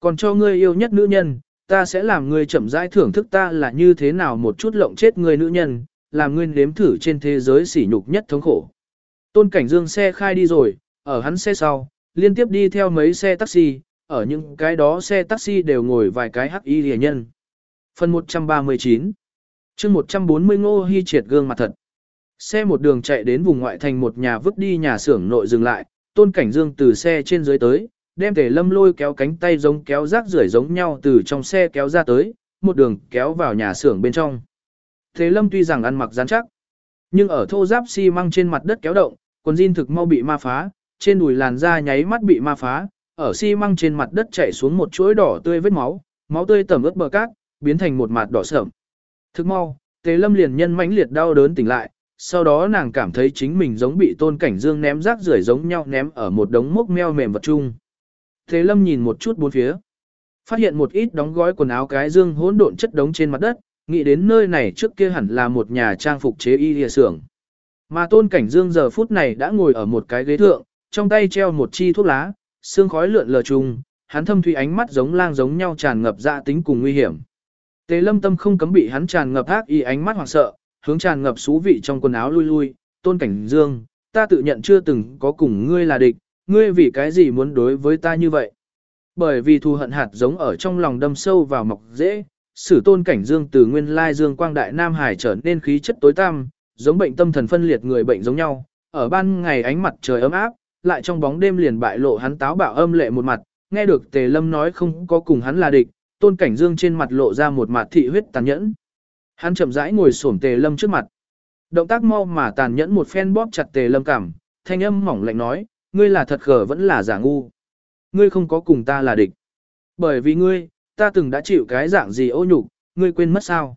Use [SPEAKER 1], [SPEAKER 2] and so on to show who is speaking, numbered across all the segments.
[SPEAKER 1] Còn cho ngươi yêu nhất nữ nhân, ta sẽ làm ngươi chậm rãi thưởng thức ta là như thế nào một chút lộng chết ngươi nữ nhân, làm ngươi nếm thử trên thế giới sỉ nhục nhất thống khổ. Tôn Cảnh Dương xe khai đi rồi, ở hắn xe sau, liên tiếp đi theo mấy xe taxi, ở những cái đó xe taxi đều ngồi vài cái hắc y rìa nhân. Phần 139 chương 140 ngô hy triệt gương mặt thật. Xe một đường chạy đến vùng ngoại thành một nhà vứt đi nhà xưởng nội dừng lại, Tôn Cảnh Dương từ xe trên dưới tới, đem Tề Lâm lôi kéo cánh tay giống kéo rác rưởi giống nhau từ trong xe kéo ra tới, một đường kéo vào nhà xưởng bên trong. Tề Lâm tuy rằng ăn mặc rắn chắc, nhưng ở thô giáp xi măng trên mặt đất kéo động, quần jean thực mau bị ma phá, trên đùi làn da nháy mắt bị ma phá, ở xi măng trên mặt đất chảy xuống một chuỗi đỏ tươi vết máu, máu tươi tẩm ướt bờ cát, biến thành một mặt đỏ sẫm. Thực mau, Tề Lâm liền nhân mãnh liệt đau đớn tỉnh lại, sau đó nàng cảm thấy chính mình giống bị Tôn Cảnh Dương ném rác rưởi giống nhau ném ở một đống mốc meo mềm vật chung. Thế Lâm nhìn một chút bốn phía, phát hiện một ít đóng gói quần áo cái dương hỗn độn chất đống trên mặt đất, nghĩ đến nơi này trước kia hẳn là một nhà trang phục chế y lìa xưởng. Mà Tôn Cảnh Dương giờ phút này đã ngồi ở một cái ghế thượng, trong tay treo một chi thuốc lá, xương khói lượn lờ trùng, hắn thâm thủy ánh mắt giống lang giống nhau tràn ngập dạ tính cùng nguy hiểm. Tề lâm tâm không cấm bị hắn tràn ngập ác y ánh mắt hoảng sợ, hướng tràn ngập xú vị trong quần áo lui lui, tôn cảnh dương, ta tự nhận chưa từng có cùng ngươi là địch, ngươi vì cái gì muốn đối với ta như vậy? Bởi vì thù hận hạt giống ở trong lòng đâm sâu vào mọc dễ, sử tôn cảnh dương từ nguyên lai dương quang đại nam hải trở nên khí chất tối tăm, giống bệnh tâm thần phân liệt người bệnh giống nhau, ở ban ngày ánh mặt trời ấm áp, lại trong bóng đêm liền bại lộ hắn táo bạo âm lệ một mặt, nghe được Tề Lâm nói không có cùng hắn là địch, Tôn Cảnh Dương trên mặt lộ ra một mặt thị huyết tàn nhẫn. Hắn chậm rãi ngồi xổm Tề Lâm trước mặt. Động tác mau mà tàn nhẫn một phen bóp chặt Tề Lâm cảm, thanh âm mỏng lạnh nói, ngươi là thật khờ vẫn là giả ngu. Ngươi không có cùng ta là địch. Bởi vì ngươi, ta từng đã chịu cái dạng gì ô nhục, ngươi quên mất sao?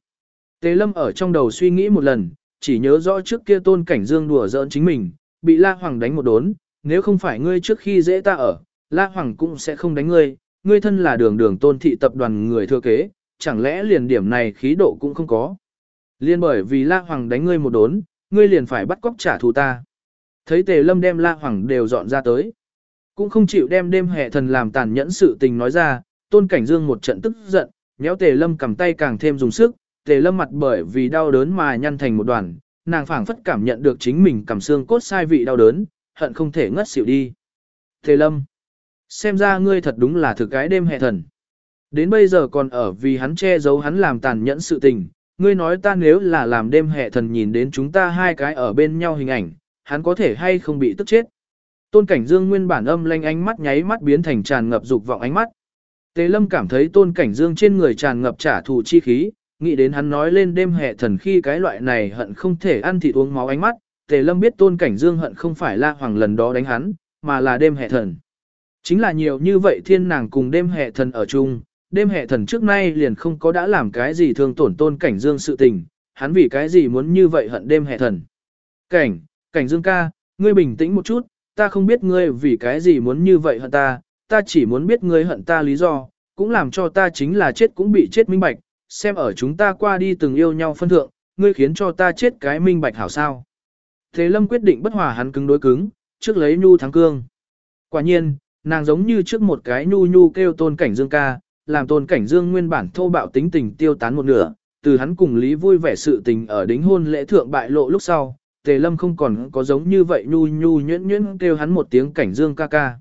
[SPEAKER 1] Tế Lâm ở trong đầu suy nghĩ một lần, chỉ nhớ rõ trước kia Tôn Cảnh Dương đùa giỡn chính mình, bị La Hoàng đánh một đốn, nếu không phải ngươi trước khi dễ ta ở, La Hoàng cũng sẽ không đánh ngươi, ngươi thân là đường đường tôn thị tập đoàn người thừa kế, chẳng lẽ liền điểm này khí độ cũng không có. Liên bởi vì La Hoàng đánh ngươi một đốn, ngươi liền phải bắt cóc trả thù ta. Thấy Tề Lâm đem La Hoàng đều dọn ra tới. Cũng không chịu đem đêm hệ thần làm tàn nhẫn sự tình nói ra, tôn cảnh dương một trận tức giận, nhéo Tề Lâm cầm tay càng thêm dùng sức, Tề Lâm mặt bởi vì đau đớn mà nhăn thành một đoàn, nàng phảng phất cảm nhận được chính mình cảm xương cốt sai vị đau đớn, hận không thể ngất xỉu đi. Tề Lâm, xem ra ngươi thật đúng là thực cái đêm hệ thần. Đến bây giờ còn ở vì hắn che giấu hắn làm tàn nhẫn sự tình, ngươi nói ta nếu là làm đêm hệ thần nhìn đến chúng ta hai cái ở bên nhau hình ảnh, hắn có thể hay không bị tức chết. Tôn Cảnh Dương nguyên bản âm lanh ánh mắt nháy mắt biến thành tràn ngập dục vọng ánh mắt. Tề Lâm cảm thấy Tôn Cảnh Dương trên người tràn ngập trả thù chi khí, nghĩ đến hắn nói lên đêm hệ thần khi cái loại này hận không thể ăn thịt uống máu ánh mắt, Tề Lâm biết Tôn Cảnh Dương hận không phải La Hoàng lần đó đánh hắn, mà là đêm hệ thần. Chính là nhiều như vậy thiên nàng cùng đêm hệ thần ở chung, đêm hệ thần trước nay liền không có đã làm cái gì thương tổn Tôn Cảnh Dương sự tình, hắn vì cái gì muốn như vậy hận đêm hệ thần. Cảnh, Cảnh Dương ca, ngươi bình tĩnh một chút, ta không biết ngươi vì cái gì muốn như vậy hận ta, ta chỉ muốn biết ngươi hận ta lý do, cũng làm cho ta chính là chết cũng bị chết minh bạch, xem ở chúng ta qua đi từng yêu nhau phân thượng, ngươi khiến cho ta chết cái minh bạch hảo sao. Thế Lâm quyết định bất hòa hắn cứng đối cứng, trước lấy nhu thắng cương. Quả nhiên, nàng giống như trước một cái nhu nhu kêu tôn cảnh dương ca, làm tôn cảnh dương nguyên bản thô bạo tính tình tiêu tán một nửa, từ hắn cùng Lý vui vẻ sự tình ở đính hôn lễ thượng bại lộ lúc sau, Tề Lâm không còn có giống như vậy nhu nhu nhuyễn nhuyễn kêu hắn một tiếng cảnh dương ca ca.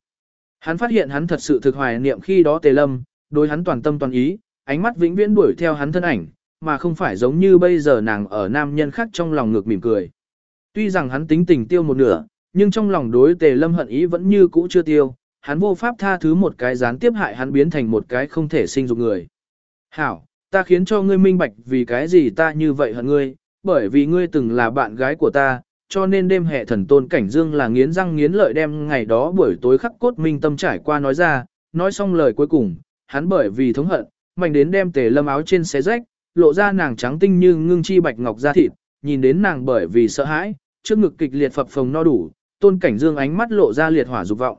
[SPEAKER 1] Hắn phát hiện hắn thật sự thực hoài niệm khi đó Tề Lâm, đối hắn toàn tâm toàn ý, ánh mắt vĩnh viễn đuổi theo hắn thân ảnh, mà không phải giống như bây giờ nàng ở nam nhân khác trong lòng ngược mỉm cười. Tuy rằng hắn tính tình tiêu một nửa, nhưng trong lòng đối tề lâm hận ý vẫn như cũ chưa tiêu, hắn vô pháp tha thứ một cái gián tiếp hại hắn biến thành một cái không thể sinh dục người. Hảo, ta khiến cho ngươi minh bạch vì cái gì ta như vậy hận ngươi, bởi vì ngươi từng là bạn gái của ta, cho nên đêm hệ thần tôn cảnh dương là nghiến răng nghiến lợi đem ngày đó buổi tối khắc cốt minh tâm trải qua nói ra, nói xong lời cuối cùng, hắn bởi vì thống hận, mạnh đến đem tề lâm áo trên xé rách, lộ ra nàng trắng tinh như ngưng chi bạch ngọc da thịt, nhìn đến nàng bởi vì sợ hãi, trước ngực kịch liệt phập phồng no đủ, tôn cảnh dương ánh mắt lộ ra liệt hỏa dục vọng.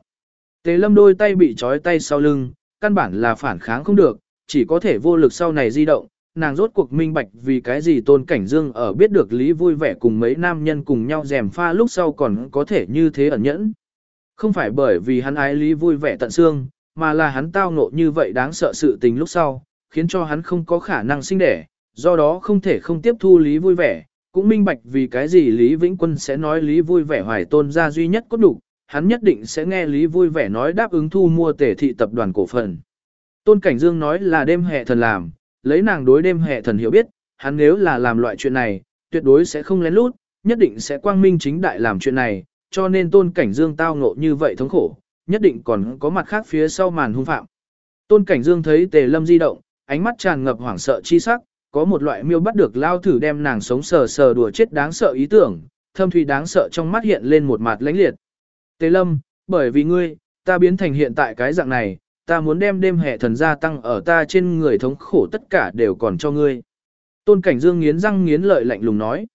[SPEAKER 1] Tề lâm đôi tay bị trói tay sau lưng, căn bản là phản kháng không được, chỉ có thể vô lực sau này di động, nàng rốt cuộc minh bạch vì cái gì tôn cảnh dương ở biết được lý vui vẻ cùng mấy nam nhân cùng nhau rèm pha lúc sau còn có thể như thế ẩn nhẫn. Không phải bởi vì hắn ái lý vui vẻ tận xương, mà là hắn tao ngộ như vậy đáng sợ sự tình lúc sau, khiến cho hắn không có khả năng sinh đẻ, do đó không thể không tiếp thu Lý vui vẻ, cũng minh bạch vì cái gì Lý Vĩnh Quân sẽ nói Lý vui vẻ hoài tôn ra duy nhất có đủ, hắn nhất định sẽ nghe Lý vui vẻ nói đáp ứng thu mua tể thị tập đoàn cổ phần. Tôn Cảnh Dương nói là đêm hệ thần làm, lấy nàng đối đêm hệ thần hiểu biết, hắn nếu là làm loại chuyện này, tuyệt đối sẽ không lén lút, nhất định sẽ quang minh chính đại làm chuyện này, cho nên Tôn Cảnh Dương tao ngộ như vậy thống khổ, nhất định còn có mặt khác phía sau màn hung phạm. Tôn Cảnh Dương thấy Tề Lâm di động, ánh mắt tràn ngập hoảng sợ chi sắc, có một loại miêu bắt được lao thử đem nàng sống sờ sờ đùa chết đáng sợ ý tưởng, thâm thủy đáng sợ trong mắt hiện lên một mặt lãnh liệt. Tề Lâm, bởi vì ngươi, ta biến thành hiện tại cái dạng này, ta muốn đem đêm hệ thần gia tăng ở ta trên người thống khổ tất cả đều còn cho ngươi. Tôn Cảnh Dương nghiến răng nghiến lợi lạnh lùng nói.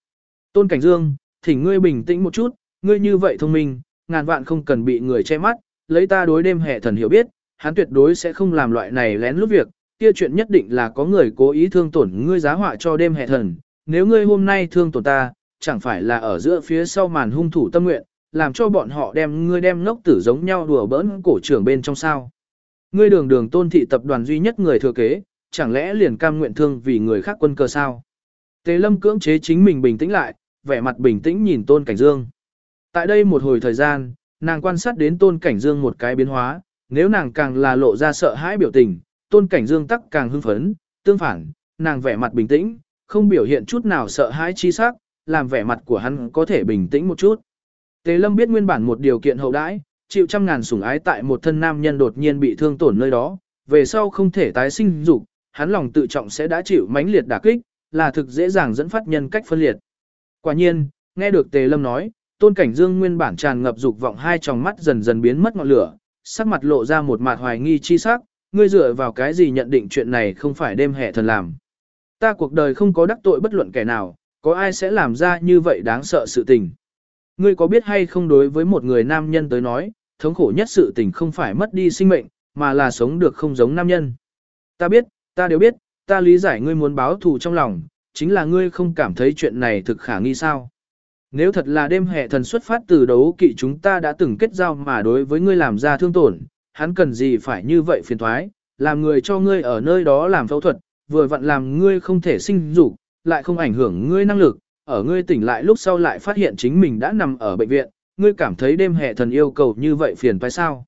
[SPEAKER 1] Tôn Cảnh Dương, thỉnh ngươi bình tĩnh một chút, ngươi như vậy thông minh, ngàn vạn không cần bị người che mắt, lấy ta đối đêm hệ thần hiểu biết, hắn tuyệt đối sẽ không làm loại này lén lút việc, kia chuyện nhất định là có người cố ý thương tổn ngươi giá họa cho đêm hệ thần, nếu ngươi hôm nay thương tổn ta, chẳng phải là ở giữa phía sau màn hung thủ tâm nguyện, làm cho bọn họ đem ngươi đem ngốc tử giống nhau đùa bỡn cổ trưởng bên trong sao. Ngươi đường đường tôn thị tập đoàn duy nhất người thừa kế, chẳng lẽ liền cam nguyện thương vì người khác quân cơ sao? Tề lâm cưỡng chế chính mình bình tĩnh lại, vẻ mặt bình tĩnh nhìn tôn cảnh dương. Tại đây một hồi thời gian, nàng quan sát đến tôn cảnh dương một cái biến hóa, nếu nàng càng là lộ ra sợ hãi biểu tình, tôn cảnh dương tắc càng hưng phấn, tương phản, nàng vẻ mặt bình tĩnh, không biểu hiện chút nào sợ hãi chi sắc, làm vẻ mặt của hắn có thể bình tĩnh một chút. Tề lâm biết nguyên bản một điều kiện hậu đãi, chịu trăm ngàn sủng ái tại một thân nam nhân đột nhiên bị thương tổn nơi đó, về sau không thể tái sinh dục, hắn lòng tự trọng sẽ đã chịu mãnh liệt đả kích, là thực dễ dàng dẫn phát nhân cách phân liệt. Quả nhiên, nghe được Tề Lâm nói, Tôn Cảnh Dương nguyên bản tràn ngập dục vọng hai tròng mắt dần dần biến mất ngọn lửa, sắc mặt lộ ra một mặt hoài nghi chi sắc, ngươi dựa vào cái gì nhận định chuyện này không phải đêm hệ thần làm. Ta cuộc đời không có đắc tội bất luận kẻ nào, có ai sẽ làm ra như vậy đáng sợ sự tình. Ngươi có biết hay không đối với một người nam nhân tới nói, thống khổ nhất sự tình không phải mất đi sinh mệnh, mà là sống được không giống nam nhân. Ta biết, ta đều biết, ta lý giải ngươi muốn báo thù trong lòng, chính là ngươi không cảm thấy chuyện này thực khả nghi sao. Nếu thật là đêm hệ thần xuất phát từ đấu kỵ chúng ta đã từng kết giao mà đối với ngươi làm ra thương tổn, hắn cần gì phải như vậy phiền thoái, làm người cho ngươi ở nơi đó làm phẫu thuật, vừa vặn làm ngươi không thể sinh dục, lại không ảnh hưởng ngươi năng lực, ở ngươi tỉnh lại lúc sau lại phát hiện chính mình đã nằm ở bệnh viện, ngươi cảm thấy đêm hệ thần yêu cầu như vậy phiền phải sao?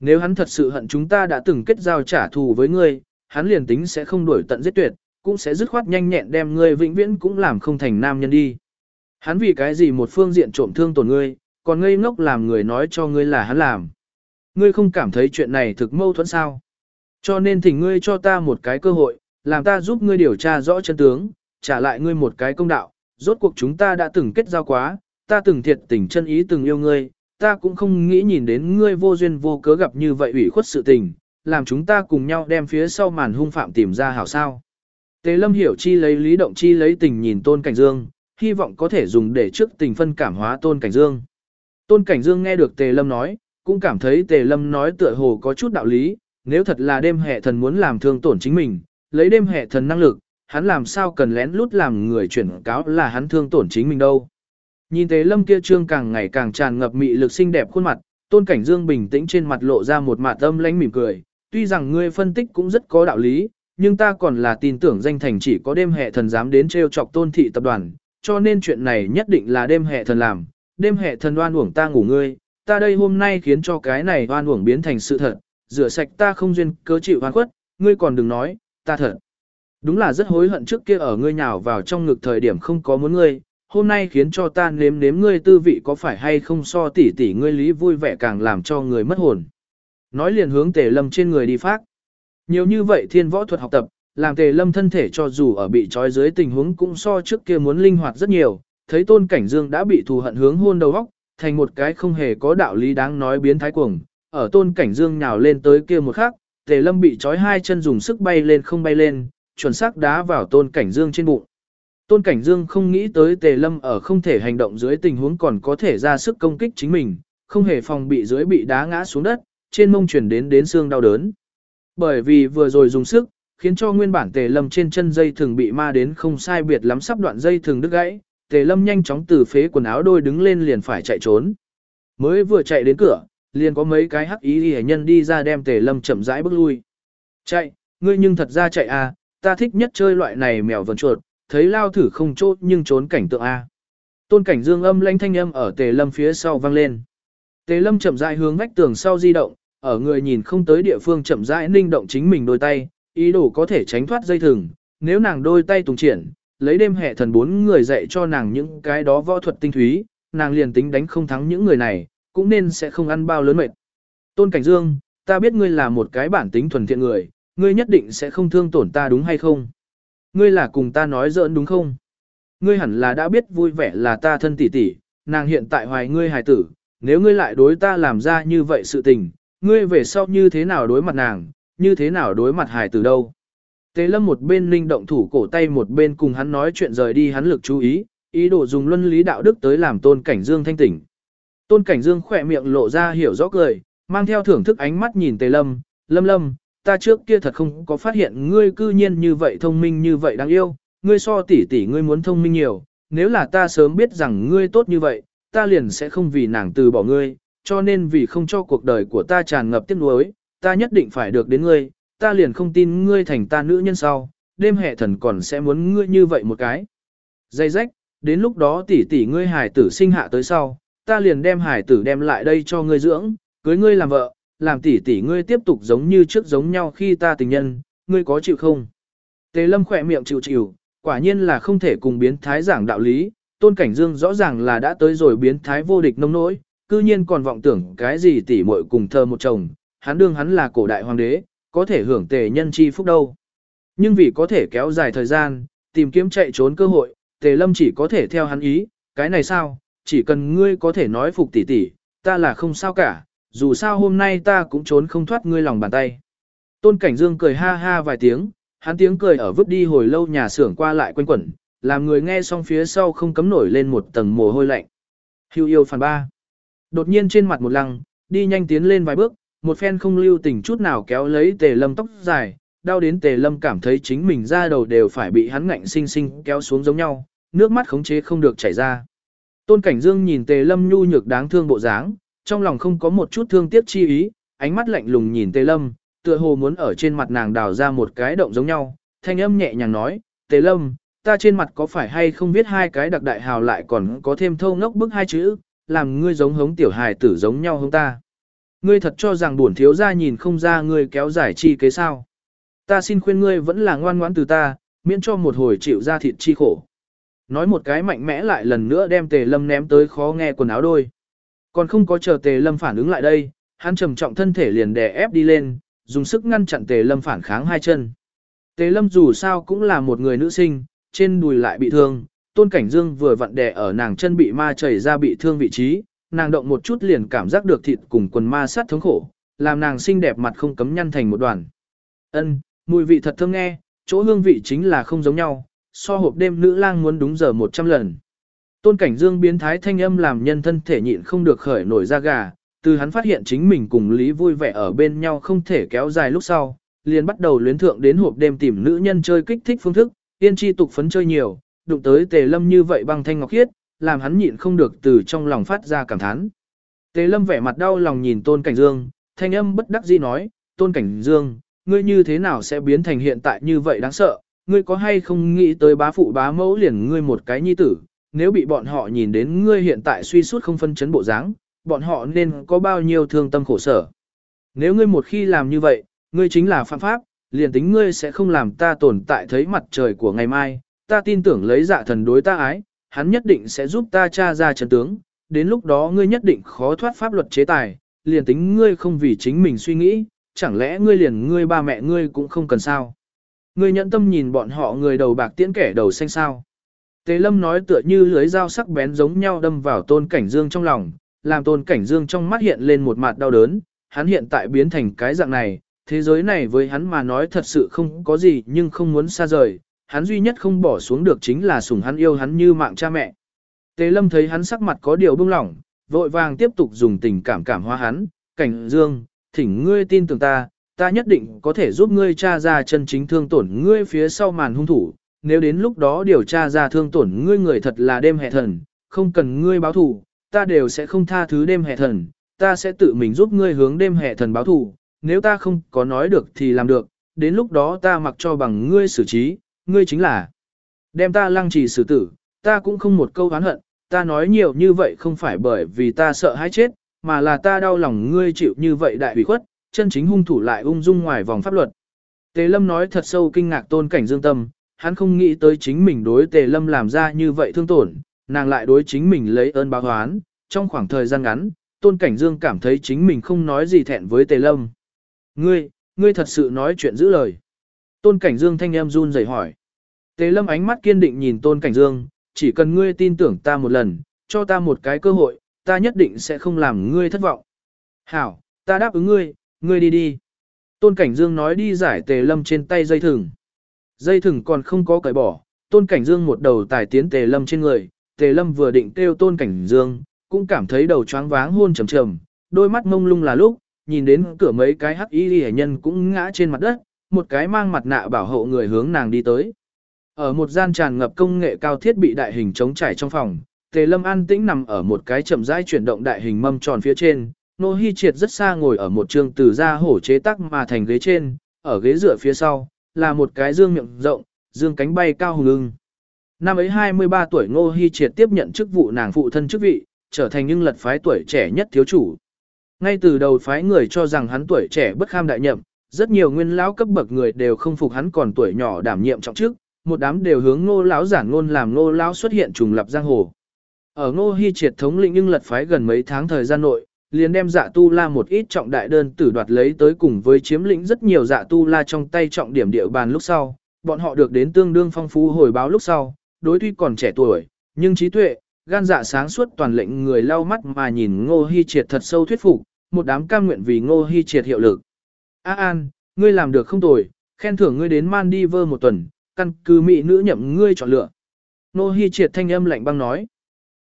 [SPEAKER 1] Nếu hắn thật sự hận chúng ta đã từng kết giao trả thù với ngươi, hắn liền tính sẽ không đuổi tận giết tuyệt, cũng sẽ dứt khoát nhanh nhẹn đem ngươi vĩnh viễn cũng làm không thành nam nhân đi. Hắn vì cái gì một phương diện trộm thương tổn ngươi, còn ngây ngốc làm người nói cho ngươi là hắn làm. Ngươi không cảm thấy chuyện này thực mâu thuẫn sao? Cho nên thỉnh ngươi cho ta một cái cơ hội, làm ta giúp ngươi điều tra rõ chân tướng, trả lại ngươi một cái công đạo, rốt cuộc chúng ta đã từng kết giao quá, ta từng thiệt tình chân ý từng yêu ngươi, ta cũng không nghĩ nhìn đến ngươi vô duyên vô cớ gặp như vậy ủy khuất sự tình, làm chúng ta cùng nhau đem phía sau màn hung phạm tìm ra hảo sao. Tề lâm hiểu chi lấy lý động chi lấy tình nhìn tôn cảnh dương, hy vọng có thể dùng để trước tình phân cảm hóa tôn cảnh dương. Tôn cảnh dương nghe được tề lâm nói, cũng cảm thấy tề lâm nói tựa hồ có chút đạo lý, nếu thật là đêm hệ thần muốn làm thương tổn chính mình, lấy đêm hệ thần năng lực, hắn làm sao cần lén lút làm người chuyển cáo là hắn thương tổn chính mình đâu. Nhìn Tề Lâm kia trương càng ngày càng tràn ngập mị lực xinh đẹp khuôn mặt, Tôn Cảnh Dương bình tĩnh trên mặt lộ ra một mạt âm lãnh mỉm cười, tuy rằng ngươi phân tích cũng rất có đạo lý, nhưng ta còn là tin tưởng danh thành chỉ có đêm hệ thần dám đến trêu chọc Tôn thị tập đoàn, cho nên chuyện này nhất định là đêm hệ thần làm, đêm hệ thần oan uổng ta ngủ ngươi, ta đây hôm nay khiến cho cái này oan uổng biến thành sự thật, rửa sạch ta không duyên cớ chịu oan khuất, ngươi còn đừng nói, ta thật. Đúng là rất hối hận trước kia ở ngươi nhào vào trong ngực thời điểm không có muốn ngươi, hôm nay khiến cho ta nếm nếm ngươi tư vị có phải hay không so tỉ tỉ ngươi lý vui vẻ càng làm cho người mất hồn. Nói liền hướng tề lâm trên người đi phát. Nhiều như vậy thiên võ thuật học tập, làm tề lâm thân thể cho dù ở bị trói dưới tình huống cũng so trước kia muốn linh hoạt rất nhiều, thấy tôn cảnh dương đã bị thù hận hướng hôn đầu góc, thành một cái không hề có đạo lý đáng nói biến thái cuồng. Ở tôn cảnh dương nhào lên tới kia một khắc, tề lâm bị trói hai chân dùng sức bay lên không bay lên, chuẩn xác đá vào tôn cảnh dương trên bụng. Tôn Cảnh Dương không nghĩ tới Tề Lâm ở không thể hành động dưới tình huống còn có thể ra sức công kích chính mình, không hề phòng bị dưới bị đá ngã xuống đất, trên mông chuyển đến đến xương đau đớn. Bởi vì vừa rồi dùng sức, khiến cho nguyên bản Tề Lâm trên chân dây thường bị ma đến không sai biệt lắm sắp đoạn dây thường đứt gãy, Tề Lâm nhanh chóng từ phế quần áo đôi đứng lên liền phải chạy trốn. Mới vừa chạy đến cửa, liền có mấy cái hắc ý hệ nhân đi ra đem tề lâm chậm rãi bước lui. Chạy, ngươi nhưng thật ra chạy à, ta thích nhất chơi loại này mèo vần chuột, thấy lao thử không chốt nhưng trốn cảnh tượng a. Tôn cảnh dương âm lanh thanh âm ở tề lâm phía sau vang lên. Tề lâm chậm rãi hướng vách tường sau di động, ở người nhìn không tới địa phương chậm rãi ninh động chính mình đôi tay, ý đồ có thể tránh thoát dây thừng, nếu nàng đôi tay tùng triển, lấy đêm hệ thần bốn người dạy cho nàng những cái đó võ thuật tinh thúy, nàng liền tính đánh không thắng những người này, cũng nên sẽ không ăn bao lớn mệt. Tôn Cảnh Dương, ta biết ngươi là một cái bản tính thuần thiện người, ngươi nhất định sẽ không thương tổn ta đúng hay không? Ngươi là cùng ta nói giỡn đúng không? Ngươi hẳn là đã biết vui vẻ là ta thân tỷ tỷ, nàng hiện tại hoài ngươi hài tử, nếu ngươi lại đối ta làm ra như vậy sự tình, ngươi về sau như thế nào đối mặt nàng, như thế nào đối mặt hài tử đâu? Tế lâm một bên linh động thủ cổ tay một bên cùng hắn nói chuyện rời đi hắn lực chú ý, ý đồ dùng luân lý đạo đức tới làm tôn cảnh dương thanh tỉnh. Tôn cảnh dương khỏe miệng lộ ra hiểu rõ cười, mang theo thưởng thức ánh mắt nhìn tề lâm, lâm lâm, ta trước kia thật không có phát hiện ngươi cư nhiên như vậy thông minh như vậy đáng yêu, ngươi so tỷ tỷ ngươi muốn thông minh nhiều, nếu là ta sớm biết rằng ngươi tốt như vậy, ta liền sẽ không vì nàng từ bỏ ngươi, cho nên vì không cho cuộc đời của ta tràn ngập tiếc nuối, ta nhất định phải được đến ngươi, ta liền không tin ngươi thành ta nữ nhân sau, đêm hệ thần còn sẽ muốn ngươi như vậy một cái. Dây rách, đến lúc đó tỷ tỷ ngươi hải tử sinh hạ tới sau, ta liền đem hải tử đem lại đây cho ngươi dưỡng, cưới ngươi làm vợ, làm tỷ tỷ ngươi tiếp tục giống như trước giống nhau khi ta tình nhân, ngươi có chịu không? Tề lâm khỏe miệng chịu chịu, quả nhiên là không thể cùng biến thái giảng đạo lý, tôn cảnh dương rõ ràng là đã tới rồi biến thái vô địch nông nỗi, cư nhiên còn vọng tưởng cái gì tỷ muội cùng thơ một chồng, hắn đương hắn là cổ đại hoàng đế, có thể hưởng tề nhân chi phúc đâu. Nhưng vì có thể kéo dài thời gian, tìm kiếm chạy trốn cơ hội, tề lâm chỉ có thể theo hắn ý, cái này sao, chỉ cần ngươi có thể nói phục tỷ tỷ, ta là không sao cả, dù sao hôm nay ta cũng trốn không thoát ngươi lòng bàn tay. Tôn Cảnh Dương cười ha ha vài tiếng, hắn tiếng cười ở vứt đi hồi lâu nhà xưởng qua lại quanh quẩn, làm người nghe xong phía sau không cấm nổi lên một tầng mồ hôi lạnh. Hưu yêu phản ba. Đột nhiên trên mặt một lăng, đi nhanh tiến lên vài bước, một phen không lưu tình chút nào kéo lấy tề lâm tóc dài, đau đến tề lâm cảm thấy chính mình ra đầu đều phải bị hắn ngạnh sinh sinh kéo xuống giống nhau, nước mắt khống chế không được chảy ra. Tôn Cảnh Dương nhìn tề lâm nhu nhược đáng thương bộ dáng, trong lòng không có một chút thương tiếc chi ý, ánh mắt lạnh lùng nhìn Tề Lâm, tựa hồ muốn ở trên mặt nàng đào ra một cái động giống nhau, thanh âm nhẹ nhàng nói, Tề Lâm, ta trên mặt có phải hay không viết hai cái đặc đại hào lại còn có thêm thâu ngốc bức hai chữ, làm ngươi giống hống tiểu hài tử giống nhau không ta. Ngươi thật cho rằng buồn thiếu ra nhìn không ra ngươi kéo giải chi kế sao. Ta xin khuyên ngươi vẫn là ngoan ngoãn từ ta, miễn cho một hồi chịu ra thịt chi khổ. Nói một cái mạnh mẽ lại lần nữa đem tề lâm ném tới khó nghe quần áo đôi. Còn không có chờ tề lâm phản ứng lại đây, hắn trầm trọng thân thể liền đè ép đi lên, dùng sức ngăn chặn tề lâm phản kháng hai chân. Tề lâm dù sao cũng là một người nữ sinh, trên đùi lại bị thương, tôn cảnh dương vừa vặn đè ở nàng chân bị ma chảy ra bị thương vị trí, nàng động một chút liền cảm giác được thịt cùng quần ma sát thống khổ, làm nàng xinh đẹp mặt không cấm nhăn thành một đoàn. Ân, mùi vị thật thơm nghe, chỗ hương vị chính là không giống nhau, so hộp đêm nữ lang muốn đúng giờ 100 lần. Tôn Cảnh Dương biến thái thanh âm làm nhân thân thể nhịn không được khởi nổi ra gà, từ hắn phát hiện chính mình cùng Lý vui vẻ ở bên nhau không thể kéo dài lúc sau, liền bắt đầu luyến thượng đến hộp đêm tìm nữ nhân chơi kích thích phương thức, yên chi tục phấn chơi nhiều, đụng tới Tề Lâm như vậy băng thanh ngọc khiết, làm hắn nhịn không được từ trong lòng phát ra cảm thán. Tề Lâm vẻ mặt đau lòng nhìn Tôn Cảnh Dương, thanh âm bất đắc dĩ nói, Tôn Cảnh Dương, ngươi như thế nào sẽ biến thành hiện tại như vậy đáng sợ, ngươi có hay không nghĩ tới bá phụ bá mẫu liền ngươi một cái nhi tử, nếu bị bọn họ nhìn đến ngươi hiện tại suy suốt không phân chấn bộ dáng, bọn họ nên có bao nhiêu thương tâm khổ sở. Nếu ngươi một khi làm như vậy, ngươi chính là phạm pháp, liền tính ngươi sẽ không làm ta tồn tại thấy mặt trời của ngày mai, ta tin tưởng lấy dạ thần đối ta ái, hắn nhất định sẽ giúp ta tra ra chân tướng, đến lúc đó ngươi nhất định khó thoát pháp luật chế tài, liền tính ngươi không vì chính mình suy nghĩ, chẳng lẽ ngươi liền ngươi ba mẹ ngươi cũng không cần sao. Ngươi nhận tâm nhìn bọn họ người đầu bạc tiễn kẻ đầu xanh sao. Tế lâm nói tựa như lưới dao sắc bén giống nhau đâm vào tôn cảnh dương trong lòng, làm tôn cảnh dương trong mắt hiện lên một mặt đau đớn, hắn hiện tại biến thành cái dạng này, thế giới này với hắn mà nói thật sự không có gì nhưng không muốn xa rời, hắn duy nhất không bỏ xuống được chính là sủng hắn yêu hắn như mạng cha mẹ. Tế lâm thấy hắn sắc mặt có điều bưng lỏng, vội vàng tiếp tục dùng tình cảm cảm hóa hắn, cảnh dương, thỉnh ngươi tin tưởng ta, ta nhất định có thể giúp ngươi tra ra chân chính thương tổn ngươi phía sau màn hung thủ, nếu đến lúc đó điều tra ra thương tổn ngươi người thật là đêm hệ thần, không cần ngươi báo thù, ta đều sẽ không tha thứ đêm hệ thần, ta sẽ tự mình giúp ngươi hướng đêm hệ thần báo thù, nếu ta không có nói được thì làm được, đến lúc đó ta mặc cho bằng ngươi xử trí, ngươi chính là đem ta lăng trì xử tử, ta cũng không một câu oán hận, ta nói nhiều như vậy không phải bởi vì ta sợ hãi chết, mà là ta đau lòng ngươi chịu như vậy đại hủy khuất, chân chính hung thủ lại ung dung ngoài vòng pháp luật. Tề Lâm nói thật sâu kinh ngạc tôn cảnh dương tâm, hắn không nghĩ tới chính mình đối Tề Lâm làm ra như vậy thương tổn, nàng lại đối chính mình lấy ơn báo oán, trong khoảng thời gian ngắn, tôn cảnh dương cảm thấy chính mình không nói gì thẹn với Tề Lâm. Ngươi, ngươi thật sự nói chuyện giữ lời. Tôn cảnh dương thanh em run rẩy hỏi. Tề Lâm ánh mắt kiên định nhìn tôn cảnh dương, chỉ cần ngươi tin tưởng ta một lần, cho ta một cái cơ hội, ta nhất định sẽ không làm ngươi thất vọng. Hảo, ta đáp ứng ngươi, ngươi đi đi. Tôn Cảnh Dương nói đi giải tề lâm trên tay dây thừng. Dây thừng còn không có cởi bỏ, Tôn Cảnh Dương một đầu tài tiến tề lâm trên người, tề lâm vừa định kêu Tôn Cảnh Dương, cũng cảm thấy đầu choáng váng hôn trầm trầm, đôi mắt mông lung là lúc, nhìn đến cửa mấy cái hắc y hệ nhân cũng ngã trên mặt đất, một cái mang mặt nạ bảo hộ người hướng nàng đi tới. Ở một gian tràn ngập công nghệ cao thiết bị đại hình chống trải trong phòng, Tề Lâm an tĩnh nằm ở một cái chậm rãi chuyển động đại hình mâm tròn phía trên, Nô Hi Triệt rất xa ngồi ở một trường từ da hổ chế tác mà thành ghế trên, ở ghế dựa phía sau, là một cái dương miệng rộng, dương cánh bay cao hùng ưng. Năm ấy 23 tuổi Ngô Hi Triệt tiếp nhận chức vụ nàng phụ thân chức vị, trở thành nhưng lật phái tuổi trẻ nhất thiếu chủ. Ngay từ đầu phái người cho rằng hắn tuổi trẻ bất kham đại nhậm, rất nhiều nguyên lão cấp bậc người đều không phục hắn còn tuổi nhỏ đảm nhiệm trọng chức, một đám đều hướng Ngô lão giản ngôn làm Ngô lão xuất hiện trùng lập giang hồ. Ở Ngô Hi triệt thống lĩnh nhưng lật phái gần mấy tháng thời gian nội, liền đem dạ tu la một ít trọng đại đơn tử đoạt lấy tới cùng với chiếm lĩnh rất nhiều dạ tu la trong tay trọng điểm địa bàn lúc sau, bọn họ được đến tương đương phong phú hồi báo lúc sau, đối tuy còn trẻ tuổi, nhưng trí tuệ, gan dạ sáng suốt toàn lệnh người lau mắt mà nhìn Ngô Hi Triệt thật sâu thuyết phục, một đám cam nguyện vì Ngô Hi Triệt hiệu lực. A An, ngươi làm được không tồi, khen thưởng ngươi đến Maldives một tuần, căn cứ mỹ nữ nhậm ngươi chọn lựa. Ngô Hi Triệt thanh âm lạnh băng nói.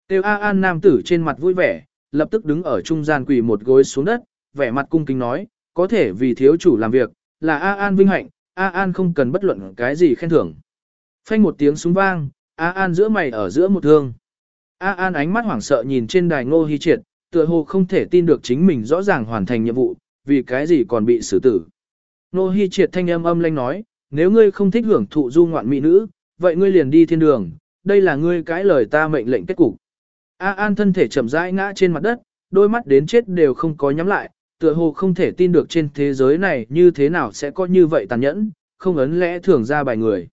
[SPEAKER 1] Tiêu A An nam tử trên mặt vui vẻ, lập tức đứng ở trung gian quỳ một gối xuống đất, vẻ mặt cung kính nói, có thể vì thiếu chủ làm việc, là A An vinh hạnh, A An không cần bất luận cái gì khen thưởng. Phanh một tiếng súng vang, A An giữa mày ở giữa một thương. A An ánh mắt hoảng sợ nhìn trên đài ngô hy triệt, tựa hồ không thể tin được chính mình rõ ràng hoàn thành nhiệm vụ, vì cái gì còn bị xử tử. Ngô hy triệt thanh âm âm lanh nói, nếu ngươi không thích hưởng thụ du ngoạn mỹ nữ, vậy ngươi liền đi thiên đường, đây là ngươi cái lời ta mệnh lệnh kết cục. A An thân thể chậm rãi ngã trên mặt đất, đôi mắt đến chết đều không có nhắm lại, tựa hồ không thể tin được trên thế giới này như thế nào sẽ có như vậy tàn nhẫn, không ấn lẽ thường ra bài người.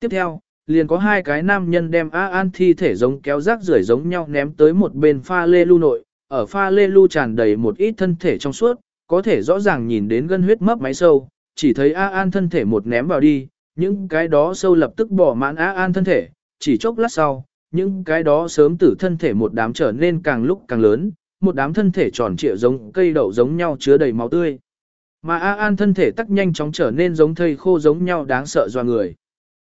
[SPEAKER 1] Tiếp theo, liền có hai cái nam nhân đem A An thi thể giống kéo rác rưởi giống nhau ném tới một bên pha lê lưu nội, ở pha lê lưu tràn đầy một ít thân thể trong suốt, có thể rõ ràng nhìn đến gân huyết mấp máy sâu, chỉ thấy A An thân thể một ném vào đi, những cái đó sâu lập tức bỏ mãn A An thân thể, chỉ chốc lát sau, những cái đó sớm tử thân thể một đám trở nên càng lúc càng lớn, một đám thân thể tròn trịa giống cây đậu giống nhau chứa đầy máu tươi. Mà A An thân thể tắc nhanh chóng trở nên giống thây khô giống nhau đáng sợ doa người.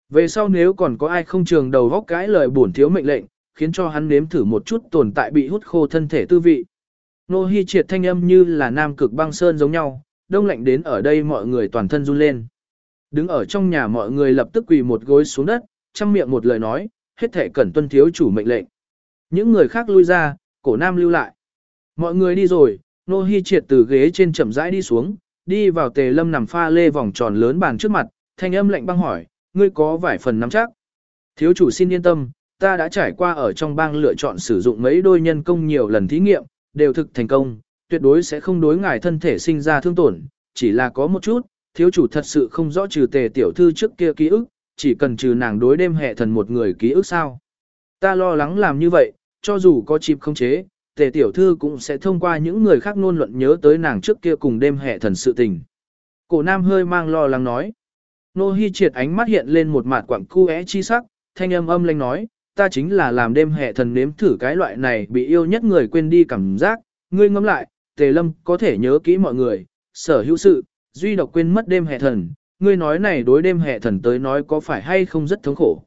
[SPEAKER 1] Về sau nếu còn có ai không trường đầu góc cái lời bổn thiếu mệnh lệnh, khiến cho hắn nếm thử một chút tồn tại bị hút khô thân thể tư vị. Nô Hi triệt thanh âm như là nam cực băng sơn giống nhau, đông lạnh đến ở đây mọi người toàn thân run lên. Đứng ở trong nhà mọi người lập tức quỳ một gối xuống đất, chăm miệng một lời nói, hết thể cẩn tuân thiếu chủ mệnh lệnh. Những người khác lui ra, cổ nam lưu lại. Mọi người đi rồi, Nô Hi triệt từ ghế trên chậm rãi đi xuống, đi vào tề lâm nằm pha lê vòng tròn lớn bàn trước mặt, thanh âm lệnh băng hỏi, ngươi có vài phần nắm chắc. Thiếu chủ xin yên tâm, ta đã trải qua ở trong bang lựa chọn sử dụng mấy đôi nhân công nhiều lần thí nghiệm, đều thực thành công, tuyệt đối sẽ không đối ngài thân thể sinh ra thương tổn, chỉ là có một chút, thiếu chủ thật sự không rõ trừ tề tiểu thư trước kia ký ức, chỉ cần trừ nàng đối đêm hệ thần một người ký ức sao. Ta lo lắng làm như vậy, cho dù có chịp không chế, tề tiểu thư cũng sẽ thông qua những người khác nôn luận nhớ tới nàng trước kia cùng đêm hệ thần sự tình. Cổ nam hơi mang lo lắng nói. Nô Hi triệt ánh mắt hiện lên một mặt quặng cu é chi sắc, thanh âm âm lanh nói, ta chính là làm đêm hệ thần nếm thử cái loại này bị yêu nhất người quên đi cảm giác, ngươi ngẫm lại, tề lâm có thể nhớ kỹ mọi người, sở hữu sự, duy độc quên mất đêm hệ thần, ngươi nói này đối đêm hệ thần tới nói có phải hay không rất thống khổ.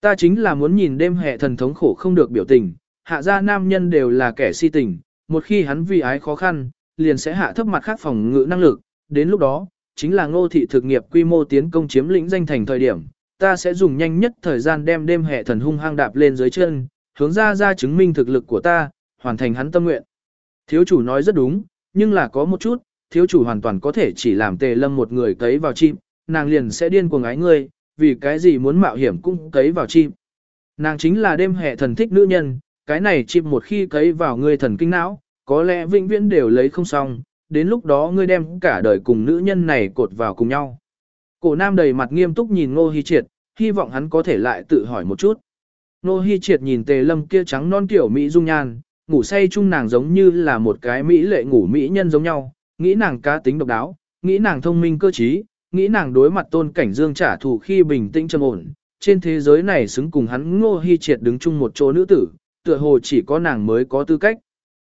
[SPEAKER 1] Ta chính là muốn nhìn đêm hệ thần thống khổ không được biểu tình, hạ gia nam nhân đều là kẻ si tình, một khi hắn vì ái khó khăn, liền sẽ hạ thấp mặt khác phòng ngự năng lực, đến lúc đó, chính là ngô thị thực nghiệp quy mô tiến công chiếm lĩnh danh thành thời điểm, ta sẽ dùng nhanh nhất thời gian đem đêm hệ thần hung hăng đạp lên dưới chân, hướng ra ra chứng minh thực lực của ta, hoàn thành hắn tâm nguyện. Thiếu chủ nói rất đúng, nhưng là có một chút, thiếu chủ hoàn toàn có thể chỉ làm tề lâm một người cấy vào chim, nàng liền sẽ điên cuồng ái ngươi, vì cái gì muốn mạo hiểm cũng cấy vào chim. Nàng chính là đêm hệ thần thích nữ nhân, cái này chim một khi cấy vào ngươi thần kinh não, có lẽ vĩnh viễn đều lấy không xong, đến lúc đó ngươi đem cả đời cùng nữ nhân này cột vào cùng nhau. Cổ nam đầy mặt nghiêm túc nhìn Ngô Hi Triệt, hy vọng hắn có thể lại tự hỏi một chút. Ngô Hi Triệt nhìn tề lâm kia trắng non kiểu Mỹ dung nhan, ngủ say chung nàng giống như là một cái Mỹ lệ ngủ Mỹ nhân giống nhau, nghĩ nàng cá tính độc đáo, nghĩ nàng thông minh cơ trí, nghĩ nàng đối mặt tôn cảnh dương trả thù khi bình tĩnh trầm ổn. Trên thế giới này xứng cùng hắn Ngô Hi Triệt đứng chung một chỗ nữ tử, tựa hồ chỉ có nàng mới có tư cách.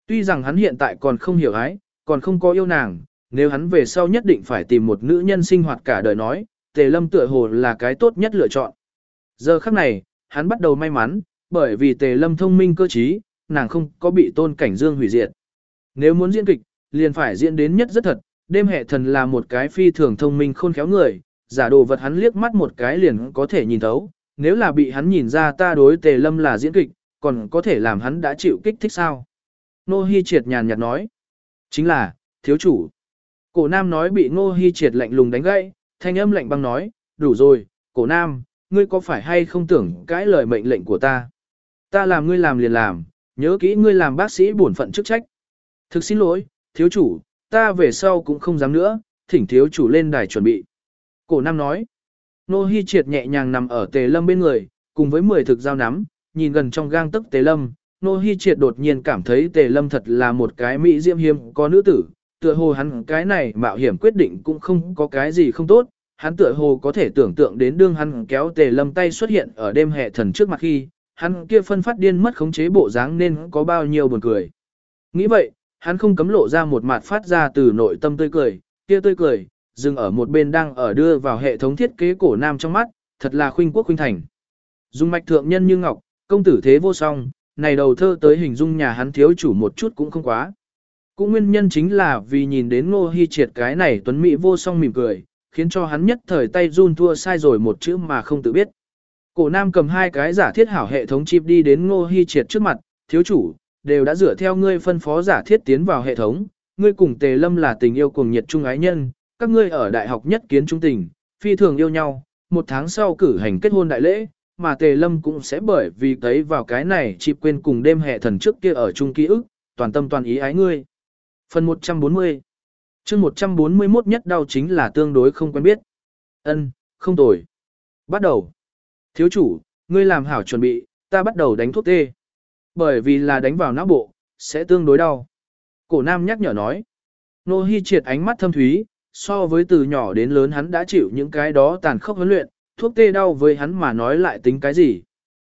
[SPEAKER 1] Tuy rằng hắn hiện tại còn không hiểu ái, còn không có yêu nàng, nếu hắn về sau nhất định phải tìm một nữ nhân sinh hoạt cả đời nói, Tề Lâm tựa hồ là cái tốt nhất lựa chọn. Giờ khắc này, hắn bắt đầu may mắn, bởi vì Tề Lâm thông minh cơ trí, nàng không có bị tôn cảnh dương hủy diệt. Nếu muốn diễn kịch, liền phải diễn đến nhất rất thật, đêm hệ thần là một cái phi thường thông minh khôn khéo người, giả đồ vật hắn liếc mắt một cái liền có thể nhìn thấu, nếu là bị hắn nhìn ra ta đối Tề Lâm là diễn kịch, còn có thể làm hắn đã chịu kích thích sao? Nô Hi triệt nhàn nhạt nói. Chính là, thiếu chủ. Cổ nam nói bị Nô Hi triệt lạnh lùng đánh gãy, thanh âm lạnh băng nói, đủ rồi, cổ nam, ngươi có phải hay không tưởng cãi lời mệnh lệnh của ta? Ta làm ngươi làm liền làm, nhớ kỹ ngươi làm bác sĩ bổn phận chức trách. Thực xin lỗi, thiếu chủ, ta về sau cũng không dám nữa, thỉnh thiếu chủ lên đài chuẩn bị. Cổ nam nói, Nô Hi triệt nhẹ nhàng nằm ở tề lâm bên người, cùng với mười thực dao nắm, nhìn gần trong gang tức tề lâm, Nô Hi Triệt đột nhiên cảm thấy Tề Lâm thật là một cái mỹ diễm hiếm có nữ tử, tựa hồ hắn cái này mạo hiểm quyết định cũng không có cái gì không tốt, hắn tựa hồ có thể tưởng tượng đến đương hắn kéo Tề Lâm tay xuất hiện ở đêm hệ thần trước mặt khi, hắn kia phân phát điên mất khống chế bộ dáng nên có bao nhiêu buồn cười. Nghĩ vậy, hắn không cấm lộ ra một mặt phát ra từ nội tâm tươi cười, kia tươi cười, dừng ở một bên đang ở đưa vào hệ thống thiết kế cổ nam trong mắt, thật là khuynh quốc khuynh thành. Dung mạch thượng nhân như ngọc, công tử thế vô song, này đầu thơ tới hình dung nhà hắn thiếu chủ một chút cũng không quá. Cũng nguyên nhân chính là vì nhìn đến Ngô Hi Triệt cái này tuấn mỹ vô song mỉm cười, khiến cho hắn nhất thời tay run thua sai rồi một chữ mà không tự biết. Cổ Nam cầm hai cái giả thiết hảo hệ thống chip đi đến Ngô Hi Triệt trước mặt, thiếu chủ, đều đã dựa theo ngươi phân phó giả thiết tiến vào hệ thống, ngươi cùng Tề Lâm là tình yêu cuồng nhiệt trung ái nhân, các ngươi ở đại học nhất kiến trung tình, phi thường yêu nhau, một tháng sau cử hành kết hôn đại lễ, mà Tề Lâm cũng sẽ bởi vì thấy vào cái này chỉ quên cùng đêm hệ thần trước kia ở chung ký ức, toàn tâm toàn ý ái ngươi. Phần 140 chương 141 nhất đau chính là tương đối không quen biết. ân không tồi. Bắt đầu. Thiếu chủ, ngươi làm hảo chuẩn bị, ta bắt đầu đánh thuốc tê. Bởi vì là đánh vào não bộ, sẽ tương đối đau. Cổ nam nhắc nhở nói. Nô Hi triệt ánh mắt thâm thúy, so với từ nhỏ đến lớn hắn đã chịu những cái đó tàn khốc huấn luyện, thuốc tê đau với hắn mà nói lại tính cái gì.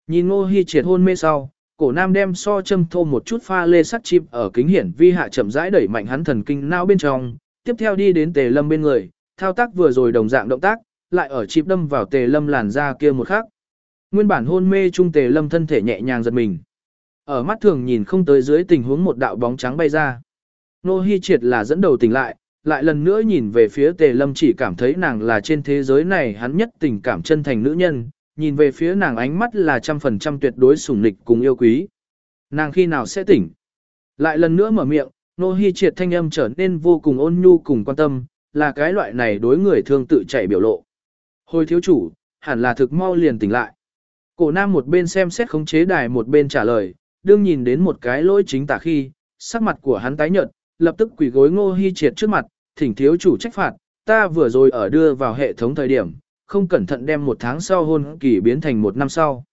[SPEAKER 1] Nhìn ngô Hi triệt hôn mê sau, cổ nam đem so châm thô một chút pha lê sắt chim ở kính hiển vi hạ chậm rãi đẩy mạnh hắn thần kinh não bên trong, tiếp theo đi đến tề lâm bên người, thao tác vừa rồi đồng dạng động tác, lại ở chip đâm vào tề lâm làn da kia một khắc. Nguyên bản hôn mê trung tề lâm thân thể nhẹ nhàng giật mình. Ở mắt thường nhìn không tới dưới tình huống một đạo bóng trắng bay ra. Nô Hi Triệt là dẫn đầu tỉnh lại, lại lần nữa nhìn về phía tề lâm chỉ cảm thấy nàng là trên thế giới này hắn nhất tình cảm chân thành nữ nhân, nhìn về phía nàng ánh mắt là trăm phần trăm tuyệt đối sủng nịch cùng yêu quý. Nàng khi nào sẽ tỉnh? Lại lần nữa mở miệng, nô hi triệt thanh âm trở nên vô cùng ôn nhu cùng quan tâm, là cái loại này đối người thương tự chảy biểu lộ. Hồi thiếu chủ, hẳn là thực mau liền tỉnh lại. Cổ nam một bên xem xét khống chế đài một bên trả lời, đương nhìn đến một cái lỗi chính tả khi, sắc mặt của hắn tái nhợt, lập tức quỳ gối ngô hi triệt trước mặt, thỉnh thiếu chủ trách phạt, ta vừa rồi ở đưa vào hệ thống thời điểm, không cẩn thận đem một tháng sau hôn kỳ biến thành một năm sau.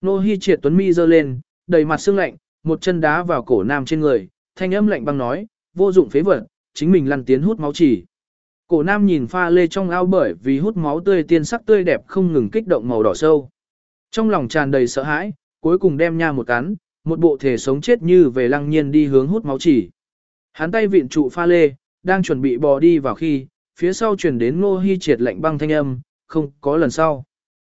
[SPEAKER 1] Ngô Hi triệt tuấn mi giơ lên, đầy mặt sương lạnh, một chân đá vào cổ nam trên người, thanh âm lạnh băng nói, vô dụng phế vật, chính mình lăn tiến hút máu chỉ. Cổ nam nhìn pha lê trong ao bởi vì hút máu tươi tiên sắc tươi đẹp không ngừng kích động màu đỏ sâu. Trong lòng tràn đầy sợ hãi, cuối cùng đem nha một cắn, một bộ thể sống chết như về lăng nhiên đi hướng hút máu chỉ. Hắn tay vịn trụ pha lê, đang chuẩn bị bò đi vào khi, phía sau truyền đến Ngô Hi triệt lạnh băng thanh âm, không có lần sau.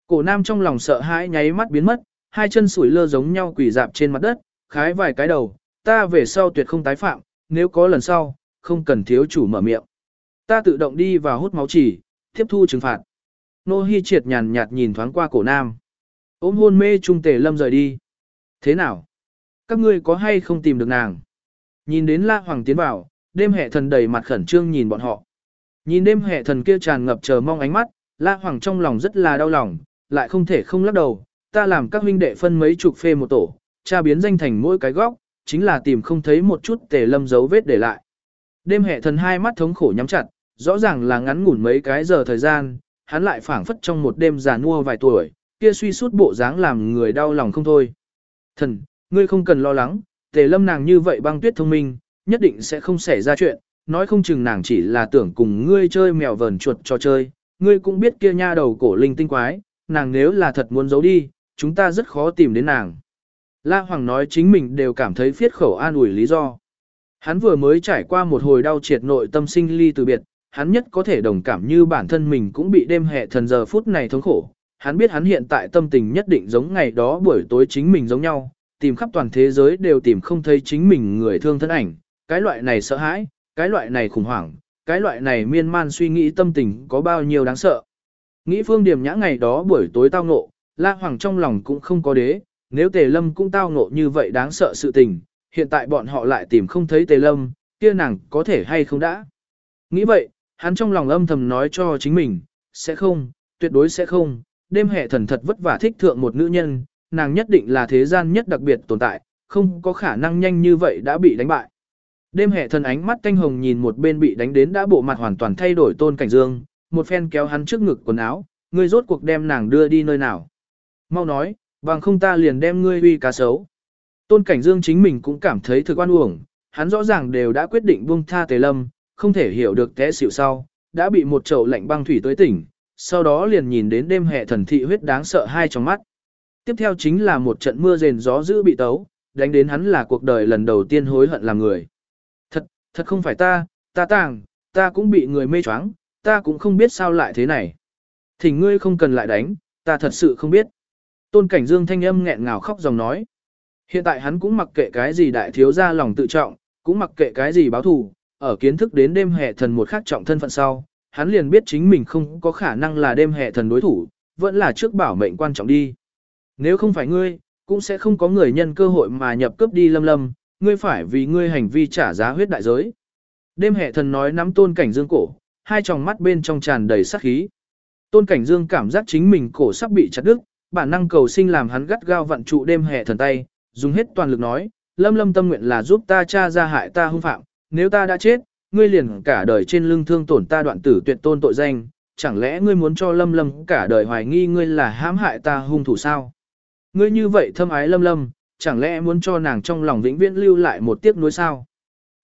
[SPEAKER 1] Cổ nam trong lòng sợ hãi nháy mắt biến mất, hai chân sủi lơ giống nhau quỳ dạp trên mặt đất, khái vài cái đầu, ta về sau tuyệt không tái phạm, nếu có lần sau, không cần thiếu chủ mở miệng. Ta tự động đi vào hút máu chỉ, tiếp thu trừng phạt. Nô Hi triệt nhàn nhạt nhìn thoáng qua cổ nam. Ôm hôn mê trung tề lâm rời đi. Thế nào? Các ngươi có hay không tìm được nàng? Nhìn đến La Hoàng tiến vào, đêm hệ thần đầy mặt khẩn trương nhìn bọn họ. Nhìn đêm hệ thần kia tràn ngập chờ mong ánh mắt, La Hoàng trong lòng rất là đau lòng, lại không thể không lắc đầu, ta làm các huynh đệ phân mấy chục phê một tổ, tra biến danh thành mỗi cái góc, chính là tìm không thấy một chút tề lâm dấu vết để lại. Đêm hệ thần hai mắt thống khổ nhắm chặt, rõ ràng là ngắn ngủn mấy cái giờ thời gian, hắn lại phảng phất trong một đêm già nua vài tuổi, kia suy sút bộ dáng làm người đau lòng không thôi. Thần, ngươi không cần lo lắng, tề lâm nàng như vậy băng tuyết thông minh, nhất định sẽ không xảy ra chuyện, nói không chừng nàng chỉ là tưởng cùng ngươi chơi mèo vờn chuột cho chơi, ngươi cũng biết kia nha đầu cổ linh tinh quái, nàng nếu là thật muốn giấu đi, chúng ta rất khó tìm đến nàng. La Hoàng nói chính mình đều cảm thấy phiết khẩu an ủi lý do. Hắn vừa mới trải qua một hồi đau triệt nội tâm sinh ly từ biệt, hắn nhất có thể đồng cảm như bản thân mình cũng bị đêm hệ thần giờ phút này thống khổ. Hắn biết hắn hiện tại tâm tình nhất định giống ngày đó buổi tối chính mình giống nhau, tìm khắp toàn thế giới đều tìm không thấy chính mình người thương thân ảnh. Cái loại này sợ hãi, cái loại này khủng hoảng, cái loại này miên man suy nghĩ tâm tình có bao nhiêu đáng sợ. Nghĩ phương điểm nhã ngày đó buổi tối tao ngộ, La Hoàng trong lòng cũng không có đế, nếu Tề Lâm cũng tao ngộ như vậy đáng sợ sự tình, hiện tại bọn họ lại tìm không thấy Tề Lâm, kia nàng có thể hay không đã. Nghĩ vậy, hắn trong lòng âm thầm nói cho chính mình, sẽ không, tuyệt đối sẽ không, đêm hệ thần thật vất vả thích thượng một nữ nhân, nàng nhất định là thế gian nhất đặc biệt tồn tại, không có khả năng nhanh như vậy đã bị đánh bại. Đêm hệ thần ánh mắt canh hồng nhìn một bên bị đánh đến đã bộ mặt hoàn toàn thay đổi tôn cảnh dương, một phen kéo hắn trước ngực quần áo, ngươi rốt cuộc đem nàng đưa đi nơi nào. Mau nói, bằng không ta liền đem ngươi uy cá sấu. Tôn cảnh dương chính mình cũng cảm thấy thực oan uổng, hắn rõ ràng đều đã quyết định buông tha tề lâm, không thể hiểu được té xịu sau, đã bị một chậu lạnh băng thủy tới tỉnh, sau đó liền nhìn đến đêm hệ thần thị huyết đáng sợ hai trong mắt. Tiếp theo chính là một trận mưa rền gió dữ bị tấu, đánh đến hắn là cuộc đời lần đầu tiên hối hận làm người. Thật, thật không phải ta, ta tàng, ta cũng bị người mê choáng, ta cũng không biết sao lại thế này. Thỉnh ngươi không cần lại đánh, ta thật sự không biết. Tôn cảnh dương thanh âm nghẹn ngào khóc dòng nói. Hiện tại hắn cũng mặc kệ cái gì đại thiếu ra lòng tự trọng, cũng mặc kệ cái gì báo thù, ở kiến thức đến đêm hệ thần một khắc trọng thân phận sau, hắn liền biết chính mình không có khả năng là đêm hệ thần đối thủ, vẫn là trước bảo mệnh quan trọng đi. Nếu không phải ngươi, cũng sẽ không có người nhân cơ hội mà nhập cướp đi lâm lâm, ngươi phải vì ngươi hành vi trả giá huyết đại giới. Đêm hệ thần nói nắm tôn cảnh dương cổ, hai tròng mắt bên trong tràn đầy sát khí. Tôn cảnh dương cảm giác chính mình cổ sắp bị chặt đứt, bản năng cầu sinh làm hắn gắt gao vặn trụ đêm hệ thần tay, dùng hết toàn lực nói, lâm lâm tâm nguyện là giúp ta cha ra hại ta hung phạm, nếu ta đã chết, ngươi liền cả đời trên lưng thương tổn ta đoạn tử tuyệt tôn tội danh, chẳng lẽ ngươi muốn cho lâm lâm cả đời hoài nghi ngươi là hãm hại ta hung thủ sao? Ngươi như vậy thâm ái lâm lâm, chẳng lẽ muốn cho nàng trong lòng vĩnh viễn lưu lại một tiếc nuối sao?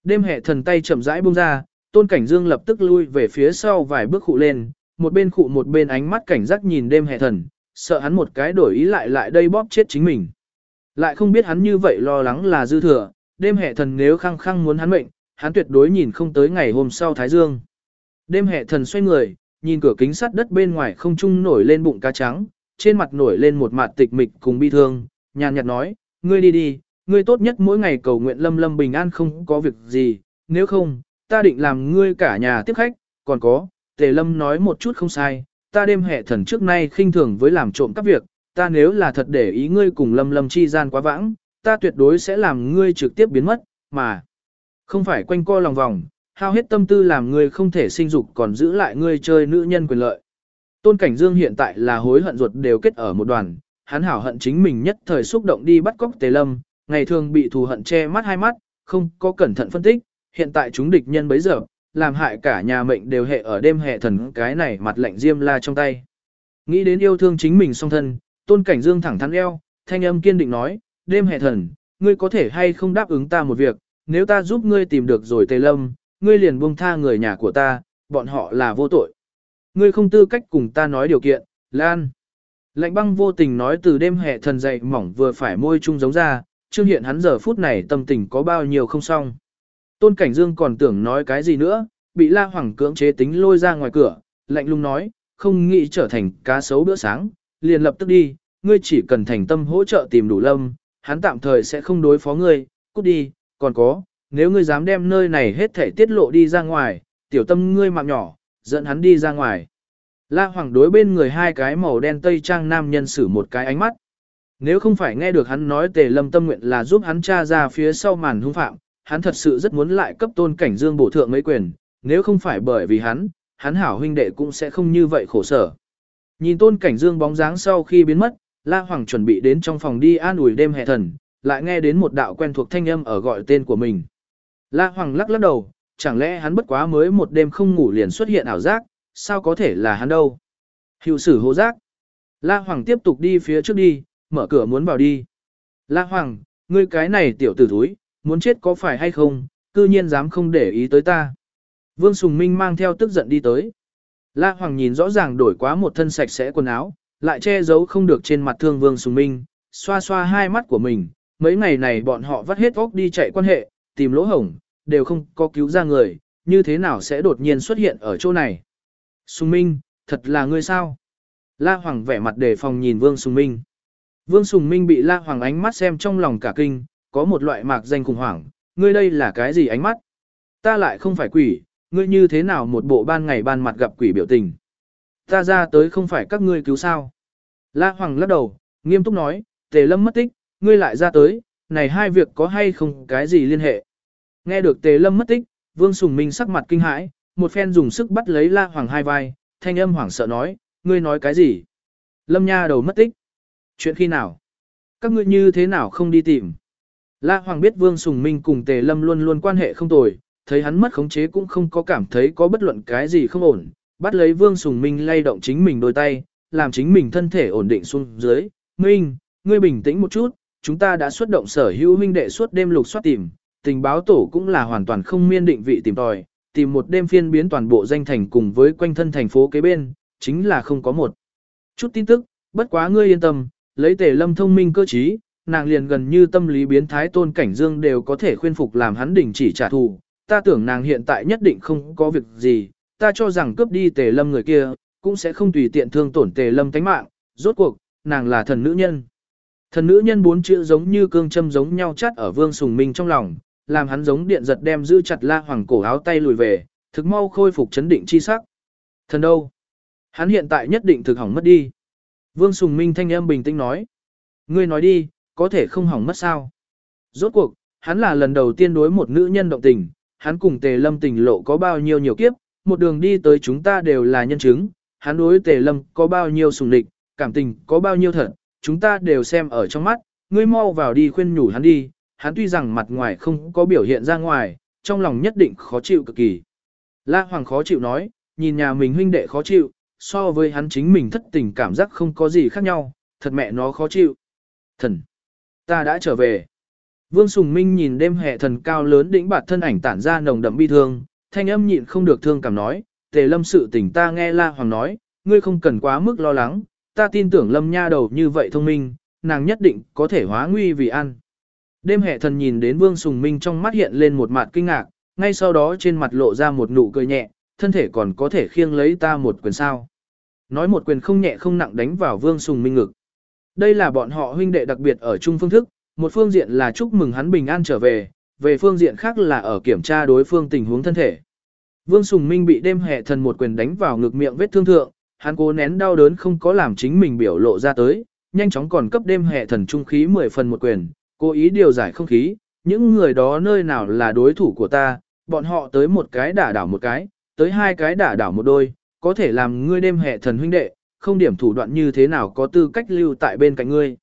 [SPEAKER 1] Đêm hệ thần tay chậm rãi buông ra, tôn cảnh dương lập tức lui về phía sau vài bước khụ lên, một bên khụ một bên ánh mắt cảnh giác nhìn đêm hệ thần, sợ hắn một cái đổi ý lại lại đây bóp chết chính mình. Lại không biết hắn như vậy lo lắng là dư thừa, đêm hệ thần nếu khăng khăng muốn hắn mệnh, hắn tuyệt đối nhìn không tới ngày hôm sau Thái Dương. Đêm hệ thần xoay người, nhìn cửa kính sắt đất bên ngoài không trung nổi lên bụng cá trắng, trên mặt nổi lên một mặt tịch mịch cùng bi thương, nhàn nhạt nói, ngươi đi đi, ngươi tốt nhất mỗi ngày cầu nguyện lâm lâm bình an không có việc gì, nếu không, ta định làm ngươi cả nhà tiếp khách, còn có, tề lâm nói một chút không sai, ta đêm hệ thần trước nay khinh thường với làm trộm các việc, ta nếu là thật để ý ngươi cùng lâm lâm chi gian quá vãng, ta tuyệt đối sẽ làm ngươi trực tiếp biến mất, mà không phải quanh co lòng vòng, hao hết tâm tư làm ngươi không thể sinh dục còn giữ lại ngươi chơi nữ nhân quyền lợi. Tôn Cảnh Dương hiện tại là hối hận ruột đều kết ở một đoàn, hắn hảo hận chính mình nhất thời xúc động đi bắt cóc Tề Lâm, ngày thường bị thù hận che mắt hai mắt, không có cẩn thận phân tích, hiện tại chúng địch nhân bấy giờ, làm hại cả nhà mệnh đều hệ ở đêm hệ thần cái này mặt lạnh diêm la trong tay. Nghĩ đến yêu thương chính mình song thân, Tôn Cảnh Dương thẳng thắn eo, thanh âm kiên định nói, đêm hệ thần, ngươi có thể hay không đáp ứng ta một việc, nếu ta giúp ngươi tìm được rồi Tề Lâm, ngươi liền buông tha người nhà của ta, bọn họ là vô tội. Ngươi không tư cách cùng ta nói điều kiện, Lan. Lạnh băng vô tình nói từ đêm hè thần dậy mỏng vừa phải môi chung giống ra, trương hiện hắn giờ phút này tâm tình có bao nhiêu không xong. Tôn Cảnh Dương còn tưởng nói cái gì nữa, bị La Hoàng cưỡng chế tính lôi ra ngoài cửa, lạnh lùng nói, không nghĩ trở thành cá sấu bữa sáng, liền lập tức đi, ngươi chỉ cần thành tâm hỗ trợ tìm đủ lâm, hắn tạm thời sẽ không đối phó ngươi, cút đi, còn có, nếu ngươi dám đem nơi này hết thể tiết lộ đi ra ngoài, tiểu tâm ngươi mạng nhỏ, dẫn hắn đi ra ngoài. La Hoàng đối bên người hai cái màu đen tây trang nam nhân sử một cái ánh mắt. Nếu không phải nghe được hắn nói tề lâm tâm nguyện là giúp hắn tra ra phía sau màn hung phạm, hắn thật sự rất muốn lại cấp tôn cảnh dương bổ thượng mấy quyền, nếu không phải bởi vì hắn, hắn hảo huynh đệ cũng sẽ không như vậy khổ sở. Nhìn tôn cảnh dương bóng dáng sau khi biến mất, La Hoàng chuẩn bị đến trong phòng đi an ủi đêm hè thần, lại nghe đến một đạo quen thuộc thanh âm ở gọi tên của mình. La Hoàng lắc lắc đầu, chẳng lẽ hắn bất quá mới một đêm không ngủ liền xuất hiện ảo giác, sao có thể là hắn đâu. Hiệu sử hô giác. La Hoàng tiếp tục đi phía trước đi, mở cửa muốn vào đi. La Hoàng, ngươi cái này tiểu tử thúi, muốn chết có phải hay không, cư nhiên dám không để ý tới ta. Vương Sùng Minh mang theo tức giận đi tới. La Hoàng nhìn rõ ràng đổi quá một thân sạch sẽ quần áo, lại che giấu không được trên mặt thương Vương Sùng Minh, xoa xoa hai mắt của mình. Mấy ngày này bọn họ vắt hết óc đi chạy quan hệ, tìm lỗ hổng, đều không có cứu ra người, như thế nào sẽ đột nhiên xuất hiện ở chỗ này. Sùng Minh, thật là ngươi sao? La Hoàng vẻ mặt đề phòng nhìn Vương Sùng Minh. Vương Sùng Minh bị La Hoàng ánh mắt xem trong lòng cả kinh, có một loại mạc danh khủng hoảng, ngươi đây là cái gì ánh mắt? Ta lại không phải quỷ, ngươi như thế nào một bộ ban ngày ban mặt gặp quỷ biểu tình? Ta ra tới không phải các ngươi cứu sao? La Hoàng lắc đầu, nghiêm túc nói, Tề Lâm mất tích, ngươi lại ra tới, này hai việc có hay không cái gì liên hệ? Nghe được Tề Lâm mất tích, Vương Sùng Minh sắc mặt kinh hãi, một phen dùng sức bắt lấy La Hoàng hai vai, thanh âm hoảng sợ nói, ngươi nói cái gì? Lâm Nha đầu mất tích. Chuyện khi nào? Các ngươi như thế nào không đi tìm? La Hoàng biết Vương Sùng Minh cùng Tề Lâm luôn luôn quan hệ không tồi, thấy hắn mất khống chế cũng không có cảm thấy có bất luận cái gì không ổn, bắt lấy Vương Sùng Minh lay động chính mình đôi tay, làm chính mình thân thể ổn định xuống dưới. Minh, ngươi bình tĩnh một chút, chúng ta đã xuất động sở hữu huynh đệ suốt đêm lục soát tìm, tình báo tổ cũng là hoàn toàn không miên định vị tìm tòi, tìm một đêm phiên biến toàn bộ danh thành cùng với quanh thân thành phố kế bên, chính là không có một chút tin tức, bất quá ngươi yên tâm, lấy tề lâm thông minh cơ trí, nàng liền gần như tâm lý biến thái tôn cảnh dương đều có thể khuyên phục làm hắn đình chỉ trả thù, ta tưởng nàng hiện tại nhất định không có việc gì, ta cho rằng cướp đi tề lâm người kia, cũng sẽ không tùy tiện thương tổn tề lâm tánh mạng, rốt cuộc, nàng là thần nữ nhân. Thần nữ nhân bốn chữ giống như cương châm giống nhau chắt ở vương sùng minh trong lòng, làm hắn giống điện giật đem giữ chặt la hoàng cổ áo tay lùi về, thực mau khôi phục chấn định chi sắc. Thần đâu? Hắn hiện tại nhất định thực hỏng mất đi. Vương Sùng Minh thanh âm bình tĩnh nói. Ngươi nói đi, có thể không hỏng mất sao? Rốt cuộc, hắn là lần đầu tiên đối một nữ nhân động tình, hắn cùng tề lâm tình lộ có bao nhiêu nhiều kiếp, một đường đi tới chúng ta đều là nhân chứng, hắn đối tề lâm có bao nhiêu sùng địch, cảm tình có bao nhiêu thật, chúng ta đều xem ở trong mắt, ngươi mau vào đi khuyên nhủ hắn đi, hắn tuy rằng mặt ngoài không có biểu hiện ra ngoài, trong lòng nhất định khó chịu cực kỳ. La Hoàng khó chịu nói, nhìn nhà mình huynh đệ khó chịu, so với hắn chính mình thất tình cảm giác không có gì khác nhau, thật mẹ nó khó chịu. Thần, ta đã trở về. Vương Sùng Minh nhìn đêm hệ thần cao lớn đỉnh bạt thân ảnh tản ra nồng đậm bi thương, thanh âm nhịn không được thương cảm nói, tề lâm sự tình ta nghe La Hoàng nói, ngươi không cần quá mức lo lắng, ta tin tưởng lâm nha đầu như vậy thông minh, nàng nhất định có thể hóa nguy vì ăn. Đêm hệ thần nhìn đến Vương Sùng Minh trong mắt hiện lên một mặt kinh ngạc, ngay sau đó trên mặt lộ ra một nụ cười nhẹ, thân thể còn có thể khiêng lấy ta một quyền sao. Nói một quyền không nhẹ không nặng đánh vào Vương Sùng Minh ngực. Đây là bọn họ huynh đệ đặc biệt ở chung phương thức, một phương diện là chúc mừng hắn bình an trở về, về phương diện khác là ở kiểm tra đối phương tình huống thân thể. Vương Sùng Minh bị đêm hệ thần một quyền đánh vào ngực miệng vết thương thượng, hắn cố nén đau đớn không có làm chính mình biểu lộ ra tới, nhanh chóng còn cấp đêm hệ thần trung khí 10 phần một quyền, cố ý điều giải không khí, những người đó nơi nào là đối thủ của ta, bọn họ tới một cái đả đảo một cái, tới hai cái đả đảo một đôi, có thể làm ngươi đêm hệ thần huynh đệ, không điểm thủ đoạn như thế nào có tư cách lưu tại bên cạnh ngươi.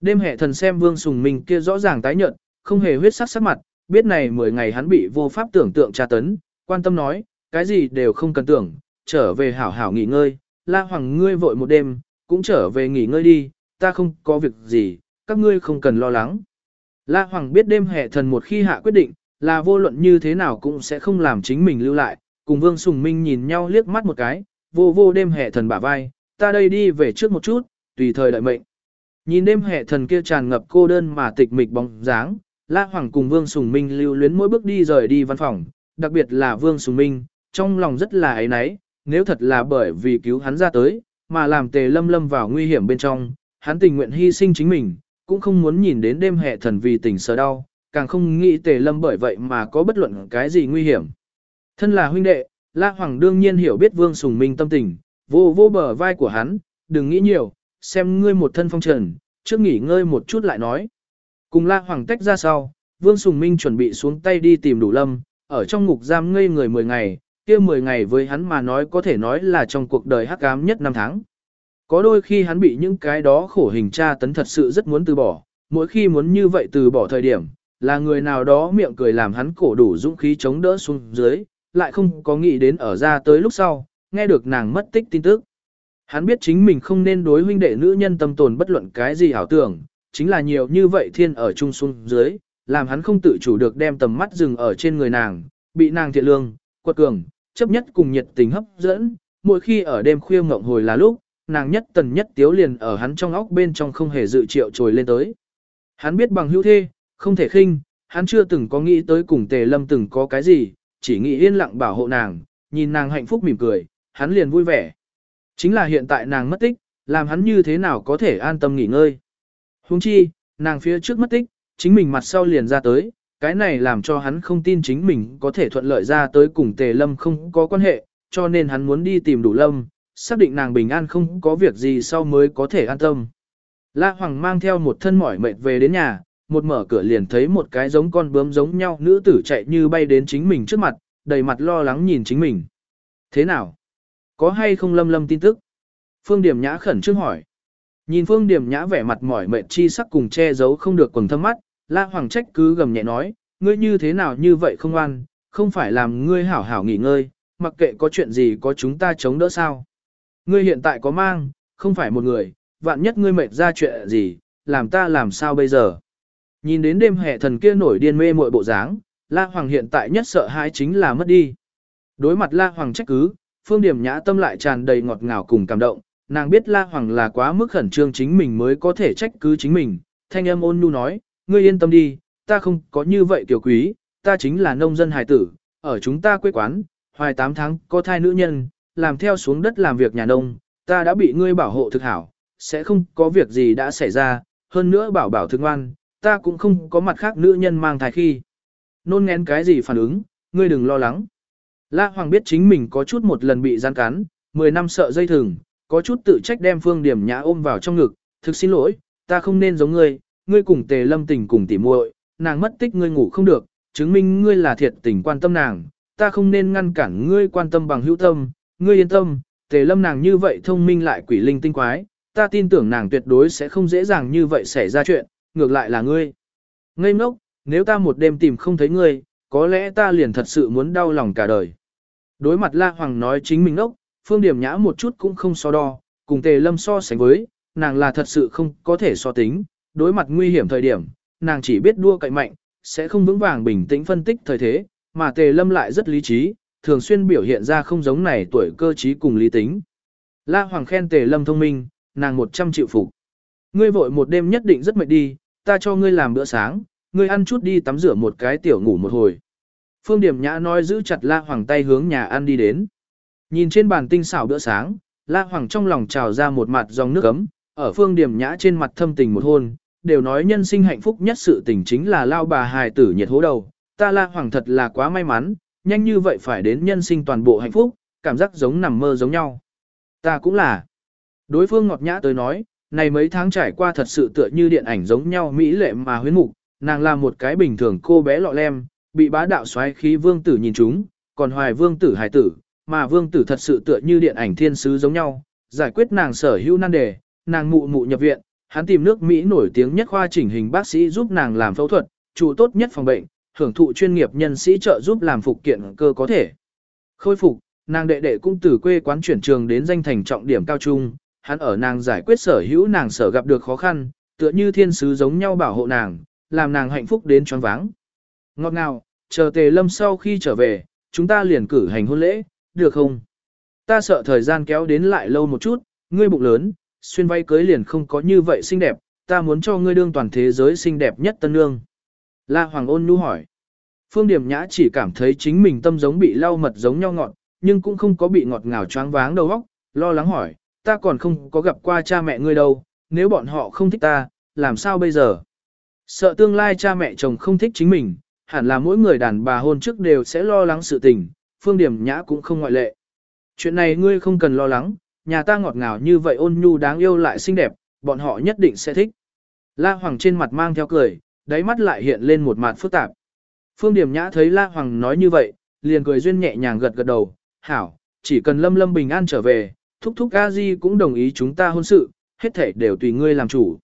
[SPEAKER 1] Đêm hệ thần xem vương sùng minh kia rõ ràng tái nhận, không hề huyết sắc sắc mặt, biết này 10 ngày hắn bị vô pháp tưởng tượng tra tấn, quan tâm nói, cái gì đều không cần tưởng, trở về hảo hảo nghỉ ngơi, la hoàng ngươi vội một đêm, cũng trở về nghỉ ngơi đi, ta không có việc gì, các ngươi không cần lo lắng. La Hoàng biết đêm hệ thần một khi hạ quyết định, là vô luận như thế nào cũng sẽ không làm chính mình lưu lại, cùng Vương Sùng Minh nhìn nhau liếc mắt một cái, vô vô đêm hệ thần bả vai, ta đây đi về trước một chút, tùy thời đợi mệnh. Nhìn đêm hệ thần kia tràn ngập cô đơn mà tịch mịch bóng dáng, La Hoàng cùng Vương Sùng Minh lưu luyến mỗi bước đi rời đi văn phòng, đặc biệt là Vương Sùng Minh, trong lòng rất là ấy náy, nếu thật là bởi vì cứu hắn ra tới, mà làm tề lâm lâm vào nguy hiểm bên trong, hắn tình nguyện hy sinh chính mình, cũng không muốn nhìn đến đêm hệ thần vì tình sở đau, càng không nghĩ tề lâm bởi vậy mà có bất luận cái gì nguy hiểm. Thân là huynh đệ, La Hoàng đương nhiên hiểu biết Vương Sùng Minh tâm tình, vô vô bờ vai của hắn, đừng nghĩ nhiều, xem ngươi một thân phong trần, trước nghỉ ngơi một chút lại nói. Cùng La Hoàng tách ra sau, Vương Sùng Minh chuẩn bị xuống tay đi tìm đủ lâm, ở trong ngục giam ngây người 10 ngày, kia 10 ngày với hắn mà nói có thể nói là trong cuộc đời hắc ám nhất năm tháng. Có đôi khi hắn bị những cái đó khổ hình tra tấn thật sự rất muốn từ bỏ, mỗi khi muốn như vậy từ bỏ thời điểm, là người nào đó miệng cười làm hắn cổ đủ dũng khí chống đỡ xuống dưới, lại không có nghĩ đến ở ra tới lúc sau, nghe được nàng mất tích tin tức. Hắn biết chính mình không nên đối huynh đệ nữ nhân tâm tồn bất luận cái gì ảo tưởng, chính là nhiều như vậy thiên ở trung xuống dưới, làm hắn không tự chủ được đem tầm mắt dừng ở trên người nàng, bị nàng thiện lương, quật cường, chấp nhất cùng nhiệt tình hấp dẫn, mỗi khi ở đêm khuya ngộng hồi là lúc, nàng nhất tần nhất tiếu liền ở hắn trong óc bên trong không hề dự triệu trồi lên tới. Hắn biết bằng hữu thê, không thể khinh, hắn chưa từng có nghĩ tới cùng tề lâm từng có cái gì, chỉ nghĩ yên lặng bảo hộ nàng, nhìn nàng hạnh phúc mỉm cười, hắn liền vui vẻ. Chính là hiện tại nàng mất tích, làm hắn như thế nào có thể an tâm nghỉ ngơi. Huống chi, nàng phía trước mất tích, chính mình mặt sau liền ra tới, cái này làm cho hắn không tin chính mình có thể thuận lợi ra tới cùng tề lâm không có quan hệ, cho nên hắn muốn đi tìm đủ lâm, xác định nàng bình an không có việc gì sau mới có thể an tâm. La Hoàng mang theo một thân mỏi mệt về đến nhà, một mở cửa liền thấy một cái giống con bướm giống nhau nữ tử chạy như bay đến chính mình trước mặt, đầy mặt lo lắng nhìn chính mình. Thế nào? Có hay không lâm lâm tin tức? Phương Điểm Nhã khẩn trương hỏi. Nhìn Phương Điểm Nhã vẻ mặt mỏi mệt chi sắc cùng che giấu không được quần thâm mắt, La Hoàng trách cứ gầm nhẹ nói, ngươi như thế nào như vậy không an, không phải làm ngươi hảo hảo nghỉ ngơi, mặc kệ có chuyện gì có chúng ta chống đỡ sao. Ngươi hiện tại có mang, không phải một người, vạn nhất ngươi mệt ra chuyện gì, làm ta làm sao bây giờ. Nhìn đến đêm hệ thần kia nổi điên mê muội bộ dáng, La Hoàng hiện tại nhất sợ hãi chính là mất đi. Đối mặt La Hoàng trách cứ, Phương Điểm Nhã tâm lại tràn đầy ngọt ngào cùng cảm động, nàng biết La Hoàng là quá mức khẩn trương chính mình mới có thể trách cứ chính mình, thanh âm ôn nhu nói, ngươi yên tâm đi, ta không có như vậy tiểu quý, ta chính là nông dân hài tử, ở chúng ta quê quán, hoài 8 tháng có thai nữ nhân, làm theo xuống đất làm việc nhà nông, ta đã bị ngươi bảo hộ thực hảo, sẽ không có việc gì đã xảy ra, hơn nữa bảo bảo thực ngoan, ta cũng không có mặt khác nữ nhân mang thai khi. Nôn ngén cái gì phản ứng, ngươi đừng lo lắng. La Hoàng biết chính mình có chút một lần bị gian cắn, 10 năm sợ dây thừng, có chút tự trách đem phương điểm nhã ôm vào trong ngực, thực xin lỗi, ta không nên giống ngươi, ngươi cùng tề lâm tình cùng tỉ muội, nàng mất tích ngươi ngủ không được, chứng minh ngươi là thiệt tình quan tâm nàng, ta không nên ngăn cản ngươi quan tâm bằng hữu tâm, ngươi yên tâm, tề lâm nàng như vậy thông minh lại quỷ linh tinh quái, ta tin tưởng nàng tuyệt đối sẽ không dễ dàng như vậy xảy ra chuyện, ngược lại là ngươi. Ngây ngốc, nếu ta một đêm tìm không thấy ngươi, có lẽ ta liền thật sự muốn đau lòng cả đời. Đối mặt La Hoàng nói chính mình ngốc, Phương Điểm Nhã một chút cũng không so đo, cùng Tề Lâm so sánh với, nàng là thật sự không có thể so tính, đối mặt nguy hiểm thời điểm, nàng chỉ biết đua cậy mạnh, sẽ không vững vàng bình tĩnh phân tích thời thế, mà Tề Lâm lại rất lý trí, thường xuyên biểu hiện ra không giống này tuổi cơ trí cùng lý tính. La Hoàng khen Tề Lâm thông minh, nàng một trăm triệu phục. Ngươi vội một đêm nhất định rất mệt đi, ta cho ngươi làm bữa sáng, ngươi ăn chút đi tắm rửa một cái tiểu ngủ một hồi. Phương Điểm Nhã nói giữ chặt La Hoàng tay hướng nhà ăn đi đến. Nhìn trên bàn tinh xảo bữa sáng, La Hoàng trong lòng trào ra một mặt dòng nước ấm, ở Phương Điểm Nhã trên mặt thâm tình một hôn, đều nói nhân sinh hạnh phúc nhất sự tình chính là lao bà hài tử nhiệt hố đầu. Ta La Hoàng thật là quá may mắn, nhanh như vậy phải đến nhân sinh toàn bộ hạnh phúc, cảm giác giống nằm mơ giống nhau. Ta cũng là. Đối phương ngọt nhã tới nói, này mấy tháng trải qua thật sự tựa như điện ảnh giống nhau mỹ lệ mà huyến mục, nàng là một cái bình thường cô bé lọ lem, bị bá đạo xoáy khí vương tử nhìn chúng, còn hoài vương tử hài tử, mà vương tử thật sự tựa như điện ảnh thiên sứ giống nhau, giải quyết nàng sở hữu nan đề, nàng mụ mụ nhập viện, hắn tìm nước Mỹ nổi tiếng nhất khoa chỉnh hình bác sĩ giúp nàng làm phẫu thuật, chủ tốt nhất phòng bệnh, hưởng thụ chuyên nghiệp nhân sĩ trợ giúp làm phục kiện cơ có thể. Khôi phục, nàng đệ đệ cũng từ quê quán chuyển trường đến danh thành trọng điểm cao trung, hắn ở nàng giải quyết sở hữu nàng sở gặp được khó khăn, tựa như thiên sứ giống nhau bảo hộ nàng, làm nàng hạnh phúc đến choáng váng. Ngọt ngào, chờ tề lâm sau khi trở về, chúng ta liền cử hành hôn lễ, được không? Ta sợ thời gian kéo đến lại lâu một chút, ngươi bụng lớn, xuyên váy cưới liền không có như vậy xinh đẹp, ta muốn cho ngươi đương toàn thế giới xinh đẹp nhất tân nương. La Hoàng ôn nhu hỏi. Phương Điểm Nhã chỉ cảm thấy chính mình tâm giống bị lau mật giống nhau ngọt, nhưng cũng không có bị ngọt ngào choáng váng đầu óc, lo lắng hỏi, ta còn không có gặp qua cha mẹ ngươi đâu, nếu bọn họ không thích ta, làm sao bây giờ? Sợ tương lai cha mẹ chồng không thích chính mình, hẳn là mỗi người đàn bà hôn trước đều sẽ lo lắng sự tình, phương điểm nhã cũng không ngoại lệ. Chuyện này ngươi không cần lo lắng, nhà ta ngọt ngào như vậy ôn nhu đáng yêu lại xinh đẹp, bọn họ nhất định sẽ thích. La Hoàng trên mặt mang theo cười, đáy mắt lại hiện lên một mặt phức tạp. Phương Điểm Nhã thấy La Hoàng nói như vậy, liền cười duyên nhẹ nhàng gật gật đầu, hảo, chỉ cần Lâm Lâm bình an trở về, thúc thúc a di cũng đồng ý chúng ta hôn sự, hết thể đều tùy ngươi làm chủ.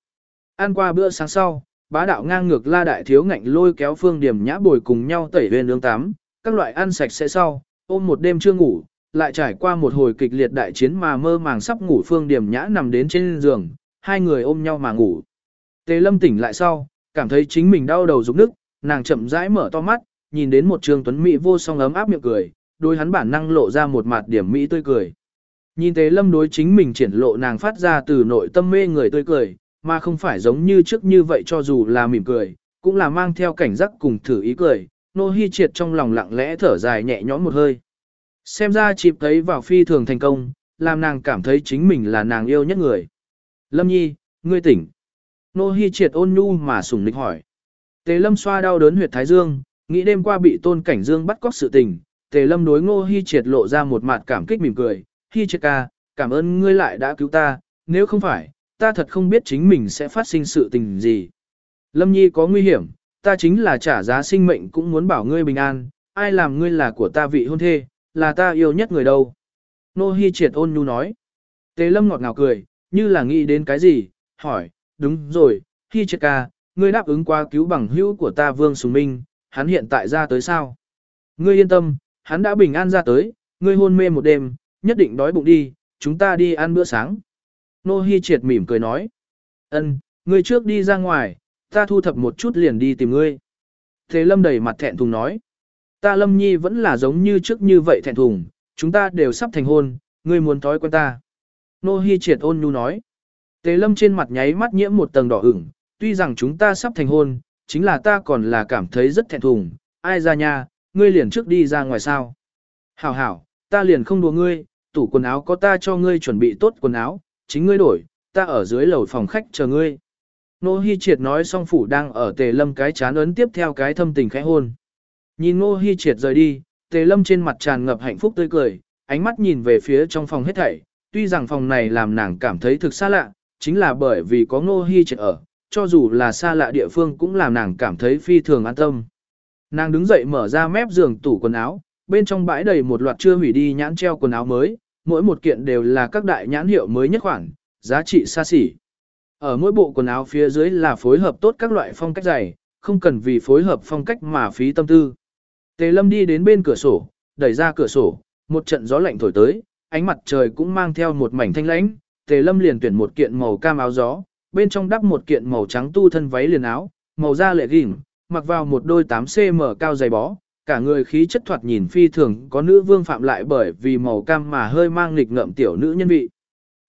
[SPEAKER 1] Ăn qua bữa sáng sau, bá đạo ngang ngược La Đại Thiếu ngạnh lôi kéo Phương Điểm Nhã bồi cùng nhau tẩy viên nướng tắm, các loại ăn sạch sẽ sau, ôm một đêm chưa ngủ, lại trải qua một hồi kịch liệt đại chiến mà mơ màng sắp ngủ Phương Điểm Nhã nằm đến trên giường, hai người ôm nhau mà ngủ. Tề Lâm tỉnh lại sau, cảm thấy chính mình đau đầu rụng nức, nàng chậm rãi mở to mắt, nhìn đến một trường tuấn mỹ vô song ấm áp miệng cười, đôi hắn bản năng lộ ra một mặt điểm mỹ tươi cười. Nhìn thấy Lâm đối chính mình triển lộ nàng phát ra từ nội tâm mê người tươi cười, mà không phải giống như trước như vậy cho dù là mỉm cười, cũng là mang theo cảnh giác cùng thử ý cười, nô hi triệt trong lòng lặng lẽ thở dài nhẹ nhõm một hơi. Xem ra chịp thấy vào phi thường thành công, làm nàng cảm thấy chính mình là nàng yêu nhất người. Lâm nhi, ngươi tỉnh. Nô hi triệt ôn nhu mà sủng nịch hỏi. Tề lâm xoa đau đớn huyệt thái dương, nghĩ đêm qua bị tôn cảnh dương bắt cóc sự tình. Tề lâm đối ngô hi triệt lộ ra một mặt cảm kích mỉm cười. Hi triệt ca, cảm ơn ngươi lại đã cứu ta, nếu không phải, ta thật không biết chính mình sẽ phát sinh sự tình gì. Lâm nhi có nguy hiểm, ta chính là trả giá sinh mệnh cũng muốn bảo ngươi bình an, ai làm ngươi là của ta vị hôn thê, là ta yêu nhất người đâu. Nô Hi triệt ôn nhu nói. Tề lâm ngọt ngào cười, như là nghĩ đến cái gì, hỏi, đúng rồi, Hi triệt ca, ngươi đáp ứng qua cứu bằng hữu của ta Vương Sùng Minh, hắn hiện tại ra tới sao? Ngươi yên tâm, hắn đã bình an ra tới, ngươi hôn mê một đêm, nhất định đói bụng đi, chúng ta đi ăn bữa sáng. Nô Hi triệt mỉm cười nói, ân, ngươi trước đi ra ngoài, ta thu thập một chút liền đi tìm ngươi. Thế lâm đầy mặt thẹn thùng nói. Ta lâm nhi vẫn là giống như trước như vậy thẹn thùng, chúng ta đều sắp thành hôn, ngươi muốn thói quen ta. Nô Hi triệt ôn nhu nói. Tề lâm trên mặt nháy mắt nhiễm một tầng đỏ ửng, tuy rằng chúng ta sắp thành hôn, chính là ta còn là cảm thấy rất thẹn thùng, ai ra nha, ngươi liền trước đi ra ngoài sao. Hảo hảo, ta liền không đùa ngươi, tủ quần áo có ta cho ngươi chuẩn bị tốt quần áo, chính ngươi đổi, ta ở dưới lầu phòng khách chờ ngươi. Nô Hi Triệt nói xong phủ đang ở tề lâm cái chán ấn tiếp theo cái thâm tình khẽ hôn. Nhìn Nô Hi Triệt rời đi, tề lâm trên mặt tràn ngập hạnh phúc tươi cười, ánh mắt nhìn về phía trong phòng hết thảy, tuy rằng phòng này làm nàng cảm thấy thực xa lạ, chính là bởi vì có Ngô Hi Triệt ở, cho dù là xa lạ địa phương cũng làm nàng cảm thấy phi thường an tâm. Nàng đứng dậy mở ra mép giường tủ quần áo, bên trong bãi đầy một loạt chưa hủy đi nhãn treo quần áo mới, mỗi một kiện đều là các đại nhãn hiệu mới nhất khoản, giá trị xa xỉ. Ở mỗi bộ quần áo phía dưới là phối hợp tốt các loại phong cách giày, không cần vì phối hợp phong cách mà phí tâm tư. Tề Lâm đi đến bên cửa sổ, đẩy ra cửa sổ, một trận gió lạnh thổi tới, ánh mặt trời cũng mang theo một mảnh thanh lãnh. Tề Lâm liền tuyển một kiện màu cam áo gió, bên trong đắp một kiện màu trắng tu thân váy liền áo, màu da lệ gỉnh, mặc vào một đôi 8cm cao dày bó, cả người khí chất thoạt nhìn phi thường có nữ vương phạm lại bởi vì màu cam mà hơi mang nghịch ngợm tiểu nữ nhân vị.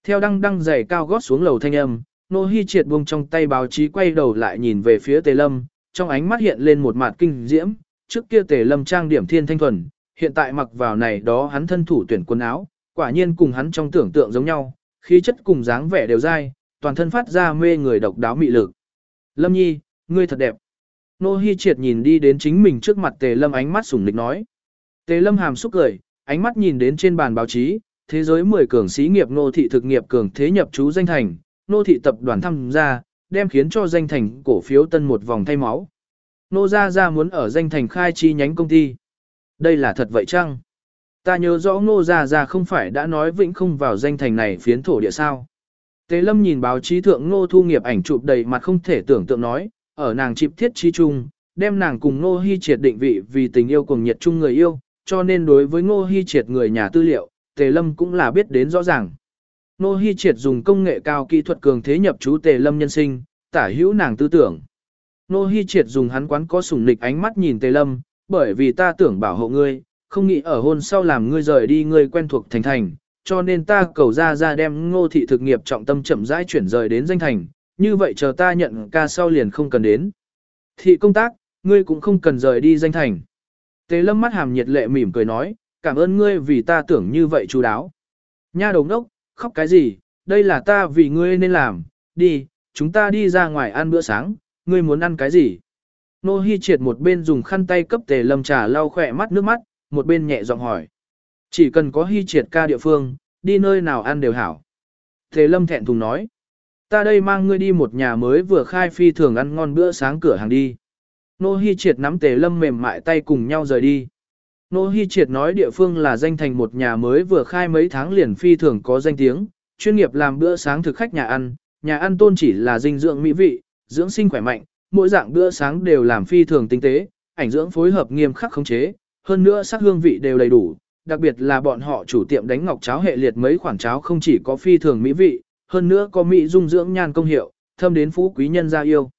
[SPEAKER 1] Theo đăng đăng giày cao gót xuống lầu thanh âm, Nô Hi triệt buông trong tay báo chí quay đầu lại nhìn về phía Tề Lâm, trong ánh mắt hiện lên một mặt kinh diễm, trước kia Tề Lâm trang điểm thiên thanh thuần, hiện tại mặc vào này đó hắn thân thủ tuyển quần áo, quả nhiên cùng hắn trong tưởng tượng giống nhau, khí chất cùng dáng vẻ đều dai, toàn thân phát ra mê người độc đáo mị lực. Lâm Nhi, ngươi thật đẹp. Nô Hi triệt nhìn đi đến chính mình trước mặt Tề Lâm ánh mắt sủng lịch nói. Tề Lâm hàm xúc cười, ánh mắt nhìn đến trên bàn báo chí, thế giới 10 cường sĩ nghiệp nô thị thực nghiệp cường thế nhập chú danh thành, nô thị tập đoàn tham gia, đem khiến cho danh thành cổ phiếu tân một vòng thay máu. Nô gia gia muốn ở danh thành khai chi nhánh công ty. Đây là thật vậy chăng? Ta nhớ rõ Ngô gia gia không phải đã nói vĩnh không vào danh thành này phiến thổ địa sao. Tế lâm nhìn báo chí thượng Ngô thu nghiệp ảnh chụp đầy mặt không thể tưởng tượng nói, ở nàng chịp thiết chi chung, đem nàng cùng Ngô hy triệt định vị vì tình yêu cùng nhiệt chung người yêu, cho nên đối với ngô hy triệt người nhà tư liệu, tề lâm cũng là biết đến rõ ràng. Nô Hi Triệt dùng công nghệ cao kỹ thuật cường thế nhập chú Tề Lâm nhân sinh, tả hữu nàng tư tưởng. Nô Hi Triệt dùng hắn quán có sủng nịch ánh mắt nhìn Tề Lâm, bởi vì ta tưởng bảo hộ ngươi, không nghĩ ở hôn sau làm ngươi rời đi ngươi quen thuộc thành thành, cho nên ta cầu ra ra đem ngô thị thực nghiệp trọng tâm chậm rãi chuyển rời đến danh thành, như vậy chờ ta nhận ca sau liền không cần đến. Thị công tác, ngươi cũng không cần rời đi danh thành. Tế Lâm mắt hàm nhiệt lệ mỉm cười nói, cảm ơn ngươi vì ta tưởng như vậy chú đáo. Nha đồng đốc, khóc cái gì, đây là ta vì ngươi nên làm, đi, chúng ta đi ra ngoài ăn bữa sáng, ngươi muốn ăn cái gì? Nô Hi triệt một bên dùng khăn tay cấp tề lâm trà lau khỏe mắt nước mắt, một bên nhẹ giọng hỏi. Chỉ cần có Hi triệt ca địa phương, đi nơi nào ăn đều hảo. Thế lâm thẹn thùng nói. Ta đây mang ngươi đi một nhà mới vừa khai phi thường ăn ngon bữa sáng cửa hàng đi. Nô Hi Triệt nắm Tề Lâm mềm mại tay cùng nhau rời đi. Nô Hi Triệt nói địa phương là danh thành một nhà mới vừa khai mấy tháng liền phi thường có danh tiếng, chuyên nghiệp làm bữa sáng thực khách nhà ăn, nhà ăn tôn chỉ là dinh dưỡng mỹ vị, dưỡng sinh khỏe mạnh, mỗi dạng bữa sáng đều làm phi thường tinh tế, ảnh dưỡng phối hợp nghiêm khắc khống chế, hơn nữa sắc hương vị đều đầy đủ, đặc biệt là bọn họ chủ tiệm đánh ngọc cháo hệ liệt mấy khoản cháo không chỉ có phi thường mỹ vị, hơn nữa có mỹ dung dưỡng nhan công hiệu, thâm đến phú quý nhân gia yêu.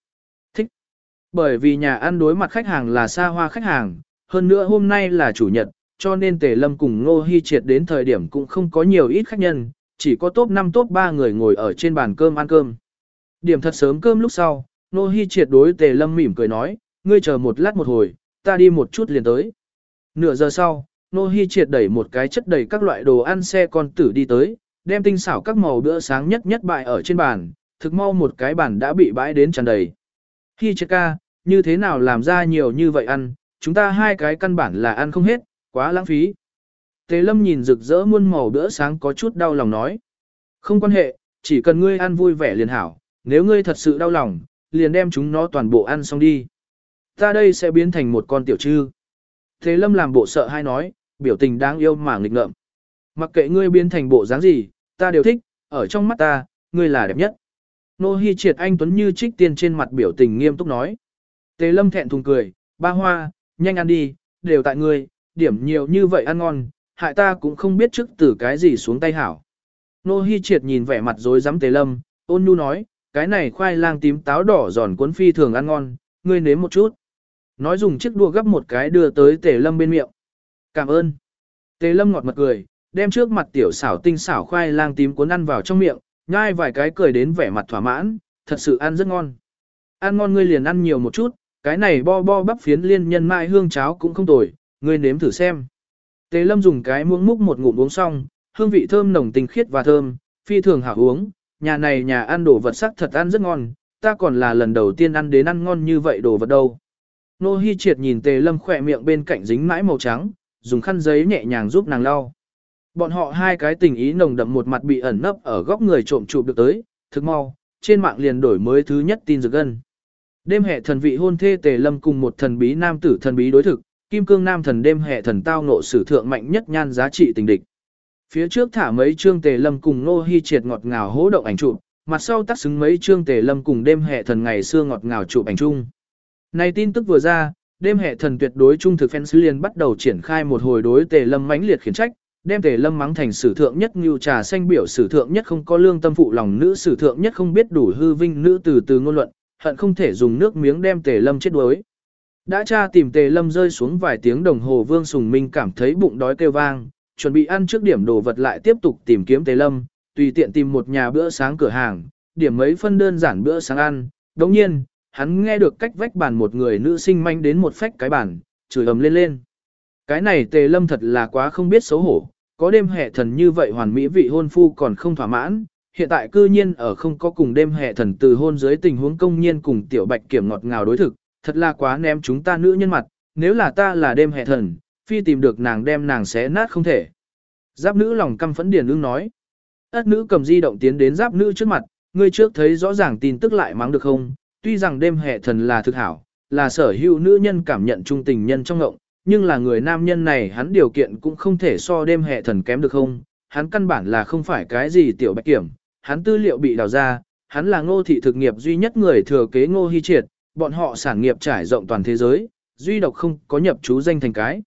[SPEAKER 1] Thích. Bởi vì nhà ăn đối mặt khách hàng là xa hoa khách hàng, hơn nữa hôm nay là chủ nhật, cho nên Tề Lâm cùng Ngô Hi Triệt đến thời điểm cũng không có nhiều ít khách nhân, chỉ có top 5 top 3 người ngồi ở trên bàn cơm ăn cơm. Điểm thật sớm cơm lúc sau, Ngô Hi Triệt đối Tề Lâm mỉm cười nói, ngươi chờ một lát một hồi, ta đi một chút liền tới. Nửa giờ sau, Nô Hi Triệt đẩy một cái chất đầy các loại đồ ăn xe con tử đi tới, đem tinh xảo các màu bữa sáng nhất nhất bại ở trên bàn, thực mau một cái bàn đã bị bãi đến tràn đầy. Hi Triệt ca, như thế nào làm ra nhiều như vậy ăn, chúng ta hai cái căn bản là ăn không hết, quá lãng phí. Tề lâm nhìn rực rỡ muôn màu bữa sáng có chút đau lòng nói. Không quan hệ, chỉ cần ngươi ăn vui vẻ liền hảo, nếu ngươi thật sự đau lòng, liền đem chúng nó toàn bộ ăn xong đi. Ta đây sẽ biến thành một con tiểu trư. Tề lâm làm bộ sợ hay nói, biểu tình đáng yêu mà nghịch ngợm. Mặc kệ ngươi biến thành bộ dáng gì, ta đều thích, ở trong mắt ta, ngươi là đẹp nhất. Nô Hi triệt anh Tuấn như trích tiên trên mặt biểu tình nghiêm túc nói. Tề lâm thẹn thùng cười, ba hoa, nhanh ăn đi, đều tại ngươi, điểm nhiều như vậy ăn ngon, hại ta cũng không biết trước từ cái gì xuống tay hảo. Nô Hi Triệt nhìn vẻ mặt rối rắm Tề Lâm, ôn nhu nói, cái này khoai lang tím táo đỏ giòn cuốn phi thường ăn ngon, ngươi nếm một chút. Nói dùng chiếc đũa gấp một cái đưa tới Tề Lâm bên miệng. Cảm ơn. Tề Lâm ngọt mặt cười, đem trước mặt tiểu xảo tinh xảo khoai lang tím cuốn ăn vào trong miệng, nhai vài cái cười đến vẻ mặt thỏa mãn, thật sự ăn rất ngon. Ăn ngon ngươi liền ăn nhiều một chút, cái này bo bo bắp phiến liên nhân mai hương cháo cũng không tồi, ngươi nếm thử xem. Tề lâm dùng cái muỗng múc một ngụm uống xong, hương vị thơm nồng tinh khiết và thơm, phi thường hảo uống, nhà này nhà ăn đồ vật sắc thật ăn rất ngon, ta còn là lần đầu tiên ăn đến ăn ngon như vậy đồ vật đâu. Nô Hi triệt nhìn tề lâm khỏe miệng bên cạnh dính mãi màu trắng, dùng khăn giấy nhẹ nhàng giúp nàng lau. Bọn họ hai cái tình ý nồng đậm một mặt bị ẩn nấp ở góc người trộm chụp được tới, thực mau, trên mạng liền đổi mới thứ nhất tin dược gân. Đêm hệ thần vị hôn thê tề lâm cùng một thần bí nam tử thần bí đối thực, kim cương nam thần đêm hệ thần tao nộ sử thượng mạnh nhất nhan giá trị tình địch. Phía trước thả mấy chương tề lâm cùng nô Hi triệt ngọt ngào hố động ảnh chụp, mặt sau tác xứng mấy chương tề lâm cùng đêm hệ thần ngày xưa ngọt ngào chụp ảnh chung. Này tin tức vừa ra, đêm hệ thần tuyệt đối trung thực fans liền bắt đầu triển khai một hồi đối tề lâm mãnh liệt khiển trách, đem tề lâm mắng thành sử thượng nhất như trà xanh biểu sử thượng nhất không có lương tâm phụ lòng nữ sử thượng nhất không biết đủ hư vinh nữ từ từ ngôn luận, hận không thể dùng nước miếng đem tề lâm chết đuối. Đã tra tìm tề lâm rơi xuống vài tiếng đồng hồ Vương Sùng Minh cảm thấy bụng đói kêu vang, chuẩn bị ăn trước điểm đồ vật lại tiếp tục tìm kiếm tề lâm, tùy tiện tìm một nhà bữa sáng cửa hàng, điểm mấy phân đơn giản bữa sáng ăn. Đồng nhiên, hắn nghe được cách vách bàn một người nữ sinh manh đến một phách cái bàn, chửi ầm lên lên. Cái này tề lâm thật là quá không biết xấu hổ, có đêm hệ thần như vậy hoàn mỹ vị hôn phu còn không thỏa mãn, hiện tại cư nhiên ở không có cùng đêm hệ thần từ hôn dưới tình huống công nhiên cùng tiểu bạch kiểm ngọt ngào đối thực, thật là quá ném chúng ta nữ nhân mặt, nếu là ta là đêm hệ thần, phi tìm được nàng đem nàng xé nát không thể. Giáp nữ lòng căm phẫn điền ương nói. Ất nữ cầm di động tiến đến giáp nữ trước mặt, ngươi trước thấy rõ ràng tin tức lại mắng được không, tuy rằng đêm hệ thần là thực hảo, là sở hữu nữ nhân cảm nhận trung tình nhân trong ngộng, nhưng là người nam nhân này hắn điều kiện cũng không thể so đêm hệ thần kém được không, hắn căn bản là không phải cái gì tiểu bạch kiểm, hắn tư liệu bị đào ra, hắn là ngô thị thực nghiệp duy nhất người thừa kế ngô hy triệt, bọn họ sản nghiệp trải rộng toàn thế giới, duy độc không có nhập chú danh thành cái.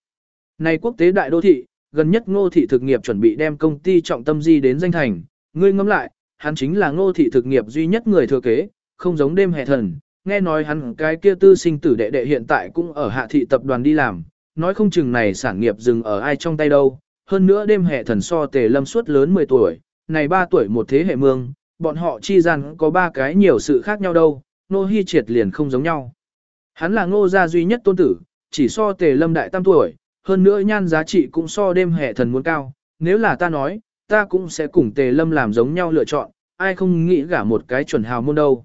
[SPEAKER 1] Này quốc tế đại đô thị, gần nhất ngô thị thực nghiệp chuẩn bị đem công ty trọng tâm di đến danh thành, ngươi ngẫm lại, hắn chính là ngô thị thực nghiệp duy nhất người thừa kế, không giống đêm hệ thần, nghe nói hắn cái kia tư sinh tử đệ đệ hiện tại cũng ở hạ thị tập đoàn đi làm, nói không chừng này sản nghiệp dừng ở ai trong tay đâu, hơn nữa đêm hệ thần so tề lâm suốt lớn 10 tuổi, này 3 tuổi một thế hệ mương, bọn họ chi gian có ba cái nhiều sự khác nhau đâu, nô hy triệt liền không giống nhau. Hắn là ngô gia duy nhất tôn tử, chỉ so tề lâm đại tam tuổi, hơn nữa nhan giá trị cũng so đêm hệ thần muốn cao, nếu là ta nói, ta cũng sẽ cùng tề lâm làm giống nhau lựa chọn, ai không nghĩ gả một cái chuẩn hào môn đâu.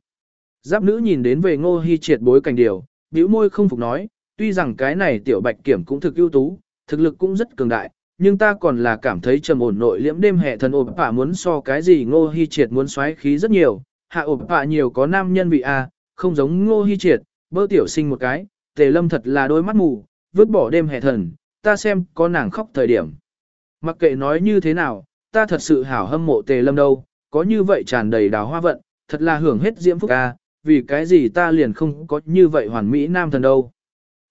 [SPEAKER 1] Giáp nữ nhìn đến về ngô hy triệt bối cảnh điều, bĩu môi không phục nói, tuy rằng cái này tiểu bạch kiểm cũng thực ưu tú, thực lực cũng rất cường đại, nhưng ta còn là cảm thấy trầm ổn nội liễm đêm hệ thần ổn bả muốn so cái gì ngô hy triệt muốn xoáy khí rất nhiều, hạ ổn bạ nhiều có nam nhân vị A, không giống ngô hy triệt, bơ tiểu sinh một cái, tề lâm thật là đôi mắt mù, vứt bỏ đêm hệ thần, ta xem có nàng khóc thời điểm. Mặc kệ nói như thế nào, ta thật sự hảo hâm mộ tề lâm đâu, có như vậy tràn đầy đào hoa vận, thật là hưởng hết diễm phúc a vì cái gì ta liền không có như vậy hoàn mỹ nam thần đâu.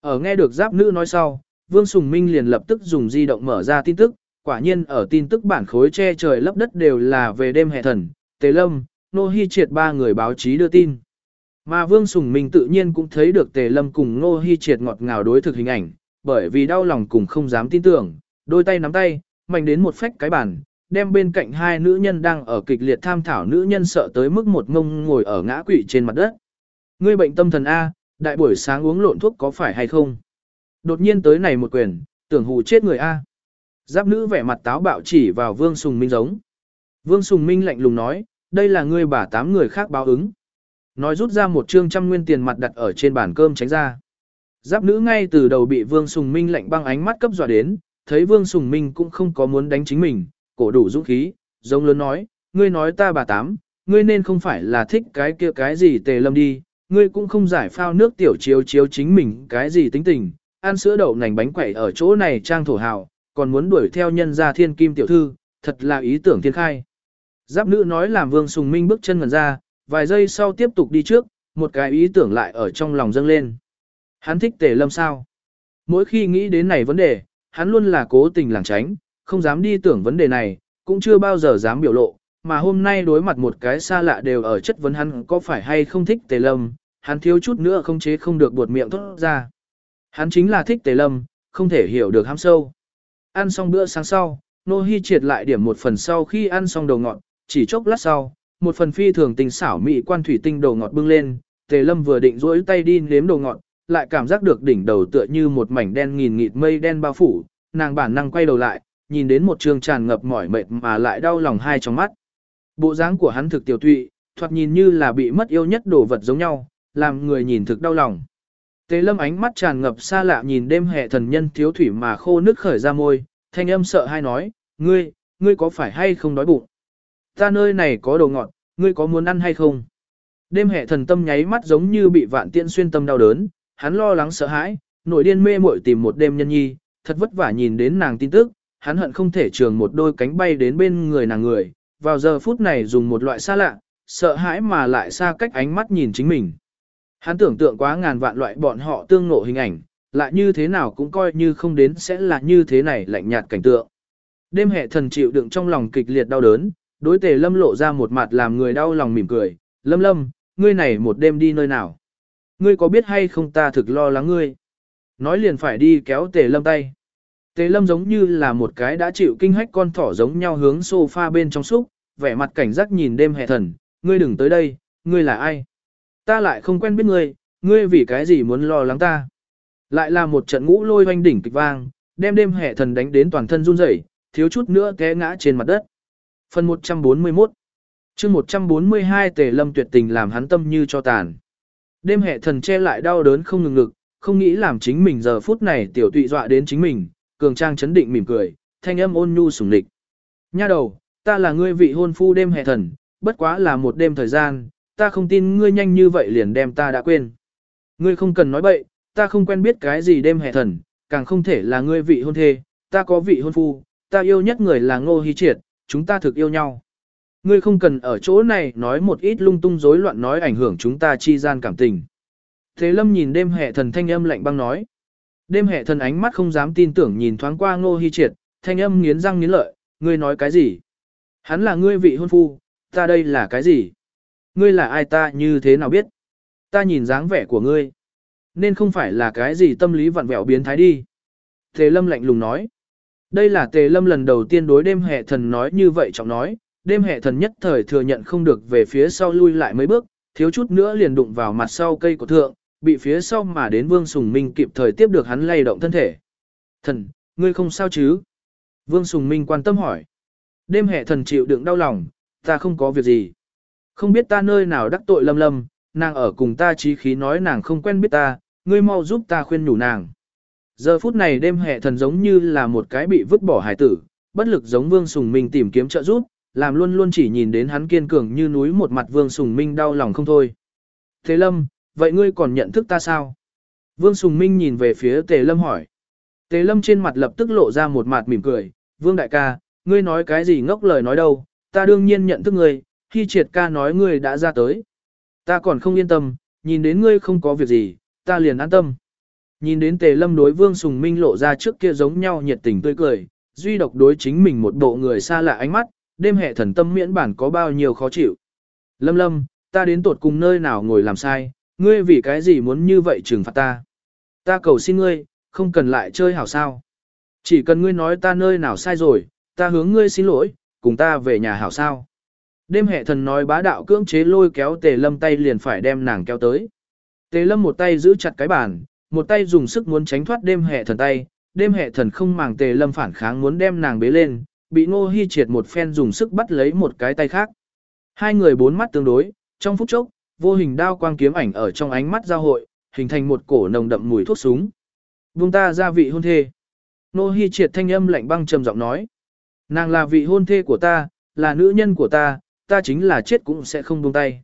[SPEAKER 1] Ở nghe được giáp nữ nói sau, Vương Sùng Minh liền lập tức dùng di động mở ra tin tức, quả nhiên ở tin tức bản khối che trời lấp đất đều là về đêm hệ thần, Tề Lâm, Nô Hi Triệt ba người báo chí đưa tin. Mà Vương Sùng Minh tự nhiên cũng thấy được Tề Lâm cùng Nô Hi Triệt ngọt ngào đối thực hình ảnh, bởi vì đau lòng cùng không dám tin tưởng, đôi tay nắm tay, mạnh đến một phách cái bàn, đem bên cạnh hai nữ nhân đang ở kịch liệt tham thảo nữ nhân sợ tới mức một ngông ngồi ở ngã quỵ trên mặt đất. Ngươi bệnh tâm thần A, đại buổi sáng uống lộn thuốc có phải hay không? Đột nhiên tới này một quyền, tưởng hù chết người A. Giáp nữ vẻ mặt táo bạo chỉ vào Vương Sùng Minh giống. Vương Sùng Minh lạnh lùng nói, đây là ngươi bà tám người khác báo ứng. Nói rút ra một trương trăm nguyên tiền mặt đặt ở trên bàn cơm tránh ra. Giáp nữ ngay từ đầu bị Vương Sùng Minh lạnh băng ánh mắt cấp dọa đến, thấy Vương Sùng Minh cũng không có muốn đánh chính mình, cổ đủ dũng khí, giống lớn nói, ngươi nói ta bà tám, ngươi nên không phải là thích cái kia cái gì tề lâm đi, ngươi cũng không giải phao nước tiểu chiếu chiếu chính mình cái gì tính tình, ăn sữa đậu nành bánh quẩy ở chỗ này trang thổ hào, còn muốn đuổi theo nhân gia thiên kim tiểu thư, thật là ý tưởng thiên khai. Giáp nữ nói làm Vương Sùng Minh bước chân ngần ra, vài giây sau tiếp tục đi trước, một cái ý tưởng lại ở trong lòng dâng lên. Hắn thích tề lâm sao? Mỗi khi nghĩ đến này vấn đề, hắn luôn là cố tình lảng tránh, không dám đi tưởng vấn đề này, cũng chưa bao giờ dám biểu lộ, mà hôm nay đối mặt một cái xa lạ đều ở chất vấn hắn có phải hay không thích tề lâm, hắn thiếu chút nữa không chế không được buột miệng thốt ra. Hắn chính là thích tề lâm, không thể hiểu được ham sâu. Ăn xong bữa sáng sau, Nô Hi triệt lại điểm một phần sau khi ăn xong đầu ngọt, chỉ chốc lát sau, một phần phi thường tình xảo mỹ quan thủy tinh đầu ngọt bưng lên, Tề Lâm vừa định duỗi tay đi nếm đầu ngọt, lại cảm giác được đỉnh đầu tựa như một mảnh đen nghìn nghịt mây đen bao phủ, nàng bản năng quay đầu lại, nhìn đến một trường tràn ngập mỏi mệt mà lại đau lòng hai trong mắt. Bộ dáng của hắn thực tiểu tụy, thoạt nhìn như là bị mất yêu nhất đồ vật giống nhau, làm người nhìn thực đau lòng. Tế lâm ánh mắt tràn ngập xa lạ nhìn đêm hệ thần nhân thiếu thủy mà khô nước khởi ra môi, thanh âm sợ hai nói, ngươi, ngươi có phải hay không đói bụng? Ta nơi này có đồ ngọt, ngươi có muốn ăn hay không? Đêm hệ thần tâm nháy mắt giống như bị vạn tiện xuyên tâm đau đớn, hắn lo lắng sợ hãi, nổi điên mê muội tìm một đêm nhân nhi, thật vất vả nhìn đến nàng tin tức, hắn hận không thể trường một đôi cánh bay đến bên người nàng người, vào giờ phút này dùng một loại xa lạ, sợ hãi mà lại xa cách ánh mắt nhìn chính mình. Hắn tưởng tượng quá ngàn vạn loại bọn họ tương ngộ hình ảnh, lại như thế nào cũng coi như không đến sẽ là như thế này lạnh nhạt cảnh tượng. Đêm hệ thần chịu đựng trong lòng kịch liệt đau đớn, đối tề lâm lộ ra một mặt làm người đau lòng mỉm cười, lâm lâm, ngươi này một đêm đi nơi nào? Ngươi có biết hay không ta thực lo lắng ngươi? Nói liền phải đi kéo tề lâm tay. Tề lâm giống như là một cái đã chịu kinh hách con thỏ giống nhau hướng sofa bên trong xúc, vẻ mặt cảnh giác nhìn đêm hệ thần, ngươi đừng tới đây, ngươi là ai? Ta lại không quen biết ngươi, ngươi vì cái gì muốn lo lắng ta? Lại là một trận ngũ lôi hoanh đỉnh kịch vang, đem đêm hệ thần đánh đến toàn thân run rẩy, thiếu chút nữa té ngã trên mặt đất. Phần 141 chương 142 tề lâm tuyệt tình làm hắn tâm như cho tàn. Đêm hệ thần che lại đau đớn không ngừng ngực, không nghĩ làm chính mình giờ phút này tiểu tụy dọa đến chính mình, cường trang chấn định mỉm cười, thanh âm ôn nhu sủng lịch. Nha đầu, ta là ngươi vị hôn phu đêm hệ thần, bất quá là một đêm thời gian, ta không tin ngươi nhanh như vậy liền đem ta đã quên. Ngươi không cần nói bậy, ta không quen biết cái gì đêm hệ thần, càng không thể là ngươi vị hôn thê, ta có vị hôn phu, ta yêu nhất người là ngô hy triệt, chúng ta thực yêu nhau. Ngươi không cần ở chỗ này nói một ít lung tung rối loạn nói ảnh hưởng chúng ta chi gian cảm tình. Thế lâm nhìn đêm hệ thần thanh âm lạnh băng nói. Đêm hệ thần ánh mắt không dám tin tưởng nhìn thoáng qua ngô hy triệt, thanh âm nghiến răng nghiến lợi, ngươi nói cái gì? Hắn là ngươi vị hôn phu, ta đây là cái gì? Ngươi là ai ta như thế nào biết? Ta nhìn dáng vẻ của ngươi. Nên không phải là cái gì tâm lý vặn vẹo biến thái đi. Tề lâm lạnh lùng nói. Đây là tề lâm lần đầu tiên đối đêm hệ thần nói như vậy trọng nói. Đêm hệ thần nhất thời thừa nhận không được về phía sau lui lại mấy bước, thiếu chút nữa liền đụng vào mặt sau cây của thượng, bị phía sau mà đến Vương Sùng Minh kịp thời tiếp được hắn lay động thân thể. Thần, ngươi không sao chứ? Vương Sùng Minh quan tâm hỏi. Đêm hệ thần chịu đựng đau lòng, ta không có việc gì. Không biết ta nơi nào đắc tội lâm lâm, nàng ở cùng ta trí khí nói nàng không quen biết ta, ngươi mau giúp ta khuyên nhủ nàng. Giờ phút này đêm hệ thần giống như là một cái bị vứt bỏ hải tử, bất lực giống Vương Sùng Minh tìm kiếm trợ giúp, làm luôn luôn chỉ nhìn đến hắn kiên cường như núi một mặt Vương Sùng Minh đau lòng không thôi. Thế Lâm, vậy ngươi còn nhận thức ta sao? Vương Sùng Minh nhìn về phía Tề Lâm hỏi. Tề Lâm trên mặt lập tức lộ ra một mặt mỉm cười, Vương đại ca, ngươi nói cái gì ngốc lời nói đâu, ta đương nhiên nhận thức ngươi, khi triệt ca nói ngươi đã ra tới. Ta còn không yên tâm, nhìn đến ngươi không có việc gì, ta liền an tâm. Nhìn đến Tề Lâm đối Vương Sùng Minh lộ ra trước kia giống nhau nhiệt tình tươi cười, duy độc đối chính mình một bộ người xa lạ ánh mắt, đêm hệ thần tâm miễn bản có bao nhiêu khó chịu. Lâm Lâm, ta đến tột cùng nơi nào ngồi làm sai, ngươi vì cái gì muốn như vậy trừng phạt ta. Ta cầu xin ngươi, không cần lại chơi hảo sao. Chỉ cần ngươi nói ta nơi nào sai rồi, ta hướng ngươi xin lỗi, cùng ta về nhà hảo sao. Đêm hệ thần nói bá đạo cưỡng chế lôi kéo tề lâm tay liền phải đem nàng kéo tới. Tề lâm một tay giữ chặt cái bàn, một tay dùng sức muốn tránh thoát đêm hệ thần tay, đêm hệ thần không màng tề lâm phản kháng muốn đem nàng bế lên, bị ngô hy triệt một phen dùng sức bắt lấy một cái tay khác. Hai người bốn mắt tương đối, trong phút chốc, vô hình đao quang kiếm ảnh ở trong ánh mắt giao hội, hình thành một cổ nồng đậm mùi thuốc súng. Vung ta ra vị hôn thê. Nô Hi triệt thanh âm lạnh băng trầm giọng nói. Nàng là vị hôn thê của ta, là nữ nhân của ta, ta chính là chết cũng sẽ không buông tay.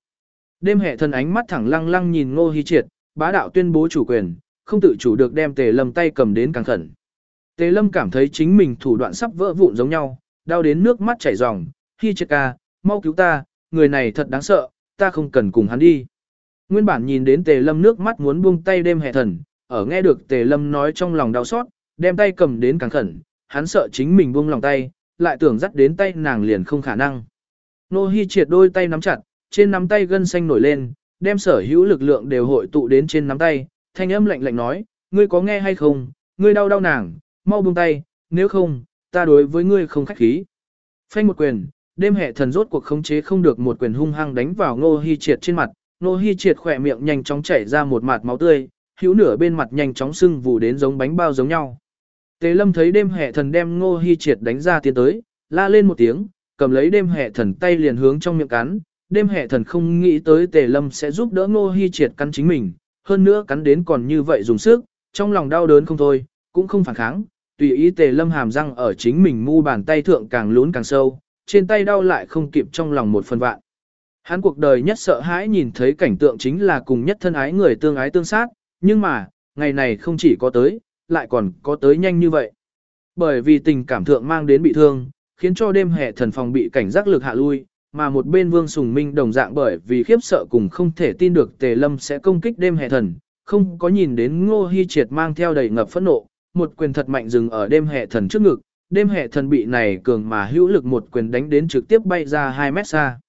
[SPEAKER 1] Đêm hệ thần ánh mắt thẳng lăng lăng nhìn Nô Hi triệt, bá đạo tuyên bố chủ quyền, không tự chủ được đem tề lâm tay cầm đến càng khẩn. Tề lâm cảm thấy chính mình thủ đoạn sắp vỡ vụn giống nhau, đau đến nước mắt chảy ròng. Hi triệt ca, mau cứu ta, người này thật đáng sợ, ta không cần cùng hắn đi. Nguyên bản nhìn đến tề lâm nước mắt muốn buông tay đêm hệ thần, ở nghe được tề lâm nói trong lòng đau xót, đem tay cầm đến càng khẩn, hắn sợ chính mình buông lòng tay, lại tưởng dắt đến tay nàng liền không khả năng. Nô Hi triệt đôi tay nắm chặt, trên nắm tay gân xanh nổi lên, đem sở hữu lực lượng đều hội tụ đến trên nắm tay, thanh âm lạnh lạnh nói, ngươi có nghe hay không, ngươi đau đau nàng, mau buông tay, nếu không, ta đối với ngươi không khách khí. Phanh một quyền, đêm hệ thần rốt cuộc khống chế không được một quyền hung hăng đánh vào Nô Hi triệt trên mặt, Nô Hi triệt khỏe miệng nhanh chóng chảy ra một mạt máu tươi, hữu nửa bên mặt nhanh chóng sưng vù đến giống bánh bao giống nhau. Tề lâm thấy đêm hệ thần đem ngô hy triệt đánh ra tiến tới, la lên một tiếng, cầm lấy đêm hệ thần tay liền hướng trong miệng cắn. Đêm hệ thần không nghĩ tới tề lâm sẽ giúp đỡ ngô hy triệt cắn chính mình, hơn nữa cắn đến còn như vậy dùng sức, trong lòng đau đớn không thôi, cũng không phản kháng, tùy ý tề lâm hàm răng ở chính mình mu bàn tay thượng càng lún càng sâu, trên tay đau lại không kịp trong lòng một phần vạn. Hắn cuộc đời nhất sợ hãi nhìn thấy cảnh tượng chính là cùng nhất thân ái người tương ái tương sát, nhưng mà, ngày này không chỉ có tới, lại còn có tới nhanh như vậy. Bởi vì tình cảm thượng mang đến bị thương, khiến cho đêm hè thần phòng bị cảnh giác lực hạ lui, mà một bên Vương Sùng Minh đồng dạng bởi vì khiếp sợ cùng không thể tin được Tề Lâm sẽ công kích đêm hè thần, không có nhìn đến Ngô Hi Triệt mang theo đầy ngập phẫn nộ, một quyền thật mạnh dừng ở đêm hè thần trước ngực, đêm hè thần bị này cường mà hữu lực một quyền đánh đến trực tiếp bay ra 2 mét xa.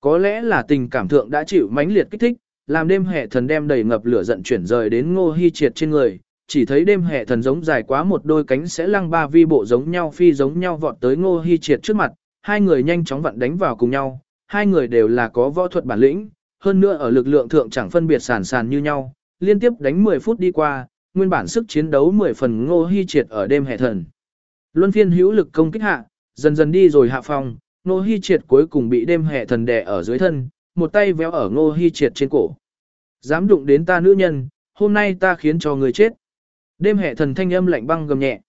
[SPEAKER 1] Có lẽ là tình cảm thượng đã chịu mãnh liệt kích thích, làm đêm hệ thần đem đầy ngập lửa giận chuyển rời đến ngô hy triệt trên người, chỉ thấy đêm hệ thần giống dài quá một đôi cánh sẽ lăng ba vi bộ giống nhau phi giống nhau vọt tới ngô hy triệt trước mặt, hai người nhanh chóng vặn đánh vào cùng nhau, hai người đều là có võ thuật bản lĩnh, hơn nữa ở lực lượng thượng chẳng phân biệt sàn sàn như nhau, liên tiếp đánh 10 phút đi qua, nguyên bản sức chiến đấu 10 phần ngô hy triệt ở đêm hệ thần. Luân phiên hữu lực công kích hạ, dần dần đi rồi hạ phong, ngô Hi triệt cuối cùng bị đêm hệ thần đè ở dưới thân, một tay véo ở ngô Hi triệt trên cổ. Dám đụng đến ta nữ nhân, hôm nay ta khiến cho người chết. Đêm hệ thần thanh âm lạnh băng gầm nhẹ.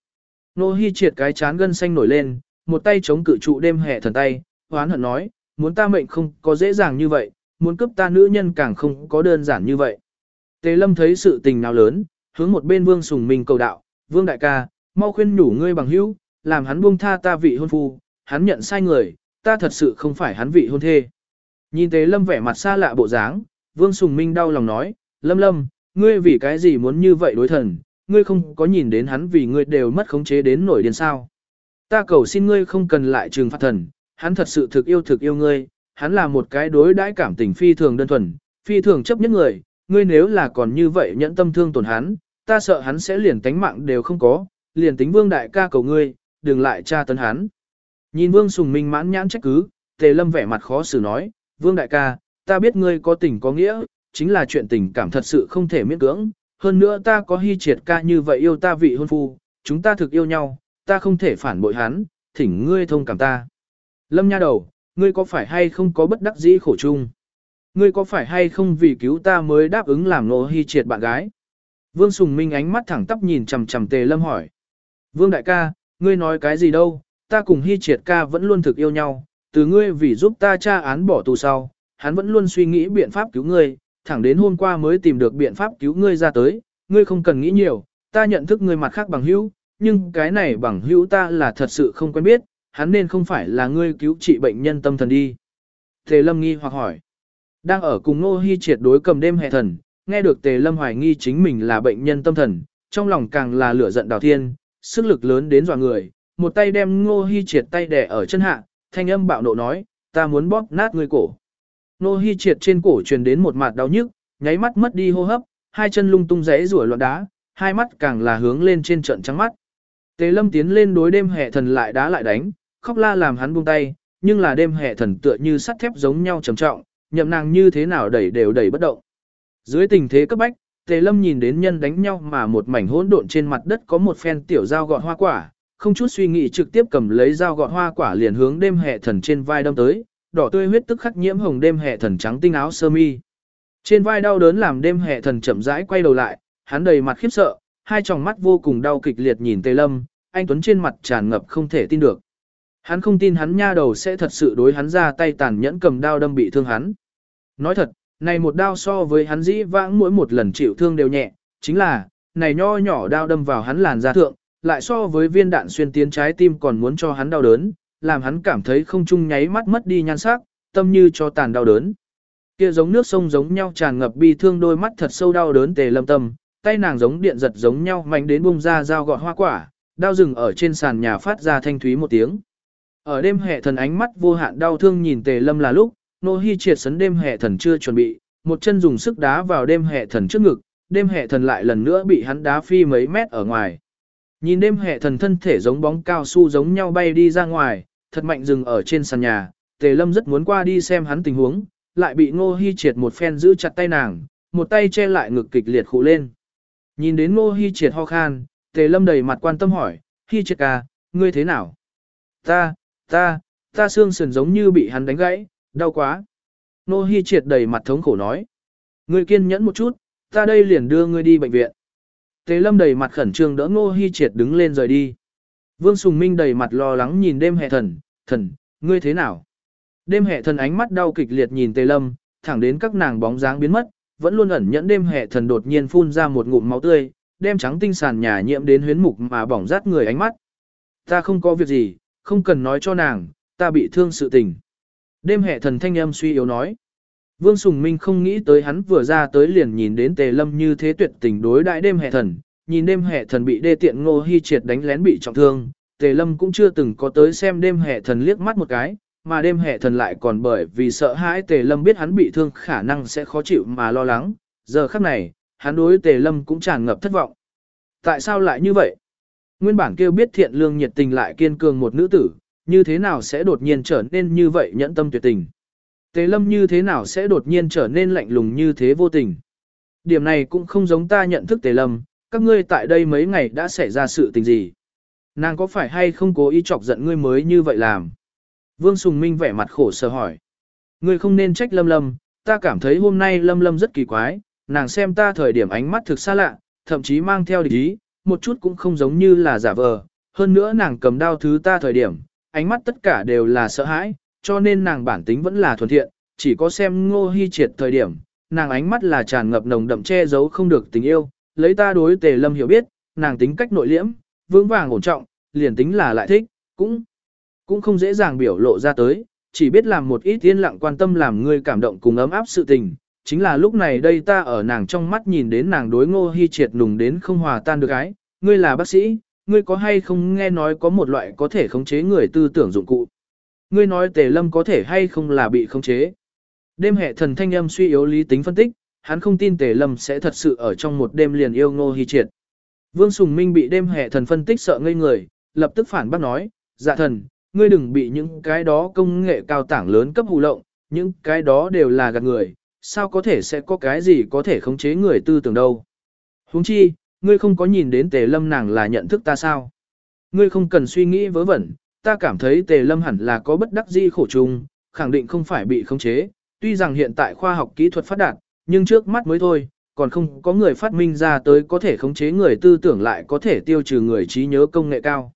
[SPEAKER 1] Ngô Hi triệt cái chán gân xanh nổi lên, một tay chống cự trụ đêm hệ thần tay, hoán hận nói, muốn ta mệnh không có dễ dàng như vậy, muốn cướp ta nữ nhân càng không có đơn giản như vậy. Tề lâm thấy sự tình nào lớn, hướng một bên vương sùng mình cầu đạo, vương đại ca, mau khuyên nhủ ngươi bằng hữu, làm hắn buông tha ta vị hôn phu, hắn nhận sai người, ta thật sự không phải hắn vị hôn thê. Nhìn Tế Lâm vẻ mặt xa lạ bộ dáng, Vương Sùng Minh đau lòng nói, Lâm Lâm, ngươi vì cái gì muốn như vậy đối thần, ngươi không có nhìn đến hắn vì ngươi đều mất khống chế đến nổi điên sao. Ta cầu xin ngươi không cần lại trừng phạt thần, hắn thật sự thực yêu thực yêu ngươi, hắn là một cái đối đãi cảm tình phi thường đơn thuần, phi thường chấp nhất người, ngươi nếu là còn như vậy nhẫn tâm thương tổn hắn, ta sợ hắn sẽ liền tánh mạng đều không có, liền tính vương đại ca cầu ngươi, đừng lại tra tấn hắn. Nhìn vương sùng minh mãn nhãn trách cứ, tề lâm vẻ mặt khó xử nói, Vương đại ca, ta biết ngươi có tình có nghĩa, chính là chuyện tình cảm thật sự không thể miễn cưỡng. Hơn nữa ta có hy triệt ca như vậy yêu ta vị hôn phu, chúng ta thực yêu nhau, ta không thể phản bội hắn, thỉnh ngươi thông cảm ta. Lâm nha đầu, ngươi có phải hay không có bất đắc dĩ khổ chung? Ngươi có phải hay không vì cứu ta mới đáp ứng làm nô hy triệt bạn gái? Vương Sùng Minh ánh mắt thẳng tắp nhìn chầm chầm tề lâm hỏi. Vương đại ca, ngươi nói cái gì đâu, ta cùng hy triệt ca vẫn luôn thực yêu nhau, từ ngươi vì giúp ta tra án bỏ tù sau, hắn vẫn luôn suy nghĩ biện pháp cứu ngươi, thẳng đến hôm qua mới tìm được biện pháp cứu ngươi ra tới, ngươi không cần nghĩ nhiều, ta nhận thức ngươi mặt khác bằng hữu, nhưng cái này bằng hữu ta là thật sự không quen biết, hắn nên không phải là ngươi cứu trị bệnh nhân tâm thần đi. Tề Lâm nghi hoặc hỏi, đang ở cùng Ngô Hi triệt đối cầm đêm hệ thần, nghe được Tề Lâm hoài nghi chính mình là bệnh nhân tâm thần, trong lòng càng là lửa giận đào thiên, sức lực lớn đến dọa người, một tay đem Ngô Hi triệt tay đè ở chân hạ, thanh âm bạo nộ nói, ta muốn bóp nát ngươi cổ. Ngô Hi triệt trên cổ truyền đến một mạt đau nhức, nháy mắt mất đi hô hấp, hai chân lung tung rẽ rủa loạn đá, hai mắt càng là hướng lên trên trận trắng mắt. Tề Lâm tiến lên đối đêm hệ thần lại đá lại đánh, khóc la làm hắn buông tay, nhưng là đêm hệ thần tựa như sắt thép giống nhau trầm trọng, nhậm nàng như thế nào đẩy đều đẩy bất động. Dưới tình thế cấp bách, Tề Lâm nhìn đến nhân đánh nhau mà một mảnh hỗn độn trên mặt đất có một phen tiểu dao gọt hoa quả, không chút suy nghĩ trực tiếp cầm lấy dao gọt hoa quả liền hướng đêm hệ thần trên vai đâm tới, đỏ tươi huyết tức khắc nhiễm hồng đêm hệ thần trắng tinh áo sơ mi. Trên vai đau đớn làm đêm hệ thần chậm rãi quay đầu lại, hắn đầy mặt khiếp sợ, hai tròng mắt vô cùng đau kịch liệt nhìn Tề Lâm, anh Tuấn trên mặt tràn ngập không thể tin được. Hắn không tin hắn nha đầu sẽ thật sự đối hắn ra tay tàn nhẫn cầm đao đâm bị thương hắn. Nói thật, này một đao so với hắn dĩ vãng mỗi một lần chịu thương đều nhẹ, chính là, này nho nhỏ đao đâm vào hắn làn da thượng, lại so với viên đạn xuyên tiến trái tim còn muốn cho hắn đau đớn, làm hắn cảm thấy không chung nháy mắt mất đi nhan sắc, tâm như cho tàn đau đớn. Kia giống nước sông giống nhau tràn ngập bi thương đôi mắt thật sâu đau đớn tề lâm tâm, tay nàng giống điện giật giống nhau mạnh đến bung ra dao gọt hoa quả, đao rừng ở trên sàn nhà phát ra thanh thúy một tiếng. Ở đêm hệ thần ánh mắt vô hạn đau thương nhìn tề lâm là lúc, nô hi triệt sấn đêm hệ thần chưa chuẩn bị, một chân dùng sức đá vào đêm hệ thần trước ngực, đêm hệ thần lại lần nữa bị hắn đá phi mấy mét ở ngoài. Nhìn đêm hệ thần thân thể giống bóng cao su giống nhau bay đi ra ngoài, thật mạnh dừng ở trên sàn nhà, tề lâm rất muốn qua đi xem hắn tình huống, lại bị ngô hi triệt một phen giữ chặt tay nàng, một tay che lại ngực kịch liệt khụ lên. Nhìn đến ngô hi triệt ho khan, tề lâm đầy mặt quan tâm hỏi, hi triệt ca, ngươi thế nào? Ta, ta, ta xương sườn giống như bị hắn đánh gãy, đau quá. Nô hi triệt đầy mặt thống khổ nói. Ngươi kiên nhẫn một chút, ta đây liền đưa ngươi đi bệnh viện. Tề lâm đầy mặt khẩn trương đỡ Nô hi triệt đứng lên rời đi. Vương Sùng Minh đầy mặt lo lắng nhìn đêm hệ thần, thần, ngươi thế nào? Đêm hệ thần ánh mắt đau kịch liệt nhìn Tề Lâm, thẳng đến các nàng bóng dáng biến mất, vẫn luôn ẩn nhẫn đêm hệ thần đột nhiên phun ra một ngụm máu tươi, đem trắng tinh sàn nhà nhiễm đến huyến mục mà bỏng rát người ánh mắt. Ta không có việc gì, không cần nói cho nàng, ta bị thương sự tình. Đêm hệ thần thanh âm suy yếu nói. Vương Sùng Minh không nghĩ tới hắn vừa ra tới liền nhìn đến Tề Lâm như thế tuyệt tình đối đại đêm hệ thần, nhìn đêm hệ thần bị đê tiện ngô hy triệt đánh lén bị trọng thương, Tề Lâm cũng chưa từng có tới xem đêm hệ thần liếc mắt một cái, mà đêm hệ thần lại còn bởi vì sợ hãi Tề Lâm biết hắn bị thương khả năng sẽ khó chịu mà lo lắng, giờ khắc này, hắn đối Tề Lâm cũng tràn ngập thất vọng. Tại sao lại như vậy? Nguyên bản kêu biết thiện lương nhiệt tình lại kiên cường một nữ tử, như thế nào sẽ đột nhiên trở nên như vậy nhẫn tâm tuyệt tình? Tề Lâm như thế nào sẽ đột nhiên trở nên lạnh lùng như thế vô tình? Điểm này cũng không giống ta nhận thức Tề Lâm, các ngươi tại đây mấy ngày đã xảy ra sự tình gì? Nàng có phải hay không cố ý chọc giận ngươi mới như vậy làm? Vương Sùng Minh vẻ mặt khổ sở hỏi. Ngươi không nên trách Lâm Lâm, ta cảm thấy hôm nay Lâm Lâm rất kỳ quái, nàng xem ta thời điểm ánh mắt thực xa lạ, thậm chí mang theo địch ý, một chút cũng không giống như là giả vờ. Hơn nữa nàng cầm đao thứ ta thời điểm, ánh mắt tất cả đều là sợ hãi, cho nên nàng bản tính vẫn là thuần thiện, chỉ có xem ngô hy triệt thời điểm, nàng ánh mắt là tràn ngập nồng đậm che giấu không được tình yêu, lấy ta đối tề lâm hiểu biết, nàng tính cách nội liễm, vững vàng ổn trọng, liền tính là lại thích, cũng cũng không dễ dàng biểu lộ ra tới, chỉ biết làm một ít yên lặng quan tâm làm ngươi cảm động cùng ấm áp sự tình. Chính là lúc này đây ta ở nàng trong mắt nhìn đến nàng đối ngô hy triệt nùng đến không hòa tan được ái, ngươi là bác sĩ, ngươi có hay không nghe nói có một loại có thể khống chế người tư tưởng dụng cụ. Ngươi nói tề lâm có thể hay không là bị khống chế. Đêm hệ thần thanh âm suy yếu lý tính phân tích, hắn không tin tề lâm sẽ thật sự ở trong một đêm liền yêu ngô hy triệt. Vương Sùng Minh bị đêm hệ thần phân tích sợ ngây người, lập tức phản bác nói, dạ thần, ngươi đừng bị những cái đó công nghệ cao tảng lớn cấp hù lộng, những cái đó đều là gạt người, sao có thể sẽ có cái gì có thể khống chế người tư tưởng đâu. Huống chi, ngươi không có nhìn đến tề lâm nàng là nhận thức ta sao. Ngươi không cần suy nghĩ vớ vẩn, ta cảm thấy tề lâm hẳn là có bất đắc di khổ chung, khẳng định không phải bị khống chế, tuy rằng hiện tại khoa học kỹ thuật phát đạt, nhưng trước mắt mới thôi, còn không có người phát minh ra tới có thể khống chế người tư tưởng lại có thể tiêu trừ người trí nhớ công nghệ cao.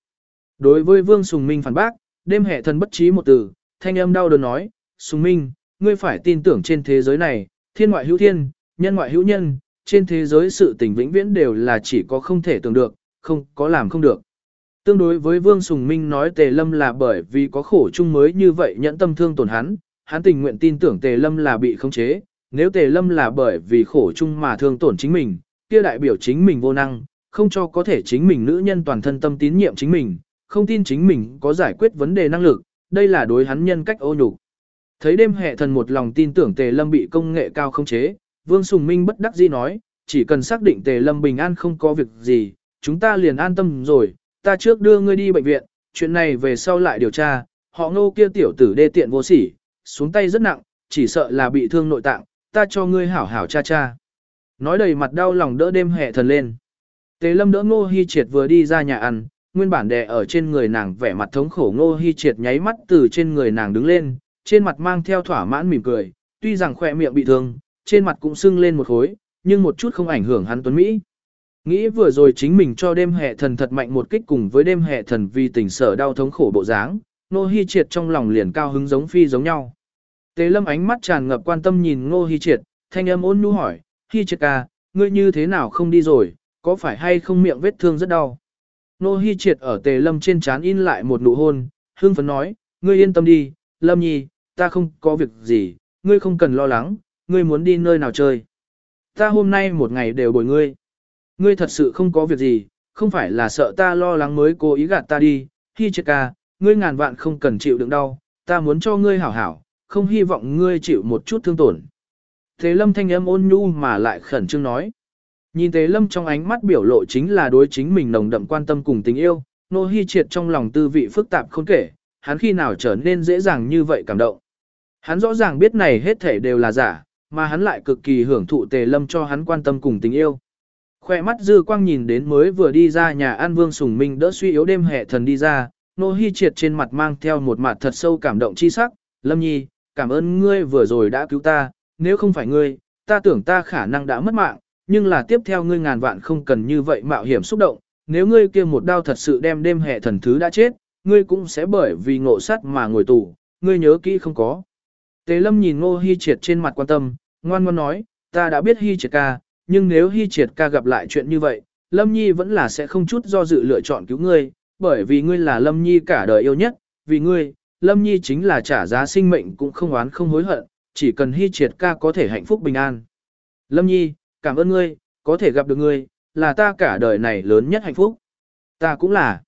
[SPEAKER 1] Đối với Vương Sùng Minh phản bác, đêm hệ thần bất trí một từ, thanh âm đau đớn nói, Sùng Minh, ngươi phải tin tưởng trên thế giới này, thiên ngoại hữu thiên, nhân ngoại hữu nhân, trên thế giới sự tình vĩnh viễn đều là chỉ có không thể tưởng được, không có làm không được. Tương đối với Vương Sùng Minh nói Tề Lâm là bởi vì có khổ chung mới như vậy nhẫn tâm thương tổn hắn, hắn tình nguyện tin tưởng Tề Lâm là bị khống chế, nếu Tề Lâm là bởi vì khổ chung mà thương tổn chính mình, kia đại biểu chính mình vô năng, không cho có thể chính mình nữ nhân toàn thân tâm tín nhiệm chính mình, không tin chính mình có giải quyết vấn đề năng lực, đây là đối hắn nhân cách ô nhục. Thấy đêm hệ thần một lòng tin tưởng Tề Lâm bị công nghệ cao khống chế, Vương Sùng Minh bất đắc dĩ nói, chỉ cần xác định Tề Lâm bình an không có việc gì, chúng ta liền an tâm rồi, ta trước đưa ngươi đi bệnh viện, chuyện này về sau lại điều tra, họ ngô kia tiểu tử đê tiện vô sỉ, xuống tay rất nặng, chỉ sợ là bị thương nội tạng, ta cho ngươi hảo hảo cha cha. Nói đầy mặt đau lòng đỡ đêm hệ thần lên. Tề lâm đỡ ngô hy triệt vừa đi ra nhà ăn, nguyên bản đè ở trên người nàng vẻ mặt thống khổ ngô hy triệt nháy mắt từ trên người nàng đứng lên, trên mặt mang theo thỏa mãn mỉm cười, tuy rằng khỏe miệng bị thương, trên mặt cũng sưng lên một khối, nhưng một chút không ảnh hưởng hắn tuấn Mỹ. Nghĩ vừa rồi chính mình cho đêm hệ thần thật mạnh một kích cùng với đêm hệ thần vì tình sở đau thống khổ bộ dáng, Ngô Hi Triệt trong lòng liền cao hứng giống phi giống nhau. Tế Lâm ánh mắt tràn ngập quan tâm nhìn Ngô Hi Triệt, thanh âm ôn nhu hỏi, Hi Triệt ca, ngươi như thế nào không đi rồi, có phải hay không miệng vết thương rất đau? Ngô Hi Triệt ở Tề Lâm trên trán in lại một nụ hôn, hương phấn nói, ngươi yên tâm đi, Lâm Nhi, ta không có việc gì, ngươi không cần lo lắng, ngươi muốn đi nơi nào chơi. Ta hôm nay một ngày đều bồi ngươi. Ngươi thật sự không có việc gì, không phải là sợ ta lo lắng mới cố ý gạt ta đi, Hi chết ca, ngươi ngàn vạn không cần chịu đựng đau, ta muốn cho ngươi hảo hảo, không hy vọng ngươi chịu một chút thương tổn. Thế lâm thanh âm ôn nhu mà lại khẩn trương nói. Nhìn Thế lâm trong ánh mắt biểu lộ chính là đối chính mình nồng đậm quan tâm cùng tình yêu, nô hy triệt trong lòng tư vị phức tạp không kể, hắn khi nào trở nên dễ dàng như vậy cảm động. Hắn rõ ràng biết này hết thể đều là giả, mà hắn lại cực kỳ hưởng thụ tề lâm cho hắn quan tâm cùng tình yêu. Khoe mắt dư quang nhìn đến mới vừa đi ra nhà An Vương Sùng Minh đỡ suy yếu đêm hệ thần đi ra, Nô Hi Triệt trên mặt mang theo một mặt thật sâu cảm động chi sắc, Lâm Nhi, cảm ơn ngươi vừa rồi đã cứu ta, nếu không phải ngươi, ta tưởng ta khả năng đã mất mạng, nhưng là tiếp theo ngươi ngàn vạn không cần như vậy mạo hiểm xúc động, nếu ngươi kia một đao thật sự đem đêm hệ thần thứ đã chết, ngươi cũng sẽ bởi vì ngộ sát mà ngồi tù, ngươi nhớ kỹ không có. Tế Lâm nhìn Ngô Hi Triệt trên mặt quan tâm, ngoan ngoan nói, ta đã biết Hi Triệt ca, nhưng nếu Hi Triệt ca gặp lại chuyện như vậy, Lâm Nhi vẫn là sẽ không chút do dự lựa chọn cứu ngươi, bởi vì ngươi là Lâm Nhi cả đời yêu nhất, vì ngươi, Lâm Nhi chính là trả giá sinh mệnh cũng không oán không hối hận, chỉ cần Hy Triệt ca có thể hạnh phúc bình an. Lâm Nhi, cảm ơn ngươi, có thể gặp được ngươi, là ta cả đời này lớn nhất hạnh phúc. Ta cũng là.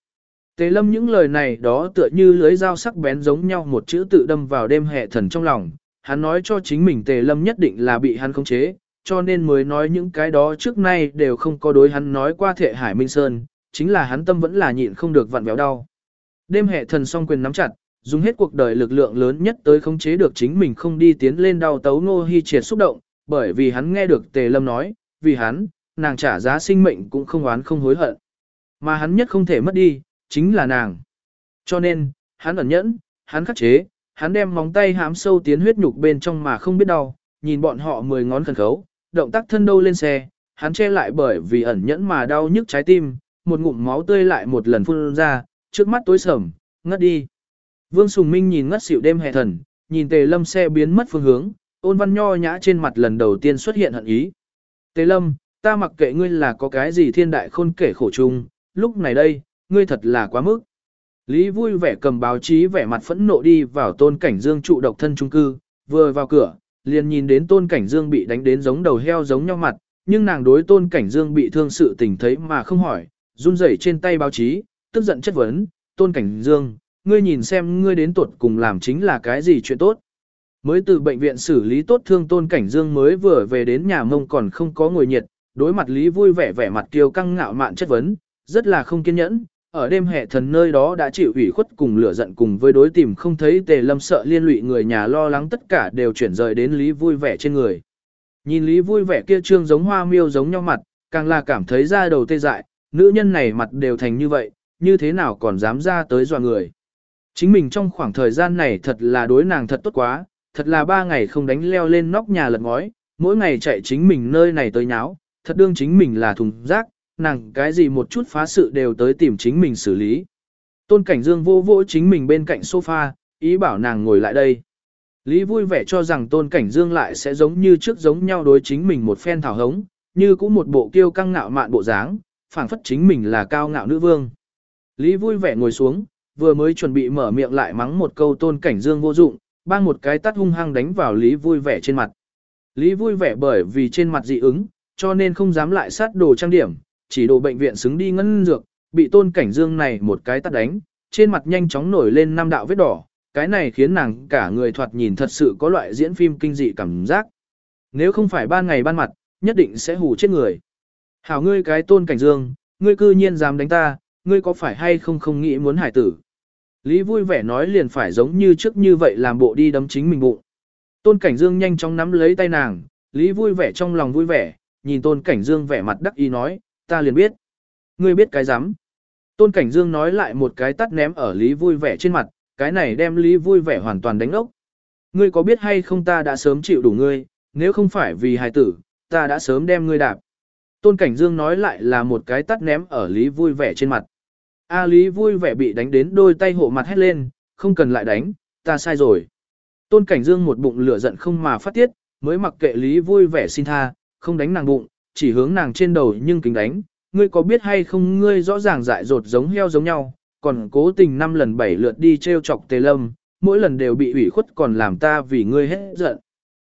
[SPEAKER 1] Tề Lâm những lời này đó tựa như lưới dao sắc bén giống nhau một chữ tự đâm vào đêm hệ thần trong lòng, hắn nói cho chính mình Tề Lâm nhất định là bị hắn khống chế, cho nên mới nói những cái đó trước nay đều không có đối hắn nói qua thệ Hải Minh Sơn, chính là hắn tâm vẫn là nhịn không được vặn béo đau. Đêm hệ thần song quyền nắm chặt, dùng hết cuộc đời lực lượng lớn nhất tới khống chế được chính mình không đi tiến lên đau tấu Ngô Hi Triệt xúc động, bởi vì hắn nghe được Tề Lâm nói, vì hắn, nàng trả giá sinh mệnh cũng không oán không hối hận. Mà hắn nhất không thể mất đi, chính là nàng. Cho nên, hắn ẩn nhẫn, hắn khắc chế, hắn đem móng tay hãm sâu tiến huyết nhục bên trong mà không biết đau, nhìn bọn họ mười ngón khẩn khấu, động tác thân đâu lên xe, hắn che lại bởi vì ẩn nhẫn mà đau nhức trái tim, một ngụm máu tươi lại một lần phun ra, trước mắt tối sầm, ngất đi. Vương Sùng Minh nhìn ngất xỉu đêm hè thần, nhìn Tề Lâm xe biến mất phương hướng, ôn văn nho nhã trên mặt lần đầu tiên xuất hiện hận ý. Tề Lâm, ta mặc kệ ngươi là có cái gì thiên đại khôn kể khổ chung, lúc này đây, ngươi thật là quá mức. Lý vui vẻ cầm báo chí vẻ mặt phẫn nộ đi vào tôn cảnh dương trụ độc thân trung cư, vừa vào cửa, liền nhìn đến tôn cảnh dương bị đánh đến giống đầu heo giống nhau mặt, nhưng nàng đối tôn cảnh dương bị thương sự tình thấy mà không hỏi, run rẩy trên tay báo chí, tức giận chất vấn, tôn cảnh dương, ngươi nhìn xem ngươi đến tuột cùng làm chính là cái gì chuyện tốt. Mới từ bệnh viện xử lý tốt thương tôn cảnh dương mới vừa về đến nhà mông còn không có ngồi nhiệt, đối mặt lý vui vẻ vẻ mặt kiêu căng ngạo mạn chất vấn, rất là không kiên nhẫn. Ở đêm hệ thần nơi đó đã chịu ủy khuất cùng lửa giận cùng với đối tìm không thấy tề lâm sợ liên lụy người nhà lo lắng tất cả đều chuyển rời đến lý vui vẻ trên người. Nhìn lý vui vẻ kia trương giống hoa miêu giống nhau mặt, càng là cảm thấy da đầu tê dại, nữ nhân này mặt đều thành như vậy, như thế nào còn dám ra tới dọa người. Chính mình trong khoảng thời gian này thật là đối nàng thật tốt quá, thật là ba ngày không đánh leo lên nóc nhà lật ngói, mỗi ngày chạy chính mình nơi này tới nháo, thật đương chính mình là thùng rác, nàng cái gì một chút phá sự đều tới tìm chính mình xử lý. Tôn Cảnh Dương vô vỗ chính mình bên cạnh sofa, ý bảo nàng ngồi lại đây. Lý vui vẻ cho rằng tôn cảnh dương lại sẽ giống như trước giống nhau đối chính mình một phen thảo hống, như cũng một bộ kiêu căng ngạo mạn bộ dáng, phảng phất chính mình là cao ngạo nữ vương. Lý vui vẻ ngồi xuống, vừa mới chuẩn bị mở miệng lại mắng một câu tôn cảnh dương vô dụng, bang một cái tắt hung hăng đánh vào Lý vui vẻ trên mặt. Lý vui vẻ bởi vì trên mặt dị ứng, cho nên không dám lại sát đồ trang điểm, chỉ đồ bệnh viện xứng đi ngân dược, bị tôn cảnh dương này một cái tắt đánh, trên mặt nhanh chóng nổi lên năm đạo vết đỏ, cái này khiến nàng cả người thoạt nhìn thật sự có loại diễn phim kinh dị cảm giác. Nếu không phải ban ngày ban mặt, nhất định sẽ hù chết người. Hảo ngươi cái tôn cảnh dương, ngươi cư nhiên dám đánh ta, ngươi có phải hay không không nghĩ muốn hải tử. Lý vui vẻ nói liền phải giống như trước như vậy làm bộ đi đấm chính mình bụng. Tôn cảnh dương nhanh chóng nắm lấy tay nàng, Lý vui vẻ trong lòng vui vẻ, nhìn tôn cảnh dương vẻ mặt đắc ý nói, ta liền biết. Ngươi biết cái rắm Tôn cảnh dương nói lại một cái tắt ném ở Lý vui vẻ trên mặt, cái này đem Lý vui vẻ hoàn toàn đánh ốc. Ngươi có biết hay không ta đã sớm chịu đủ ngươi, nếu không phải vì hài tử, ta đã sớm đem ngươi đạp. Tôn Cảnh Dương nói lại là một cái tắt ném ở Lý vui vẻ trên mặt. A Lý vui vẻ bị đánh đến đôi tay hộ mặt hét lên, không cần lại đánh, ta sai rồi. Tôn Cảnh Dương một bụng lửa giận không mà phát tiết, mới mặc kệ Lý vui vẻ xin tha, không đánh nàng bụng, chỉ hướng nàng trên đầu nhưng kính đánh. Ngươi có biết hay không ngươi rõ ràng dại dột giống heo giống nhau, còn cố tình năm lần bảy lượt đi treo chọc tề lâm, mỗi lần đều bị ủy khuất còn làm ta vì ngươi hết giận.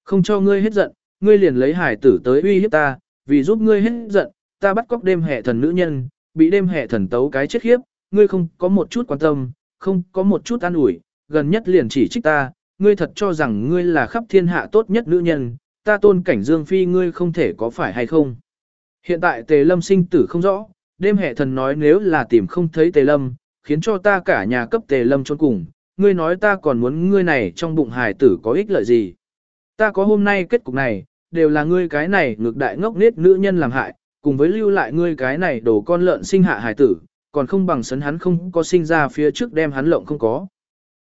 [SPEAKER 1] Không cho ngươi hết giận, ngươi liền lấy hải tử tới uy hiếp ta, vì giúp ngươi hết giận, ta bắt cóc đêm hệ thần nữ nhân, bị đêm hệ thần tấu cái chết khiếp, ngươi không có một chút quan tâm, không có một chút an ủi, gần nhất liền chỉ trích ta, ngươi thật cho rằng ngươi là khắp thiên hạ tốt nhất nữ nhân, ta tôn cảnh dương phi ngươi không thể có phải hay không. Hiện tại tề lâm sinh tử không rõ, đêm hệ thần nói nếu là tìm không thấy tề lâm, khiến cho ta cả nhà cấp tề lâm trốn cùng, ngươi nói ta còn muốn ngươi này trong bụng hài tử có ích lợi gì. Ta có hôm nay kết cục này, đều là ngươi cái này ngược đại ngốc nết nữ nhân làm hại, cùng với lưu lại ngươi cái này đổ con lợn sinh hạ hài tử, còn không bằng sấn hắn không có sinh ra phía trước đem hắn lộng không có.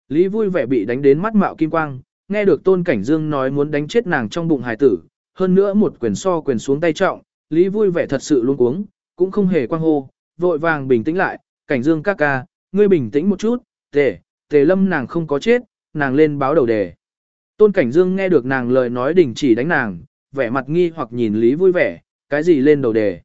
[SPEAKER 1] Lý vui vẻ bị đánh đến mắt mạo kim quang, nghe được Tôn Cảnh Dương nói muốn đánh chết nàng trong bụng hài tử, hơn nữa một quyền so quyền xuống tay trọng, Lý vui vẻ thật sự luôn cuống, cũng không hề quang hô, vội vàng bình tĩnh lại, Cảnh Dương ca ca, ngươi bình tĩnh một chút, tề, tề lâm nàng không có chết, nàng lên báo đầu đề. Tôn Cảnh Dương nghe được nàng lời nói đình chỉ đánh nàng, vẻ mặt nghi hoặc nhìn Lý vui vẻ, cái gì lên đầu đề.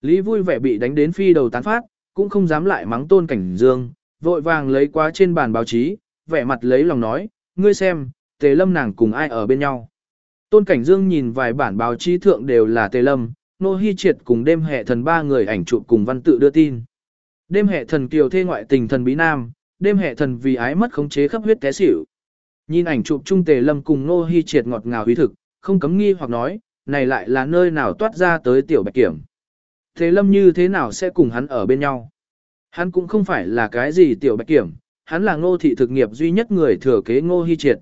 [SPEAKER 1] Lý vui vẻ bị đánh đến phi đầu tán phát, cũng không dám lại mắng Tôn Cảnh Dương, vội vàng lấy quá trên bàn báo chí, vẻ mặt lấy lòng nói, ngươi xem, tề lâm nàng cùng ai ở bên nhau. Tôn Cảnh Dương nhìn vài bản báo chí thượng đều là tề lâm, nô hy triệt cùng đêm hệ thần ba người ảnh chụp cùng văn tự đưa tin. Đêm hệ thần kiều thê ngoại tình thần bí nam, đêm hệ thần vì ái mất khống chế khắp huyết té xỉu. Nhìn ảnh chụp trung tề lâm cùng nô hy triệt ngọt ngào huy thực, không cấm nghi hoặc nói, này lại là nơi nào toát ra tới tiểu bạch kiểm. Tề lâm như thế nào sẽ cùng hắn ở bên nhau? Hắn cũng không phải là cái gì tiểu bạch kiểm, hắn là ngô thị thực nghiệp duy nhất người thừa kế ngô hy triệt.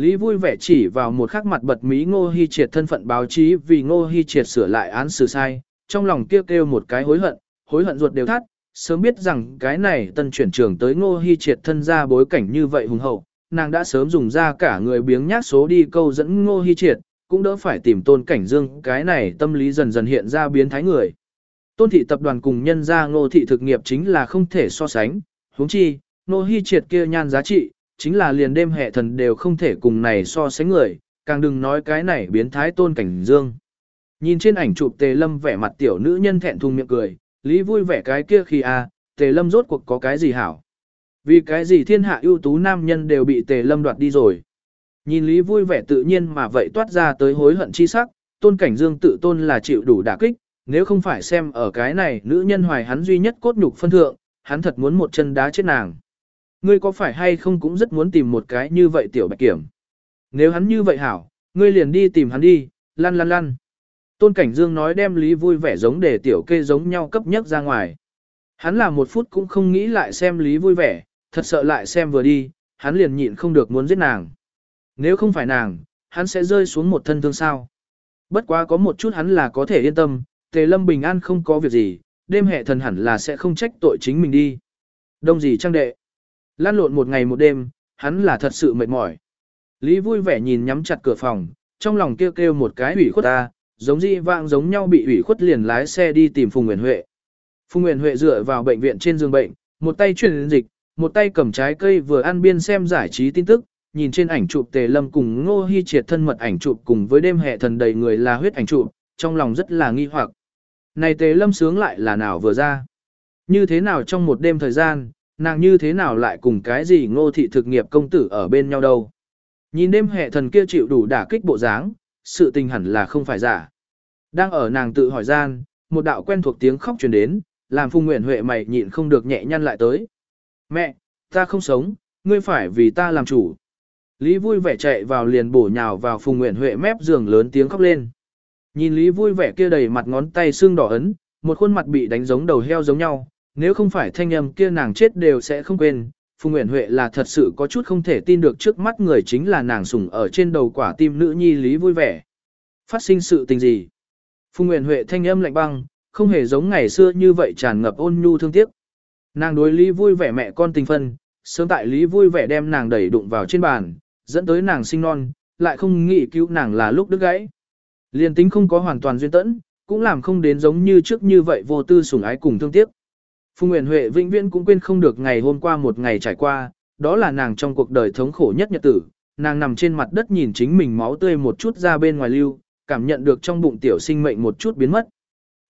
[SPEAKER 1] Lý vui vẻ chỉ vào một khắc mặt bật mí ngô Hi triệt thân phận báo chí vì ngô Hi triệt sửa lại án xử sai, trong lòng kêu kêu một cái hối hận, hối hận ruột đều thắt, sớm biết rằng cái này tân chuyển trường tới ngô Hi triệt thân ra bối cảnh như vậy hùng hậu, nàng đã sớm dùng ra cả người biếng nhác số đi câu dẫn ngô Hi triệt, cũng đỡ phải tìm tôn cảnh dương cái này tâm lý dần dần hiện ra biến thái người. Tôn thị tập đoàn cùng nhân gia ngô thị thực nghiệp chính là không thể so sánh, huống chi, ngô Hi triệt kia nhan giá trị, chính là liền đêm hệ thần đều không thể cùng này so sánh người, càng đừng nói cái này biến thái tôn cảnh dương. Nhìn trên ảnh chụp tề lâm vẻ mặt tiểu nữ nhân thẹn thùng miệng cười, Lý vui vẻ cái kia khi a, à, Tề Lâm rốt cuộc có cái gì hảo. Vì cái gì thiên hạ ưu tú nam nhân đều bị Tề Lâm đoạt đi rồi. Nhìn Lý vui vẻ tự nhiên mà vậy toát ra tới hối hận chi sắc, tôn cảnh dương tự tôn là chịu đủ đả kích, nếu không phải xem ở cái này nữ nhân hoài hắn duy nhất cốt nhục phân thượng, hắn thật muốn một chân đá chết nàng. Ngươi có phải hay không cũng rất muốn tìm một cái như vậy tiểu bạch kiểm. Nếu hắn như vậy hảo, ngươi liền đi tìm hắn đi, lăn lăn lăn. Tôn Cảnh Dương nói đem Lý vui vẻ giống để tiểu kê giống nhau cấp nhất ra ngoài. Hắn là một phút cũng không nghĩ lại xem Lý vui vẻ, thật sợ lại xem vừa đi, hắn liền nhịn không được muốn giết nàng. Nếu không phải nàng, hắn sẽ rơi xuống một thân thương sao. Bất quá có một chút hắn là có thể yên tâm, Tề Lâm bình an không có việc gì, đêm hệ thần hẳn là sẽ không trách tội chính mình đi. Đông gì trang đệ. Lan lộn một ngày một đêm, hắn là thật sự mệt mỏi. Lý vui vẻ nhìn nhắm chặt cửa phòng, trong lòng kêu kêu một cái ủy khuất ta, giống di vang giống nhau bị ủy khuất liền lái xe đi tìm Phùng Nguyễn Huệ. Phùng Nguyễn Huệ dựa vào bệnh viện trên giường bệnh, một tay truyền dịch, một tay cầm trái cây vừa ăn biên xem giải trí tin tức, nhìn trên ảnh chụp Tề Lâm cùng Ngô Hi Triệt thân mật ảnh chụp cùng với đêm hệ thần đầy người là huyết ảnh chụp, trong lòng rất là nghi hoặc. Này Tề Lâm sướng lại là nào vừa ra? Như thế nào trong một đêm thời gian, nàng như thế nào lại cùng cái gì Ngô thị thực nghiệp công tử ở bên nhau đâu? Nhìn đêm hệ thần kia chịu đủ đả kích bộ dáng, sự tình hẳn là không phải giả. Đang ở nàng tự hỏi gian, một đạo quen thuộc tiếng khóc truyền đến, làm Phùng Nguyễn Huệ mày nhịn không được nhẹ nhăn lại tới. Mẹ, ta không sống, ngươi phải vì ta làm chủ. Lý vui vẻ chạy vào liền bổ nhào vào Phùng Nguyễn Huệ mép giường lớn tiếng khóc lên. Nhìn Lý vui vẻ kia đầy mặt ngón tay xương đỏ ấn, một khuôn mặt bị đánh giống đầu heo giống nhau, nếu không phải thanh âm kia nàng chết đều sẽ không quên. Phùng Nguyễn Huệ là thật sự có chút không thể tin được trước mắt người chính là nàng sủng ở trên đầu quả tim nữ nhi Lý vui vẻ. Phát sinh sự tình gì? Phùng Nguyễn Huệ thanh âm lạnh băng, không hề giống ngày xưa như vậy tràn ngập ôn nhu thương tiếc. Nàng đối Lý vui vẻ mẹ con tình phân, sớm tại Lý vui vẻ đem nàng đẩy đụng vào trên bàn, dẫn tới nàng sinh non, lại không nghĩ cứu nàng là lúc đứt gãy. Liên tính không có hoàn toàn duyên tẫn, cũng làm không đến giống như trước như vậy vô tư sủng ái cùng thương tiếc. Phùng Nguyễn Huệ vĩnh viễn cũng quên không được ngày hôm qua một ngày trải qua, đó là nàng trong cuộc đời thống khổ nhất nhật tử, nàng nằm trên mặt đất nhìn chính mình máu tươi một chút ra bên ngoài lưu, cảm nhận được trong bụng tiểu sinh mệnh một chút biến mất.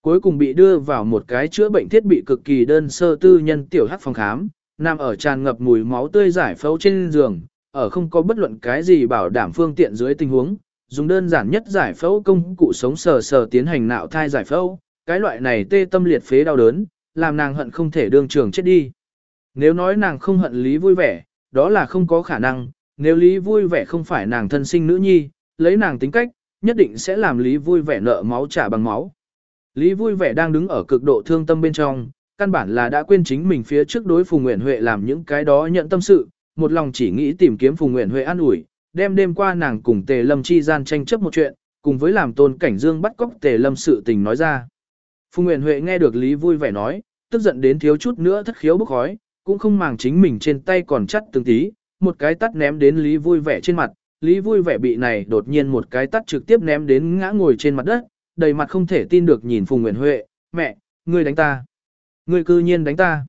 [SPEAKER 1] Cuối cùng bị đưa vào một cái chữa bệnh thiết bị cực kỳ đơn sơ tư nhân tiểu hắc phòng khám, nằm ở tràn ngập mùi máu tươi giải phẫu trên giường, ở không có bất luận cái gì bảo đảm phương tiện dưới tình huống, dùng đơn giản nhất giải phẫu công cụ sống sờ sờ tiến hành nạo thai giải phẫu, cái loại này tê tâm liệt phế đau đớn, làm nàng hận không thể đương trường chết đi. Nếu nói nàng không hận Lý vui vẻ, đó là không có khả năng, nếu Lý vui vẻ không phải nàng thân sinh nữ nhi, lấy nàng tính cách, nhất định sẽ làm Lý vui vẻ nợ máu trả bằng máu. Lý vui vẻ đang đứng ở cực độ thương tâm bên trong, căn bản là đã quên chính mình phía trước đối Phùng Nguyễn Huệ làm những cái đó nhận tâm sự, một lòng chỉ nghĩ tìm kiếm Phùng Nguyễn Huệ an ủi, đem đêm qua nàng cùng Tề Lâm chi gian tranh chấp một chuyện, cùng với làm Tôn Cảnh Dương bắt cóc Tề Lâm sự tình nói ra. Phùng Nguyễn Huệ nghe được Lý vui vẻ nói, tức giận đến thiếu chút nữa thất khiếu bốc khói, cũng không màng chính mình trên tay còn chắt từng tí, một cái tắt ném đến Lý vui vẻ trên mặt, Lý vui vẻ bị này đột nhiên một cái tắt trực tiếp ném đến ngã ngồi trên mặt đất, đầy mặt không thể tin được nhìn Phùng Nguyễn Huệ, mẹ, ngươi đánh ta. Ngươi cư nhiên đánh ta.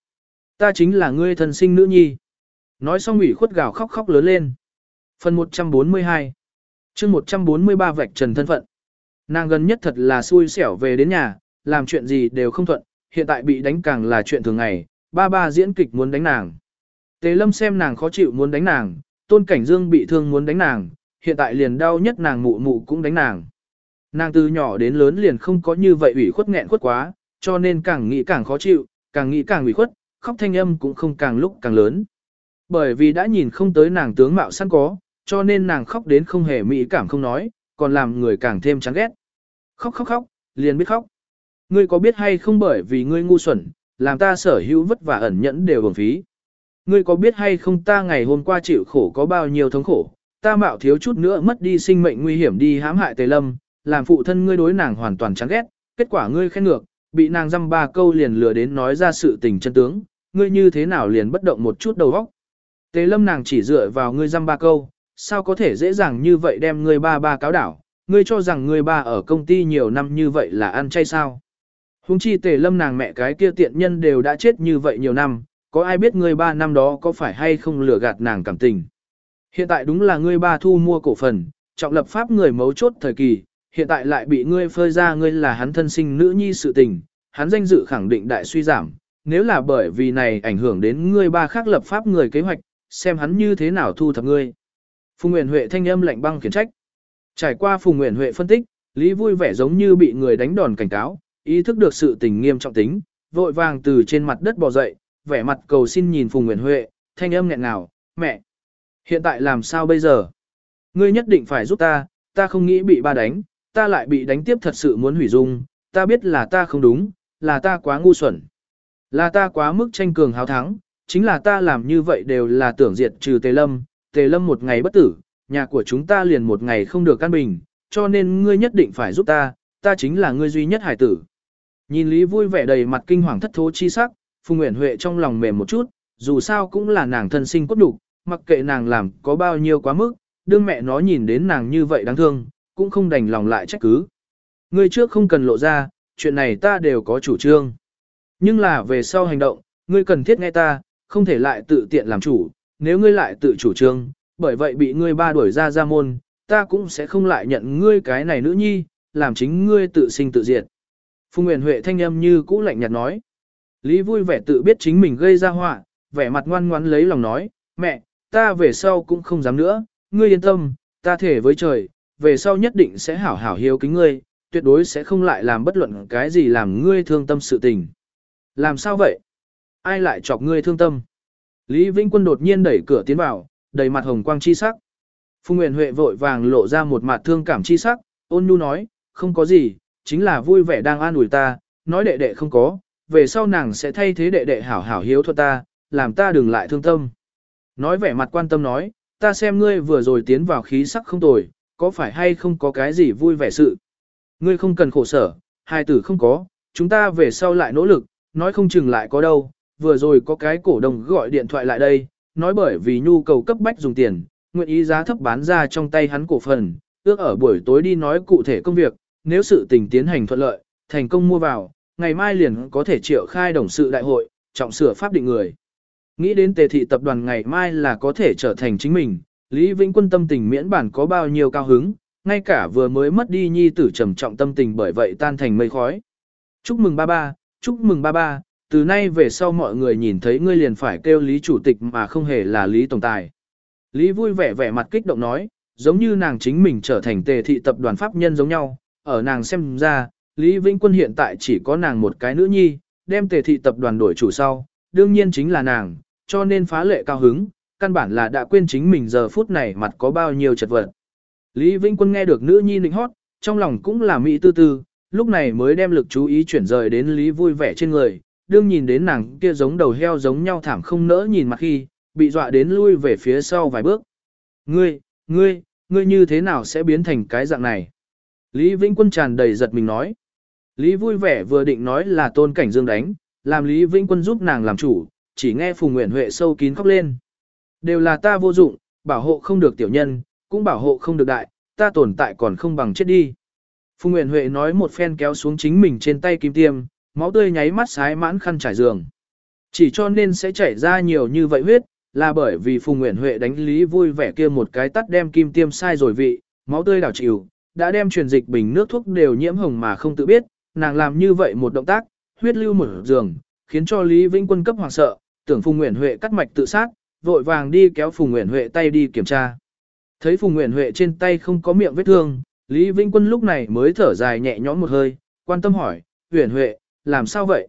[SPEAKER 1] Ta chính là ngươi thần sinh nữ nhi. Nói xong ủy khuất gào khóc khóc lớn lên. Phần 142 chương 143 vạch trần thân phận. Nàng gần nhất thật là xui xẻo về đến nhà, làm chuyện gì đều không thuận, hiện tại bị đánh càng là chuyện thường ngày, ba ba diễn kịch muốn đánh nàng. Tế lâm xem nàng khó chịu muốn đánh nàng, tôn cảnh dương bị thương muốn đánh nàng, hiện tại liền đau nhất nàng mụ mụ cũng đánh nàng. Nàng từ nhỏ đến lớn liền không có như vậy ủy khuất nghẹn khuất quá, cho nên càng nghĩ càng khó chịu, càng nghĩ càng ủy khuất, khóc thanh âm cũng không càng lúc càng lớn. Bởi vì đã nhìn không tới nàng tướng mạo sẵn có, cho nên nàng khóc đến không hề mỹ cảm không nói, còn làm người càng thêm chán ghét. Khóc khóc khóc, liền biết khóc. Ngươi có biết hay không bởi vì ngươi ngu xuẩn, làm ta sở hữu vất vả ẩn nhẫn đều bổng phí. Ngươi có biết hay không ta ngày hôm qua chịu khổ có bao nhiêu thống khổ, ta mạo thiếu chút nữa mất đi sinh mệnh nguy hiểm đi hãm hại Tề Lâm, làm phụ thân ngươi đối nàng hoàn toàn chán ghét, kết quả ngươi khen ngược, bị nàng dăm ba câu liền lừa đến nói ra sự tình chân tướng, ngươi như thế nào liền bất động một chút đầu óc. Tề Lâm nàng chỉ dựa vào ngươi dăm ba câu, sao có thể dễ dàng như vậy đem ngươi ba ba cáo đảo, ngươi cho rằng ngươi ba ở công ty nhiều năm như vậy là ăn chay sao. Hùng chi Tề Lâm nàng mẹ cái kia tiện nhân đều đã chết như vậy nhiều năm, có ai biết ngươi ba năm đó có phải hay không lừa gạt nàng cảm tình. Hiện tại đúng là ngươi ba thu mua cổ phần, trọng lập pháp người mấu chốt thời kỳ, hiện tại lại bị ngươi phơi ra ngươi là hắn thân sinh nữ nhi sự tình, hắn danh dự khẳng định đại suy giảm, nếu là bởi vì này ảnh hưởng đến ngươi ba khác lập pháp người kế hoạch, xem hắn như thế nào thu thập ngươi. Phùng Nguyễn Huệ thanh âm lạnh băng khiển trách. Trải qua Phùng Nguyễn Huệ phân tích, Lý vui vẻ giống như bị người đánh đòn cảnh cáo, ý thức được sự tình nghiêm trọng tính, vội vàng từ trên mặt đất bò dậy, vẻ mặt cầu xin nhìn Phùng Nguyễn Huệ, thanh âm nghẹn ngào, mẹ, hiện tại làm sao bây giờ? Ngươi nhất định phải giúp ta, ta không nghĩ bị ba đánh, ta lại bị đánh tiếp thật sự muốn hủy dung, ta biết là ta không đúng, là ta quá ngu xuẩn. Là ta quá mức tranh cường hào thắng, chính là ta làm như vậy đều là tưởng diệt trừ Tề Lâm, Tề Lâm một ngày bất tử, nhà của chúng ta liền một ngày không được căn bình, cho nên ngươi nhất định phải giúp ta, ta chính là ngươi duy nhất hải tử. Nhìn Lý vui vẻ đầy mặt kinh hoàng thất thố chi sắc, Phùng Nguyễn Huệ trong lòng mềm một chút, dù sao cũng là nàng thân sinh cốt đủ, mặc kệ nàng làm có bao nhiêu quá mức, đương mẹ nó nhìn đến nàng như vậy đáng thương, cũng không đành lòng lại trách cứ. Ngươi trước không cần lộ ra, chuyện này ta đều có chủ trương. Nhưng là về sau hành động, ngươi cần thiết nghe ta, không thể lại tự tiện làm chủ, nếu ngươi lại tự chủ trương, bởi vậy bị ngươi ba đuổi ra ra môn, ta cũng sẽ không lại nhận ngươi cái này nữ nhi, làm chính ngươi tự sinh tự diệt. Phùng Nguyễn Huệ thanh âm như cũ lạnh nhạt nói. Lý vui vẻ tự biết chính mình gây ra họa, vẻ mặt ngoan ngoãn lấy lòng nói, mẹ, ta về sau cũng không dám nữa, ngươi yên tâm, ta thể với trời, về sau nhất định sẽ hảo hảo hiếu kính ngươi, tuyệt đối sẽ không lại làm bất luận cái gì làm ngươi thương tâm sự tình. Làm sao vậy? Ai lại chọc ngươi thương tâm? Lý Vĩnh Quân đột nhiên đẩy cửa tiến vào, đầy mặt hồng quang chi sắc. Phùng Nguyễn Huệ vội vàng lộ ra một mặt thương cảm chi sắc, ôn nhu nói, không có gì, chính là vui vẻ đang an ủi ta, nói đệ đệ không có, về sau nàng sẽ thay thế đệ đệ hảo hảo hiếu thuật ta, làm ta đừng lại thương tâm. Nói vẻ mặt quan tâm nói, ta xem ngươi vừa rồi tiến vào khí sắc không tồi, có phải hay không có cái gì vui vẻ sự. Ngươi không cần khổ sở, hai tử không có, chúng ta về sau lại nỗ lực, nói không chừng lại có đâu, vừa rồi có cái cổ đồng gọi điện thoại lại đây, nói bởi vì nhu cầu cấp bách dùng tiền, nguyện ý giá thấp bán ra trong tay hắn cổ phần, ước ở buổi tối đi nói cụ thể công việc, nếu sự tình tiến hành thuận lợi, thành công mua vào, ngày mai liền có thể triệu khai đồng sự đại hội, trọng sửa pháp định người. Nghĩ đến tề thị tập đoàn ngày mai là có thể trở thành chính mình, Lý Vĩnh Quân tâm tình miễn bản có bao nhiêu cao hứng, ngay cả vừa mới mất đi nhi tử trầm trọng tâm tình bởi vậy tan thành mây khói. Chúc mừng ba ba, chúc mừng ba ba, từ nay về sau mọi người nhìn thấy ngươi liền phải kêu Lý Chủ tịch mà không hề là Lý Tổng Tài. Lý vui vẻ vẻ mặt kích động nói, giống như nàng chính mình trở thành tề thị tập đoàn pháp nhân giống nhau, ở nàng xem ra, Lý Vĩnh Quân hiện tại chỉ có nàng một cái nữ nhi, đem tề thị tập đoàn đổi chủ sau, đương nhiên chính là nàng, cho nên phá lệ cao hứng, căn bản là đã quên chính mình giờ phút này mặt có bao nhiêu chật vật. Lý Vĩnh Quân nghe được nữ nhi nịnh hót, trong lòng cũng là mỹ tư tư, lúc này mới đem lực chú ý chuyển rời đến Lý vui vẻ trên người, đương nhìn đến nàng kia giống đầu heo giống nhau thảm không nỡ nhìn mặt khi, bị dọa đến lui về phía sau vài bước. Ngươi, ngươi, ngươi như thế nào sẽ biến thành cái dạng này? Lý Vĩnh Quân tràn đầy giật mình nói. Lý vui vẻ vừa định nói là tôn cảnh dương đánh, làm Lý Vĩnh Quân giúp nàng làm chủ, chỉ nghe Phùng Nguyễn Huệ sâu kín khóc lên. Đều là ta vô dụng, bảo hộ không được tiểu nhân, cũng bảo hộ không được đại, ta tồn tại còn không bằng chết đi. Phùng Nguyễn Huệ nói một phen kéo xuống chính mình trên tay kim tiêm, máu tươi nháy mắt sái mãn khăn trải giường. Chỉ cho nên sẽ chảy ra nhiều như vậy huyết, là bởi vì Phùng Nguyễn Huệ đánh lý vui vẻ kia một cái tắt đem kim tiêm sai rồi vị, máu tươi đảo chịu, đã đem truyền dịch bình nước thuốc đều nhiễm hồng mà không tự biết, nàng làm như vậy một động tác, huyết lưu mở giường, khiến cho Lý Vĩnh Quân cấp hoàng sợ, tưởng Phùng Nguyễn Huệ cắt mạch tự sát, vội vàng đi kéo Phùng Nguyễn Huệ tay đi kiểm tra. Thấy Phùng Nguyễn Huệ trên tay không có miệng vết thương, Lý Vĩnh Quân lúc này mới thở dài nhẹ nhõm một hơi, quan tâm hỏi, Nguyễn Huệ, làm sao vậy?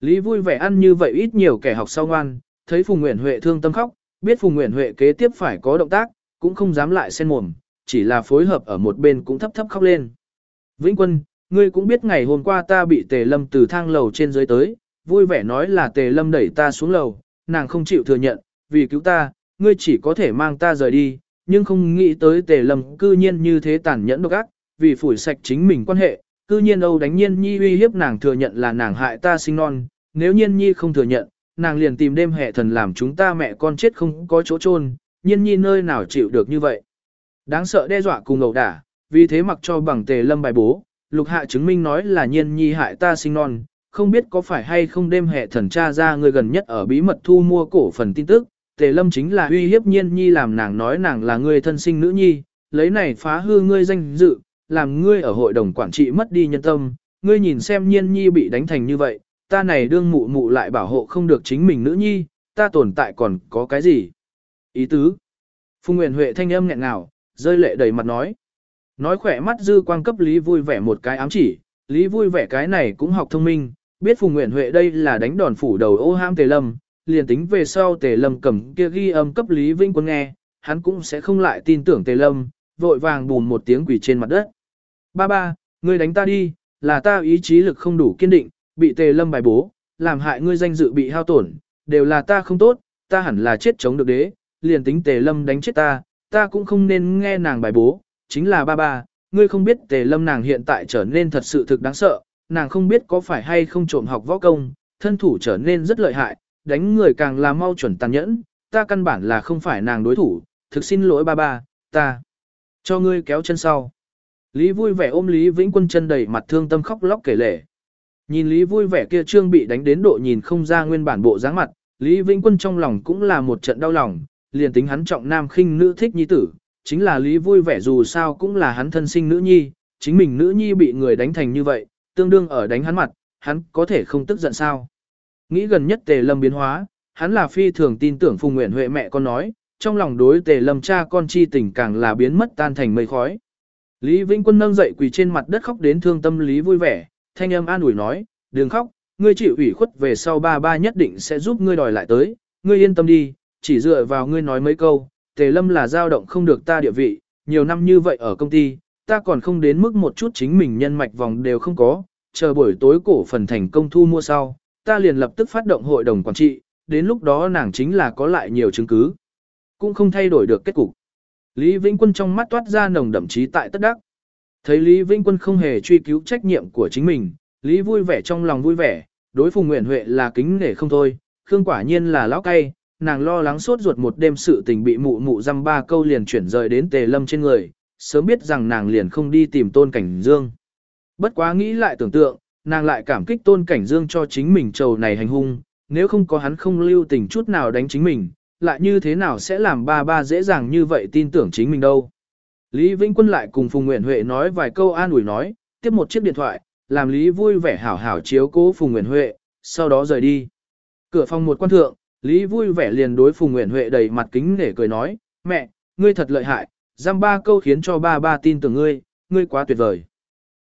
[SPEAKER 1] Lý vui vẻ ăn như vậy ít nhiều kẻ học sau ngoan, thấy Phùng Nguyễn Huệ thương tâm khóc, biết Phùng Nguyễn Huệ kế tiếp phải có động tác, cũng không dám lại xen mồm, chỉ là phối hợp ở một bên cũng thấp thấp khóc lên. Vĩnh Quân, ngươi cũng biết ngày hôm qua ta bị Tề Lâm từ thang lầu trên dưới tới, vui vẻ nói là Tề Lâm đẩy ta xuống lầu, nàng không chịu thừa nhận, vì cứu ta, ngươi chỉ có thể mang ta rời đi, nhưng không nghĩ tới Tề Lâm cư nhiên như thế tàn nhẫn độc ác, vì phủi sạch chính mình quan hệ, cư nhiên Âu đánh Nhiên Nhi uy hiếp nàng thừa nhận là nàng hại ta sinh non, nếu Nhiên Nhi không thừa nhận, nàng liền tìm đêm hệ thần làm chúng ta mẹ con chết không có chỗ chôn, Nhiên Nhi nơi nào chịu được như vậy. Đáng sợ đe dọa cùng ngầu đả, vì thế mặc cho bằng Tề Lâm bài bố, lục hạ chứng minh nói là Nhiên Nhi hại ta sinh non, không biết có phải hay không đêm hệ thần tra ra người gần nhất ở bí mật thu mua cổ phần tin tức, Tề Lâm chính là uy hiếp Nhiên Nhi làm nàng nói nàng là người thân sinh nữ nhi, lấy này phá hư ngươi danh dự, làm ngươi ở hội đồng quản trị mất đi nhân tâm, ngươi nhìn xem Nhiên Nhi bị đánh thành như vậy, ta này đương mụ mụ lại bảo hộ không được chính mình nữ nhi, ta tồn tại còn có cái gì? Ý tứ. Phùng Nguyễn Huệ thanh âm nghẹn ngào, rơi lệ đầy mặt nói. Nói khỏe mắt dư quang cấp Lý vui vẻ một cái ám chỉ, Lý vui vẻ cái này cũng học thông minh, biết Phùng Nguyễn Huệ đây là đánh đòn phủ đầu ô ham tề lâm, liền tính về sau tề lâm cầm kia ghi âm cấp Lý Vinh Quân nghe, hắn cũng sẽ không lại tin tưởng tề lâm, vội vàng bùn một tiếng quỷ trên mặt đất. Ba ba, ngươi đánh ta đi, là ta ý chí lực không đủ kiên định, bị tề lâm bài bố, làm hại ngươi danh dự bị hao tổn, đều là ta không tốt, ta hẳn là chết chống được đế, liền tính tề lâm đánh chết ta, ta cũng không nên nghe nàng bài bố, chính là ba ba, ngươi không biết tề lâm nàng hiện tại trở nên thật sự thực đáng sợ, nàng không biết có phải hay không trộm học võ công, thân thủ trở nên rất lợi hại, đánh người càng là mau chuẩn tàn nhẫn, ta căn bản là không phải nàng đối thủ, thực xin lỗi ba ba, ta cho ngươi kéo chân sau. Lý vui vẻ ôm Lý Vĩnh Quân chân đầy mặt thương tâm khóc lóc kể lể. Nhìn Lý vui vẻ kia trương bị đánh đến độ nhìn không ra nguyên bản bộ dáng mặt, Lý Vĩnh Quân trong lòng cũng là một trận đau lòng, liền tính hắn trọng nam khinh nữ thích nhi tử, chính là Lý vui vẻ dù sao cũng là hắn thân sinh nữ nhi, chính mình nữ nhi bị người đánh thành như vậy, tương đương ở đánh hắn mặt, hắn có thể không tức giận sao. Nghĩ gần nhất tề lâm biến hóa, hắn là phi thường tin tưởng Phùng Nguyễn Huệ mẹ con nói, trong lòng đối tề lâm cha con chi tình càng là biến mất tan thành mây khói. Lý Vĩnh Quân nâng dậy quỳ trên mặt đất khóc đến thương tâm Lý vui vẻ, thanh âm an ủi nói, đừng khóc, ngươi chịu ủy khuất về sau ba ba nhất định sẽ giúp ngươi đòi lại tới, ngươi yên tâm đi, chỉ dựa vào ngươi nói mấy câu, tề lâm là dao động không được ta địa vị, nhiều năm như vậy ở công ty, ta còn không đến mức một chút chính mình nhân mạch vòng đều không có, chờ buổi tối cổ phần thành công thu mua sau, ta liền lập tức phát động hội đồng quản trị, đến lúc đó nàng chính là có lại nhiều chứng cứ. Cũng không thay đổi được kết cục. Lý Vĩnh Quân trong mắt toát ra nồng đậm chí tại tất đắc. Thấy Lý Vĩnh Quân không hề truy cứu trách nhiệm của chính mình, Lý vui vẻ trong lòng vui vẻ, đối Phùng Nguyễn Huệ là kính nể không thôi, Khương quả nhiên là lão cay, nàng lo lắng suốt ruột một đêm sự tình bị mụ mụ dăm ba câu liền chuyển rời đến Tề Lâm trên người, sớm biết rằng nàng liền không đi tìm Tôn Cảnh Dương. Bất quá nghĩ lại tưởng tượng, nàng lại cảm kích Tôn Cảnh Dương cho chính mình trầu này hành hung, nếu không có hắn không lưu tình chút nào đánh chính mình, lại như thế nào sẽ làm ba ba dễ dàng như vậy tin tưởng chính mình đâu. Lý Vĩnh Quân lại cùng Phùng Nguyễn Huệ nói vài câu an ủi nói, tiếp một chiếc điện thoại, làm Lý vui vẻ hảo hảo chiếu cố Phùng Nguyễn Huệ, sau đó rời đi. Cửa phòng một quan thượng, Lý vui vẻ liền đối Phùng Nguyễn Huệ đầy mặt kính để cười nói, mẹ, ngươi thật lợi hại, giam ba câu khiến cho ba ba tin tưởng ngươi, ngươi quá tuyệt vời.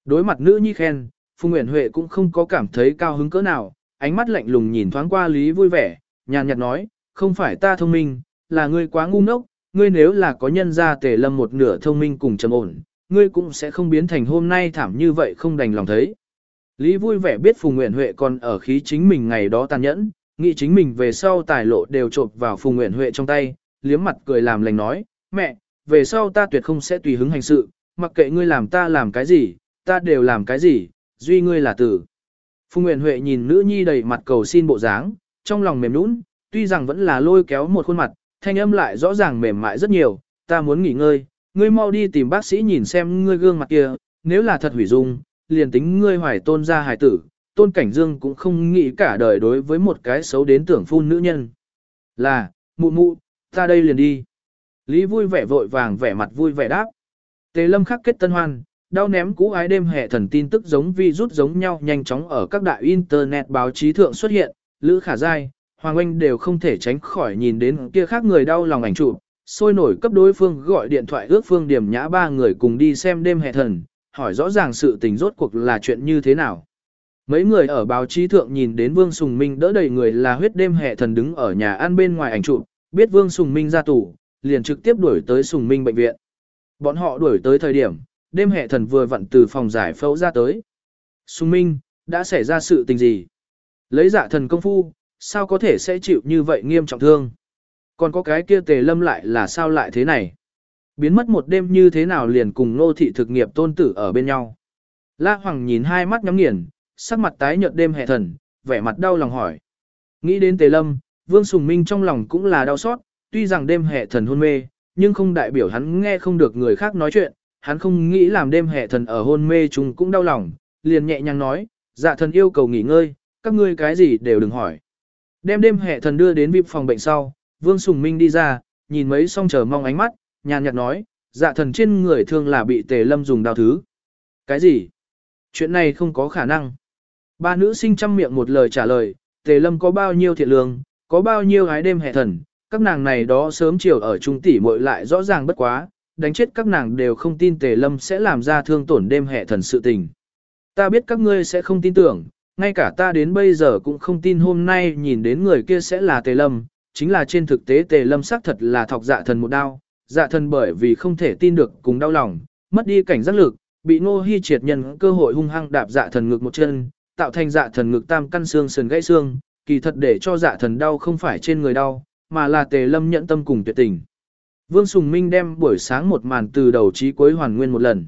[SPEAKER 1] Đối mặt nữ nhi khen, Phùng Nguyễn Huệ cũng không có cảm thấy cao hứng cỡ nào, ánh mắt lạnh lùng nhìn thoáng qua Lý vui vẻ, nhàn nhạt nói, không phải ta thông minh, là ngươi quá ngu ngốc, ngươi nếu là có nhân ra tề lâm một nửa thông minh cùng trầm ổn, ngươi cũng sẽ không biến thành hôm nay thảm như vậy không đành lòng thấy. Lý vui vẻ biết Phùng Nguyễn Huệ còn ở khí chính mình ngày đó tàn nhẫn, nghĩ chính mình về sau tài lộ đều trộp vào Phùng Nguyễn Huệ trong tay, liếm mặt cười làm lành nói, mẹ, về sau ta tuyệt không sẽ tùy hứng hành sự, mặc kệ ngươi làm ta làm cái gì, ta đều làm cái gì, duy ngươi là tử. Phùng Nguyễn Huệ nhìn nữ nhi đầy mặt cầu xin bộ dáng, trong lòng mềm nũng, tuy rằng vẫn là lôi kéo một khuôn mặt, thanh âm lại rõ ràng mềm mại rất nhiều, ta muốn nghỉ ngơi, ngươi mau đi tìm bác sĩ nhìn xem ngươi gương mặt kia, nếu là thật hủy dung, liền tính ngươi hoài tôn ra hài tử, tôn cảnh dương cũng không nghĩ cả đời đối với một cái xấu đến tưởng phun nữ nhân. Là, mụ mụ, ta đây liền đi. Lý vui vẻ vội vàng vẻ mặt vui vẻ đáp. Tề lâm khắc kết tân hoan, đau ném cũ ái đêm hệ thần tin tức giống vi rút giống nhau nhanh chóng ở các đại internet báo chí thượng xuất hiện, Lữ Khả Giai, Hoàng Anh đều không thể tránh khỏi nhìn đến kia khác người đau lòng ảnh chụp, sôi nổi cấp đối phương gọi điện thoại ước phương điểm nhã ba người cùng đi xem đêm hệ thần, hỏi rõ ràng sự tình rốt cuộc là chuyện như thế nào. Mấy người ở báo chí thượng nhìn đến Vương Sùng Minh đỡ đầy người là huyết đêm hệ thần đứng ở nhà ăn bên ngoài ảnh chụp, biết Vương Sùng Minh ra tù, liền trực tiếp đuổi tới Sùng Minh bệnh viện. Bọn họ đuổi tới thời điểm, đêm hệ thần vừa vặn từ phòng giải phẫu ra tới. Sùng Minh, đã xảy ra sự tình gì? Lấy dạ thần công phu, sao có thể sẽ chịu như vậy nghiêm trọng thương? Còn có cái kia tề lâm lại là sao lại thế này? Biến mất một đêm như thế nào liền cùng nô thị thực nghiệp tôn tử ở bên nhau? La Hoàng nhìn hai mắt nhắm nghiền, sắc mặt tái nhợt đêm hệ thần, vẻ mặt đau lòng hỏi. Nghĩ đến tề lâm, Vương Sùng Minh trong lòng cũng là đau xót, tuy rằng đêm hệ thần hôn mê, nhưng không đại biểu hắn nghe không được người khác nói chuyện, hắn không nghĩ làm đêm hệ thần ở hôn mê chúng cũng đau lòng, liền nhẹ nhàng nói, dạ thần yêu cầu nghỉ ngơi, các ngươi cái gì đều đừng hỏi. Đem đêm hệ thần đưa đến vip phòng bệnh sau, Vương Sùng Minh đi ra, nhìn mấy song chờ mong ánh mắt, nhàn nhạt nói, dạ thần trên người thương là bị tề lâm dùng đao thứ. Cái gì? Chuyện này không có khả năng. Ba nữ sinh chăm miệng một lời trả lời, tề lâm có bao nhiêu thiện lương, có bao nhiêu gái đêm hệ thần, các nàng này đó sớm chiều ở trung tỷ muội lại rõ ràng bất quá, đánh chết các nàng đều không tin tề lâm sẽ làm ra thương tổn đêm hệ thần sự tình. Ta biết các ngươi sẽ không tin tưởng, ngay cả ta đến bây giờ cũng không tin hôm nay nhìn đến người kia sẽ là tề lâm, chính là trên thực tế tề lâm xác thật là thọc dạ thần một đao, dạ thần bởi vì không thể tin được cùng đau lòng, mất đi cảnh giác lực, bị ngô hy triệt nhân cơ hội hung hăng đạp dạ thần ngược một chân, tạo thành dạ thần ngực tam căn xương sườn gãy xương, kỳ thật để cho dạ thần đau không phải trên người đau, mà là tề lâm nhận tâm cùng tuyệt tình. Vương Sùng Minh đem buổi sáng một màn từ đầu chí cuối hoàn nguyên một lần.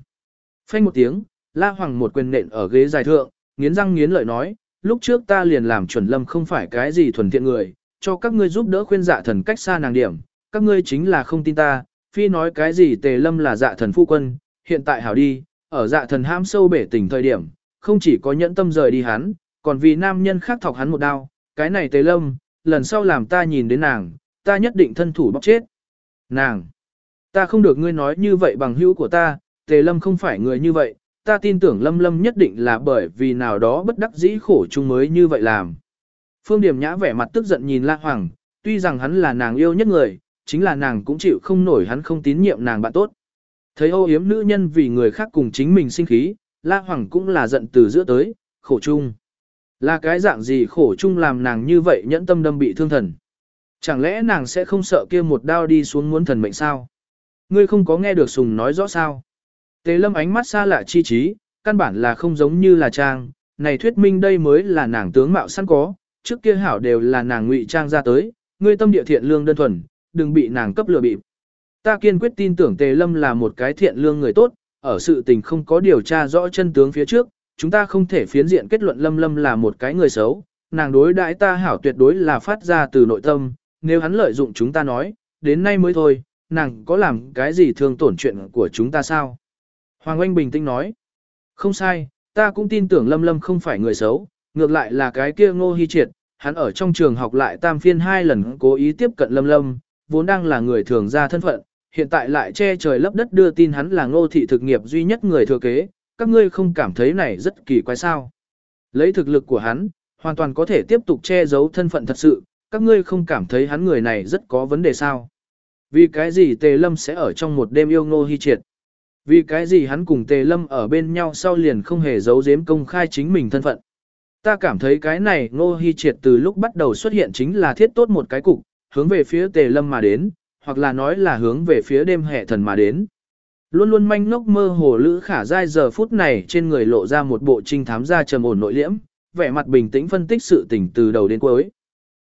[SPEAKER 1] Phanh một tiếng, La Hoàng một quyền nện ở ghế dài thượng, nghiến răng nghiến lợi nói, lúc trước ta liền làm chuẩn lâm không phải cái gì thuần thiện người, cho các ngươi giúp đỡ khuyên dạ thần cách xa nàng điểm, các ngươi chính là không tin ta, phi nói cái gì tề lâm là dạ thần phu quân, hiện tại hảo đi, ở dạ thần ham sâu bể tình thời điểm, không chỉ có nhẫn tâm rời đi hắn, còn vì nam nhân khác thọc hắn một đao, cái này tề lâm, lần sau làm ta nhìn đến nàng, ta nhất định thân thủ bóc chết. Nàng, ta không được ngươi nói như vậy bằng hữu của ta, Tề Lâm không phải người như vậy, ta tin tưởng Lâm Lâm nhất định là bởi vì nào đó bất đắc dĩ khổ chung mới như vậy làm. Phương Điểm Nhã vẻ mặt tức giận nhìn La Hoàng, tuy rằng hắn là nàng yêu nhất người, chính là nàng cũng chịu không nổi hắn không tín nhiệm nàng bạn tốt. Thấy ô yếm nữ nhân vì người khác cùng chính mình sinh khí, La Hoàng cũng là giận từ giữa tới, khổ chung. Là cái dạng gì khổ chung làm nàng như vậy nhẫn tâm đâm bị thương thần. Chẳng lẽ nàng sẽ không sợ kia một đao đi xuống muốn thần mệnh sao? Ngươi không có nghe được Sùng nói rõ sao? Tề lâm ánh mắt xa lạ chi trí, căn bản là không giống như là trang, này thuyết minh đây mới là nàng tướng mạo sẵn có, trước kia hảo đều là nàng ngụy trang ra tới, ngươi tâm địa thiện lương đơn thuần, đừng bị nàng cấp lừa bịp. Ta kiên quyết tin tưởng Tề Lâm là một cái thiện lương người tốt, ở sự tình không có điều tra rõ chân tướng phía trước, chúng ta không thể phiến diện kết luận Lâm Lâm là một cái người xấu, nàng đối đãi ta hảo tuyệt đối là phát ra từ nội tâm, nếu hắn lợi dụng chúng ta nói, đến nay mới thôi, nàng có làm cái gì thương tổn chuyện của chúng ta sao? Hoàng Anh bình tĩnh nói, không sai, ta cũng tin tưởng Lâm Lâm không phải người xấu, ngược lại là cái kia ngô hy triệt, hắn ở trong trường học lại tam phiên hai lần cố ý tiếp cận Lâm Lâm, vốn đang là người thường ra thân phận, hiện tại lại che trời lấp đất đưa tin hắn là ngô thị thực nghiệp duy nhất người thừa kế, các ngươi không cảm thấy này rất kỳ quái sao. Lấy thực lực của hắn, hoàn toàn có thể tiếp tục che giấu thân phận thật sự, các ngươi không cảm thấy hắn người này rất có vấn đề sao. Vì cái gì Tề Lâm sẽ ở trong một đêm yêu ngô hy triệt? Vì cái gì hắn cùng Tề Lâm ở bên nhau sau liền không hề giấu giếm công khai chính mình thân phận? Ta cảm thấy cái này ngô hy triệt từ lúc bắt đầu xuất hiện chính là thiết tốt một cái cục, hướng về phía Tề Lâm mà đến, hoặc là nói là hướng về phía đêm hệ thần mà đến. Luôn luôn manh ngốc mơ hồ lữ khả dai giờ phút này trên người lộ ra một bộ trinh thám gia trầm ổn nội liễm, vẻ mặt bình tĩnh phân tích sự tình từ đầu đến cuối.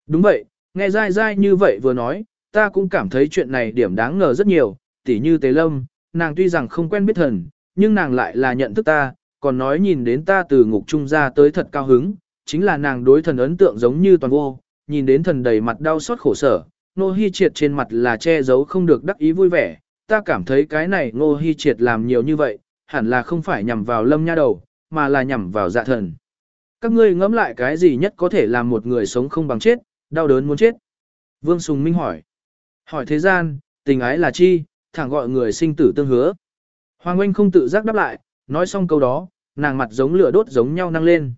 [SPEAKER 1] Đúng vậy, nghe dai dai như vậy vừa nói, ta cũng cảm thấy chuyện này điểm đáng ngờ rất nhiều, tỉ như Tế Lâm, nàng tuy rằng không quen biết thần, nhưng nàng lại là nhận thức ta, còn nói nhìn đến ta từ ngục trung ra tới thật cao hứng, chính là nàng đối thần ấn tượng giống như toàn vô, nhìn đến thần đầy mặt đau xót khổ sở, nô Hi triệt trên mặt là che giấu không được đắc ý vui vẻ, ta cảm thấy cái này ngô Hi triệt làm nhiều như vậy, hẳn là không phải nhằm vào lâm nha đầu, mà là nhằm vào dạ thần. Các ngươi ngẫm lại cái gì nhất có thể làm một người sống không bằng chết, đau đớn muốn chết. Vương Sùng Minh hỏi. Hỏi thế gian, tình ái là chi, thẳng gọi người sinh tử tương hứa. Hoàng Oanh không tự giác đáp lại, nói xong câu đó, nàng mặt giống lửa đốt giống nhau năng lên.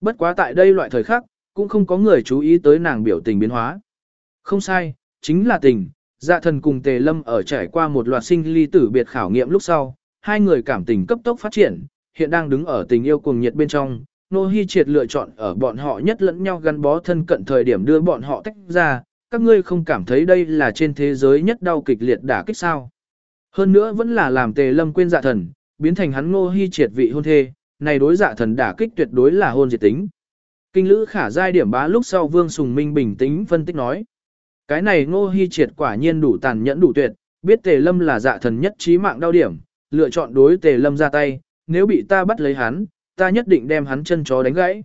[SPEAKER 1] Bất quá tại đây loại thời khắc, cũng không có người chú ý tới nàng biểu tình biến hóa. Không sai, chính là tình, dạ thần cùng tề lâm ở trải qua một loạt sinh ly tử biệt khảo nghiệm lúc sau, hai người cảm tình cấp tốc phát triển, hiện đang đứng ở tình yêu cuồng nhiệt bên trong. Nô Hi Triệt lựa chọn ở bọn họ nhất lẫn nhau gắn bó thân cận thời điểm đưa bọn họ tách ra, các ngươi không cảm thấy đây là trên thế giới nhất đau kịch liệt đả kích sao. Hơn nữa vẫn là làm tề lâm quên dạ thần, biến thành hắn Nô Hi Triệt vị hôn thê, này đối dạ thần đả kích tuyệt đối là hôn diệt tính. Kinh lữ khả giai điểm bá lúc sau Vương Sùng Minh bình tĩnh phân tích nói. Cái này ngô hy triệt quả nhiên đủ tàn nhẫn đủ tuyệt, biết tề lâm là dạ thần nhất trí mạng đau điểm, lựa chọn đối tề lâm ra tay, nếu bị ta bắt lấy hắn, ta nhất định đem hắn chân chó đánh gãy.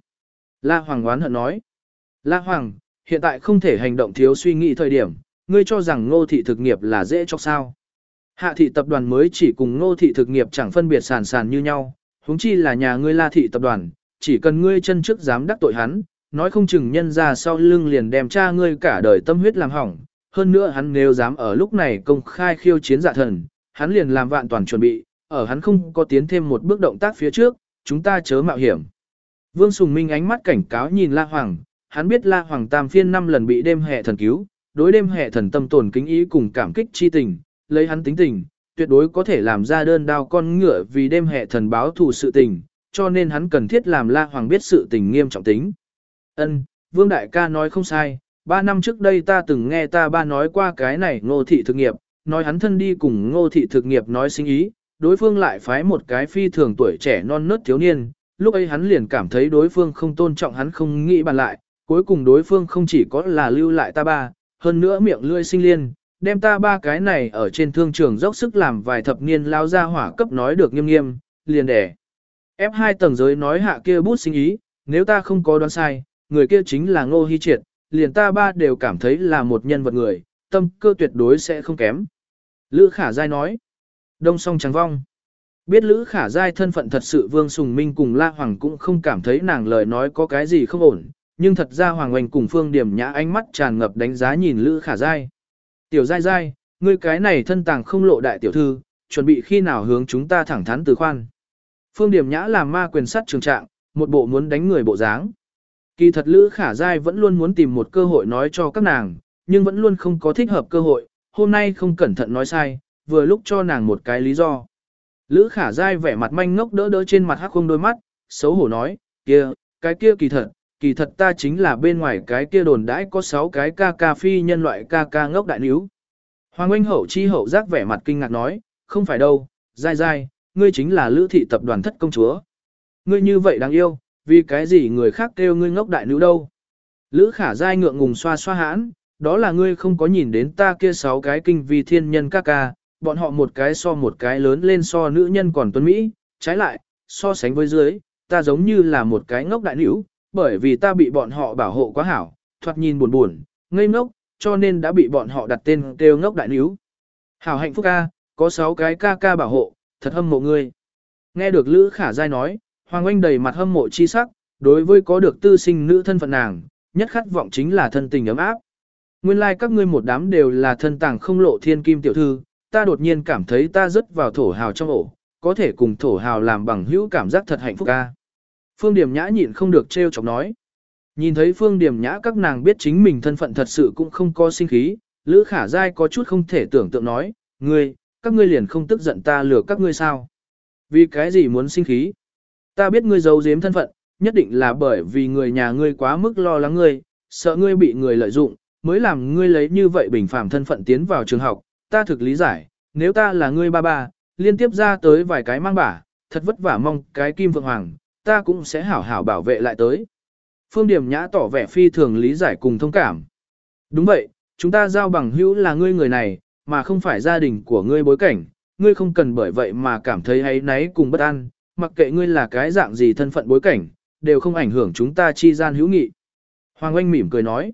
[SPEAKER 1] La Hoàng oán hận nói. La Hoàng, hiện tại không thể hành động thiếu suy nghĩ thời điểm, ngươi cho rằng ngô thị thực nghiệp là dễ cho sao. Hạ thị tập đoàn mới chỉ cùng ngô thị thực nghiệp chẳng phân biệt sàn sàn như nhau, huống chi là nhà ngươi la thị tập đoàn, chỉ cần ngươi chân trước dám đắc tội hắn, nói không chừng nhân ra sau lưng liền đem cha ngươi cả đời tâm huyết làm hỏng. Hơn nữa hắn nếu dám ở lúc này công khai khiêu chiến dạ thần, hắn liền làm vạn toàn chuẩn bị, ở hắn không có tiến thêm một bước động tác phía trước, chúng ta chớ mạo hiểm. Vương Sùng Minh ánh mắt cảnh cáo nhìn La Hoàng, hắn biết La Hoàng tam phiên năm lần bị đêm hệ thần cứu, đối đêm hệ thần tâm tồn kính ý cùng cảm kích chi tình, lấy hắn tính tình, tuyệt đối có thể làm ra đơn đao con ngựa vì đêm hệ thần báo thù sự tình, cho nên hắn cần thiết làm La Hoàng biết sự tình nghiêm trọng tính. Ân, Vương Đại ca nói không sai, ba năm trước đây ta từng nghe ta ba nói qua cái này ngô thị thực nghiệp, nói hắn thân đi cùng ngô thị thực nghiệp nói sinh ý, đối phương lại phái một cái phi thường tuổi trẻ non nớt thiếu niên, lúc ấy hắn liền cảm thấy đối phương không tôn trọng hắn không nghĩ bàn lại, cuối cùng đối phương không chỉ có là lưu lại ta ba, hơn nữa miệng lươi sinh liên, đem ta ba cái này ở trên thương trường dốc sức làm vài thập niên lao ra hỏa cấp nói được nghiêm nghiêm, liền đẻ. Ép hai tầng giới nói hạ kia bút sinh ý, nếu ta không có đoán sai, người kia chính là Ngô Hi Triệt, liền ta ba đều cảm thấy là một nhân vật người, tâm cơ tuyệt đối sẽ không kém. Lữ Khả Giai nói, đông song trắng vong. Biết Lữ Khả Giai thân phận thật sự Vương Sùng Minh cùng La Hoàng cũng không cảm thấy nàng lời nói có cái gì không ổn, nhưng thật ra Hoàng Oanh cùng Phương Điểm Nhã ánh mắt tràn ngập đánh giá nhìn Lữ Khả Giai. Tiểu Giai Giai, ngươi cái này thân tàng không lộ đại tiểu thư, chuẩn bị khi nào hướng chúng ta thẳng thắn từ khoan. Phương Điểm Nhã làm ma quyền sắt trường trạng, một bộ muốn đánh người bộ dáng. Kỳ thật Lữ Khả Giai vẫn luôn muốn tìm một cơ hội nói cho các nàng, nhưng vẫn luôn không có thích hợp cơ hội, hôm nay không cẩn thận nói sai, vừa lúc cho nàng một cái lý do. Lữ Khả Giai vẻ mặt manh ngốc đỡ đỡ trên mặt hắc không đôi mắt, xấu hổ nói, kia, cái kia kỳ thật, kỳ thật ta chính là bên ngoài cái kia đồn đãi có 6 cái ca ca phi nhân loại ca ca ngốc đại níu. Hoàng Anh Hậu chi hậu giác vẻ mặt kinh ngạc nói, không phải đâu, giai giai, ngươi chính là lữ thị tập đoàn thất công chúa. Ngươi như vậy đáng yêu, vì cái gì người khác kêu ngươi ngốc đại nữ đâu. Lữ khả dai ngượng ngùng xoa xoa hãn, đó là ngươi không có nhìn đến ta kia sáu cái kinh vi thiên nhân ca ca, bọn họ một cái so một cái lớn lên so nữ nhân còn tuấn Mỹ, trái lại, so sánh với dưới, ta giống như là một cái ngốc đại nữ, bởi vì ta bị bọn họ bảo hộ quá hảo, thoạt nhìn buồn buồn, ngây ngốc, cho nên đã bị bọn họ đặt tên kêu ngốc đại nữ. Hảo hạnh phúc ca, có sáu cái ca ca bảo hộ, thật hâm mộ ngươi. Nghe được Lữ Khả Giai nói, Hoàng Anh đầy mặt hâm mộ chi sắc, đối với có được tư sinh nữ thân phận nàng, nhất khát vọng chính là thân tình ấm áp. Nguyên lai like các ngươi một đám đều là thân tàng không lộ thiên kim tiểu thư, ta đột nhiên cảm thấy ta rất vào thổ hào trong ổ, có thể cùng thổ hào làm bằng hữu cảm giác thật hạnh phúc ca. Phương Điểm Nhã nhịn không được trêu chọc nói. Nhìn thấy Phương Điểm Nhã các nàng biết chính mình thân phận thật sự cũng không có sinh khí, Lữ Khả Giai có chút không thể tưởng tượng nói, ngươi, các ngươi liền không tức giận ta lừa các ngươi sao? Vì cái gì muốn sinh khí? Ta biết ngươi giấu giếm thân phận, nhất định là bởi vì người nhà ngươi quá mức lo lắng ngươi, sợ ngươi bị người lợi dụng, mới làm ngươi lấy như vậy bình phàm thân phận tiến vào trường học, ta thực lý giải, nếu ta là ngươi ba ba, liên tiếp ra tới vài cái mang bả, thật vất vả mong cái kim vượng hoàng, ta cũng sẽ hảo hảo bảo vệ lại tới. Phương Điểm Nhã tỏ vẻ phi thường lý giải cùng thông cảm. Đúng vậy, chúng ta giao bằng hữu là ngươi người này, mà không phải gia đình của ngươi bối cảnh, ngươi không cần bởi vậy mà cảm thấy hay náy cùng bất an, mặc kệ ngươi là cái dạng gì thân phận bối cảnh, đều không ảnh hưởng chúng ta chi gian hữu nghị. Hoàng Anh mỉm cười nói,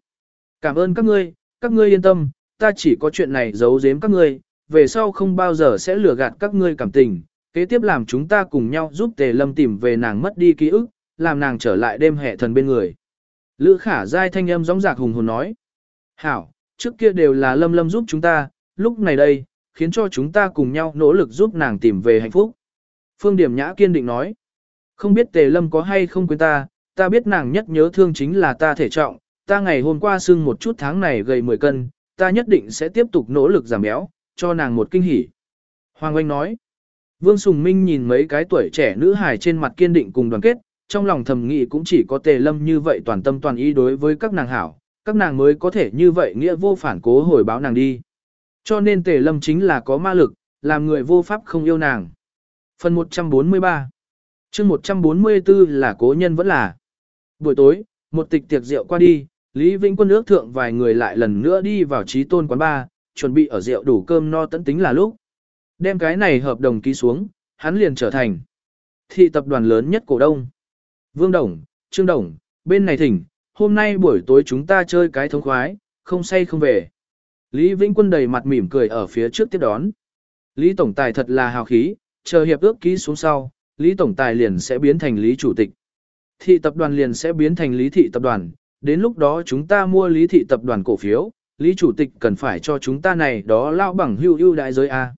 [SPEAKER 1] cảm ơn các ngươi, các ngươi yên tâm, ta chỉ có chuyện này giấu giếm các ngươi, về sau không bao giờ sẽ lừa gạt các ngươi cảm tình, kế tiếp làm chúng ta cùng nhau giúp Tề Lâm tìm về nàng mất đi ký ức, làm nàng trở lại đêm hệ thần bên người. Lữ khả giai thanh âm gióng giạc hùng hồn nói, hảo, trước kia đều là Lâm Lâm giúp chúng ta, lúc này đây, khiến cho chúng ta cùng nhau nỗ lực giúp nàng tìm về hạnh phúc. Phương Điểm Nhã kiên định nói, không biết Tề Lâm có hay không quên ta, ta biết nàng nhất nhớ thương chính là ta thể trọng, ta ngày hôm qua sưng một chút tháng này gầy 10 cân, ta nhất định sẽ tiếp tục nỗ lực giảm béo, cho nàng một kinh hỉ. Hoàng Anh nói, Vương Sùng Minh nhìn mấy cái tuổi trẻ nữ hài trên mặt kiên định cùng đoàn kết, trong lòng thầm nghĩ cũng chỉ có Tề Lâm như vậy toàn tâm toàn ý đối với các nàng hảo, các nàng mới có thể như vậy nghĩa vô phản cố hồi báo nàng đi. Cho nên Tề Lâm chính là có ma lực, làm người vô pháp không yêu nàng. Phần 143 chương 144 là cố nhân vẫn là. Buổi tối, một tịch tiệc rượu qua đi, Lý Vĩnh Quân ước thượng vài người lại lần nữa đi vào trí tôn quán bar, chuẩn bị ở rượu đủ cơm no tận tính là lúc. Đem cái này hợp đồng ký xuống, hắn liền trở thành thị tập đoàn lớn nhất cổ đông. Vương Đồng, Trương Đồng, bên này thỉnh, hôm nay buổi tối chúng ta chơi cái thông khoái, không say không về. Lý Vĩnh Quân đầy mặt mỉm cười ở phía trước tiếp đón. Lý Tổng Tài thật là hào khí, chờ hiệp ước ký xuống sau, Lý Tổng Tài liền sẽ biến thành Lý Chủ tịch. Thị tập đoàn liền sẽ biến thành Lý Thị tập đoàn, đến lúc đó chúng ta mua Lý Thị tập đoàn cổ phiếu, Lý Chủ tịch cần phải cho chúng ta này đó lao bằng hưu ưu đại giới A.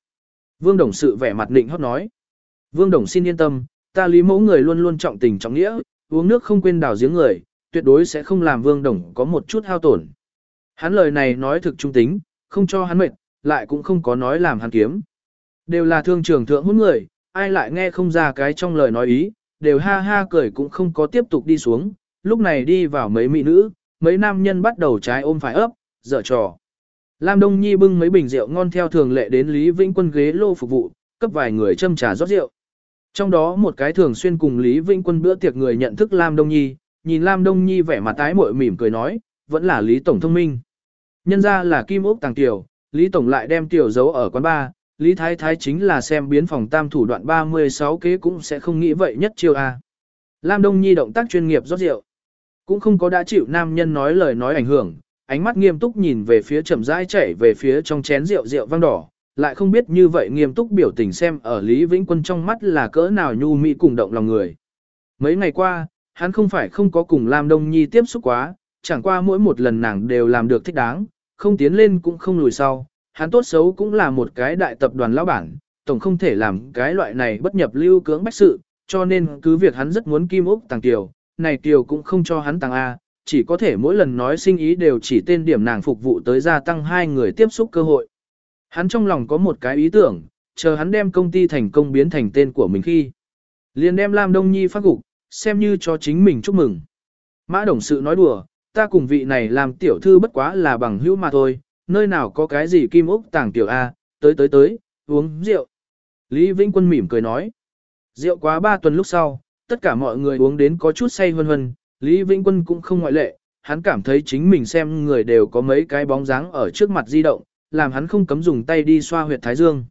[SPEAKER 1] Vương Đồng sự vẻ mặt định hót nói. Vương Đồng xin yên tâm, ta Lý mẫu người luôn luôn trọng tình trọng nghĩa, uống nước không quên đào giếng người, tuyệt đối sẽ không làm Vương Đồng có một chút hao tổn. Hắn lời này nói thực trung tính, không cho hắn mệt, lại cũng không có nói làm hắn kiếm. Đều là thương trưởng thượng hôn người, ai lại nghe không ra cái trong lời nói ý, đều ha ha cười cũng không có tiếp tục đi xuống, lúc này đi vào mấy mỹ nữ, mấy nam nhân bắt đầu trái ôm phải ấp, dở trò. Lam Đông Nhi bưng mấy bình rượu ngon theo thường lệ đến Lý Vĩnh Quân ghế lô phục vụ, cấp vài người châm trà rót rượu. Trong đó một cái thường xuyên cùng Lý Vĩnh Quân bữa tiệc người nhận thức Lam Đông Nhi, nhìn Lam Đông Nhi vẻ mặt tái muội mỉm cười nói, vẫn là Lý Tổng thông minh. Nhân ra là Kim Úc Tàng Tiểu, Lý Tổng lại đem Tiểu giấu ở quán bar, Lý Thái Thái chính là xem biến phòng tam thủ đoạn 36 kế cũng sẽ không nghĩ vậy nhất chiêu a. Lam Đông Nhi động tác chuyên nghiệp rót rượu. Cũng không có đã chịu nam nhân nói lời nói ảnh hưởng, ánh mắt nghiêm túc nhìn về phía chậm rãi chảy về phía trong chén rượu rượu vang đỏ, lại không biết như vậy nghiêm túc biểu tình xem ở Lý Vĩnh Quân trong mắt là cỡ nào nhu mỹ cùng động lòng người. Mấy ngày qua, hắn không phải không có cùng Lam Đông Nhi tiếp xúc quá, chẳng qua mỗi một lần nàng đều làm được thích đáng, không tiến lên cũng không lùi sau, hắn tốt xấu cũng là một cái đại tập đoàn lão bản, tổng không thể làm cái loại này bất nhập lưu cưỡng bách sự, cho nên cứ việc hắn rất muốn kim úc tàng tiểu, này tiểu cũng không cho hắn tàng A, chỉ có thể mỗi lần nói sinh ý đều chỉ tên điểm nàng phục vụ tới gia tăng hai người tiếp xúc cơ hội. Hắn trong lòng có một cái ý tưởng, chờ hắn đem công ty thành công biến thành tên của mình khi. liền đem Lam Đông Nhi phát gục, xem như cho chính mình chúc mừng. Mã đồng sự nói đùa, ta cùng vị này làm tiểu thư bất quá là bằng hữu mà thôi, nơi nào có cái gì kim úc tàng tiểu A, tới tới tới, uống rượu. Lý Vĩnh Quân mỉm cười nói. Rượu quá ba tuần lúc sau, tất cả mọi người uống đến có chút say hân hân, Lý Vĩnh Quân cũng không ngoại lệ, hắn cảm thấy chính mình xem người đều có mấy cái bóng dáng ở trước mặt di động, làm hắn không cấm dùng tay đi xoa huyệt thái dương.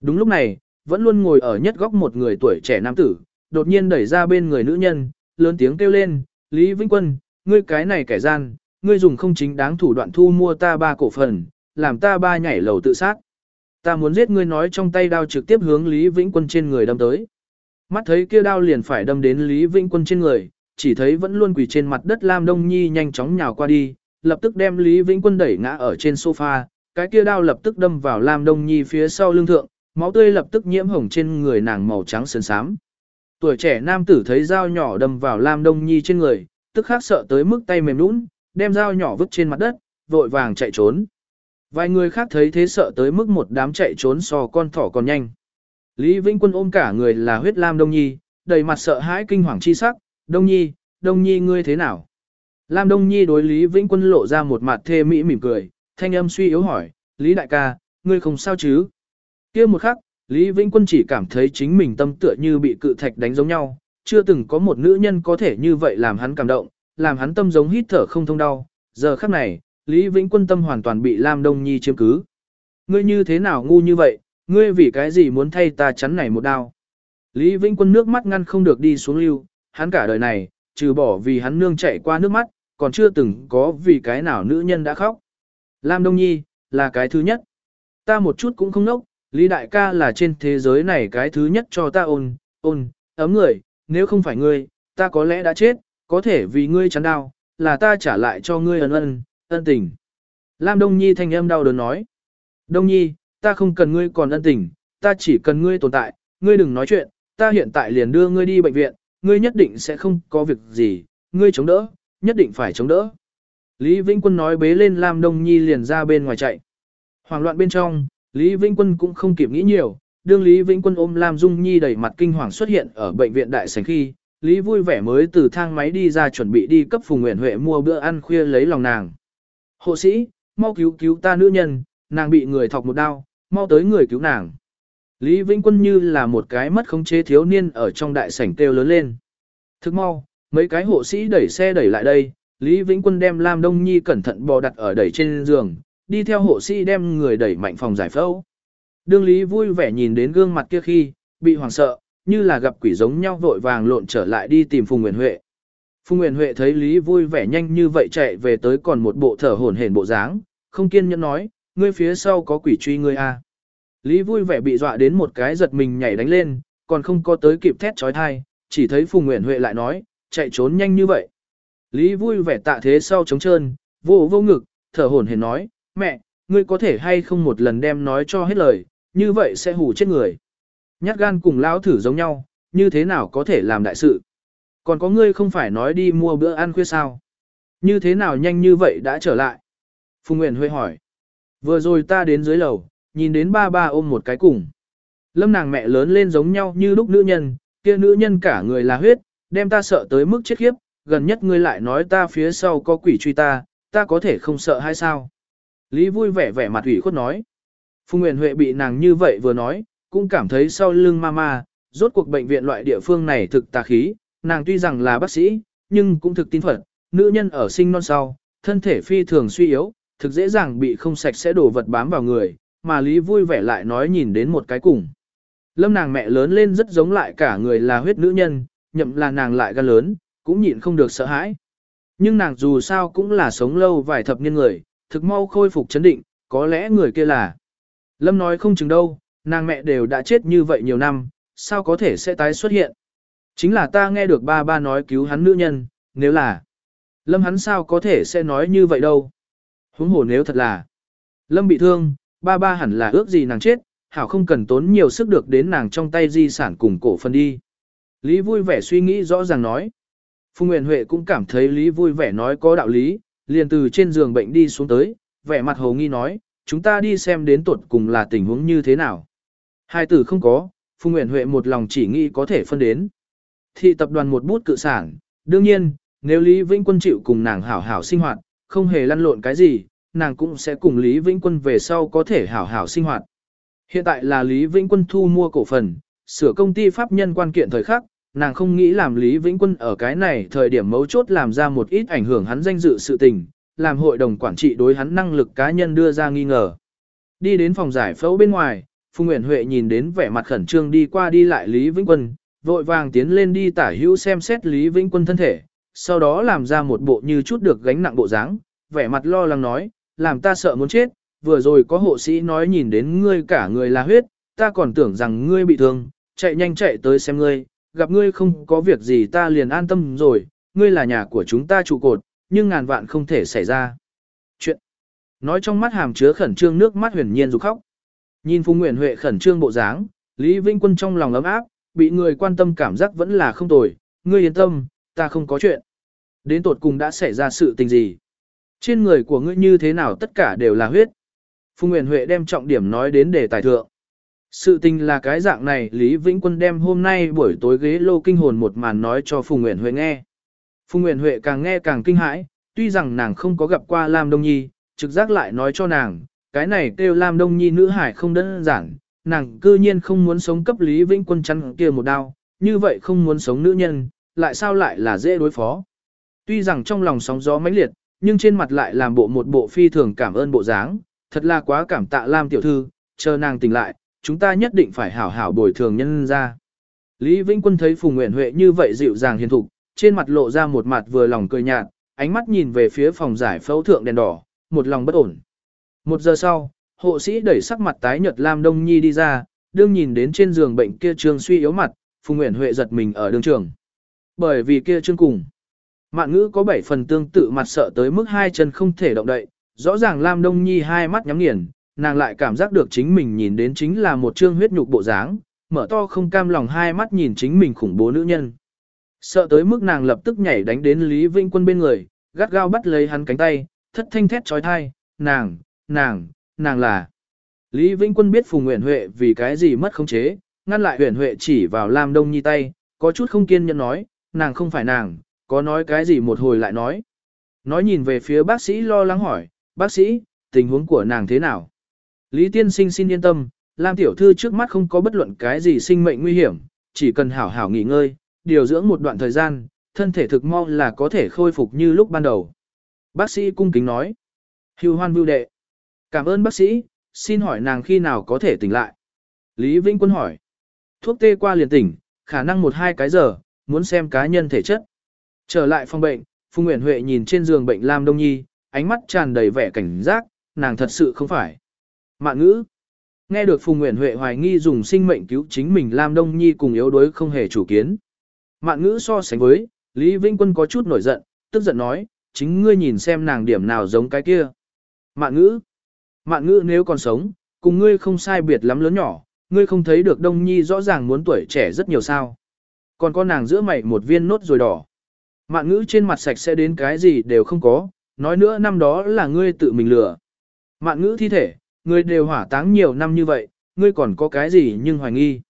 [SPEAKER 1] Đúng lúc này, vẫn luôn ngồi ở nhất góc một người tuổi trẻ nam tử, đột nhiên đẩy ra bên người nữ nhân, lớn tiếng kêu lên, Lý Vĩnh Quân, ngươi cái này kẻ gian, ngươi dùng không chính đáng thủ đoạn thu mua ta ba cổ phần, làm ta ba nhảy lầu tự sát. Ta muốn giết ngươi nói trong tay đao trực tiếp hướng Lý Vĩnh Quân trên người đâm tới. Mắt thấy kia đao liền phải đâm đến Lý Vĩnh Quân trên người, chỉ thấy vẫn luôn quỳ trên mặt đất Lam Đông Nhi nhanh chóng nhào qua đi, lập tức đem Lý Vĩnh Quân đẩy ngã ở trên sofa, cái kia đao lập tức đâm vào Lam Đông Nhi phía sau lưng thượng, máu tươi lập tức nhiễm hồng trên người nàng màu trắng sơn xám. Tuổi trẻ nam tử thấy dao nhỏ đâm vào Lam Đông Nhi trên người, tức khắc sợ tới mức tay mềm nhũn, đem dao nhỏ vứt trên mặt đất, vội vàng chạy trốn. Vài người khác thấy thế sợ tới mức một đám chạy trốn so con thỏ còn nhanh. Lý Vĩnh Quân ôm cả người là huyết Lam Đông Nhi, đầy mặt sợ hãi kinh hoàng chi sắc, Đông Nhi, Đông Nhi ngươi thế nào? Lam Đông Nhi đối Lý Vĩnh Quân lộ ra một mặt thê mỹ mỉm cười, thanh âm suy yếu hỏi, Lý đại ca, ngươi không sao chứ? kia một khắc, Lý Vĩnh Quân chỉ cảm thấy chính mình tâm tựa như bị cự thạch đánh giống nhau, chưa từng có một nữ nhân có thể như vậy làm hắn cảm động, làm hắn tâm giống hít thở không thông đau. Giờ khắc này, Lý Vĩnh Quân tâm hoàn toàn bị Lam Đông Nhi chiếm cứ. Ngươi như thế nào ngu như vậy, ngươi vì cái gì muốn thay ta chắn này một đao? Lý Vĩnh Quân nước mắt ngăn không được đi xuống lưu, hắn cả đời này, trừ bỏ vì hắn nương chạy qua nước mắt, còn chưa từng có vì cái nào nữ nhân đã khóc. Lam Đông Nhi, là cái thứ nhất. Ta một chút cũng không nốc, Lý Đại ca là trên thế giới này cái thứ nhất cho ta ôn, ôn, ấm người, nếu không phải ngươi, ta có lẽ đã chết, có thể vì ngươi chán đau, là ta trả lại cho ngươi ân ân, ân tình. Lam Đông Nhi thanh âm đau đớn nói. Đông Nhi, ta không cần ngươi còn ân tình, ta chỉ cần ngươi tồn tại, ngươi đừng nói chuyện, ta hiện tại liền đưa ngươi đi bệnh viện, ngươi nhất định sẽ không có việc gì, ngươi chống đỡ, nhất định phải chống đỡ. Lý Vĩnh Quân nói bế lên Lam Đông Nhi liền ra bên ngoài chạy. Hoàng loạn bên trong, Lý Vĩnh Quân cũng không kịp nghĩ nhiều, đương Lý Vĩnh Quân ôm Lam Dung Nhi đầy mặt kinh hoàng xuất hiện ở bệnh viện đại sảnh khi, Lý vui vẻ mới từ thang máy đi ra chuẩn bị đi cấp Phùng Nguyễn Huệ mua bữa ăn khuya lấy lòng nàng. Hộ sĩ, mau cứu cứu ta nữ nhân, nàng bị người thọc một đau, mau tới người cứu nàng. Lý Vĩnh Quân như là một cái mất khống chế thiếu niên ở trong đại sảnh kêu lớn lên. Thức mau, mấy cái hộ sĩ đẩy xe đẩy lại đây, Lý Vĩnh Quân đem Lam Đông Nhi cẩn thận bò đặt ở đẩy trên giường, đi theo hộ sĩ đem người đẩy mạnh phòng giải phẫu. Đương Lý vui vẻ nhìn đến gương mặt kia khi, bị hoảng sợ, như là gặp quỷ giống nhau vội vàng lộn trở lại đi tìm Phùng Nguyễn Huệ. Phùng Nguyễn Huệ thấy Lý vui vẻ nhanh như vậy chạy về tới còn một bộ thở hổn hển bộ dáng, không kiên nhẫn nói, ngươi phía sau có quỷ truy ngươi à. Lý vui vẻ bị dọa đến một cái giật mình nhảy đánh lên, còn không có tới kịp thét trói thai, chỉ thấy Phùng Nguyễn Huệ lại nói, chạy trốn nhanh như vậy. Lý vui vẻ tạ thế sau trống trơn, vô vô ngực, thở hổn hển nói, mẹ, ngươi có thể hay không một lần đem nói cho hết lời, như vậy sẽ hù chết người. Nhát gan cùng lão thử giống nhau, như thế nào có thể làm đại sự. Còn có ngươi không phải nói đi mua bữa ăn khuya sao. Như thế nào nhanh như vậy đã trở lại. Phùng Nguyễn Huệ hỏi. Vừa rồi ta đến dưới lầu, nhìn đến ba ba ôm một cái cùng. Lâm nàng mẹ lớn lên giống nhau như lúc nữ nhân, kia nữ nhân cả người là huyết, đem ta sợ tới mức chết khiếp, gần nhất ngươi lại nói ta phía sau có quỷ truy ta, ta có thể không sợ hay sao? Lý vui vẻ vẻ mặt ủy khuất nói. Phùng Nguyễn Huệ bị nàng như vậy vừa nói, cũng cảm thấy sau lưng mama, rốt cuộc bệnh viện loại địa phương này thực tà khí, nàng tuy rằng là bác sĩ, nhưng cũng thực tin Phật, nữ nhân ở sinh non sau, thân thể phi thường suy yếu, thực dễ dàng bị không sạch sẽ đổ vật bám vào người, mà Lý vui vẻ lại nói nhìn đến một cái cùng. Lâm nàng mẹ lớn lên rất giống lại cả người là huyết nữ nhân, nhậm là nàng lại gan lớn, cũng nhịn không được sợ hãi. Nhưng nàng dù sao cũng là sống lâu vài thập niên người, thực mau khôi phục chấn định, có lẽ người kia là. Lâm nói không chừng đâu, nàng mẹ đều đã chết như vậy nhiều năm, sao có thể sẽ tái xuất hiện. Chính là ta nghe được ba ba nói cứu hắn nữ nhân, nếu là... Lâm hắn sao có thể sẽ nói như vậy đâu. Huống hồ nếu thật là... Lâm bị thương, ba ba hẳn là ước gì nàng chết, hảo không cần tốn nhiều sức được đến nàng trong tay di sản cùng cổ phần đi. Lý vui vẻ suy nghĩ rõ ràng nói. Phùng Nguyễn Huệ cũng cảm thấy Lý vui vẻ nói có đạo lý, liền từ trên giường bệnh đi xuống tới, vẻ mặt hồ nghi nói, chúng ta đi xem đến tuột cùng là tình huống như thế nào. Hai tử không có, Phùng Nguyễn Huệ một lòng chỉ nghĩ có thể phân đến. Thị tập đoàn một bút cự sản, đương nhiên, nếu Lý Vĩnh Quân chịu cùng nàng hảo hảo sinh hoạt, không hề lăn lộn cái gì, nàng cũng sẽ cùng Lý Vĩnh Quân về sau có thể hảo hảo sinh hoạt. Hiện tại là Lý Vĩnh Quân thu mua cổ phần, sửa công ty pháp nhân quan kiện thời khắc, nàng không nghĩ làm Lý Vĩnh Quân ở cái này thời điểm mấu chốt làm ra một ít ảnh hưởng hắn danh dự sự tình, làm hội đồng quản trị đối hắn năng lực cá nhân đưa ra nghi ngờ. Đi đến phòng giải phẫu bên ngoài, Phùng Nguyễn Huệ nhìn đến vẻ mặt khẩn trương đi qua đi lại Lý Vĩnh Quân, vội vàng tiến lên đi tả hữu xem xét Lý Vĩnh Quân thân thể, sau đó làm ra một bộ như chút được gánh nặng bộ dáng, vẻ mặt lo lắng nói, làm ta sợ muốn chết, vừa rồi có hộ sĩ nói nhìn đến ngươi cả người là huyết, ta còn tưởng rằng ngươi bị thương, chạy nhanh chạy tới xem ngươi, gặp ngươi không có việc gì ta liền an tâm rồi, ngươi là nhà của chúng ta trụ cột, nhưng ngàn vạn không thể xảy ra. Chuyện nói trong mắt hàm chứa khẩn trương nước mắt huyền nhiên rụt khóc. Nhìn Phùng Nguyễn Huệ khẩn trương bộ dáng, Lý Vinh Quân trong lòng ấm áp, bị người quan tâm cảm giác vẫn là không tồi, ngươi yên tâm, ta không có chuyện. Đến tột cùng đã xảy ra sự tình gì? Trên người của ngươi như thế nào tất cả đều là huyết. Phùng Nguyễn Huệ đem trọng điểm nói đến đề tài thượng. Sự tình là cái dạng này Lý Vĩnh Quân đem hôm nay buổi tối ghế lô kinh hồn một màn nói cho Phùng Nguyễn Huệ nghe. Phùng Nguyễn Huệ càng nghe càng kinh hãi, tuy rằng nàng không có gặp qua Lam Đông Nhi, trực giác lại nói cho nàng, cái này kêu Lam Đông Nhi nữ hải không đơn giản, nàng cư nhiên không muốn sống cấp Lý Vĩnh Quân chăn kia một đau, như vậy không muốn sống nữ nhân, lại sao lại là dễ đối phó. Tuy rằng trong lòng sóng gió mãnh liệt, nhưng trên mặt lại làm bộ một bộ phi thường cảm ơn bộ dáng, thật là quá cảm tạ Lam tiểu thư, chờ nàng tỉnh lại, chúng ta nhất định phải hảo hảo bồi thường nhân ra. Lý Vĩnh Quân thấy Phùng Nguyễn Huệ như vậy dịu dàng hiền thục, trên mặt lộ ra một mặt vừa lòng cười nhạt, ánh mắt nhìn về phía phòng giải phẫu thượng đèn đỏ, một lòng bất ổn. Một giờ sau, hộ sĩ đẩy sắc mặt tái nhợt Lam Đông Nhi đi ra, đương nhìn đến trên giường bệnh kia trương suy yếu mặt, Phùng Nguyễn Huệ giật mình ở đường trường. Bởi vì kia trương cùng. Mạn ngữ có bảy phần tương tự mặt sợ tới mức hai chân không thể động đậy, rõ ràng Lam Đông Nhi hai mắt nhắm nghiền, nàng lại cảm giác được chính mình nhìn đến chính là một trương huyết nhục bộ dáng, mở to không cam lòng hai mắt nhìn chính mình khủng bố nữ nhân. Sợ tới mức nàng lập tức nhảy đánh đến Lý Vĩnh Quân bên người, gắt gao bắt lấy hắn cánh tay, thất thanh thét trói thai, nàng, nàng, nàng là. Lý Vĩnh Quân biết Phùng Nguyễn Huệ vì cái gì mất khống chế, ngăn lại Nguyễn Huệ chỉ vào Lam Đông Nhi tay, có chút không kiên nhẫn nói, nàng không phải nàng, có nói cái gì một hồi lại nói. Nói nhìn về phía bác sĩ lo lắng hỏi, bác sĩ, tình huống của nàng thế nào? Lý Tiên Sinh xin yên tâm, Lam Tiểu Thư trước mắt không có bất luận cái gì sinh mệnh nguy hiểm, chỉ cần hảo hảo nghỉ ngơi, điều dưỡng một đoạn thời gian, thân thể thực mong là có thể khôi phục như lúc ban đầu. Bác sĩ cung kính nói. Hưu hoan vưu đệ. Cảm ơn bác sĩ, xin hỏi nàng khi nào có thể tỉnh lại. Lý Vĩnh Quân hỏi. Thuốc tê qua liền tỉnh, khả năng một hai cái giờ, muốn xem cá nhân thể chất. Trở lại phòng bệnh, Phùng Nguyễn Huệ nhìn trên giường bệnh Lam Đông Nhi, ánh mắt tràn đầy vẻ cảnh giác, nàng thật sự không phải. Mạn ngữ. Nghe được Phùng Nguyễn Huệ hoài nghi dùng sinh mệnh cứu chính mình Lam Đông Nhi cùng yếu đuối không hề chủ kiến. Mạn ngữ so sánh với, Lý Vĩnh Quân có chút nổi giận, tức giận nói, chính ngươi nhìn xem nàng điểm nào giống cái kia. Mạn ngữ. Mạn ngữ nếu còn sống, cùng ngươi không sai biệt lắm lớn nhỏ, ngươi không thấy được Đông Nhi rõ ràng muốn tuổi trẻ rất nhiều sao. Còn có nàng giữa mày một viên nốt rồi đỏ. Mạn ngữ trên mặt sạch sẽ đến cái gì đều không có, nói nữa năm đó là ngươi tự mình lừa. Mạn ngữ thi thể, ngươi đều hỏa táng nhiều năm như vậy, ngươi còn có cái gì nhưng hoài nghi.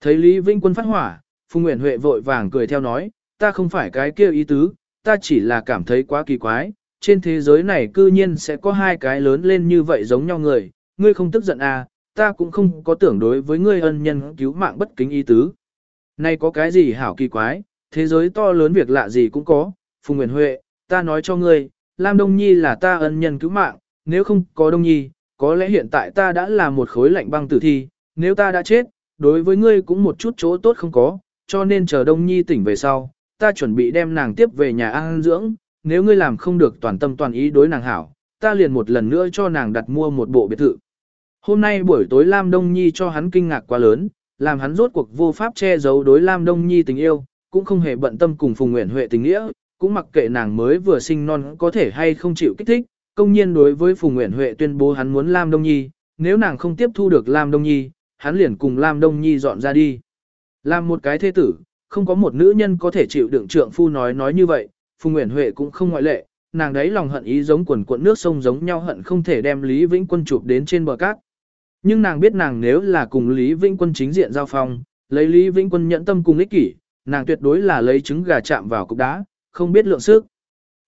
[SPEAKER 1] Thấy Lý Vĩnh Quân phát hỏa, Phùng Nguyễn Huệ vội vàng cười theo nói, ta không phải cái kia ý tứ, ta chỉ là cảm thấy quá kỳ quái, trên thế giới này cư nhiên sẽ có hai cái lớn lên như vậy giống nhau người, ngươi không tức giận à, ta cũng không có tưởng đối với ngươi ân nhân cứu mạng bất kính ý tứ. Này có cái gì hảo kỳ quái, thế giới to lớn việc lạ gì cũng có, Phùng Nguyễn Huệ, ta nói cho ngươi, Lam Đông Nhi là ta ân nhân cứu mạng, nếu không có Đông Nhi, có lẽ hiện tại ta đã là một khối lạnh băng tử thi, nếu ta đã chết, đối với ngươi cũng một chút chỗ tốt không có, cho nên chờ Đông Nhi tỉnh về sau, ta chuẩn bị đem nàng tiếp về nhà an dưỡng, nếu ngươi làm không được toàn tâm toàn ý đối nàng hảo, ta liền một lần nữa cho nàng đặt mua một bộ biệt thự. Hôm nay buổi tối Lam Đông Nhi cho hắn kinh ngạc quá lớn, làm hắn rốt cuộc vô pháp che giấu đối Lam Đông Nhi tình yêu, cũng không hề bận tâm cùng Phùng Nguyễn Huệ tình nghĩa, cũng mặc kệ nàng mới vừa sinh non có thể hay không chịu kích thích, công nhiên đối với Phùng Nguyễn Huệ tuyên bố hắn muốn Lam Đông Nhi, nếu nàng không tiếp thu được Lam Đông Nhi, hắn liền cùng Lam Đông Nhi dọn ra đi. Làm một cái thế tử, không có một nữ nhân có thể chịu đựng trượng phu nói nói như vậy, Phùng Nguyễn Huệ cũng không ngoại lệ, nàng đấy lòng hận ý giống quần cuộn nước sông giống nhau hận không thể đem Lý Vĩnh Quân chụp đến trên bờ cát. Nhưng nàng biết nàng nếu là cùng Lý Vĩnh Quân chính diện giao phong, lấy Lý Vĩnh Quân nhẫn tâm cùng ích kỷ, nàng tuyệt đối là lấy trứng gà chạm vào cục đá, không biết lượng sức.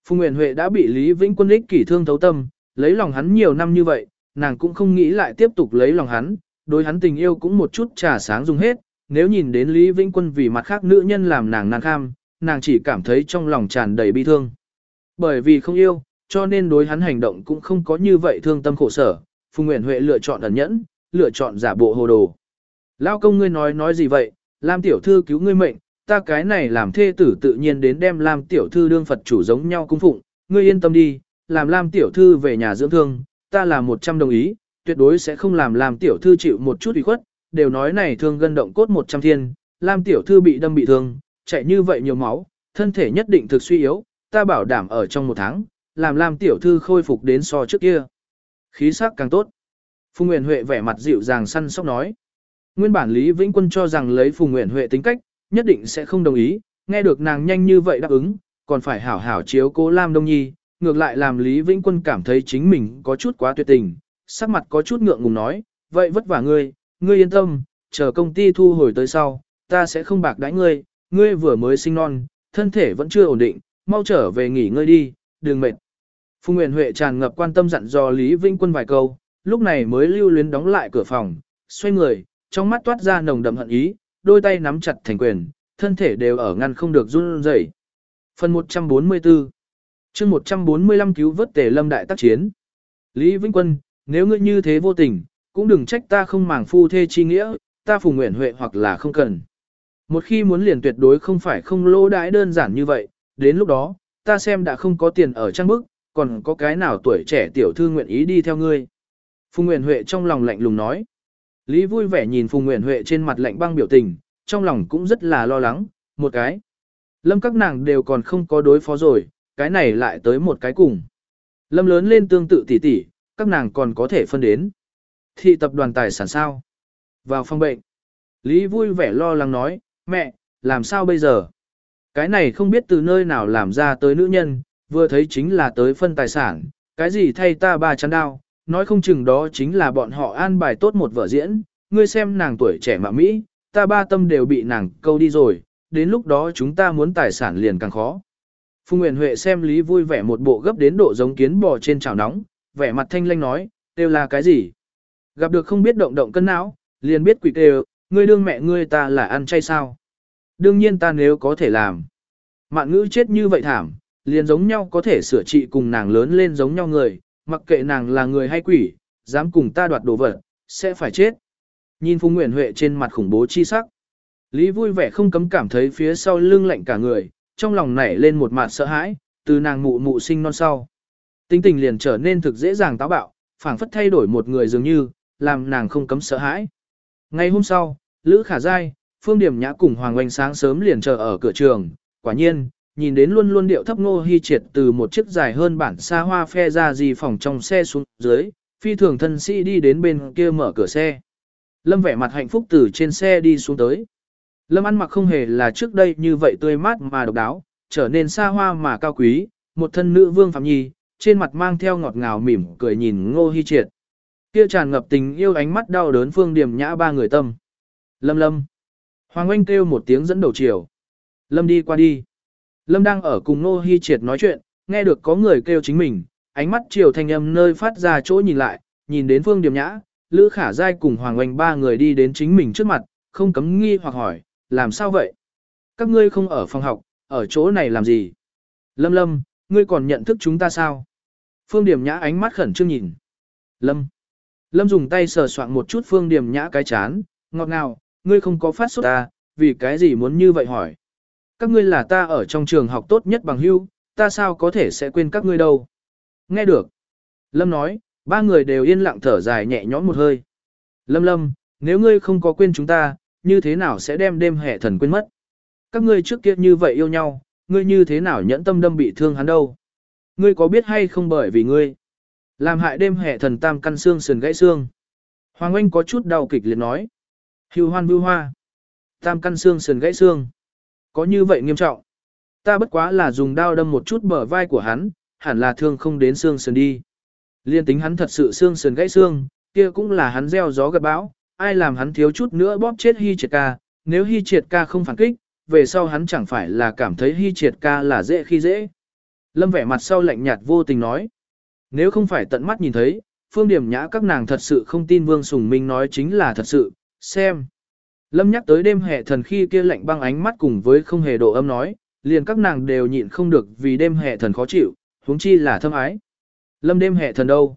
[SPEAKER 1] Phùng Nguyễn Huệ đã bị Lý Vĩnh Quân ích kỷ thương thấu tâm, lấy lòng hắn nhiều năm như vậy, nàng cũng không nghĩ lại tiếp tục lấy lòng hắn, đối hắn tình yêu cũng một chút trà sáng dùng hết, nếu nhìn đến Lý Vĩnh Quân vì mặt khác nữ nhân làm nàng nàng kham, nàng chỉ cảm thấy trong lòng tràn đầy bi thương. Bởi vì không yêu, cho nên đối hắn hành động cũng không có như vậy thương tâm khổ sở, Phùng Nguyễn Huệ lựa chọn ẩn nhẫn, lựa chọn giả bộ hồ đồ. Lao công ngươi nói nói gì vậy, Lam tiểu thư cứu ngươi mệnh, ta cái này làm thê tử tự nhiên đến đem Lam tiểu thư đương Phật chủ giống nhau cung phụng, ngươi yên tâm đi, làm Lam tiểu thư về nhà dưỡng thương, ta là một trăm đồng ý, tuyệt đối sẽ không làm Lam tiểu thư chịu một chút ủy khuất, đều nói này thương gân động cốt một trăm thiên, Lam tiểu thư bị đâm bị thương, chạy như vậy nhiều máu, thân thể nhất định thực suy yếu, ta bảo đảm ở trong một tháng, làm Lam tiểu thư khôi phục đến so trước kia. Khí sắc càng tốt. Phùng Nguyễn Huệ vẻ mặt dịu dàng săn sóc nói. Nguyên bản Lý Vĩnh Quân cho rằng lấy Phùng Nguyễn Huệ tính cách, nhất định sẽ không đồng ý, nghe được nàng nhanh như vậy đáp ứng, còn phải hảo hảo chiếu cố Lam Đông Nhi, ngược lại làm Lý Vĩnh Quân cảm thấy chính mình có chút quá tuyệt tình, sắc mặt có chút ngượng ngùng nói, vậy vất vả ngươi, ngươi yên tâm, chờ công ty thu hồi tới sau, ta sẽ không bạc đãi ngươi, ngươi vừa mới sinh non, thân thể vẫn chưa ổn định, mau trở về nghỉ ngơi đi, đừng mệt. Phùng Nguyễn Huệ tràn ngập quan tâm dặn dò Lý Vĩnh Quân vài câu, lúc này mới lưu luyến đóng lại cửa phòng, xoay người, trong mắt toát ra nồng đậm hận ý, đôi tay nắm chặt thành quyền, thân thể đều ở ngăn không được run rẩy. Phần 144 chương 145 cứu vớt tề lâm đại tác chiến. Lý Vĩnh Quân, nếu ngươi như thế vô tình, cũng đừng trách ta không màng phu thê chi nghĩa, ta phùng Nguyên huệ hoặc là không cần. Một khi muốn liền tuyệt đối không phải không lỗ đãi đơn giản như vậy, đến lúc đó, ta xem đã không có tiền ở trang bức, còn có cái nào tuổi trẻ tiểu thư nguyện ý đi theo ngươi. Phùng Nguyễn Huệ trong lòng lạnh lùng nói. Lý vui vẻ nhìn Phùng Nguyễn Huệ trên mặt lạnh băng biểu tình, trong lòng cũng rất là lo lắng, một cái. Lâm các nàng đều còn không có đối phó rồi, cái này lại tới một cái cùng. Lâm lớn lên tương tự tỉ tỉ, các nàng còn có thể phân đến. Thị tập đoàn tài sản sao? Vào phòng bệnh. Lý vui vẻ lo lắng nói, mẹ, làm sao bây giờ? Cái này không biết từ nơi nào làm ra tới nữ nhân, vừa thấy chính là tới phân tài sản, cái gì thay ta ba chắn đao, nói không chừng đó chính là bọn họ an bài tốt một vở diễn, ngươi xem nàng tuổi trẻ mà Mỹ, ta ba tâm đều bị nàng câu đi rồi, đến lúc đó chúng ta muốn tài sản liền càng khó. Phùng Nguyễn Huệ xem Lý vui vẻ một bộ gấp đến độ giống kiến bò trên chảo nóng, vẻ mặt thanh lanh nói, đều là cái gì? Gặp được không biết động động cân não, liền biết quỷ kêu, ngươi đương mẹ ngươi ta là ăn chay sao? Đương nhiên ta nếu có thể làm. Mạn ngữ chết như vậy thảm, liền giống nhau có thể sửa trị cùng nàng lớn lên giống nhau người, mặc kệ nàng là người hay quỷ, dám cùng ta đoạt đồ vật, sẽ phải chết. Nhìn Phùng Nguyễn Huệ trên mặt khủng bố chi sắc. Lý vui vẻ không cấm cảm thấy phía sau lưng lạnh cả người, trong lòng nảy lên một mặt sợ hãi, từ nàng mụ mụ sinh non sau. Tính tình liền trở nên thực dễ dàng táo bạo, phảng phất thay đổi một người dường như, làm nàng không cấm sợ hãi. Ngày hôm sau, Lữ Khả Giai, Phương Điểm Nhã cùng Hoàng Oanh sáng sớm liền chờ ở cửa trường, quả nhiên, nhìn đến luôn luôn điệu thấp ngô Hi triệt từ một chiếc dài hơn bản xa hoa phe ra gì phòng trong xe xuống dưới, phi thường thân sĩ đi đến bên kia mở cửa xe. Lâm vẻ mặt hạnh phúc từ trên xe đi xuống tới. Lâm ăn mặc không hề là trước đây như vậy tươi mát mà độc đáo, trở nên xa hoa mà cao quý, một thân nữ vương phạm nhi, trên mặt mang theo ngọt ngào mỉm cười nhìn ngô Hi triệt. Kia tràn ngập tình yêu ánh mắt đau đớn phương điểm nhã ba người tâm. Lâm lâm. Hoàng Anh kêu một tiếng dẫn đầu chiều. Lâm đi qua đi. Lâm đang ở cùng Nô Hi Triệt nói chuyện, nghe được có người kêu chính mình, ánh mắt chiều thanh âm nơi phát ra chỗ nhìn lại, nhìn đến Phương Điềm Nhã, Lữ Khả Giai cùng Hoàng Anh ba người đi đến chính mình trước mặt, không cấm nghi hoặc hỏi, làm sao vậy? Các ngươi không ở phòng học, ở chỗ này làm gì? Lâm Lâm, ngươi còn nhận thức chúng ta sao? Phương Điềm Nhã ánh mắt khẩn trương nhìn. Lâm. Lâm dùng tay sờ soạn một chút Phương Điềm Nhã cái chán, ngọt ngào, ngươi không có phát sốt ta, vì cái gì muốn như vậy hỏi? các ngươi là ta ở trong trường học tốt nhất bằng hưu, ta sao có thể sẽ quên các ngươi đâu. Nghe được. Lâm nói, ba người đều yên lặng thở dài nhẹ nhõm một hơi. Lâm lâm, nếu ngươi không có quên chúng ta, như thế nào sẽ đem đêm hệ thần quên mất? Các ngươi trước kia như vậy yêu nhau, ngươi như thế nào nhẫn tâm đâm bị thương hắn đâu. Ngươi có biết hay không bởi vì ngươi. Làm hại đêm hệ thần tam căn xương sườn gãy xương. Hoàng Anh có chút đau kịch liệt nói. Hưu hoan bưu hoa. Tam căn xương sườn gãy xương. Có như vậy nghiêm trọng. Ta bất quá là dùng đao đâm một chút bờ vai của hắn, hẳn là thương không đến xương sườn đi. Liên tính hắn thật sự xương sườn gãy xương, kia cũng là hắn gieo gió gặt bão, ai làm hắn thiếu chút nữa bóp chết Hi Triệt ca, nếu Hi Triệt ca không phản kích, về sau hắn chẳng phải là cảm thấy Hi Triệt ca là dễ khi dễ. Lâm vẻ mặt sau lạnh nhạt vô tình nói, nếu không phải tận mắt nhìn thấy, phương điểm nhã các nàng thật sự không tin Vương Sùng Minh nói chính là thật sự, xem. Lâm nhắc tới đêm hè thần khi kia lạnh băng ánh mắt cùng với không hề độ âm nói, liền các nàng đều nhịn không được vì đêm hè thần khó chịu, huống chi là thâm ái. Lâm đêm hè thần đâu?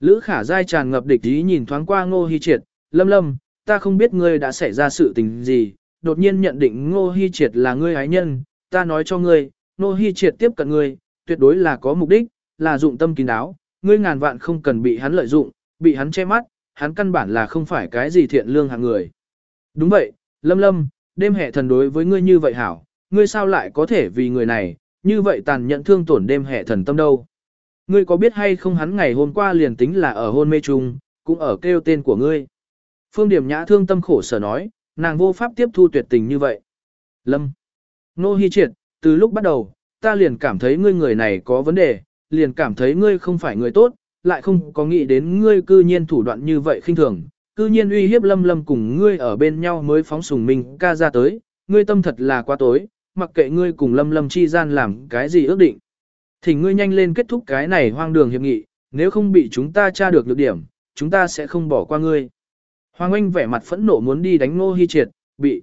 [SPEAKER 1] Lữ khả dai tràn ngập địch ý nhìn thoáng qua ngô hy triệt, lâm lâm, ta không biết ngươi đã xảy ra sự tình gì, đột nhiên nhận định ngô hy triệt là ngươi ái nhân, ta nói cho ngươi, ngô hy triệt tiếp cận ngươi, tuyệt đối là có mục đích, là dụng tâm kín đáo, ngươi ngàn vạn không cần bị hắn lợi dụng, bị hắn che mắt, hắn căn bản là không phải cái gì thiện lương hạng người. Đúng vậy, lâm lâm, đêm hệ thần đối với ngươi như vậy hảo, ngươi sao lại có thể vì người này, như vậy tàn nhẫn thương tổn đêm hệ thần tâm đâu. Ngươi có biết hay không hắn ngày hôm qua liền tính là ở hôn mê chung, cũng ở kêu tên của ngươi. Phương Điểm Nhã thương tâm khổ sở nói, nàng vô pháp tiếp thu tuyệt tình như vậy. Lâm. Nô Hi Triệt, từ lúc bắt đầu, ta liền cảm thấy ngươi người này có vấn đề, liền cảm thấy ngươi không phải người tốt, lại không có nghĩ đến ngươi cư nhiên thủ đoạn như vậy khinh thường, cư nhiên uy hiếp lâm lâm cùng ngươi ở bên nhau mới phóng sùng mình ca ra tới, ngươi tâm thật là quá tối, mặc kệ ngươi cùng lâm lâm chi gian làm cái gì ước định. Thì ngươi nhanh lên kết thúc cái này hoang đường hiệp nghị, nếu không bị chúng ta tra được lược điểm, chúng ta sẽ không bỏ qua ngươi. Hoàng Anh vẻ mặt phẫn nộ muốn đi đánh Ngô Hi Triệt, bị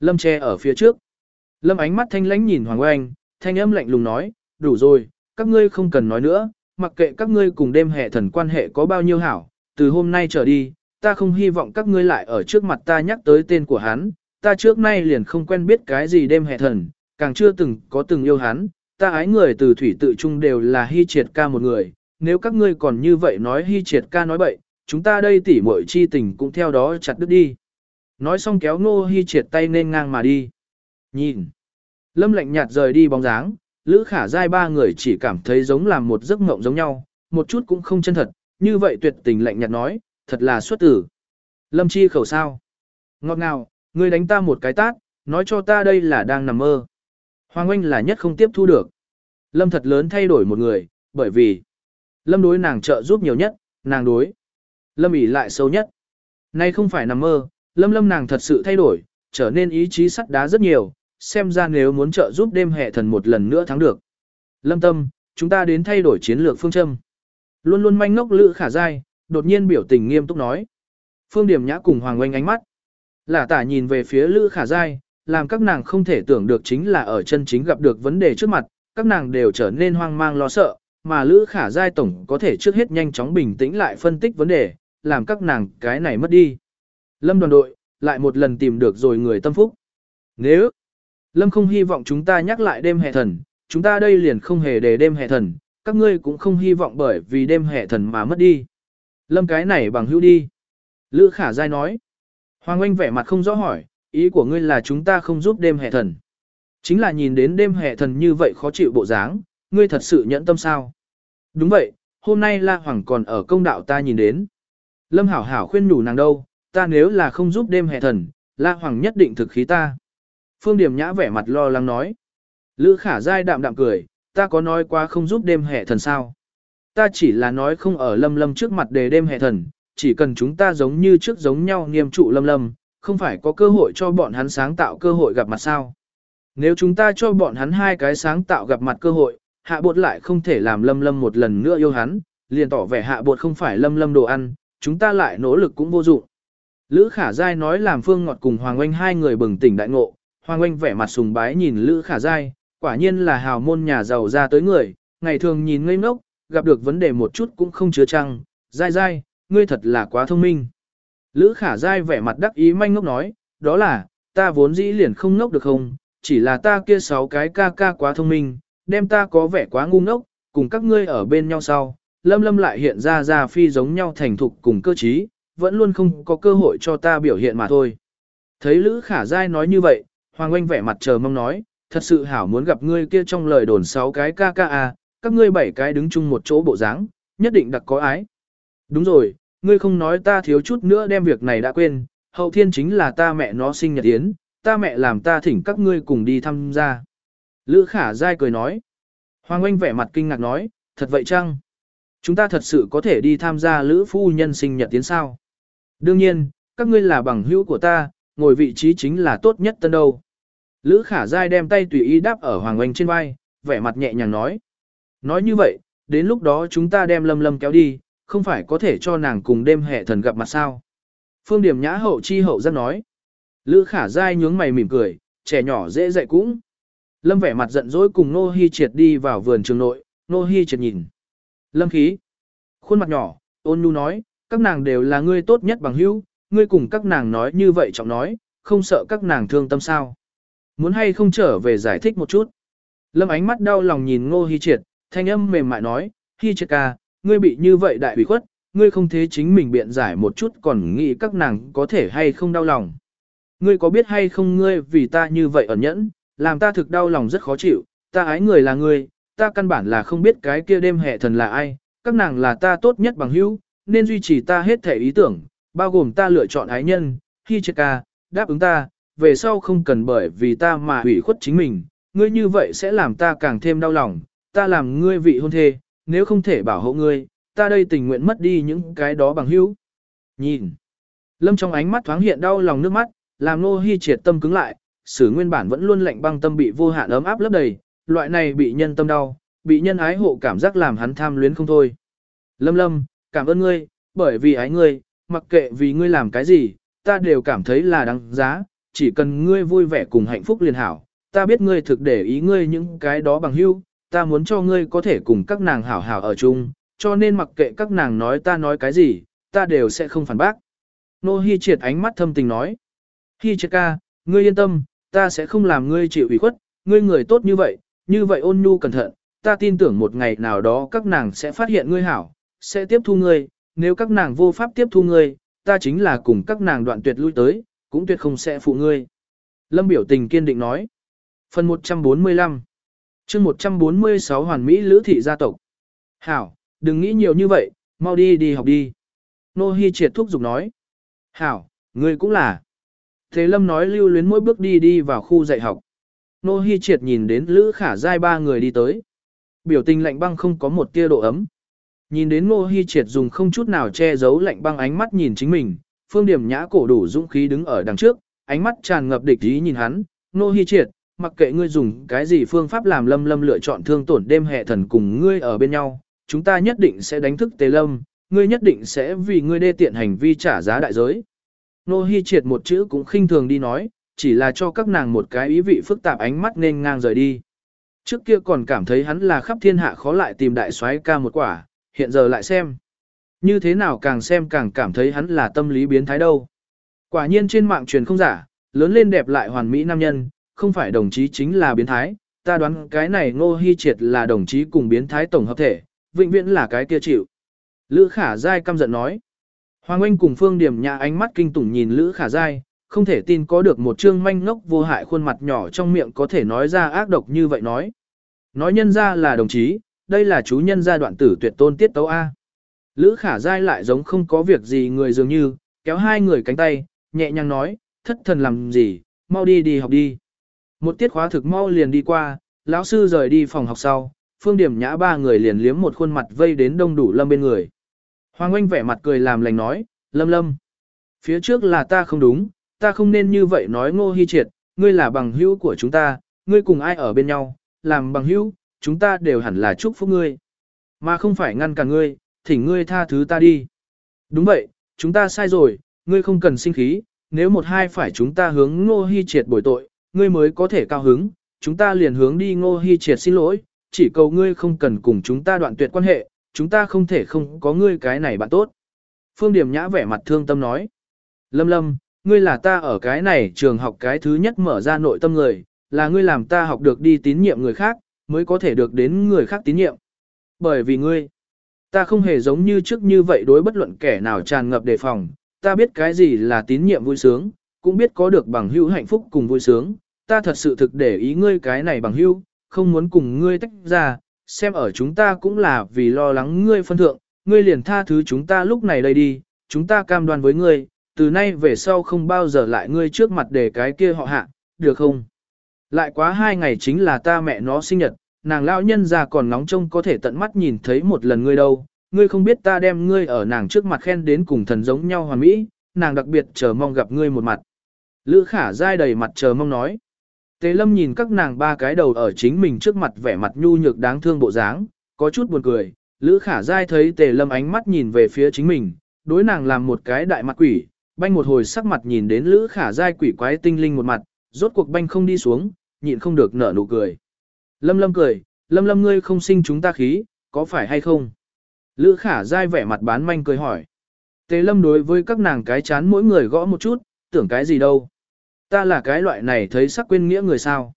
[SPEAKER 1] Lâm che ở phía trước. Lâm ánh mắt thanh lãnh nhìn Hoàng Anh, thanh âm lạnh lùng nói, đủ rồi, các ngươi không cần nói nữa, mặc kệ các ngươi cùng đêm hệ thần quan hệ có bao nhiêu hảo, từ hôm nay trở đi, ta không hy vọng các ngươi lại ở trước mặt ta nhắc tới tên của hắn, ta trước nay liền không quen biết cái gì đêm hệ thần, càng chưa từng có từng yêu hắn, ta ái người từ thủy tự trung đều là hy triệt ca một người, nếu các ngươi còn như vậy nói hy triệt ca nói bậy, chúng ta đây tỉ muội chi tình cũng theo đó chặt đứt đi. Nói xong kéo nô hy triệt tay nên ngang mà đi. Nhìn. Lâm lạnh nhạt rời đi bóng dáng, Lữ Khả Giai ba người chỉ cảm thấy giống làm một giấc mộng giống nhau, một chút cũng không chân thật, như vậy tuyệt tình lạnh nhạt nói, thật là xuất tử. Lâm Chi khẩu sao? Ngọt ngào, ngươi đánh ta một cái tát, nói cho ta đây là đang nằm mơ. Hoàng Anh là nhất không tiếp thu được. Lâm thật lớn thay đổi một người, bởi vì Lâm đối nàng trợ giúp nhiều nhất, nàng đối. Lâm ỉ lại sâu nhất. Nay không phải nằm mơ, Lâm Lâm nàng thật sự thay đổi, trở nên ý chí sắt đá rất nhiều, xem ra nếu muốn trợ giúp đêm hệ thần một lần nữa thắng được. Lâm Tâm, chúng ta đến thay đổi chiến lược phương châm. Luôn luôn manh ngốc lữ khả dai, đột nhiên biểu tình nghiêm túc nói. Phương Điểm Nhã cùng Hoàng Oanh ánh mắt. Lả tả nhìn về phía lữ khả dai, làm các nàng không thể tưởng được chính là ở chân chính gặp được vấn đề trước mặt, các nàng đều trở nên hoang mang lo sợ, mà lữ khả dai tổng có thể trước hết nhanh chóng bình tĩnh lại phân tích vấn đề, làm các nàng cái này mất đi. Lâm đoàn đội, lại một lần tìm được rồi người tâm phúc. Nếu Lâm không hy vọng chúng ta nhắc lại đêm hè thần, chúng ta đây liền không hề để đêm hè thần, các ngươi cũng không hy vọng bởi vì đêm hè thần mà mất đi. Lâm cái này bằng hữu đi. Lữ khả dai nói. Hoàng Anh vẻ mặt không rõ hỏi, ý của ngươi là chúng ta không giúp đêm hè thần. Chính là nhìn đến đêm hè thần như vậy khó chịu bộ dáng, ngươi thật sự nhẫn tâm sao. Đúng vậy, hôm nay La Hoàng còn ở công đạo ta nhìn đến. Lâm hảo hảo khuyên nhủ nàng đâu, ta nếu là không giúp đêm hè thần, La Hoàng nhất định thực khí ta. Phương Điểm Nhã vẻ mặt lo lắng nói. Lữ khả dai đạm đạm cười, ta có nói quá không giúp đêm hệ thần sao. Ta chỉ là nói không ở lâm lâm trước mặt để đêm hệ thần, chỉ cần chúng ta giống như trước giống nhau nghiêm trụ lâm lâm, không phải có cơ hội cho bọn hắn sáng tạo cơ hội gặp mặt sao. Nếu chúng ta cho bọn hắn hai cái sáng tạo gặp mặt cơ hội, hạ bột lại không thể làm lâm lâm một lần nữa yêu hắn, liền tỏ vẻ hạ bột không phải lâm lâm đồ ăn, chúng ta lại nỗ lực cũng vô dụng. Lữ khả dai nói làm phương ngọt cùng Hoàng Oanh hai người bừng tỉnh đại ngộ, Hoàng Anh vẻ mặt sùng bái nhìn Lữ Khả Giai, quả nhiên là hào môn nhà giàu ra tới người, ngày thường nhìn ngây ngốc, gặp được vấn đề một chút cũng không chứa trăng, Giai Giai, ngươi thật là quá thông minh. Lữ Khả Giai vẻ mặt đắc ý manh ngốc nói, đó là, ta vốn dĩ liền không ngốc được không, chỉ là ta kia sáu cái ca ca quá thông minh, đem ta có vẻ quá ngu ngốc, cùng các ngươi ở bên nhau sau, lâm lâm lại hiện ra ra phi giống nhau thành thục cùng cơ trí, vẫn luôn không có cơ hội cho ta biểu hiện mà thôi. Thấy Lữ Khả Giai nói như vậy, Hoàng Oanh vẻ mặt chờ mong nói, thật sự hảo muốn gặp ngươi kia trong lời đồn sáu cái ca ca à, các ngươi bảy cái đứng chung một chỗ bộ dáng, nhất định đặc có ái. Đúng rồi, ngươi không nói ta thiếu chút nữa đem việc này đã quên, hậu thiên chính là ta mẹ nó sinh nhật yến, ta mẹ làm ta thỉnh các ngươi cùng đi tham gia. Lữ khả dai cười nói. Hoàng Oanh vẻ mặt kinh ngạc nói, thật vậy chăng? Chúng ta thật sự có thể đi tham gia lữ phu nhân sinh nhật tiến sao? Đương nhiên, các ngươi là bằng hữu của ta, ngồi vị trí chính là tốt nhất tân đâu. Lữ khả dai đem tay tùy ý đáp ở Hoàng Oanh trên vai, vẻ mặt nhẹ nhàng nói. Nói như vậy, đến lúc đó chúng ta đem lâm lâm kéo đi, không phải có thể cho nàng cùng đêm hệ thần gặp mặt sao. Phương điểm nhã hậu chi hậu rất nói. Lữ khả dai nhướng mày mỉm cười, trẻ nhỏ dễ dạy cũng. Lâm vẻ mặt giận dỗi cùng Nô Hi triệt đi vào vườn trường nội, Nô Hi triệt nhìn. Lâm khí. Khuôn mặt nhỏ, ôn nhu nói, các nàng đều là ngươi tốt nhất bằng hữu, ngươi cùng các nàng nói như vậy trọng nói, không sợ các nàng thương tâm sao. Muốn hay không trở về giải thích một chút. Lâm ánh mắt đau lòng nhìn Ngô Hi Triệt, thanh âm mềm mại nói, Hi Triệt ca, ngươi bị như vậy đại bị khuất, ngươi không thế chính mình biện giải một chút còn nghĩ các nàng có thể hay không đau lòng. Ngươi có biết hay không ngươi vì ta như vậy ẩn nhẫn, làm ta thực đau lòng rất khó chịu, ta ái người là ngươi, ta căn bản là không biết cái kia đêm hệ thần là ai, các nàng là ta tốt nhất bằng hữu, nên duy trì ta hết thể ý tưởng, bao gồm ta lựa chọn ái nhân, Hi Triệt ca, đáp ứng ta, về sau không cần bởi vì ta mà hủy khuất chính mình, ngươi như vậy sẽ làm ta càng thêm đau lòng, ta làm ngươi vị hôn thê, nếu không thể bảo hộ ngươi, ta đây tình nguyện mất đi những cái đó bằng hữu. Nhìn, lâm trong ánh mắt thoáng hiện đau lòng nước mắt, làm nô hy triệt tâm cứng lại, sử nguyên bản vẫn luôn lạnh băng tâm bị vô hạn ấm áp lấp đầy, loại này bị nhân tâm đau, bị nhân ái hộ cảm giác làm hắn tham luyến không thôi. Lâm lâm, cảm ơn ngươi, bởi vì ái ngươi, mặc kệ vì ngươi làm cái gì, ta đều cảm thấy là đáng giá, chỉ cần ngươi vui vẻ cùng hạnh phúc liền hảo, ta biết ngươi thực để ý ngươi những cái đó bằng hữu, ta muốn cho ngươi có thể cùng các nàng hảo hảo ở chung, cho nên mặc kệ các nàng nói ta nói cái gì, ta đều sẽ không phản bác. Nô Hi triệt ánh mắt thâm tình nói. Hi triệt ca, ngươi yên tâm, ta sẽ không làm ngươi chịu ủy khuất, ngươi người tốt như vậy, như vậy ôn nhu cẩn thận, ta tin tưởng một ngày nào đó các nàng sẽ phát hiện ngươi hảo, sẽ tiếp thu ngươi, nếu các nàng vô pháp tiếp thu ngươi, ta chính là cùng các nàng đoạn tuyệt lui tới, cũng tuyệt không sẽ phụ ngươi. Lâm biểu tình kiên định nói. Phần 145 chương 146 Hoàn Mỹ Lữ Thị Gia Tộc Hảo, đừng nghĩ nhiều như vậy, mau đi đi học đi. Nô Hi triệt thúc giục nói. Hảo, ngươi cũng là. Thế Lâm nói lưu luyến mỗi bước đi đi vào khu dạy học. Nô Hi triệt nhìn đến Lữ Khả Giai ba người đi tới. Biểu tình lạnh băng không có một tia độ ấm. Nhìn đến Nô Hi triệt dùng không chút nào che giấu lạnh băng ánh mắt nhìn chính mình, Phương Điểm Nhã cổ đủ dũng khí đứng ở đằng trước, ánh mắt tràn ngập địch ý nhìn hắn, Nô Hi triệt, mặc kệ ngươi dùng cái gì phương pháp làm lâm lâm lựa chọn thương tổn đêm hệ thần cùng ngươi ở bên nhau, chúng ta nhất định sẽ đánh thức tề lâm, ngươi nhất định sẽ vì ngươi đê tiện hành vi trả giá đại giới. Nô Hi triệt một chữ cũng khinh thường đi nói, chỉ là cho các nàng một cái ý vị phức tạp ánh mắt nên ngang rời đi. Trước kia còn cảm thấy hắn là khắp thiên hạ khó lại tìm đại soái ca một quả, hiện giờ lại xem. Như thế nào càng xem càng cảm thấy hắn là tâm lý biến thái đâu. Quả nhiên trên mạng truyền không giả, lớn lên đẹp lại hoàn mỹ nam nhân, không phải đồng chí chính là biến thái, ta đoán cái này ngô hy triệt là đồng chí cùng biến thái tổng hợp thể, vĩnh viễn là cái kia chịu. Lữ khả dai căm giận nói. Hoàng Anh cùng Phương Điểm nhà ánh mắt kinh tủng nhìn Lữ khả dai, không thể tin có được một trương manh ngốc vô hại khuôn mặt nhỏ trong miệng có thể nói ra ác độc như vậy nói. Nói nhân ra là đồng chí, đây là chú nhân gia đoạn tử tuyệt tôn tiết tấu A. Lữ khả dai lại giống không có việc gì người dường như, kéo hai người cánh tay, nhẹ nhàng nói, thất thần làm gì, mau đi đi học đi. Một tiết khóa thực mau liền đi qua, lão sư rời đi phòng học sau, phương điểm nhã ba người liền liếm một khuôn mặt vây đến đông đủ lâm bên người. Hoàng Anh vẻ mặt cười làm lành nói, lâm lâm. Phía trước là ta không đúng, ta không nên như vậy nói ngô hy triệt, ngươi là bằng hữu của chúng ta, ngươi cùng ai ở bên nhau, làm bằng hữu, chúng ta đều hẳn là chúc phúc ngươi. Mà không phải ngăn cản ngươi, thỉnh ngươi tha thứ ta đi. Đúng vậy, chúng ta sai rồi, ngươi không cần sinh khí, nếu một hai phải chúng ta hướng ngô hy triệt bồi tội, ngươi mới có thể cao hứng, chúng ta liền hướng đi ngô hy triệt xin lỗi, chỉ cầu ngươi không cần cùng chúng ta đoạn tuyệt quan hệ, chúng ta không thể không có ngươi cái này bạn tốt. Phương Điểm Nhã vẻ mặt thương tâm nói, Lâm Lâm, ngươi là ta ở cái này trường học cái thứ nhất mở ra nội tâm người, là ngươi làm ta học được đi tín nhiệm người khác, mới có thể được đến người khác tín nhiệm. Bởi vì ngươi, ta không hề giống như trước như vậy đối bất luận kẻ nào tràn ngập đề phòng, ta biết cái gì là tín nhiệm vui sướng, cũng biết có được bằng hữu hạnh phúc cùng vui sướng, ta thật sự thực để ý ngươi cái này bằng hữu, không muốn cùng ngươi tách ra, xem ở chúng ta cũng là vì lo lắng ngươi phân thượng, ngươi liền tha thứ chúng ta lúc này đây đi, chúng ta cam đoan với ngươi, từ nay về sau không bao giờ lại ngươi trước mặt để cái kia họ hạ, được không? Lại quá hai ngày chính là ta mẹ nó sinh nhật, nàng lão nhân ra còn nóng trông có thể tận mắt nhìn thấy một lần ngươi đâu, ngươi không biết ta đem ngươi ở nàng trước mặt khen đến cùng thần giống nhau hoàn mỹ, nàng đặc biệt chờ mong gặp ngươi một mặt. Lữ khả dai đầy mặt chờ mong nói. Tề lâm nhìn các nàng ba cái đầu ở chính mình trước mặt vẻ mặt nhu nhược đáng thương bộ dáng, có chút buồn cười. Lữ khả dai thấy tề lâm ánh mắt nhìn về phía chính mình, đối nàng làm một cái đại mặt quỷ, banh một hồi sắc mặt nhìn đến lữ khả dai quỷ quái tinh linh một mặt, rốt cuộc banh không đi xuống, nhịn không được nở nụ cười. Lâm lâm cười, lâm lâm ngươi không sinh chúng ta khí, có phải hay không? Lữ khả dai vẻ mặt bán manh cười hỏi. Tề lâm đối với các nàng cái chán mỗi người gõ một chút, tưởng cái gì đâu. Ta là cái loại này thấy sắc quên nghĩa người sao.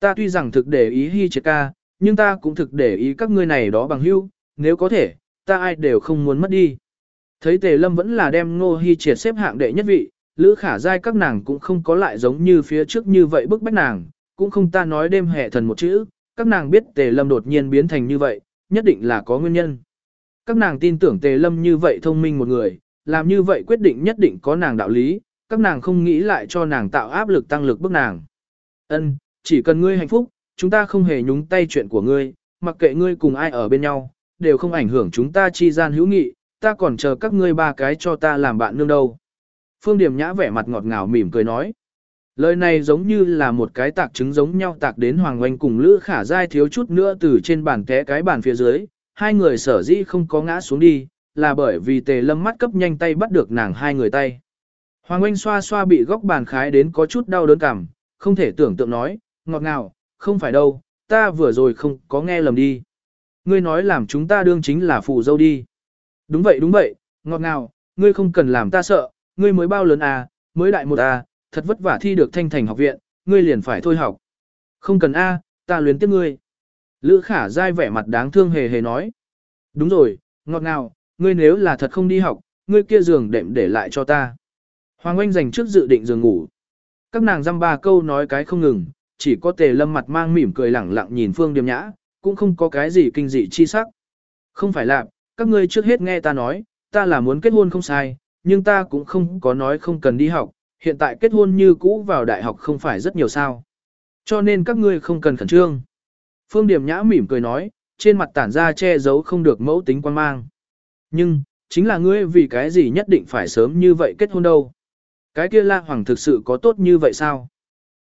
[SPEAKER 1] Ta tuy rằng thực để ý Hi triệt ca, nhưng ta cũng thực để ý các ngươi này đó bằng hữu, nếu có thể, ta ai đều không muốn mất đi. Thấy tề lâm vẫn là đem ngô Hi triệt xếp hạng đệ nhất vị, lữ khả dai các nàng cũng không có lại giống như phía trước như vậy bức bách nàng, cũng không ta nói đêm hệ thần một chữ, các nàng biết tề lâm đột nhiên biến thành như vậy, nhất định là có nguyên nhân. Các nàng tin tưởng tề lâm như vậy thông minh một người, làm như vậy quyết định nhất định có nàng đạo lý, các nàng không nghĩ lại cho nàng tạo áp lực tăng lực bức nàng. Ân, chỉ cần ngươi hạnh phúc, chúng ta không hề nhúng tay chuyện của ngươi, mặc kệ ngươi cùng ai ở bên nhau, đều không ảnh hưởng chúng ta chi gian hữu nghị, ta còn chờ các ngươi ba cái cho ta làm bạn nương đâu. Phương Điểm Nhã vẻ mặt ngọt ngào mỉm cười nói. Lời này giống như là một cái tạc trứng giống nhau tạc đến Hoàng Oanh cùng Lữ Khả Giai thiếu chút nữa từ trên bàn té cái bàn phía dưới, hai người sở dĩ không có ngã xuống đi, là bởi vì tề lâm mắt cấp nhanh tay bắt được nàng hai người tay. Hoàng Oanh xoa xoa bị góc bàn khái đến có chút đau đớn cảm, không thể tưởng tượng nói, ngọt ngào, không phải đâu, ta vừa rồi không có nghe lầm đi. Ngươi nói làm chúng ta đương chính là phụ dâu đi. Đúng vậy đúng vậy, ngọt ngào, ngươi không cần làm ta sợ, ngươi mới bao lớn à, mới đại một à, thật vất vả thi được thanh thành học viện, ngươi liền phải thôi học. Không cần a, à, ta luyến tiếc ngươi. Lữ khả dai vẻ mặt đáng thương hề hề nói. Đúng rồi, ngọt ngào, ngươi nếu là thật không đi học, ngươi kia giường đệm để lại cho ta. Hoàng Oanh dành trước dự định giường ngủ. Các nàng dăm ba câu nói cái không ngừng, chỉ có tề lâm mặt mang mỉm cười lẳng lặng nhìn Phương Điềm Nhã, cũng không có cái gì kinh dị chi sắc. Không phải là, các ngươi trước hết nghe ta nói, ta là muốn kết hôn không sai, nhưng ta cũng không có nói không cần đi học, hiện tại kết hôn như cũ vào đại học không phải rất nhiều sao. Cho nên các ngươi không cần khẩn trương. Phương Điềm Nhã mỉm cười nói, trên mặt tản ra che giấu không được mẫu tính quan mang. Nhưng, chính là ngươi vì cái gì nhất định phải sớm như vậy kết hôn đâu. Cái kia La Hoàng thực sự có tốt như vậy sao?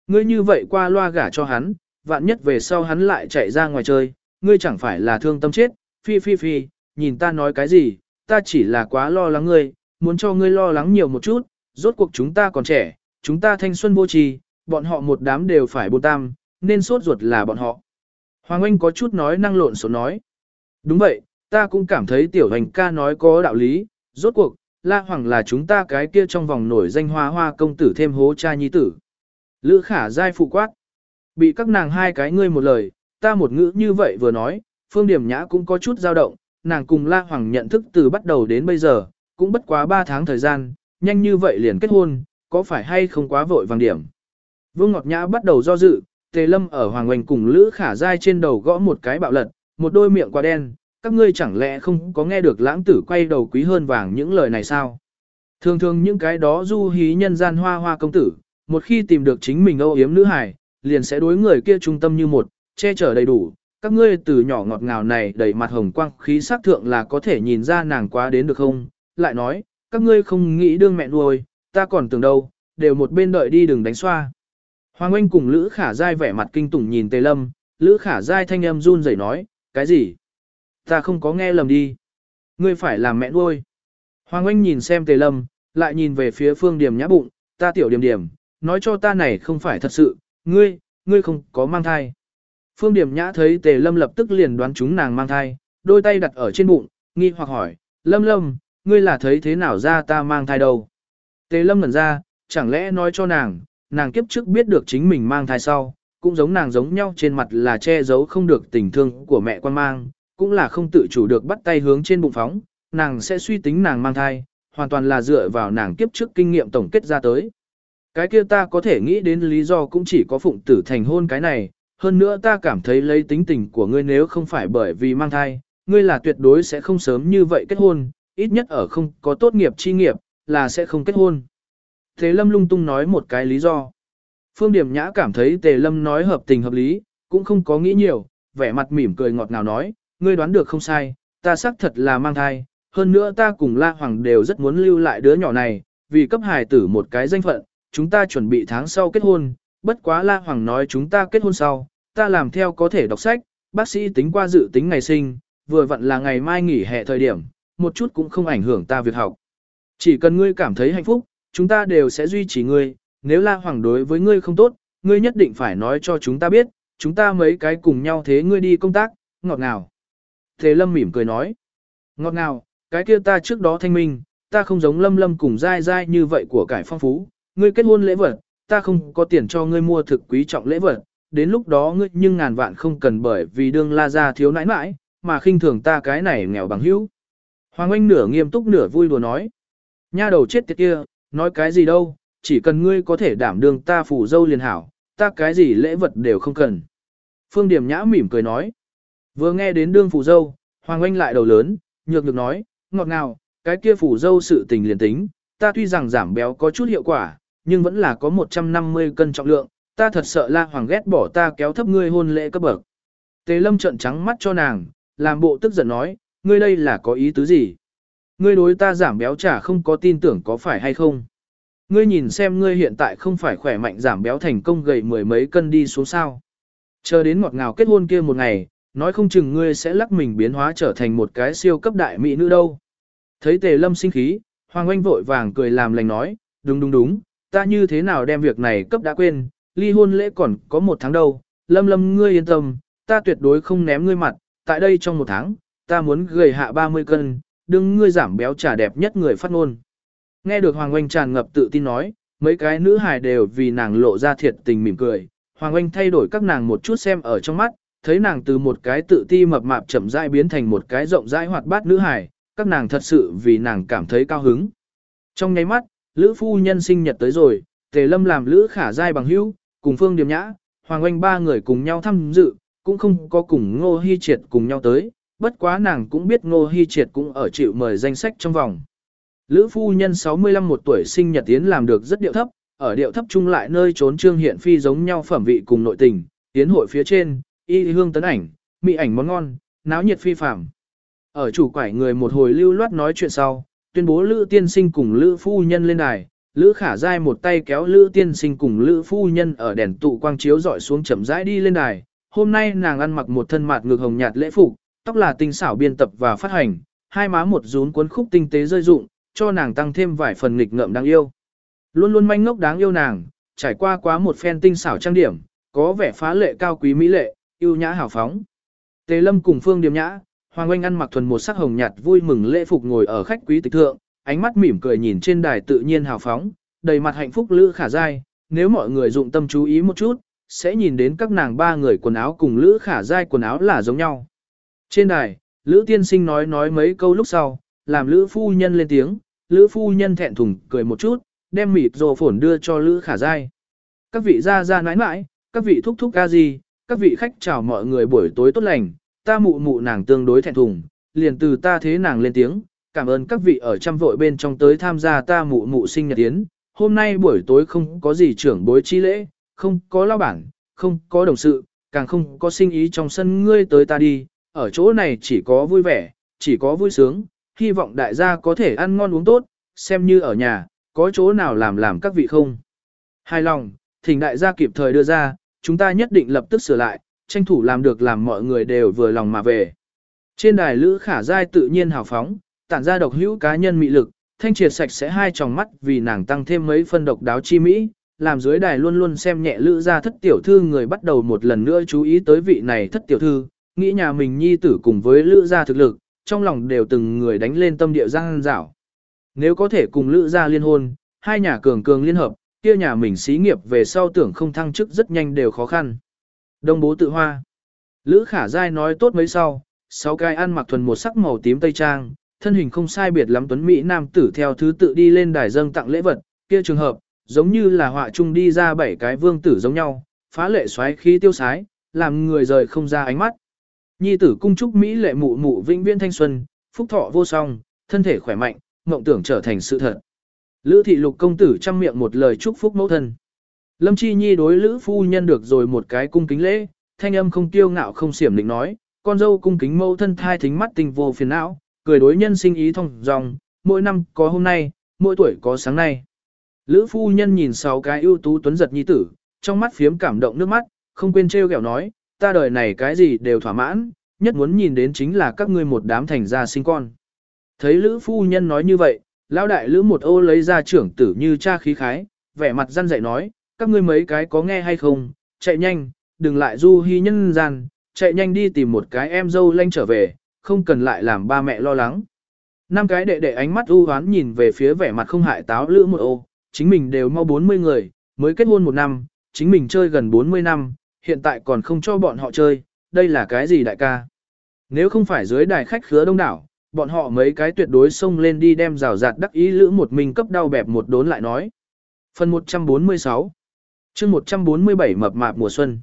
[SPEAKER 1] Ngươi như vậy qua loa gả cho hắn, vạn nhất về sau hắn lại chạy ra ngoài chơi, ngươi chẳng phải là thương tâm chết, phi phi phi, nhìn ta nói cái gì, ta chỉ là quá lo lắng ngươi, muốn cho ngươi lo lắng nhiều một chút, rốt cuộc chúng ta còn trẻ, chúng ta thanh xuân vô trì, bọn họ một đám đều phải bôn tam, nên sốt ruột là bọn họ. Hoàng Anh có chút nói năng lộn xộn nói. Đúng vậy, ta cũng cảm thấy tiểu hành ca nói có đạo lý, rốt cuộc, La Hoàng là chúng ta cái kia trong vòng nổi danh hoa hoa công tử thêm hố cha nhi tử. Lữ khả giai phụ quát. Bị các nàng hai cái ngươi một lời, ta một ngữ như vậy vừa nói, phương điểm nhã cũng có chút dao động, nàng cùng La Hoàng nhận thức từ bắt đầu đến bây giờ, cũng bất quá 3 tháng thời gian, nhanh như vậy liền kết hôn, có phải hay không quá vội vàng điểm. Vương Ngọt Nhã bắt đầu do dự, Tề Lâm ở Hoàng Oanh cùng Lữ Khả Giai trên đầu gõ một cái bạo lật, một đôi miệng quá đen, các ngươi chẳng lẽ không có nghe được lãng tử quay đầu quý hơn vàng những lời này sao? Thường thường những cái đó du hí nhân gian hoa hoa công tử, một khi tìm được chính mình âu yếm nữ hải, liền sẽ đối người kia trung tâm như một, che chở đầy đủ. Các ngươi từ nhỏ ngọt ngào này đầy mặt hồng quang khí sắc thượng là có thể nhìn ra nàng quá đến được không? Lại nói, các ngươi không nghĩ đương mẹ nuôi, ta còn tưởng đâu, đều một bên đợi đi đừng đánh xoa. Hoàng Anh cùng Lữ Khả Giai vẻ mặt kinh tủng nhìn Tề Lâm, Lữ Khả Giai thanh âm run rẩy nói, cái gì? Ta không có nghe lầm đi. Ngươi phải làm mẹ nuôi. Hoàng Anh nhìn xem Tề Lâm, lại nhìn về phía Phương Điểm nhã bụng, ta tiểu điểm điểm, nói cho ta này không phải thật sự, ngươi, ngươi không có mang thai. Phương Điểm nhã thấy Tề Lâm lập tức liền đoán chúng nàng mang thai, đôi tay đặt ở trên bụng, nghi hoặc hỏi, Lâm Lâm, ngươi là thấy thế nào ra ta mang thai đâu? Tề Lâm ngẩn ra, chẳng lẽ nói cho nàng, nàng kiếp trước biết được chính mình mang thai sau, cũng giống nàng giống nhau trên mặt là che giấu không được tình thương của mẹ quan mang, cũng là không tự chủ được bắt tay hướng trên bụng phóng, nàng sẽ suy tính nàng mang thai, hoàn toàn là dựa vào nàng kiếp trước kinh nghiệm tổng kết ra tới. cái kia ta có thể nghĩ đến lý do cũng chỉ có phụng tử thành hôn cái này, hơn nữa ta cảm thấy lấy tính tình của ngươi nếu không phải bởi vì mang thai, ngươi là tuyệt đối sẽ không sớm như vậy kết hôn, ít nhất ở không có tốt nghiệp chi nghiệp, là sẽ không kết hôn. Thế Lâm lung tung nói một cái lý do. Phương Điểm Nhã cảm thấy Tề Lâm nói hợp tình hợp lý, cũng không có nghĩ nhiều, vẻ mặt mỉm cười ngọt ngào nói, ngươi đoán được không sai, ta xác thật là mang thai, hơn nữa ta cùng La Hoàng đều rất muốn lưu lại đứa nhỏ này, vì cấp hài tử một cái danh phận, chúng ta chuẩn bị tháng sau kết hôn, bất quá La Hoàng nói chúng ta kết hôn sau, ta làm theo có thể đọc sách, bác sĩ tính qua dự tính ngày sinh, vừa vặn là ngày mai nghỉ hè thời điểm, một chút cũng không ảnh hưởng ta việc học. Chỉ cần ngươi cảm thấy hạnh phúc, chúng ta đều sẽ duy trì ngươi, nếu La Hoàng đối với ngươi không tốt, ngươi nhất định phải nói cho chúng ta biết, chúng ta mấy cái cùng nhau thế ngươi đi công tác, ngọt ngào. Thế Lâm mỉm cười nói, ngọt ngào, cái kia ta trước đó thanh minh, ta không giống Lâm Lâm cùng dai dai như vậy của cải phong phú, ngươi kết hôn lễ vật, ta không có tiền cho ngươi mua thực quý trọng lễ vật, đến lúc đó ngươi nhưng ngàn vạn không cần bởi vì đương la ra thiếu nãi nãi, mà khinh thường ta cái này nghèo bằng hữu. Hoàng Anh nửa nghiêm túc nửa vui đùa nói. Nha đầu chết tiệt kia, nói cái gì đâu, chỉ cần ngươi có thể đảm đương ta phủ dâu liền hảo, ta cái gì lễ vật đều không cần. Phương Điểm Nhã mỉm cười nói. Vừa nghe đến đương phủ dâu, Hoàng Anh lại đầu lớn, nhược nhược nói, ngọt ngào, cái kia phủ dâu sự tình liền tính, ta tuy rằng giảm béo có chút hiệu quả, nhưng vẫn là có 150 cân trọng lượng, ta thật sợ la hoàng ghét bỏ ta kéo thấp ngươi hôn lễ cấp bậc. Tề lâm trợn trắng mắt cho nàng, làm bộ tức giận nói, ngươi đây là có ý tứ gì? Ngươi đối ta giảm béo chả không có tin tưởng có phải hay không? Ngươi nhìn xem ngươi hiện tại không phải khỏe mạnh giảm béo thành công gầy mười mấy cân đi xuống sao. Chờ đến ngọt ngào kết hôn kia một ngày, nói không chừng ngươi sẽ lắc mình biến hóa trở thành một cái siêu cấp đại mỹ nữ đâu. Thấy tề lâm sinh khí, Hoàng Anh vội vàng cười làm lành nói, đúng đúng đúng, ta như thế nào đem việc này cấp đã quên, ly hôn lễ còn có một tháng đâu, lâm lâm ngươi yên tâm, ta tuyệt đối không ném ngươi mặt, tại đây trong một tháng, ta muốn gầy hạ 30 cân, đừng ngươi giảm béo trả đẹp nhất người phát ngôn. Nghe được Hoàng Oanh tràn ngập tự tin nói, mấy cái nữ hài đều vì nàng lộ ra thiệt tình mỉm cười, Hoàng Oanh thay đổi các nàng một chút xem ở trong mắt, thấy nàng từ một cái tự ti mập mạp chậm rãi biến thành một cái rộng rãi hoạt bát nữ hài, các nàng thật sự vì nàng cảm thấy cao hứng. Trong nháy mắt, Lữ phu nhân sinh nhật tới rồi, Tề Lâm làm Lữ Khả Giai bằng hữu, cùng Phương Điềm Nhã, Hoàng Oanh ba người cùng nhau tham dự, cũng không có cùng Ngô Hi Triệt cùng nhau tới, bất quá nàng cũng biết Ngô Hi Triệt cũng ở chịu mời danh sách trong vòng. Lữ phu nhân 65 một tuổi sinh nhật tiến làm được rất điệu thấp, ở điệu thấp chung lại nơi trốn trương hiện phi giống nhau phẩm vị cùng nội tình, tiến hội phía trên, y hương tấn ảnh, mỹ ảnh món ngon, náo nhiệt phi phàm. Ở chủ quải người một hồi lưu loát nói chuyện sau, tuyên bố Lữ tiên sinh cùng Lữ phu nhân lên đài, Lữ khả Giai một tay kéo Lữ tiên sinh cùng Lữ phu nhân ở đèn tụ quang chiếu dọi xuống chậm rãi đi lên đài. Hôm nay nàng ăn mặc một thân mạt ngược hồng nhạt lễ phục, tóc là tinh xảo biên tập và phát hành, hai má một rún cuốn khúc tinh tế rơi rụng, cho nàng tăng thêm vài phần nghịch ngợm đáng yêu. Luôn luôn manh ngốc đáng yêu nàng, trải qua quá một phen tinh xảo trang điểm, có vẻ phá lệ cao quý mỹ lệ, yêu nhã hào phóng. Tề Lâm cùng Phương Điềm Nhã, Hoàng Oanh ăn mặc thuần một sắc hồng nhạt vui mừng lễ phục ngồi ở khách quý tịch thượng, ánh mắt mỉm cười nhìn trên đài tự nhiên hào phóng, đầy mặt hạnh phúc Lữ Khả Giai, nếu mọi người dụng tâm chú ý một chút, sẽ nhìn đến các nàng ba người quần áo cùng Lữ Khả Giai quần áo là giống nhau. Trên đài, Lữ Tiên Sinh nói nói mấy câu lúc sau, làm Lữ Phu Nhân lên tiếng, Lữ Phu Nhân thẹn thùng cười một chút, đem mịt rồ phổn đưa cho Lữ Khả Giai. Các vị ra ra nãi nãi, các vị thúc thúc ca gì, các vị khách chào mọi người buổi tối tốt lành, ta mụ mụ nàng tương đối thẹn thùng, liền từ ta thế nàng lên tiếng, cảm ơn các vị ở trăm vội bên trong tới tham gia ta mụ mụ sinh nhật tiến. Hôm nay buổi tối không có gì trưởng bối chi lễ, không có lao bản, không có đồng sự, càng không có sinh ý trong sân ngươi tới ta đi, ở chỗ này chỉ có vui vẻ, chỉ có vui sướng, hy vọng đại gia có thể ăn ngon uống tốt, xem như ở nhà, có chỗ nào làm làm các vị không. Hài lòng, thỉnh đại gia kịp thời đưa ra, chúng ta nhất định lập tức sửa lại, tranh thủ làm được làm mọi người đều vừa lòng mà về. Trên đài Lữ Khả Giai tự nhiên hào phóng, tản ra độc hữu cá nhân mị lực, thanh triệt sạch sẽ hai tròng mắt vì nàng tăng thêm mấy phân độc đáo chi mỹ, làm dưới đài luôn luôn xem nhẹ Lữ gia thất tiểu thư người bắt đầu một lần nữa chú ý tới vị này thất tiểu thư, nghĩ nhà mình nhi tử cùng với Lữ gia thực lực, trong lòng đều từng người đánh lên tâm địa giang dảo. Nếu có thể cùng Lữ gia liên hôn, hai nhà cường cường liên hợp, kia nhà mình xí nghiệp về sau tưởng không thăng chức rất nhanh đều khó khăn. Đông bố tự hoa. Lữ khả dai nói tốt mấy sau, sáu cái ăn mặc thuần một sắc màu tím tây trang, thân hình không sai biệt lắm tuấn Mỹ nam tử theo thứ tự đi lên đài dâng tặng lễ vật, kia trường hợp, giống như là họa trung đi ra bảy cái vương tử giống nhau, phá lệ xoáy khí tiêu sái, làm người rời không ra ánh mắt. Nhi tử cung trúc Mỹ lệ mụ mụ vĩnh viễn thanh xuân, phúc thọ vô song, thân thể khỏe mạnh, mộng tưởng trở thành sự thật. Lữ thị lục công tử chăm miệng một lời chúc phúc mẫu thân. Lâm Chi Nhi đối Lữ phu nhân được rồi một cái cung kính lễ, thanh âm không tiêu ngạo không xiểm định nói, con dâu cung kính mẫu thân thai thính mắt tình vô phiền não, cười đối nhân sinh ý thông dòng, mỗi năm có hôm nay, mỗi tuổi có sáng nay. Lữ phu nhân nhìn sáu cái ưu tú tuấn giật nhi tử, trong mắt phiếm cảm động nước mắt, không quên trêu ghẹo nói, ta đời này cái gì đều thỏa mãn, nhất muốn nhìn đến chính là các ngươi một đám thành gia sinh con. Thấy Lữ phu nhân nói như vậy, lão đại Lữ một ô lấy ra trưởng tử như cha khí khái, vẻ mặt răn dạy nói, các ngươi mấy cái có nghe hay không, chạy nhanh, đừng lại du hy nhân gian, chạy nhanh đi tìm một cái em dâu lanh trở về, không cần lại làm ba mẹ lo lắng. Năm cái đệ đệ ánh mắt u hoán nhìn về phía vẻ mặt không hại táo lữ một ô, chính mình đều mau 40 người, mới kết hôn một năm, chính mình chơi gần 40 năm, hiện tại còn không cho bọn họ chơi, đây là cái gì đại ca? Nếu không phải dưới đài khách khứa đông đảo, bọn họ mấy cái tuyệt đối xông lên đi đem rào rạt đắc ý lữ một mình cấp đau bẹp một đốn lại nói. Phần 146 chương 147 mập mạp mùa xuân.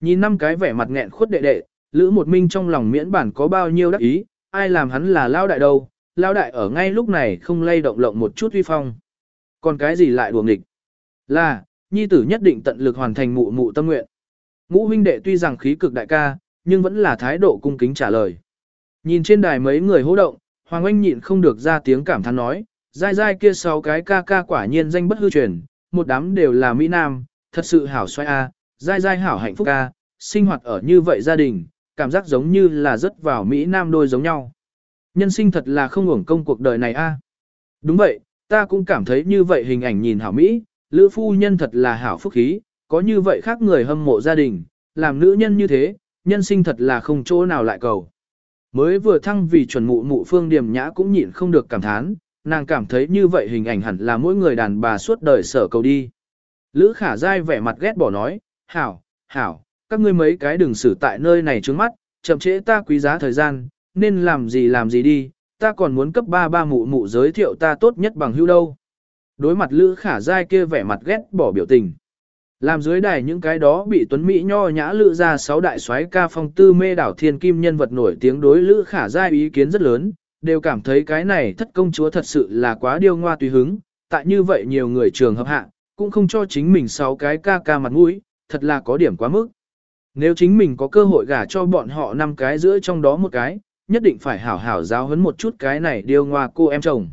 [SPEAKER 1] Nhìn năm cái vẻ mặt nghẹn khuất đệ đệ, lữ một minh trong lòng miễn bản có bao nhiêu đắc ý, ai làm hắn là lao đại đâu, lao đại ở ngay lúc này không lay động lộng một chút uy phong. Còn cái gì lại đùa nghịch? Là, nhi tử nhất định tận lực hoàn thành mụ mụ tâm nguyện. Ngũ huynh đệ tuy rằng khí cực đại ca, nhưng vẫn là thái độ cung kính trả lời. Nhìn trên đài mấy người hô động, Hoàng Anh nhịn không được ra tiếng cảm thán nói, dai dai kia sáu cái ca ca quả nhiên danh bất hư truyền, một đám đều là Mỹ Nam, thật sự hảo xoay a, dai dai hảo hạnh phúc ca, sinh hoạt ở như vậy gia đình, cảm giác giống như là rất vào Mỹ Nam đôi giống nhau. Nhân sinh thật là không hưởng công cuộc đời này a. Đúng vậy, ta cũng cảm thấy như vậy hình ảnh nhìn hảo Mỹ, Lữ phu nhân thật là hảo phúc khí, có như vậy khác người hâm mộ gia đình, làm nữ nhân như thế, nhân sinh thật là không chỗ nào lại cầu. Mới vừa thăng vì chuẩn mụ mụ phương điểm nhã cũng nhịn không được cảm thán, nàng cảm thấy như vậy hình ảnh hẳn là mỗi người đàn bà suốt đời sở cầu đi. Lữ khả dai vẻ mặt ghét bỏ nói, hảo, hảo, các ngươi mấy cái đừng xử tại nơi này trước mắt, chậm trễ ta quý giá thời gian, nên làm gì làm gì đi, ta còn muốn cấp ba ba mụ mụ giới thiệu ta tốt nhất bằng hưu đâu. Đối mặt Lữ khả dai kia vẻ mặt ghét bỏ biểu tình. Làm dưới đài những cái đó bị tuấn Mỹ nho nhã lự ra sáu đại soái ca phong tư mê đảo thiên kim nhân vật nổi tiếng đối lữ khả giai ý kiến rất lớn, đều cảm thấy cái này thất công chúa thật sự là quá điêu ngoa tùy hứng, tại như vậy nhiều người trường hợp hạ, cũng không cho chính mình sáu cái ca ca mặt mũi, thật là có điểm quá mức. Nếu chính mình có cơ hội gả cho bọn họ năm cái giữa trong đó một cái, nhất định phải hảo hảo giáo huấn một chút cái này điêu ngoa cô em chồng.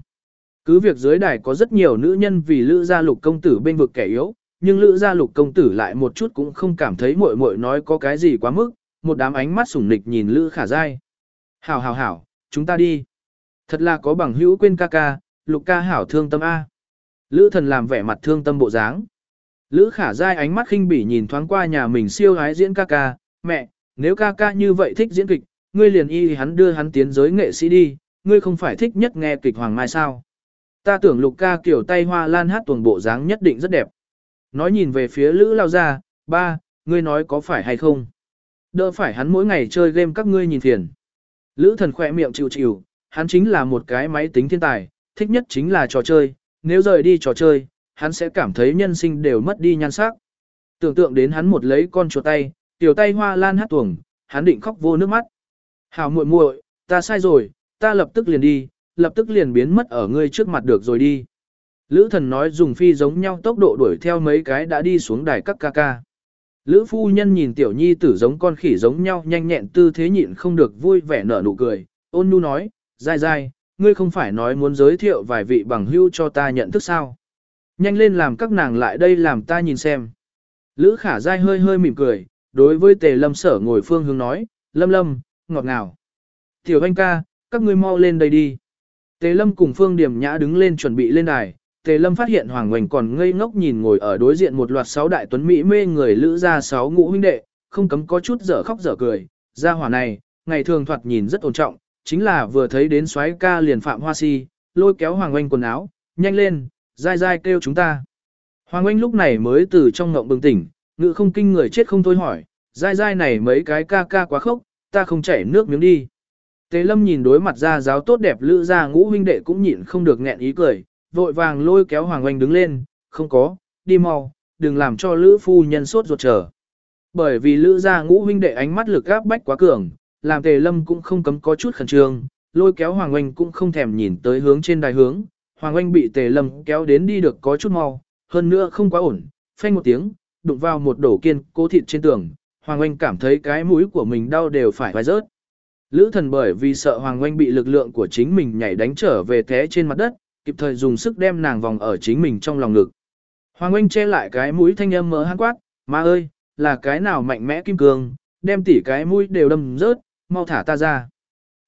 [SPEAKER 1] Cứ việc dưới đài có rất nhiều nữ nhân vì lữ gia lục công tử bên vực kẻ yếu, nhưng lữ gia lục công tử lại một chút cũng không cảm thấy muội muội nói có cái gì quá mức, một đám ánh mắt sủng nịch nhìn lữ khả dai. Hảo hảo hảo, chúng ta đi. Thật là có bằng hữu quên ca ca, lục ca hảo thương tâm A. Lữ thần làm vẻ mặt thương tâm bộ dáng. Lữ khả dai ánh mắt khinh bỉ nhìn thoáng qua nhà mình siêu gái diễn ca ca, mẹ, nếu ca ca như vậy thích diễn kịch, ngươi liền y hắn đưa hắn tiến giới nghệ sĩ đi, ngươi không phải thích nhất nghe kịch Hoàng Mai sao. Ta tưởng lục ca kiểu tay hoa lan hát tuồng bộ dáng nhất định rất đẹp. Nói nhìn về phía Lữ lao ra, ba, ngươi nói có phải hay không? Đỡ phải hắn mỗi ngày chơi game các ngươi nhìn phiền. Lữ thần khỏe miệng chịu chịu, hắn chính là một cái máy tính thiên tài, thích nhất chính là trò chơi, nếu rời đi trò chơi, hắn sẽ cảm thấy nhân sinh đều mất đi nhan sắc. Tưởng tượng đến hắn một lấy con chuột tay, tiểu tay hoa lan hát tuồng, hắn định khóc vô nước mắt. Hảo muội muội, ta sai rồi, ta lập tức liền đi, lập tức liền biến mất ở ngươi trước mặt được rồi đi. Lữ thần nói dùng phi giống nhau tốc độ đuổi theo mấy cái đã đi xuống đài các ca ca. Lữ phu nhân nhìn tiểu nhi tử giống con khỉ giống nhau nhanh nhẹn tư thế nhịn không được vui vẻ nở nụ cười, ôn nhu nói, dai dai, ngươi không phải nói muốn giới thiệu vài vị bằng hưu cho ta nhận thức sao. Nhanh lên làm các nàng lại đây làm ta nhìn xem. Lữ khả dai hơi hơi mỉm cười, đối với tề lâm sở ngồi phương hướng nói, lâm lâm, ngọt ngào. Tiểu anh ca, các ngươi mau lên đây đi. Tề lâm cùng phương điểm nhã đứng lên chuẩn bị lên đài, Tề Lâm phát hiện Hoàng Hoành còn ngây ngốc nhìn ngồi ở đối diện một loạt sáu đại tuấn mỹ mê người lữ ra sáu ngũ huynh đệ, không cấm có chút dở khóc dở cười. Gia hỏa này, ngày thường thoạt nhìn rất ổn trọng, chính là vừa thấy đến soái ca liền phạm hoa si, lôi kéo Hoàng Ngoành quần áo, nhanh lên, dai dai kêu chúng ta. Hoàng Ngoành lúc này mới từ trong ngộng bừng tỉnh, ngự không kinh người chết không thôi hỏi, dai dai này mấy cái ca ca quá khốc, ta không chảy nước miếng đi. Tề Lâm nhìn đối mặt ra giáo tốt đẹp lữ ra ngũ huynh đệ cũng nhịn không được nghẹn ý cười, vội vàng lôi kéo Hoàng Oanh đứng lên, không có, đi mau, đừng làm cho Lữ phu nhân sốt ruột trở. Bởi vì Lữ gia ngũ huynh đệ ánh mắt lực gáp bách quá cường, làm Tề Lâm cũng không cấm có chút khẩn trương, lôi kéo Hoàng Oanh cũng không thèm nhìn tới hướng trên đài hướng. Hoàng Oanh bị Tề Lâm kéo đến đi được có chút mau, hơn nữa không quá ổn, phanh một tiếng, đụng vào một đổ kiên cố thịt trên tường, Hoàng Oanh cảm thấy cái mũi của mình đau đều phải vai rớt. Lữ thần bởi vì sợ Hoàng Oanh bị lực lượng của chính mình nhảy đánh trở về té trên mặt đất, kịp thời dùng sức đem nàng vòng ở chính mình trong lòng ngực. Hoàng Anh che lại cái mũi thanh âm mỡ hắn quát, ma ơi, là cái nào mạnh mẽ kim cương, đem tỉ cái mũi đều đâm rớt, mau thả ta ra.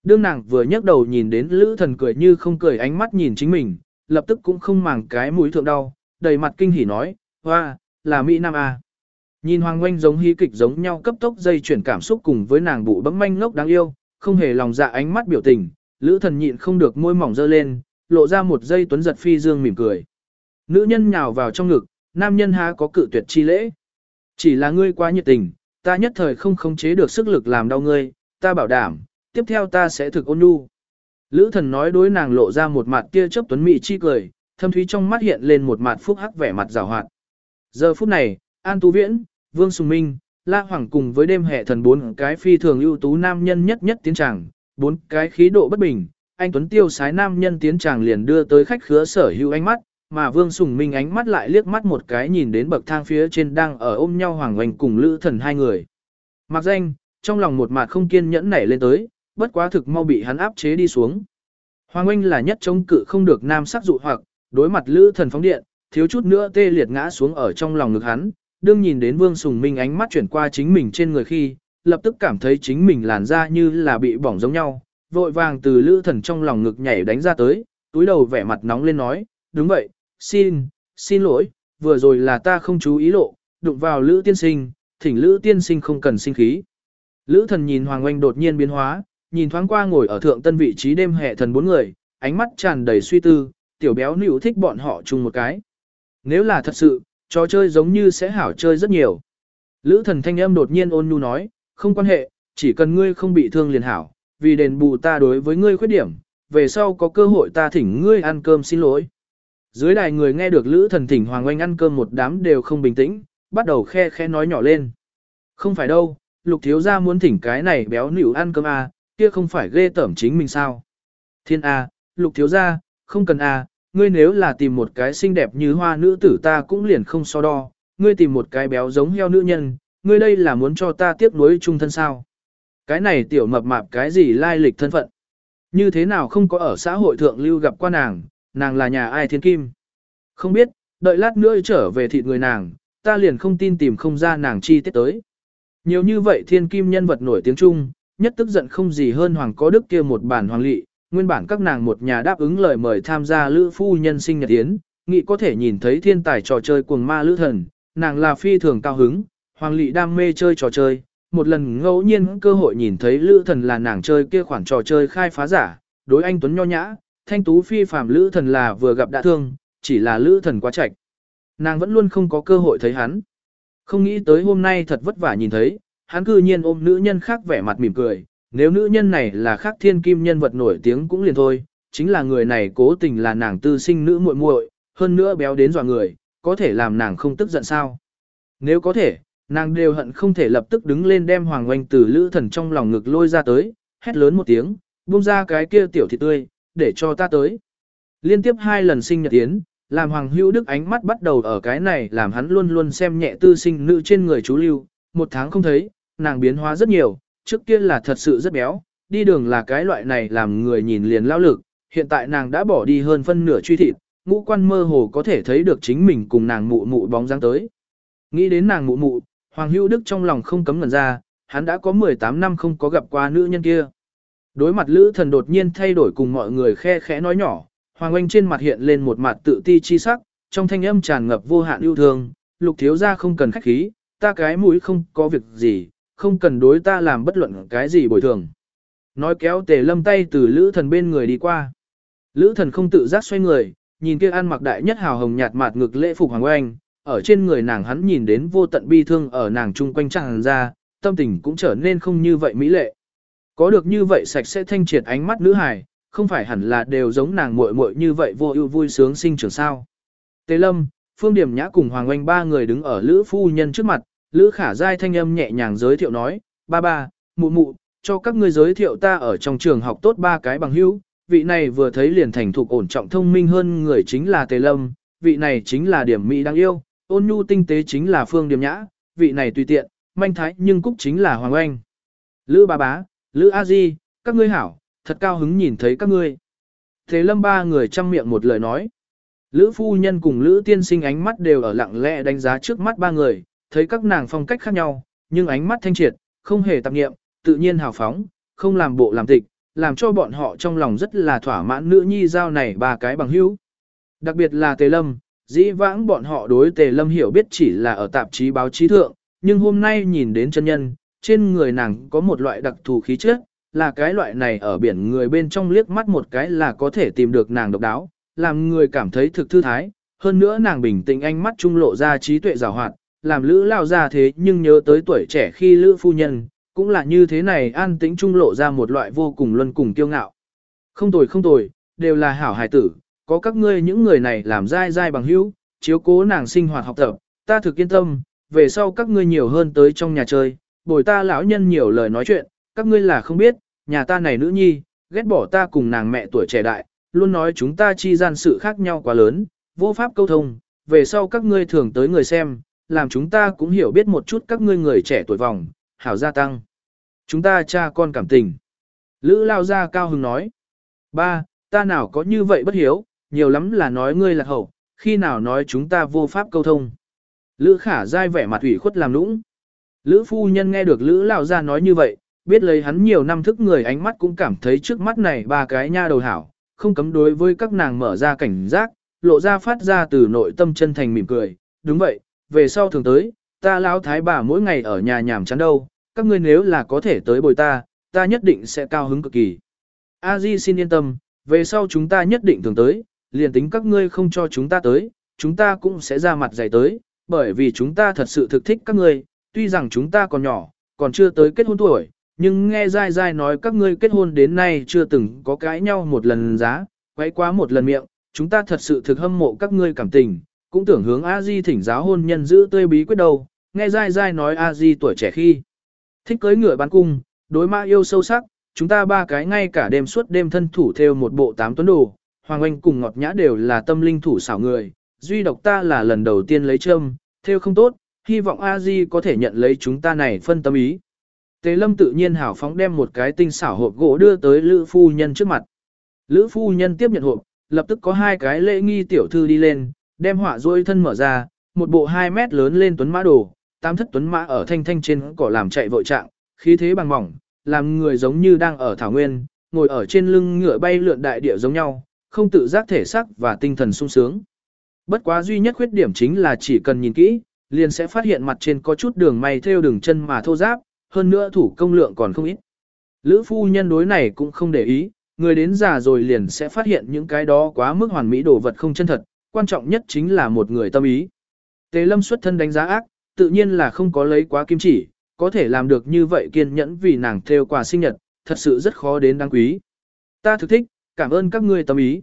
[SPEAKER 1] Đương nàng vừa nhấc đầu nhìn đến lữ thần cười như không cười ánh mắt nhìn chính mình, lập tức cũng không màng cái mũi thượng đau, đầy mặt kinh hỉ nói, hoa, là Mỹ Nam A. Nhìn Hoàng Oanh giống hí kịch giống nhau cấp tốc dây chuyển cảm xúc cùng với nàng bụ bấm manh ngốc đáng yêu, không hề lòng dạ ánh mắt biểu tình, lữ thần nhịn không được môi mỏng dơ lên, lộ ra một dây tuấn giật phi dương mỉm cười. Nữ nhân nhào vào trong ngực, nam nhân há có cự tuyệt chi lễ. Chỉ là ngươi quá nhiệt tình, ta nhất thời không khống chế được sức lực làm đau ngươi, ta bảo đảm, tiếp theo ta sẽ thực ôn nhu. Lữ thần nói đối nàng lộ ra một mặt kia chớp tuấn mị chi cười, thâm thúy trong mắt hiện lên một mặt phúc hắc vẻ mặt rào hoạt. Giờ phút này, An tú Viễn, Vương Sùng Minh, La Hoàng cùng với đêm hệ thần bốn cái phi thường ưu tú nam nhân nhất nhất tiến tràng, bốn cái khí độ bất bình, anh Tuấn Tiêu sái nam nhân tiến tràng liền đưa tới khách khứa sở hữu ánh mắt, mà Vương Sùng Minh ánh mắt lại liếc mắt một cái nhìn đến bậc thang phía trên đang ở ôm nhau Hoàng Hoành cùng Lữ Thần hai người. Mặc danh, trong lòng một mặt không kiên nhẫn nảy lên tới, bất quá thực mau bị hắn áp chế đi xuống. Hoàng Anh là nhất chống cự không được nam sắc dụ hoặc, đối mặt Lữ Thần phóng điện, thiếu chút nữa tê liệt ngã xuống ở trong lòng ngực hắn, đương nhìn đến Vương Sùng Minh ánh mắt chuyển qua chính mình trên người khi, lập tức cảm thấy chính mình làn da như là bị bỏng giống nhau, vội vàng từ Lữ Thần trong lòng ngực nhảy đánh ra tới, túi đầu vẻ mặt nóng lên nói, đúng vậy, xin, xin lỗi, vừa rồi là ta không chú ý lộ, đụng vào Lữ tiên sinh, thỉnh Lữ tiên sinh không cần sinh khí. Lữ thần nhìn Hoàng Oanh đột nhiên biến hóa, nhìn thoáng qua ngồi ở thượng tân vị trí đêm hệ thần bốn người, ánh mắt tràn đầy suy tư, tiểu béo nữ thích bọn họ chung một cái. Nếu là thật sự, trò chơi giống như sẽ hảo chơi rất nhiều. Lữ thần thanh âm đột nhiên ôn nhu nói, không quan hệ, chỉ cần ngươi không bị thương liền hảo, vì đền bù ta đối với ngươi khuyết điểm, về sau có cơ hội ta thỉnh ngươi ăn cơm xin lỗi. Dưới đài người nghe được Lữ thần thỉnh Hoàng Oanh ăn cơm một đám đều không bình tĩnh, bắt đầu khe khe nói nhỏ lên. Không phải đâu, lục thiếu gia muốn thỉnh cái này béo nỉu ăn cơm à, kia không phải ghê tởm chính mình sao. Thiên A, à, lục thiếu gia, không cần A, à, ngươi nếu là tìm một cái xinh đẹp như hoa nữ tử ta cũng liền không so đo, ngươi tìm một cái béo giống heo nữ nhân, ngươi đây là muốn cho ta tiếc nuối chung thân sao. Cái này tiểu mập mạp cái gì lai lịch thân phận. Như thế nào không có ở xã hội thượng lưu gặp qua nàng, nàng là nhà ai thiên kim. Không biết, đợi lát nữa trở về thịt người nàng, ta liền không tin tìm không ra nàng chi tiết tới. Nhiều như vậy thiên kim nhân vật nổi tiếng chung, nhất tức giận không gì hơn hoàng có đức kia một bản hoàng lị, nguyên bản các nàng một nhà đáp ứng lời mời tham gia lữ phu nhân sinh nhật yến, nghị có thể nhìn thấy thiên tài trò chơi cuồng ma lữ thần, nàng là phi thường cao hứng, hoàng lị đam mê chơi trò chơi, một lần ngẫu nhiên cơ hội nhìn thấy lữ thần là nàng chơi kia khoản trò chơi khai phá giả, đối anh Tuấn nho nhã, thanh tú phi phàm lữ thần là vừa gặp đã thương, chỉ là lữ thần quá chạch. Nàng vẫn luôn không có cơ hội thấy hắn. Không nghĩ tới hôm nay thật vất vả nhìn thấy, hắn cư nhiên ôm nữ nhân khác vẻ mặt mỉm cười, nếu nữ nhân này là khác thiên kim nhân vật nổi tiếng cũng liền thôi, chính là người này cố tình là nàng tư sinh nữ muội muội, hơn nữa béo đến dọa người, có thể làm nàng không tức giận sao. Nếu có thể, nàng đều hận không thể lập tức đứng lên đem hoàng oanh từ lữ thần trong lòng ngực lôi ra tới, hét lớn một tiếng, buông ra cái kia tiểu thịt tươi, để cho ta tới. Liên tiếp hai lần sinh nhật tiến, làm Hoàng Hữu Đức ánh mắt bắt đầu ở cái này làm hắn luôn luôn xem nhẹ tư sinh nữ trên người chú lưu, một tháng không thấy, nàng biến hóa rất nhiều, trước kia là thật sự rất béo, đi đường là cái loại này làm người nhìn liền lao lực, hiện tại nàng đã bỏ đi hơn phân nửa truy thịt, ngũ quan mơ hồ có thể thấy được chính mình cùng nàng mụ mụ bóng dáng tới. Nghĩ đến nàng mụ mụ, Hoàng Hữu Đức trong lòng không cấm ngẩn ra, hắn đã có 18 năm không có gặp qua nữ nhân kia. Đối mặt Lữ Thần đột nhiên thay đổi cùng mọi người khe khẽ nói nhỏ, Hoàng Anh trên mặt hiện lên một mặt tự ti chi sắc, trong thanh âm tràn ngập vô hạn yêu thương, lục thiếu gia không cần khách khí, ta cái mũi không có việc gì, không cần đối ta làm bất luận cái gì bồi thường. Nói kéo tề lâm tay từ lữ thần bên người đi qua. Lữ thần không tự giác xoay người, nhìn kia ăn mặc đại nhất hào hồng nhạt mạt ngực lễ phục Hoàng Anh, ở trên người nàng hắn nhìn đến vô tận bi thương ở nàng chung quanh tràn ra, tâm tình cũng trở nên không như vậy mỹ lệ. Có được như vậy sạch sẽ thanh triệt ánh mắt nữ hài, không phải hẳn là đều giống nàng muội muội như vậy vô ưu vui sướng sinh trưởng sao. Tế lâm, Phương Điểm Nhã cùng Hoàng Oanh ba người đứng ở Lữ Phu Nhân trước mặt, Lữ Khả Giai thanh âm nhẹ nhàng giới thiệu nói, ba ba, mụ mụ, cho các ngươi giới thiệu ta ở trong trường học tốt ba cái bằng hữu, vị này vừa thấy liền thành thục ổn trọng thông minh hơn người chính là Tề Lâm, vị này chính là Điểm Mỹ đáng yêu, ôn nhu tinh tế chính là Phương Điểm Nhã, vị này tùy tiện, manh thái nhưng cúc chính là Hoàng Oanh. Lữ bà bá, Lữ A Di, các ngươi hảo, thật cao hứng nhìn thấy các ngươi. Thế lâm ba người chăm miệng một lời nói. Lữ phu nhân cùng Lữ tiên sinh ánh mắt đều ở lặng lẽ đánh giá trước mắt ba người, thấy các nàng phong cách khác nhau, nhưng ánh mắt thanh triệt, không hề tạp nghiệm, tự nhiên hào phóng, không làm bộ làm tịch, làm cho bọn họ trong lòng rất là thỏa mãn nữ nhi giao này ba cái bằng hữu. Đặc biệt là Tề Lâm, dĩ vãng bọn họ đối Tề Lâm hiểu biết chỉ là ở tạp chí báo chí thượng, nhưng hôm nay nhìn đến chân nhân, trên người nàng có một loại đặc thù khí chất, là cái loại này ở biển người bên trong liếc mắt một cái là có thể tìm được nàng độc đáo, làm người cảm thấy thực thư thái, hơn nữa nàng bình tĩnh ánh mắt trung lộ ra trí tuệ rào hoạt, làm lữ lao ra thế nhưng nhớ tới tuổi trẻ khi lữ phu nhân, cũng là như thế này an tĩnh trung lộ ra một loại vô cùng luân cùng kiêu ngạo. Không tồi không tồi, đều là hảo hài tử, có các ngươi những người này làm dai dai bằng hữu, chiếu cố nàng sinh hoạt học tập, ta thực yên tâm, về sau các ngươi nhiều hơn tới trong nhà chơi, bồi ta lão nhân nhiều lời nói chuyện, các ngươi là không biết, nhà ta này nữ nhi, ghét bỏ ta cùng nàng mẹ tuổi trẻ đại, luôn nói chúng ta chi gian sự khác nhau quá lớn, vô pháp câu thông, về sau các ngươi thường tới người xem, làm chúng ta cũng hiểu biết một chút các ngươi người trẻ tuổi vòng, hảo gia tăng. Chúng ta cha con cảm tình. Lữ lao ra cao hứng nói. Ba, ta nào có như vậy bất hiếu, nhiều lắm là nói ngươi là hậu, khi nào nói chúng ta vô pháp câu thông. Lữ khả dai vẻ mặt ủy khuất làm lũng Lữ phu nhân nghe được Lữ lao ra nói như vậy, biết lấy hắn nhiều năm thức người ánh mắt cũng cảm thấy trước mắt này ba cái nha đầu hảo, không cấm đối với các nàng mở ra cảnh giác, lộ ra phát ra từ nội tâm chân thành mỉm cười. Đúng vậy, về sau thường tới, ta lão thái bà mỗi ngày ở nhà nhàm chán đâu, các ngươi nếu là có thể tới bồi ta, ta nhất định sẽ cao hứng cực kỳ. A Di xin yên tâm, về sau chúng ta nhất định thường tới, liền tính các ngươi không cho chúng ta tới, chúng ta cũng sẽ ra mặt dày tới, bởi vì chúng ta thật sự thực thích các ngươi, tuy rằng chúng ta còn nhỏ, còn chưa tới kết hôn tuổi, nhưng nghe dai dai nói các ngươi kết hôn đến nay chưa từng có cãi nhau một lần giá, quấy quá một lần miệng, chúng ta thật sự thực hâm mộ các ngươi cảm tình, cũng tưởng hướng A Di thỉnh giáo hôn nhân giữ tươi bí quyết đầu, nghe dai dai nói A Di tuổi trẻ khi. Thích cưới ngựa bán cung, đối mã yêu sâu sắc, chúng ta ba cái ngay cả đêm suốt đêm thân thủ theo một bộ tám tuấn đồ, Hoàng Anh cùng Ngọt Nhã đều là tâm linh thủ xảo người, duy độc ta là lần đầu tiên lấy châm, theo không tốt, hy vọng A Di có thể nhận lấy chúng ta này phân tâm ý. Tề Lâm tự nhiên hảo phóng đem một cái tinh xảo hộp gỗ đưa tới Lữ phu nhân trước mặt. Lữ phu nhân tiếp nhận hộp, lập tức có hai cái lễ nghi tiểu thư đi lên, đem họa ruôi thân mở ra, một bộ 2 mét lớn lên tuấn mã đồ, tam thất tuấn mã ở thanh thanh trên cỏ làm chạy vội trạng, khí thế bằng mỏng, làm người giống như đang ở thảo nguyên, ngồi ở trên lưng ngựa bay lượn đại địa giống nhau, không tự giác thể sắc và tinh thần sung sướng. Bất quá duy nhất khuyết điểm chính là chỉ cần nhìn kỹ, liền sẽ phát hiện mặt trên có chút đường may theo đường chân mà thô giáp, hơn nữa thủ công lượng còn không ít. Lữ phu nhân đối này cũng không để ý, người đến già rồi liền sẽ phát hiện những cái đó quá mức hoàn mỹ đồ vật không chân thật, quan trọng nhất chính là một người tâm ý. Tề lâm xuất thân đánh giá ác, tự nhiên là không có lấy quá kim chỉ, có thể làm được như vậy kiên nhẫn vì nàng theo quà sinh nhật, thật sự rất khó đến đáng quý. Ta thực thích, cảm ơn các ngươi tâm ý.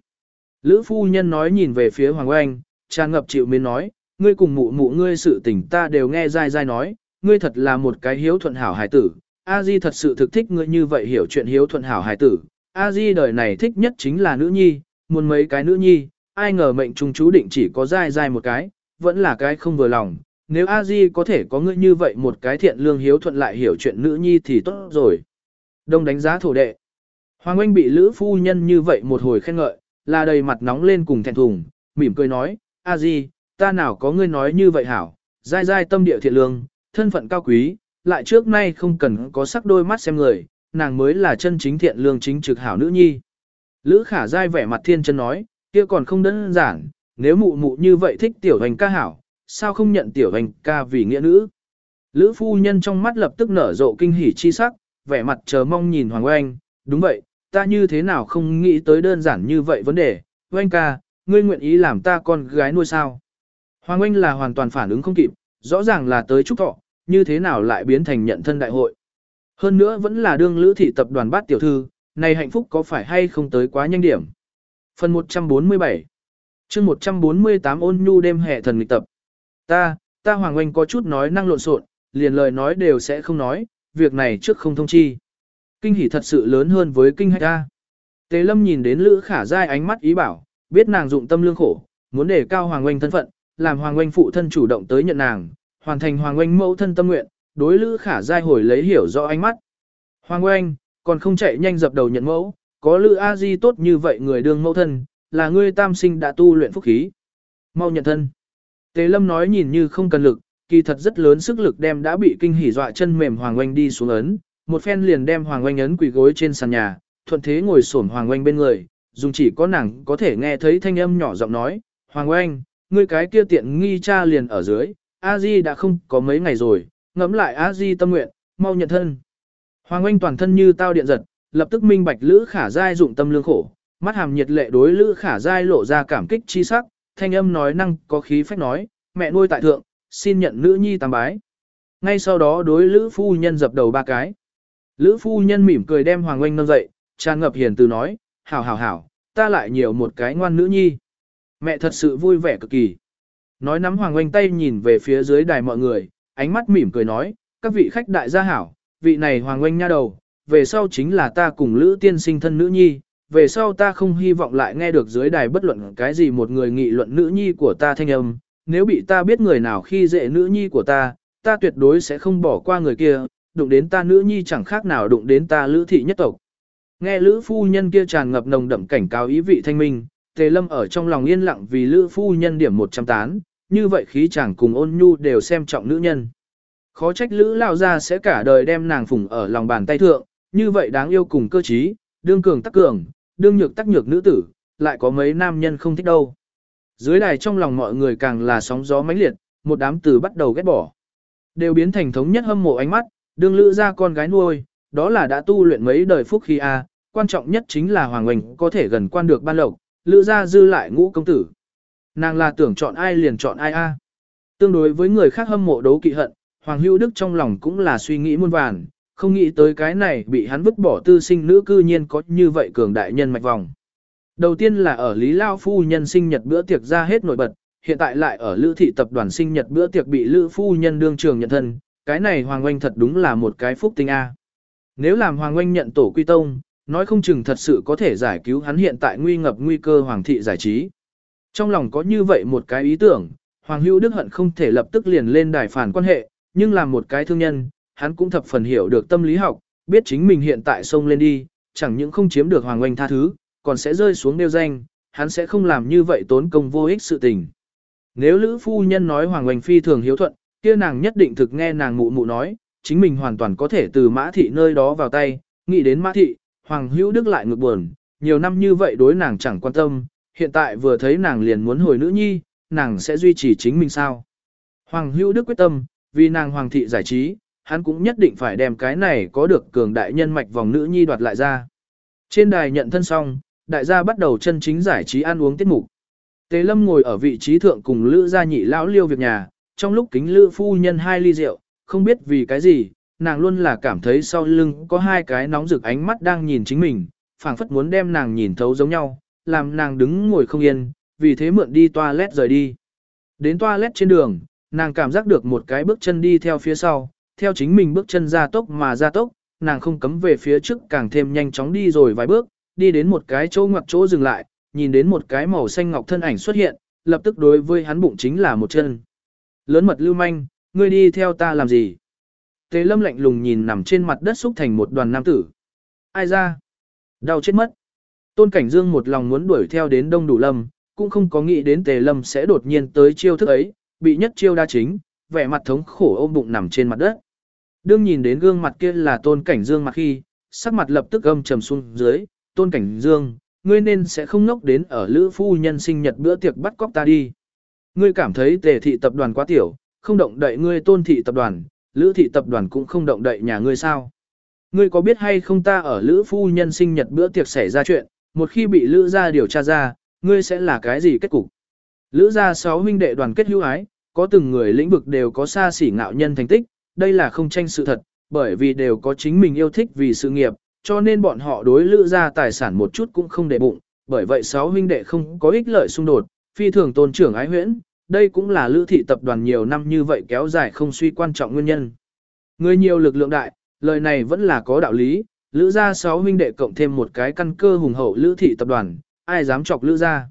[SPEAKER 1] Lữ phu nhân nói nhìn về phía Hoàng Oanh, tràn ngập chịu mến nói, ngươi cùng mụ mụ ngươi sự tình ta đều nghe dai dai nói, ngươi thật là một cái hiếu thuận hảo hài tử. A Di thật sự thực thích ngươi như vậy hiểu chuyện hiếu thuận hảo hài tử. A Di đời này thích nhất chính là nữ nhi, muốn mấy cái nữ nhi, ai ngờ mệnh trung chú định chỉ có dai dai một cái, vẫn là cái không vừa lòng. Nếu A Di có thể có ngươi như vậy một cái thiện lương hiếu thuận lại hiểu chuyện nữ nhi thì tốt rồi. Đông đánh giá thổ đệ. Hoàng Anh bị Lữ phu nhân như vậy một hồi khen ngợi, là đầy mặt nóng lên cùng thẹn thùng, mỉm cười nói, A Di, ta nào có ngươi nói như vậy hảo, dai dai tâm địa thiện lương, thân phận cao quý, lại trước nay không cần có sắc đôi mắt xem người, nàng mới là chân chính thiện lương chính trực hảo nữ nhi. Lữ khả dai vẻ mặt thiên chân nói, kia còn không đơn giản, nếu mụ mụ như vậy thích tiểu hành ca hảo, sao không nhận tiểu hành ca vì nghĩa nữ. Lữ phu nhân trong mắt lập tức nở rộ kinh hỉ chi sắc, vẻ mặt chờ mong nhìn Hoàng Oanh, đúng vậy, ta như thế nào không nghĩ tới đơn giản như vậy vấn đề, Oanh ca, ngươi nguyện ý làm ta con gái nuôi sao. Hoàng Oanh là hoàn toàn phản ứng không kịp, rõ ràng là tới chúc thọ, như thế nào lại biến thành nhận thân đại hội. Hơn nữa vẫn là đương lữ thị tập đoàn bát tiểu thư, này hạnh phúc có phải hay không tới quá nhanh điểm. Phần 147 chương 148 ôn nhu đêm hè thần nghịch tập. Ta, ta Hoàng Oanh có chút nói năng lộn xộn, liền lời nói đều sẽ không nói, việc này trước không thông chi. Kinh hỉ thật sự lớn hơn với kinh hạch ta. Tề Lâm nhìn đến Lữ Khả Giai ánh mắt ý bảo, biết nàng dụng tâm lương khổ, muốn để cao Hoàng Oanh thân phận, làm Hoàng Oanh phụ thân chủ động tới nhận nàng, hoàn thành Hoàng Oanh mẫu thân tâm nguyện, đối Lữ Khả Giai hồi lấy hiểu rõ ánh mắt. Hoàng Oanh, còn không chạy nhanh dập đầu nhận mẫu, có Lữ A Di tốt như vậy người đương mẫu thân, là ngươi tam sinh đã tu luyện phúc khí. Mau nhận thân. Tề Lâm nói nhìn như không cần lực, kỳ thật rất lớn sức lực đem đã bị kinh hỉ dọa chân mềm Hoàng Oanh đi xuống ấn, một phen liền đem Hoàng Oanh ấn quỳ gối trên sàn nhà, thuận thế ngồi xổm Hoàng Oanh bên người, dùng chỉ có nàng có thể nghe thấy thanh âm nhỏ giọng nói, Hoàng Oanh, ngươi cái kia tiện nghi cha liền ở dưới, A Di đã không có mấy ngày rồi, ngẫm lại A Di tâm nguyện, mau nhận thân. Hoàng Oanh toàn thân như tao điện giật, lập tức minh bạch Lữ Khả Giai dụng tâm lương khổ, mắt hàm nhiệt lệ đối Lữ Khả Giai lộ ra cảm kích chi sắc, thanh âm nói năng có khí phách nói, mẹ nuôi tại thượng, xin nhận nữ nhi tam bái. Ngay sau đó đối Lữ phu nhân dập đầu ba cái. Lữ phu nhân mỉm cười đem Hoàng Oanh nâng dậy, tràn ngập hiền từ nói, hảo hảo hảo, ta lại nhiều một cái ngoan nữ nhi. Mẹ thật sự vui vẻ cực kỳ. Nói nắm Hoàng Oanh tay nhìn về phía dưới đài mọi người, ánh mắt mỉm cười nói, các vị khách đại gia hảo, vị này Hoàng Oanh nha đầu, về sau chính là ta cùng Lữ tiên sinh thân nữ nhi, về sau ta không hy vọng lại nghe được dưới đài bất luận cái gì một người nghị luận nữ nhi của ta thanh âm, nếu bị ta biết người nào khi dễ nữ nhi của ta, ta tuyệt đối sẽ không bỏ qua người kia, đụng đến ta nữ nhi chẳng khác nào đụng đến ta lữ thị nhất tộc. Nghe lữ phu nhân kia tràn ngập nồng đậm cảnh cáo ý vị thanh minh, tề lâm ở trong lòng yên lặng vì lữ phu nhân điểm 100 tán, như vậy khí chàng cùng ôn nhu đều xem trọng nữ nhân. Khó trách lữ lao ra sẽ cả đời đem nàng phủng ở lòng bàn tay thượng, như vậy đáng yêu cùng cơ trí, đương cường tắc cường, đương nhược tắc nhược nữ tử, lại có mấy nam nhân không thích đâu. Dưới đài trong lòng mọi người càng là sóng gió mãnh liệt, một đám từ bắt đầu ghét bỏ. Đều biến thành thống nhất hâm mộ ánh mắt, đương lữ ra con gái nuôi, đó là đã tu luyện mấy đời phúc khi a quan trọng nhất chính là Hoàng Oanh có thể gần quan được ban lộc, lữ ra dư lại ngũ công tử. Nàng là tưởng chọn ai liền chọn ai a Tương đối với người khác hâm mộ đấu kỵ hận, Hoàng Hữu Đức trong lòng cũng là suy nghĩ muôn vàn, không nghĩ tới cái này bị hắn vứt bỏ tư sinh nữ cư nhiên có như vậy cường đại nhân mạch vòng. Đầu tiên là ở Lý Lao Phu nhân sinh nhật bữa tiệc ra hết nổi bật, hiện tại lại ở Lữ thị tập đoàn sinh nhật bữa tiệc bị Lữ Phu nhân đương trường nhận thân, cái này Hoàng Oanh thật đúng là một cái phúc tinh A. Nếu làm Hoàng Oanh nhận tổ quy tông, nói không chừng thật sự có thể giải cứu hắn hiện tại nguy ngập nguy cơ Hoàng thị giải trí. Trong lòng có như vậy một cái ý tưởng, Hoàng Hữu Đức hận không thể lập tức liền lên đài phản quan hệ, nhưng làm một cái thương nhân, hắn cũng thập phần hiểu được tâm lý học, biết chính mình hiện tại xông lên đi, chẳng những không chiếm được Hoàng Oanh tha thứ, còn sẽ rơi xuống nêu danh, hắn sẽ không làm như vậy tốn công vô ích sự tình. Nếu Lữ Phu Nhân nói Hoàng Oanh phi thường hiếu thuận, kia nàng nhất định thực nghe nàng mụ mụ nói, chính mình hoàn toàn có thể từ mã thị nơi đó vào tay, nghĩ đến mã thị, Hoàng Hữu Đức lại ngược buồn, nhiều năm như vậy đối nàng chẳng quan tâm, hiện tại vừa thấy nàng liền muốn hồi nữ nhi, nàng sẽ duy trì chính mình sao. Hoàng Hữu Đức quyết tâm, vì nàng Hoàng thị giải trí, hắn cũng nhất định phải đem cái này có được cường đại nhân mạch vòng nữ nhi đoạt lại ra. Trên đài nhận thân xong, đại gia bắt đầu chân chính giải trí ăn uống tiết mục. Tề Lâm ngồi ở vị trí thượng cùng Lữ gia nhị lão liêu việc nhà, trong lúc kính Lữ phu nhân hai ly rượu, không biết vì cái gì, nàng luôn là cảm thấy sau lưng có hai cái nóng rực ánh mắt đang nhìn chính mình, phảng phất muốn đem nàng nhìn thấu giống nhau, làm nàng đứng ngồi không yên, vì thế mượn đi toilet rời đi. Đến toilet trên đường, nàng cảm giác được một cái bước chân đi theo phía sau, theo chính mình bước chân ra tốc mà ra tốc, nàng không cấm về phía trước càng thêm nhanh chóng đi rồi vài bước, đi đến một cái chỗ ngoặc chỗ dừng lại, nhìn đến một cái màu xanh ngọc thân ảnh xuất hiện, lập tức đối với hắn bụng chính là một chân. Lớn mật lưu manh, ngươi đi theo ta làm gì? Tề lâm lạnh lùng nhìn nằm trên mặt đất xúc thành một đoàn nam tử. Ai ra? Đau chết mất. Tôn Cảnh Dương một lòng muốn đuổi theo đến đông đủ lâm, cũng không có nghĩ đến tề lâm sẽ đột nhiên tới chiêu thức ấy, bị nhất chiêu đa chính, vẻ mặt thống khổ ôm bụng nằm trên mặt đất. Đương nhìn đến gương mặt kia là Tôn Cảnh Dương mặt khi, sắc mặt lập tức âm trầm xuống dưới, Tôn Cảnh Dương, ngươi nên sẽ không nốc đến ở Lữ Phu Nhân sinh nhật bữa tiệc bắt cóc ta đi. Ngươi cảm thấy tề thị tập đoàn quá tiểu, không động đậy ngươi Tôn thị tập đoàn, Lữ thị tập đoàn cũng không động đậy nhà ngươi sao. Ngươi có biết hay không ta ở Lữ Phu Nhân sinh nhật bữa tiệc xảy ra chuyện, một khi bị Lữ gia điều tra ra, ngươi sẽ là cái gì kết cục? Lữ gia sáu huynh đệ đoàn kết hữu ái, có từng người lĩnh vực đều có xa xỉ ngạo nhân thành tích, đây là không tranh sự thật, bởi vì đều có chính mình yêu thích vì sự nghiệp, cho nên bọn họ đối lữ ra tài sản một chút cũng không để bụng, bởi vậy sáu huynh đệ không có ích lợi xung đột, phi thường tôn trưởng ái huyễn, đây cũng là lữ thị tập đoàn nhiều năm như vậy kéo dài không suy quan trọng nguyên nhân. Người nhiều lực lượng đại, lời này vẫn là có đạo lý, lữ gia sáu huynh đệ cộng thêm một cái căn cơ hùng hậu lữ thị tập đoàn, ai dám chọc lữ gia.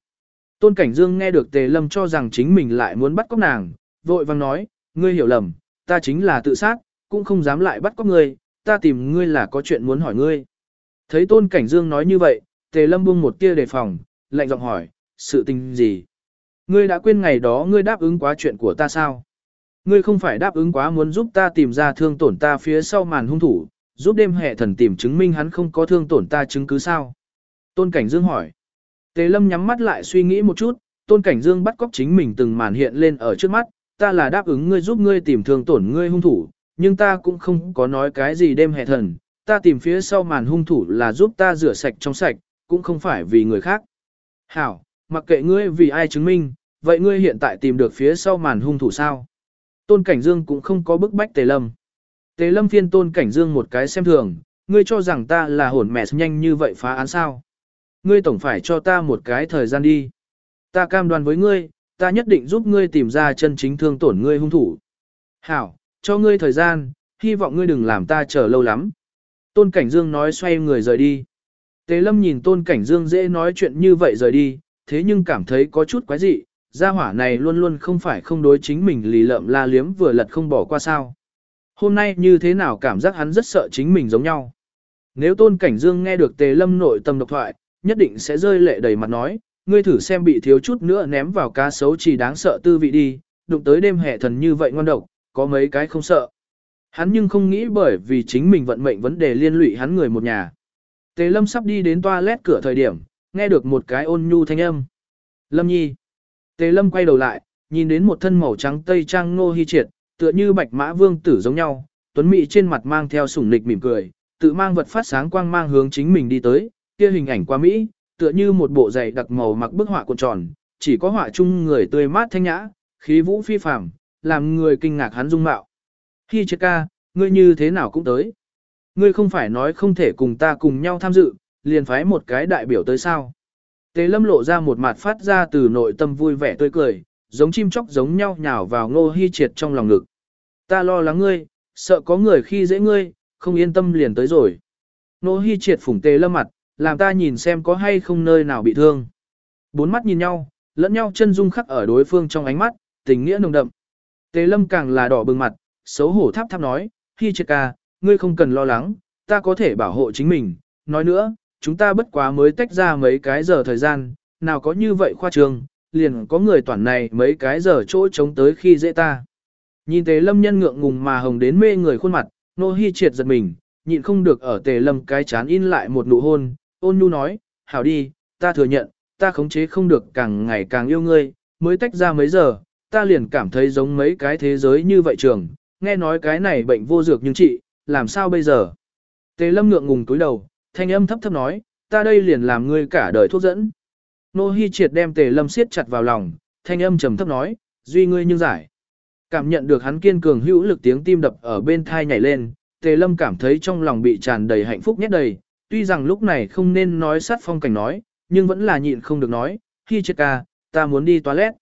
[SPEAKER 1] Tôn Cảnh Dương nghe được Tề Lâm cho rằng chính mình lại muốn bắt cóc nàng, vội vang nói, ngươi hiểu lầm, ta chính là tự sát, cũng không dám lại bắt cóc ngươi, ta tìm ngươi là có chuyện muốn hỏi ngươi. Thấy Tôn Cảnh Dương nói như vậy, Tề Lâm buông một tia đề phòng, lạnh giọng hỏi, sự tình gì? Ngươi đã quên ngày đó ngươi đáp ứng quá chuyện của ta sao? Ngươi không phải đáp ứng quá muốn giúp ta tìm ra thương tổn ta phía sau màn hung thủ, giúp đêm hệ thần tìm chứng minh hắn không có thương tổn ta chứng cứ sao? Tôn Cảnh Dương hỏi. Tề Lâm nhắm mắt lại suy nghĩ một chút, Tôn Cảnh Dương bắt cóc chính mình từng màn hiện lên ở trước mắt, ta là đáp ứng ngươi giúp ngươi tìm thương tổn ngươi hung thủ, nhưng ta cũng không có nói cái gì đêm hệ thần, ta tìm phía sau màn hung thủ là giúp ta rửa sạch trong sạch, cũng không phải vì người khác. Hảo, mặc kệ ngươi vì ai chứng minh, vậy ngươi hiện tại tìm được phía sau màn hung thủ sao? Tôn Cảnh Dương cũng không có bức bách Tề Lâm. Tề Lâm phiên Tôn Cảnh Dương một cái xem thường, ngươi cho rằng ta là hồn mẹ nhanh như vậy phá án sao? Ngươi tổng phải cho ta một cái thời gian đi. Ta cam đoan với ngươi, ta nhất định giúp ngươi tìm ra chân chính thương tổn ngươi hung thủ. Hảo, cho ngươi thời gian, hy vọng ngươi đừng làm ta chờ lâu lắm. Tôn Cảnh Dương nói xoay người rời đi. Tề Lâm nhìn Tôn Cảnh Dương dễ nói chuyện như vậy rời đi, thế nhưng cảm thấy có chút quái dị, gia hỏa này luôn luôn không phải không đối chính mình lì lợm la liếm vừa lật không bỏ qua sao. Hôm nay như thế nào cảm giác hắn rất sợ chính mình giống nhau. Nếu Tôn Cảnh Dương nghe được Tề Lâm nội tâm độc thoại, nhất định sẽ rơi lệ đầy mặt nói, ngươi thử xem bị thiếu chút nữa ném vào cá sấu chỉ đáng sợ tư vị đi, đụng tới đêm hệ thần như vậy ngon độc, có mấy cái không sợ. Hắn nhưng không nghĩ bởi vì chính mình vận mệnh vấn đề liên lụy hắn người một nhà. Tề Lâm sắp đi đến toilet cửa thời điểm, nghe được một cái ôn nhu thanh âm. Lâm Nhi. Tề Lâm quay đầu lại, nhìn đến một thân màu trắng tây trang nô hy triệt, tựa như bạch mã vương tử giống nhau, tuấn mỹ trên mặt mang theo sủng nịch mỉm cười, tự mang vật phát sáng quang mang hướng chính mình đi tới, kia hình ảnh qua mỹ, tựa như một bộ giày đặc màu mặc bức họa cuộn tròn, chỉ có họa chung người tươi mát thanh nhã, khí vũ phi phàm, làm người kinh ngạc hắn dung mạo. Hi triệt ca, ngươi như thế nào cũng tới. Ngươi không phải nói không thể cùng ta cùng nhau tham dự, liền phái một cái đại biểu tới sao. Tế lâm lộ ra một mặt phát ra từ nội tâm vui vẻ tươi cười, giống chim chóc giống nhau nhào vào ngô hy triệt trong lòng ngực. Ta lo lắng ngươi, sợ có người khi dễ ngươi, không yên tâm liền tới rồi. Ngô hy triệt phủng tề lâm mặt, làm ta nhìn xem có hay không nơi nào bị thương. Bốn mắt nhìn nhau, lẫn nhau chân dung khắc ở đối phương trong ánh mắt, tình nghĩa nồng đậm. Tề lâm càng là đỏ bừng mặt, xấu hổ tháp tháp nói, Hy triệt ca, ngươi không cần lo lắng, ta có thể bảo hộ chính mình. Nói nữa, chúng ta bất quá mới tách ra mấy cái giờ thời gian, nào có như vậy khoa trương, liền có người toàn này mấy cái giờ chỗ chống tới khi dễ ta. Nhìn tề lâm nhân ngượng ngùng mà hồng đến mê người khuôn mặt, nô hy triệt giật mình, nhịn không được ở tề lâm cái chán in lại một nụ hôn, ôn nhu nói, hảo đi, ta thừa nhận, ta khống chế không được càng ngày càng yêu ngươi, mới tách ra mấy giờ, ta liền cảm thấy giống mấy cái thế giới như vậy trường, nghe nói cái này bệnh vô dược nhưng chị, làm sao bây giờ? Tề lâm ngượng ngùng túi đầu, thanh âm thấp thấp nói, ta đây liền làm ngươi cả đời thuốc dẫn. Nô Hi triệt đem tề lâm siết chặt vào lòng, thanh âm trầm thấp nói, duy ngươi nhưng giải. Cảm nhận được hắn kiên cường hữu lực tiếng tim đập ở bên thai nhảy lên, tề lâm cảm thấy trong lòng bị tràn đầy hạnh phúc nhét đầy, tuy rằng lúc này không nên nói sát phong cảnh nói, nhưng vẫn là nhịn không được nói, Hi triệt ca, ta muốn đi toilet.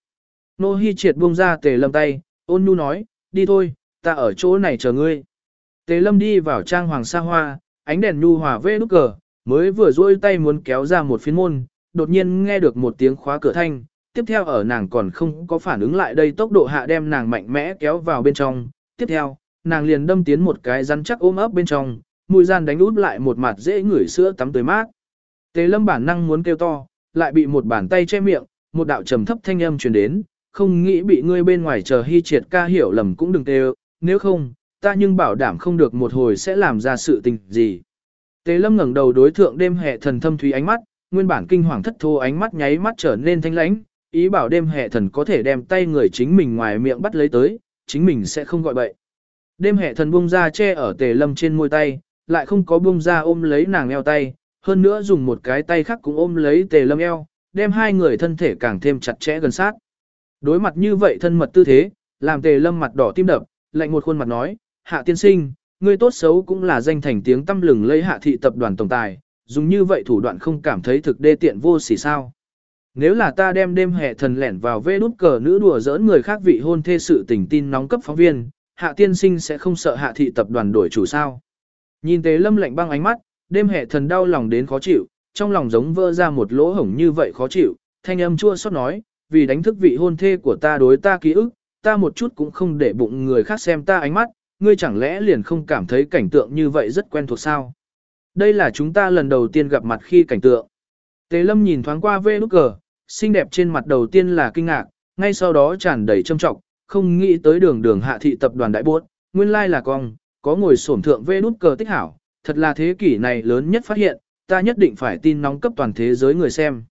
[SPEAKER 1] Nô Hi triệt buông ra tề lâm tay, ôn nhu nói, đi thôi, ta ở chỗ này chờ ngươi. Tề lâm đi vào trang hoàng sa hoa, ánh đèn nhu hòa vê nút cờ, mới vừa duỗi tay muốn kéo ra một phiến môn, đột nhiên nghe được một tiếng khóa cửa thanh, tiếp theo ở nàng còn không có phản ứng lại đây tốc độ hạ đem nàng mạnh mẽ kéo vào bên trong, tiếp theo, nàng liền đâm tiến một cái rắn chắc ôm ấp bên trong, mùi gian đánh út lại một mặt dễ ngửi sữa tắm tươi mát. Tế lâm bản năng muốn kêu to, lại bị một bàn tay che miệng, một đạo trầm thấp thanh âm truyền đến, không nghĩ bị ngươi bên ngoài chờ hy triệt ca hiểu lầm cũng đừng tê nếu không, ta nhưng bảo đảm không được một hồi sẽ làm ra sự tình gì. Tề lâm ngẩng đầu đối thượng đêm hệ thần thâm thúy ánh mắt, nguyên bản kinh hoàng thất thô ánh mắt nháy mắt trở nên thanh lãnh, ý bảo đêm hệ thần có thể đem tay người chính mình ngoài miệng bắt lấy tới, chính mình sẽ không gọi bậy. Đêm hệ thần buông ra che ở tề lâm trên môi tay, lại không có buông ra ôm lấy nàng eo tay, hơn nữa dùng một cái tay khác cũng ôm lấy tề lâm eo, đem hai người thân thể càng thêm chặt chẽ gần sát. Đối mặt như vậy thân mật tư thế, làm tề lâm mặt đỏ tim đập, lạnh một khuôn mặt nói, hạ tiên sinh, ngươi tốt xấu cũng là danh thành tiếng tâm lừng lấy hạ thị tập đoàn tổng tài, dùng như vậy thủ đoạn không cảm thấy thực đê tiện vô sỉ sao. Nếu là ta đem đêm hệ thần lẻn vào vê đút cờ nữ đùa giỡn người khác vị hôn thê sự tình tin nóng cấp phóng viên, hạ tiên sinh sẽ không sợ hạ thị tập đoàn đổi chủ sao. Nhìn tế lâm lạnh băng ánh mắt, đêm hệ thần đau lòng đến khó chịu, trong lòng giống vỡ ra một lỗ hổng như vậy khó chịu, thanh âm chua xót nói, vì đánh thức vị hôn thê của ta đối ta ký ức, ta một chút cũng không để bụng người khác xem ta ánh mắt, ngươi chẳng lẽ liền không cảm thấy cảnh tượng như vậy rất quen thuộc sao? Đây là chúng ta lần đầu tiên gặp mặt khi cảnh tượng. Tề lâm nhìn thoáng qua vê nút cờ, xinh đẹp trên mặt đầu tiên là kinh ngạc, ngay sau đó tràn đầy trâm trọng, không nghĩ tới đường đường hạ thị tập đoàn đại buốt, nguyên lai là cong, có ngồi sổm thượng vê nút cờ tích hảo, thật là thế kỷ này lớn nhất phát hiện, ta nhất định phải tin nóng cấp toàn thế giới người xem.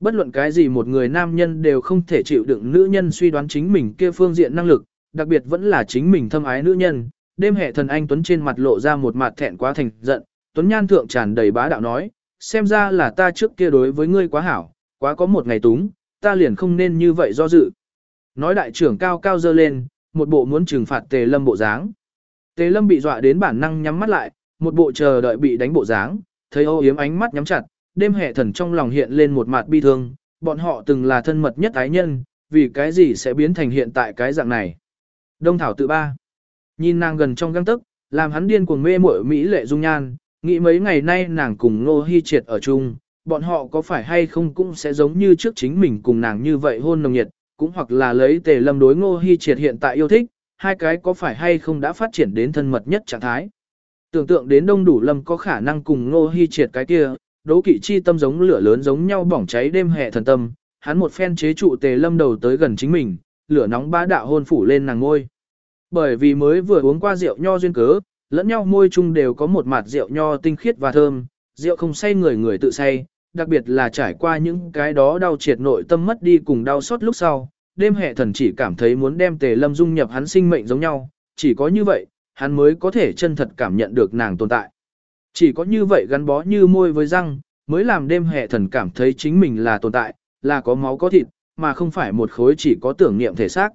[SPEAKER 1] Bất luận cái gì một người nam nhân đều không thể chịu đựng nữ nhân suy đoán chính mình kia phương diện năng lực, đặc biệt vẫn là chính mình thâm ái nữ nhân. Đêm hệ thần anh Tuấn trên mặt lộ ra một mặt thẹn quá thành giận, Tuấn Nhan thượng tràn đầy bá đạo nói, xem ra là ta trước kia đối với ngươi quá hảo, quá có một ngày túng, ta liền không nên như vậy do dự. Nói đại trưởng cao cao dơ lên, một bộ muốn trừng phạt tề lâm bộ dáng. Tề lâm bị dọa đến bản năng nhắm mắt lại, một bộ chờ đợi bị đánh bộ dáng, thấy ô yếm ánh mắt nhắm chặt, đêm hệ thần trong lòng hiện lên một mặt bi thương, bọn họ từng là thân mật nhất ái nhân, vì cái gì sẽ biến thành hiện tại cái dạng này. Đông Thảo tự ba. Nhìn nàng gần trong găng tức, làm hắn điên cuồng mê muội mỹ lệ dung nhan, nghĩ mấy ngày nay nàng cùng Ngô Hi Triệt ở chung, bọn họ có phải hay không cũng sẽ giống như trước chính mình cùng nàng như vậy hôn nồng nhiệt, cũng hoặc là lấy tề lâm đối Ngô Hi Triệt hiện tại yêu thích, hai cái có phải hay không đã phát triển đến thân mật nhất trạng thái. Tưởng tượng đến đông đủ lâm có khả năng cùng Ngô Hi Triệt cái kia, đố kỵ chi tâm giống lửa lớn giống nhau bỏng cháy đêm hè thần tâm, hắn một phen chế trụ tề lâm đầu tới gần chính mình, lửa nóng bá đạo hôn phủ lên nàng ngôi. Bởi vì mới vừa uống qua rượu nho duyên cớ, lẫn nhau môi chung đều có một mặt rượu nho tinh khiết và thơm, rượu không say người người tự say, đặc biệt là trải qua những cái đó đau triệt nội tâm mất đi cùng đau xót lúc sau, đêm hệ thần chỉ cảm thấy muốn đem tề lâm dung nhập hắn sinh mệnh giống nhau, chỉ có như vậy, hắn mới có thể chân thật cảm nhận được nàng tồn tại. Chỉ có như vậy gắn bó như môi với răng, mới làm đêm hệ thần cảm thấy chính mình là tồn tại, là có máu có thịt, mà không phải một khối chỉ có tưởng niệm thể xác.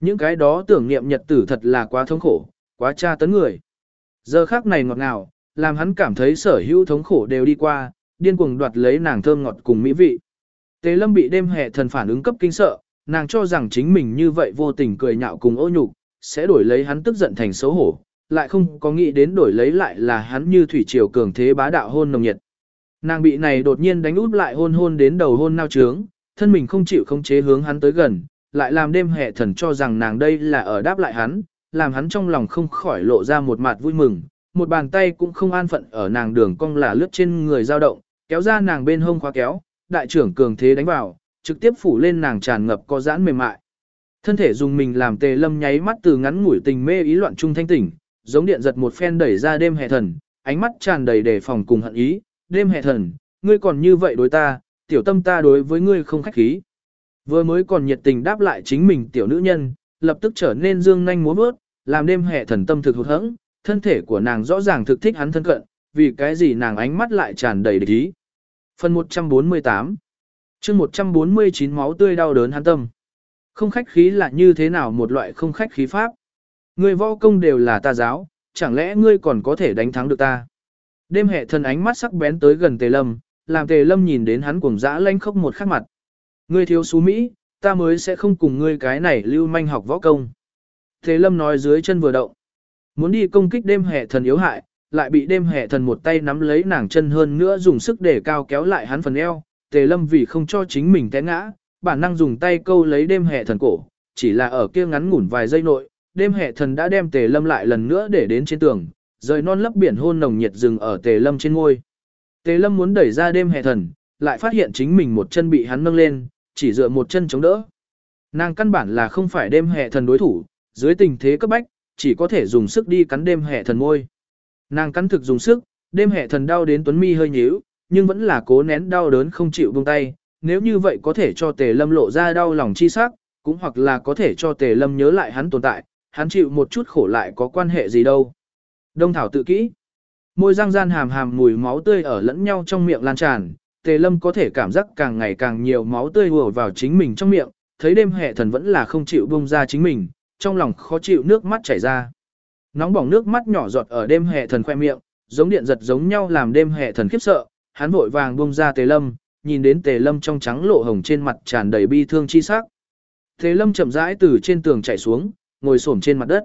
[SPEAKER 1] Những cái đó tưởng niệm nhật tử thật là quá thống khổ, quá tra tấn người. Giờ khác này ngọt ngào, làm hắn cảm thấy sở hữu thống khổ đều đi qua, điên cuồng đoạt lấy nàng thơm ngọt cùng mỹ vị. Tế lâm bị đêm hệ thần phản ứng cấp kinh sợ, nàng cho rằng chính mình như vậy vô tình cười nhạo cùng ô nhục, sẽ đổi lấy hắn tức giận thành xấu hổ, lại không có nghĩ đến đổi lấy lại là hắn như thủy triều cường thế bá đạo hôn nồng nhiệt. Nàng bị này đột nhiên đánh út lại hôn hôn đến đầu hôn nao trướng, thân mình không chịu không chế hướng hắn tới gần, lại làm đêm hệ thần cho rằng nàng đây là ở đáp lại hắn, làm hắn trong lòng không khỏi lộ ra một mặt vui mừng, một bàn tay cũng không an phận ở nàng đường cong là lướt trên người dao động, kéo ra nàng bên hông khóa kéo, đại trưởng cường thế đánh vào, trực tiếp phủ lên nàng tràn ngập có giãn mềm mại. Thân thể dùng mình làm tề lâm nháy mắt từ ngắn ngủi tình mê ý loạn trung thanh tỉnh, giống điện giật một phen đẩy ra đêm hệ thần, ánh mắt tràn đầy đề phòng cùng hận ý, đêm hệ thần, ngươi còn như vậy đối ta, tiểu tâm ta đối với ngươi không khách khí. Vừa mới còn nhiệt tình đáp lại chính mình tiểu nữ nhân, lập tức trở nên dương nhanh múa bước, làm đêm hệ thần tâm thực hụt hẫng, thân thể của nàng rõ ràng thực thích hắn thân cận, vì cái gì nàng ánh mắt lại tràn đầy địch ý. Phần 148 chương 149 máu tươi đau đớn hắn tâm. Không khách khí là như thế nào một loại không khách khí pháp? Người võ công đều là ta giáo, chẳng lẽ ngươi còn có thể đánh thắng được ta? Đêm hệ thần ánh mắt sắc bén tới gần tề lâm, làm tề lâm nhìn đến hắn cuồng dã lanh khóc một khắc mặt. Ngươi thiếu xú Mỹ, ta mới sẽ không cùng ngươi cái này lưu manh học võ công. Tề lâm nói dưới chân vừa động. Muốn đi công kích đêm hệ thần yếu hại, lại bị đêm hệ thần một tay nắm lấy nàng chân hơn nữa dùng sức để cao kéo lại hắn phần eo. Tề lâm vì không cho chính mình té ngã, bản năng dùng tay câu lấy đêm hệ thần cổ, chỉ là ở kia ngắn ngủn vài giây nội, đêm hệ thần đã đem tề lâm lại lần nữa để đến trên tường, rời non lấp biển hôn nồng nhiệt rừng ở tề lâm trên ngôi. Tề lâm muốn đẩy ra đêm hệ thần, lại phát hiện chính mình một chân bị hắn nâng lên, chỉ dựa một chân chống đỡ. Nàng căn bản là không phải đêm hệ thần đối thủ, dưới tình thế cấp bách, chỉ có thể dùng sức đi cắn đêm hệ thần môi. Nàng cắn thực dùng sức, đêm hệ thần đau đến tuấn mi hơi nhíu, nhưng vẫn là cố nén đau đớn không chịu buông tay. Nếu như vậy có thể cho tề lâm lộ ra đau lòng chi sắc, cũng hoặc là có thể cho tề lâm nhớ lại hắn tồn tại, hắn chịu một chút khổ lại có quan hệ gì đâu. Đông Thảo tự kỹ. Môi răng gian hàm hàm mùi máu tươi ở lẫn nhau trong miệng lan tràn, Tề Lâm có thể cảm giác càng ngày càng nhiều máu tươi ùa vào chính mình trong miệng, thấy đêm hệ thần vẫn là không chịu buông ra chính mình, trong lòng khó chịu nước mắt chảy ra. Nóng bỏng nước mắt nhỏ giọt ở đêm hệ thần khoe miệng, giống điện giật giống nhau làm đêm hệ thần khiếp sợ, hắn vội vàng buông ra Tề Lâm, nhìn đến Tề Lâm trong trắng lộ hồng trên mặt tràn đầy bi thương chi sắc. Tề Lâm chậm rãi từ trên tường chạy xuống, ngồi xổm trên mặt đất.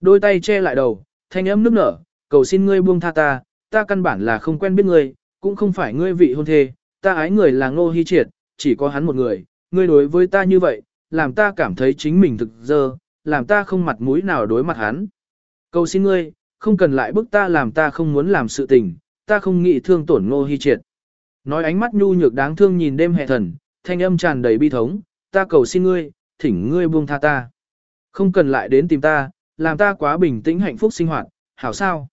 [SPEAKER 1] Đôi tay che lại đầu, thanh âm nức nở, cầu xin ngươi buông tha ta, ta căn bản là không quen biết ngươi, cũng không phải ngươi vị hôn thê, ta ái người là Ngô Hi Triệt, chỉ có hắn một người, ngươi đối với ta như vậy, làm ta cảm thấy chính mình thực dơ, làm ta không mặt mũi nào đối mặt hắn. Cầu xin ngươi, không cần lại bức ta làm ta không muốn làm sự tình, ta không nghĩ thương tổn Ngô Hi Triệt. Nói ánh mắt nhu nhược đáng thương nhìn đêm hệ thần, thanh âm tràn đầy bi thống, ta cầu xin ngươi, thỉnh ngươi buông tha ta. Không cần lại đến tìm ta, làm ta quá bình tĩnh hạnh phúc sinh hoạt, hảo sao.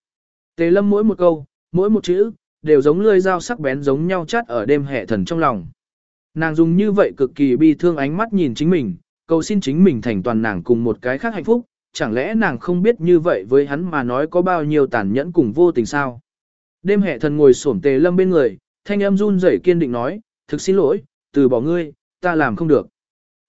[SPEAKER 1] Tề lâm mỗi một câu, mỗi một chữ, đều giống lưỡi dao sắc bén giống nhau chát ở đêm hệ thần trong lòng. Nàng dùng như vậy cực kỳ bi thương ánh mắt nhìn chính mình, cầu xin chính mình thành toàn nàng cùng một cái khác hạnh phúc, chẳng lẽ nàng không biết như vậy với hắn mà nói có bao nhiêu tàn nhẫn cùng vô tình sao? Đêm hệ thần ngồi xổm tề lâm bên người, thanh âm run rẩy kiên định nói, thực xin lỗi, từ bỏ ngươi, ta làm không được.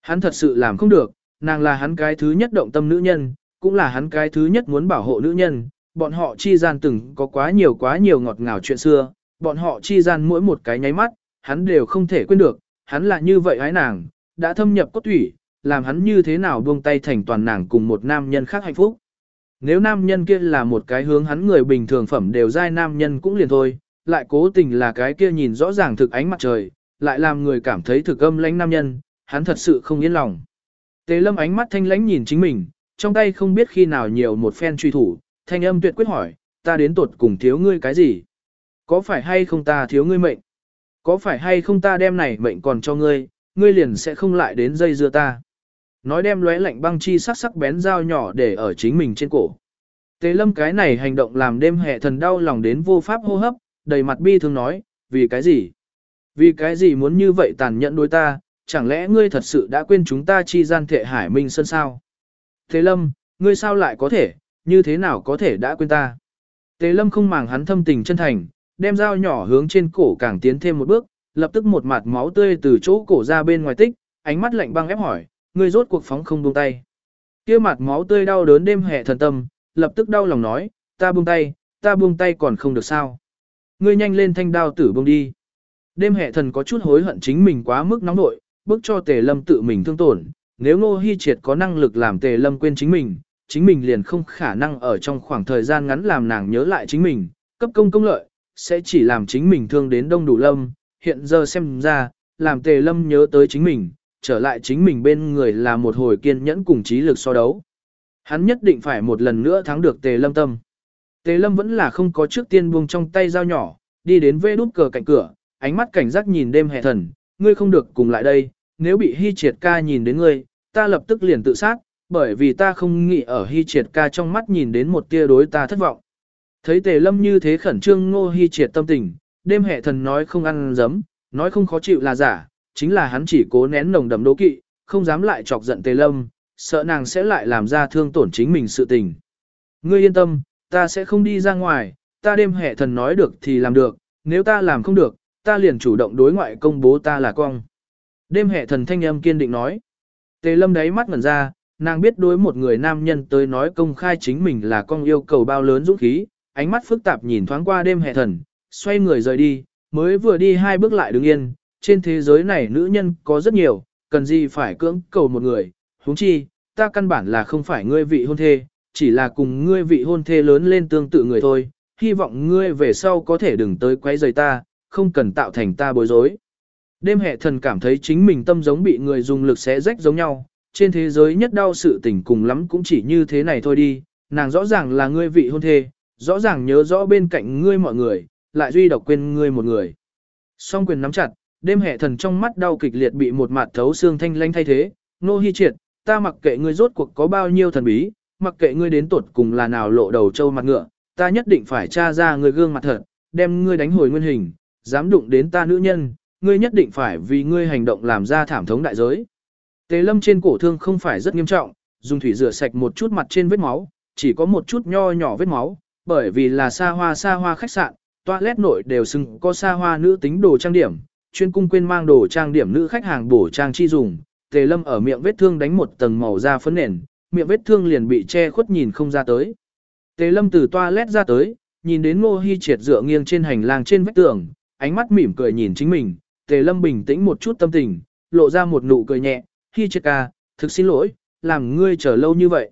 [SPEAKER 1] Hắn thật sự làm không được, nàng là hắn cái thứ nhất động tâm nữ nhân, cũng là hắn cái thứ nhất muốn bảo hộ nữ nhân, bọn họ chi gian từng có quá nhiều quá nhiều ngọt ngào chuyện xưa, bọn họ chi gian mỗi một cái nháy mắt, hắn đều không thể quên được, hắn là như vậy ái nàng, đã thâm nhập cốt thủy, làm hắn như thế nào buông tay thành toàn nàng cùng một nam nhân khác hạnh phúc. Nếu nam nhân kia là một cái hướng hắn người bình thường phẩm đều dai nam nhân cũng liền thôi, lại cố tình là cái kia nhìn rõ ràng thực ánh mặt trời, lại làm người cảm thấy thực âm lãnh nam nhân, hắn thật sự không yên lòng. Tề lâm ánh mắt thanh lãnh nhìn chính mình, trong tay không biết khi nào nhiều một phen truy thủ, thanh âm tuyệt quyết hỏi, ta đến tột cùng thiếu ngươi cái gì? Có phải hay không ta thiếu ngươi mệnh? Có phải hay không ta đem này mệnh còn cho ngươi, ngươi liền sẽ không lại đến dây dưa ta? Nói đem lóe lạnh băng chi sắc sắc bén dao nhỏ để ở chính mình trên cổ. Tế lâm cái này hành động làm đêm hệ thần đau lòng đến vô pháp hô hấp, đầy mặt bi thương nói, vì cái gì? Vì cái gì muốn như vậy tàn nhẫn đối ta, chẳng lẽ ngươi thật sự đã quên chúng ta chi gian thệ hải minh sơn sao? Thế lâm, ngươi sao lại có thể, như thế nào có thể đã quên ta? Tề lâm không màng hắn thâm tình chân thành, đem dao nhỏ hướng trên cổ càng tiến thêm một bước, lập tức một mặt máu tươi từ chỗ cổ ra bên ngoài tích, ánh mắt lạnh băng ép hỏi, ngươi rốt cuộc phóng không buông tay. Kia mặt máu tươi đau đớn đêm hè thần tâm, lập tức đau lòng nói, ta buông tay, ta buông tay còn không được sao. Ngươi nhanh lên thanh đao tử buông đi. Đêm hệ thần có chút hối hận chính mình quá mức nóng nội, bức cho tề lâm tự mình thương tổn. Nếu ngô hy triệt có năng lực làm tề lâm quên chính mình, chính mình liền không khả năng ở trong khoảng thời gian ngắn làm nàng nhớ lại chính mình, cấp công công lợi, sẽ chỉ làm chính mình thương đến đông đủ lâm. Hiện giờ xem ra, làm tề lâm nhớ tới chính mình, trở lại chính mình bên người là một hồi kiên nhẫn cùng trí lực so đấu. Hắn nhất định phải một lần nữa thắng được tề lâm tâm. Tề lâm vẫn là không có trước tiên buông trong tay dao nhỏ, đi đến vê đút cờ cạnh cửa, ánh mắt cảnh giác nhìn đêm hệ thần, ngươi không được cùng lại đây, nếu bị hy triệt ca nhìn đến ngươi, ta lập tức liền tự sát, bởi vì ta không nghĩ ở hy triệt ca trong mắt nhìn đến một tia đối ta thất vọng. Thấy tề lâm như thế khẩn trương ngô hy triệt tâm tình, đêm hệ thần nói không ăn dấm, nói không khó chịu là giả, chính là hắn chỉ cố nén nồng đậm đố kỵ, không dám lại chọc giận tề lâm, sợ nàng sẽ lại làm ra thương tổn chính mình sự tình. Ngươi yên tâm, ta sẽ không đi ra ngoài, ta đêm hệ thần nói được thì làm được, nếu ta làm không được, ta liền chủ động đối ngoại công bố ta là cong. Đêm hệ thần thanh âm kiên định nói. Tề lâm đáy mắt ngẩn ra, nàng biết đối một người nam nhân tới nói công khai chính mình là con yêu cầu bao lớn dũng khí, ánh mắt phức tạp nhìn thoáng qua đêm hệ thần, xoay người rời đi, mới vừa đi hai bước lại đứng yên, trên thế giới này nữ nhân có rất nhiều, cần gì phải cưỡng cầu một người, huống chi, ta căn bản là không phải ngươi vị hôn thê, chỉ là cùng ngươi vị hôn thê lớn lên tương tự người thôi, hy vọng ngươi về sau có thể đừng tới quấy rầy ta, không cần tạo thành ta bối rối. Đêm hệ thần cảm thấy chính mình tâm giống bị người dùng lực xé rách giống nhau, trên thế giới nhất đau sự tình cùng lắm cũng chỉ như thế này thôi đi, nàng rõ ràng là ngươi vị hôn thê, rõ ràng nhớ rõ bên cạnh ngươi mọi người, lại duy độc quên ngươi một người. Song quyền nắm chặt, đêm hệ thần trong mắt đau kịch liệt bị một mặt thấu xương thanh lanh thay thế, nô hy triệt, ta mặc kệ ngươi rốt cuộc có bao nhiêu thần bí, mặc kệ ngươi đến tột cùng là nào lộ đầu trâu mặt ngựa, ta nhất định phải tra ra ngươi gương mặt thật, đem ngươi đánh hồi nguyên hình, dám đụng đến ta nữ nhân, ngươi nhất định phải vì ngươi hành động làm ra thảm thống đại giới. Tề lâm trên cổ thương không phải rất nghiêm trọng, dùng thủy rửa sạch một chút mặt trên vết máu, chỉ có một chút nho nhỏ vết máu, bởi vì là xa hoa xa hoa khách sạn, toilet nội đều sưng, có xa hoa nữ tính đồ trang điểm, chuyên cung quên mang đồ trang điểm nữ khách hàng bổ trang chi dùng. Tề lâm ở miệng vết thương đánh một tầng màu da phấn nền, miệng vết thương liền bị che khuất nhìn không ra tới. Tề lâm từ toilet ra tới, nhìn đến ngô Hi triệt dựa nghiêng trên hành lang trên vách tường, ánh mắt mỉm cười nhìn chính mình, Tề Lâm bình tĩnh một chút tâm tình, lộ ra một nụ cười nhẹ, Hi Triệt ca, thực xin lỗi, làm ngươi chờ lâu như vậy.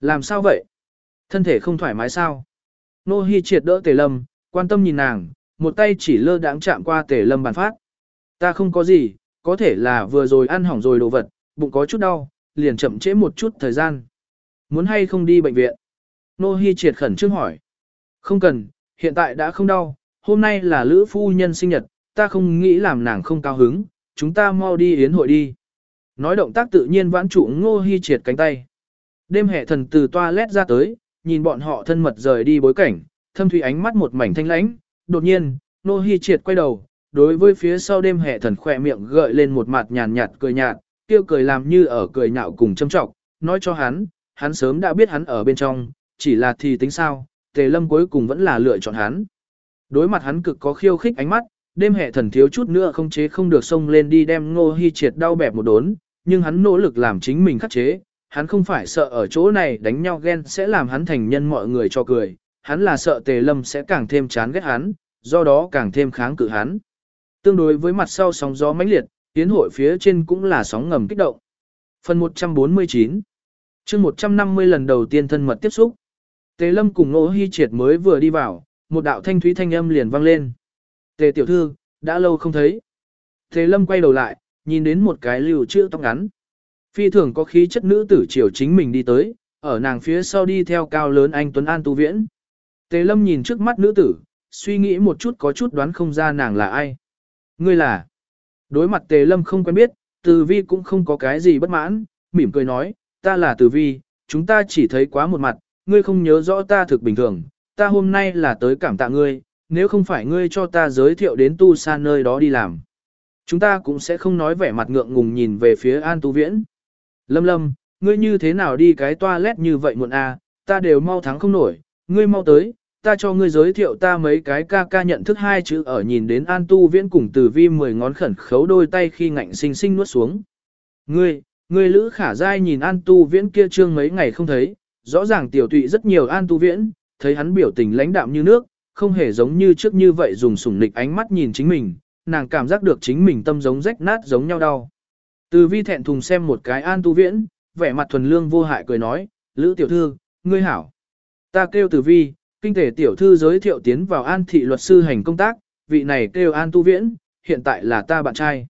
[SPEAKER 1] Làm sao vậy? Thân thể không thoải mái sao? Nô Hi Triệt đỡ Tề Lâm, quan tâm nhìn nàng, một tay chỉ lơ đãng chạm qua Tề Lâm bàn phát. Ta không có gì, có thể là vừa rồi ăn hỏng rồi đồ vật, bụng có chút đau, liền chậm trễ một chút thời gian. Muốn hay không đi bệnh viện? Nô Hi triệt khẩn trương hỏi. Không cần, hiện tại đã không đau, hôm nay là lữ phu nhân sinh nhật, ta không nghĩ làm nàng không cao hứng, chúng ta mau đi yến hội đi. Nói động tác tự nhiên vãn trụ Ngô Hi triệt cánh tay. Đêm hệ thần từ toilet ra tới, nhìn bọn họ thân mật rời đi bối cảnh, thâm thủy ánh mắt một mảnh thanh lãnh, đột nhiên, Ngô Hi triệt quay đầu, đối với phía sau đêm hệ thần khỏe miệng gợi lên một mặt nhàn nhạt cười nhạt, kêu cười làm như ở cười nhạo cùng châm trọng, nói cho hắn, hắn sớm đã biết hắn ở bên trong, chỉ là thì tính sao, tề lâm cuối cùng vẫn là lựa chọn hắn. Đối mặt hắn cực có khiêu khích ánh mắt, đêm hệ thần thiếu chút nữa không chế không được xông lên đi đem ngô hy triệt đau bẹp một đốn, nhưng hắn nỗ lực làm chính mình khắc chế, hắn không phải sợ ở chỗ này đánh nhau ghen sẽ làm hắn thành nhân mọi người cho cười, hắn là sợ tề lâm sẽ càng thêm chán ghét hắn, do đó càng thêm kháng cự hắn. Tương đối với mặt sau sóng gió mãnh liệt, tiến hội phía trên cũng là sóng ngầm kích động. Phần 149 chương 150 lần đầu tiên thân mật tiếp xúc. Tề Lâm cùng ngô hy Triệt mới vừa đi vào, một đạo thanh thúy thanh âm liền vang lên. Tề tiểu thư, đã lâu không thấy. Tề Lâm quay đầu lại, nhìn đến một cái liều trữ tóc ngắn. Phi thường có khí chất nữ tử triều chính mình đi tới, ở nàng phía sau đi theo cao lớn anh Tuấn An Tu Viễn. Tề Lâm nhìn trước mắt nữ tử, suy nghĩ một chút có chút đoán không ra nàng là ai. Ngươi là... Đối mặt Tề Lâm không quen biết, Từ Vi cũng không có cái gì bất mãn, mỉm cười nói, ta là Từ Vi, chúng ta chỉ thấy quá một mặt, ngươi không nhớ rõ ta thực bình thường, ta hôm nay là tới cảm tạ ngươi, nếu không phải ngươi cho ta giới thiệu đến tu xa nơi đó đi làm. Chúng ta cũng sẽ không nói vẻ mặt ngượng ngùng nhìn về phía An Tu Viễn. Lâm Lâm, ngươi như thế nào đi cái toilet như vậy muộn à, ta đều mau thắng không nổi, ngươi mau tới, ta cho ngươi giới thiệu ta mấy cái ca ca nhận thức hai chữ ở nhìn đến An Tu Viễn cùng Từ Vi mười ngón khẩn khấu đôi tay khi ngạnh sinh sinh nuốt xuống. Ngươi, ngươi Lữ Khả Giai nhìn An Tu Viễn kia trương mấy ngày không thấy, rõ ràng tiểu tụy rất nhiều An Tu Viễn, thấy hắn biểu tình lãnh đạm như nước, không hề giống như trước như vậy dùng sủng nịch ánh mắt nhìn chính mình, nàng cảm giác được chính mình tâm giống rách nát giống nhau đau. Từ Vi thẹn thùng xem một cái An Tu Viễn, vẻ mặt thuần lương vô hại cười nói, Lữ tiểu thư, ngươi hảo. Ta kêu Từ Vi, Kinh tế tiểu thư giới thiệu tiến vào an thị luật sư hành công tác, vị này kêu an tu viễn, hiện tại là ta bạn trai.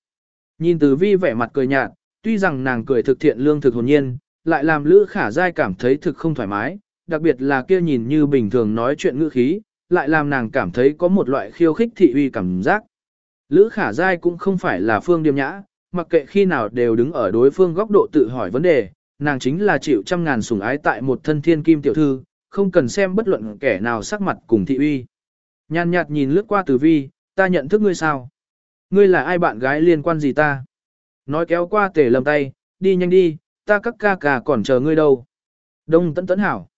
[SPEAKER 1] Nhìn từ vi vẻ mặt cười nhạt, tuy rằng nàng cười thực thiện lương thực hồn nhiên, lại làm Lữ Khả dai cảm thấy thực không thoải mái, đặc biệt là kia nhìn như bình thường nói chuyện ngữ khí, lại làm nàng cảm thấy có một loại khiêu khích thị uy cảm giác. Lữ Khả Giai cũng không phải là phương điềm nhã, mặc kệ khi nào đều đứng ở đối phương góc độ tự hỏi vấn đề, nàng chính là chịu trăm ngàn sủng ái tại một thân thiên kim tiểu thư, không cần xem bất luận kẻ nào sắc mặt cùng thị uy. Nhàn nhạt nhìn lướt qua tử vi, ta nhận thức ngươi sao? Ngươi là ai bạn gái liên quan gì ta? Nói kéo qua tể lầm tay, đi nhanh đi, ta các ca ca còn chờ ngươi đâu. Đông tấn tấn hảo.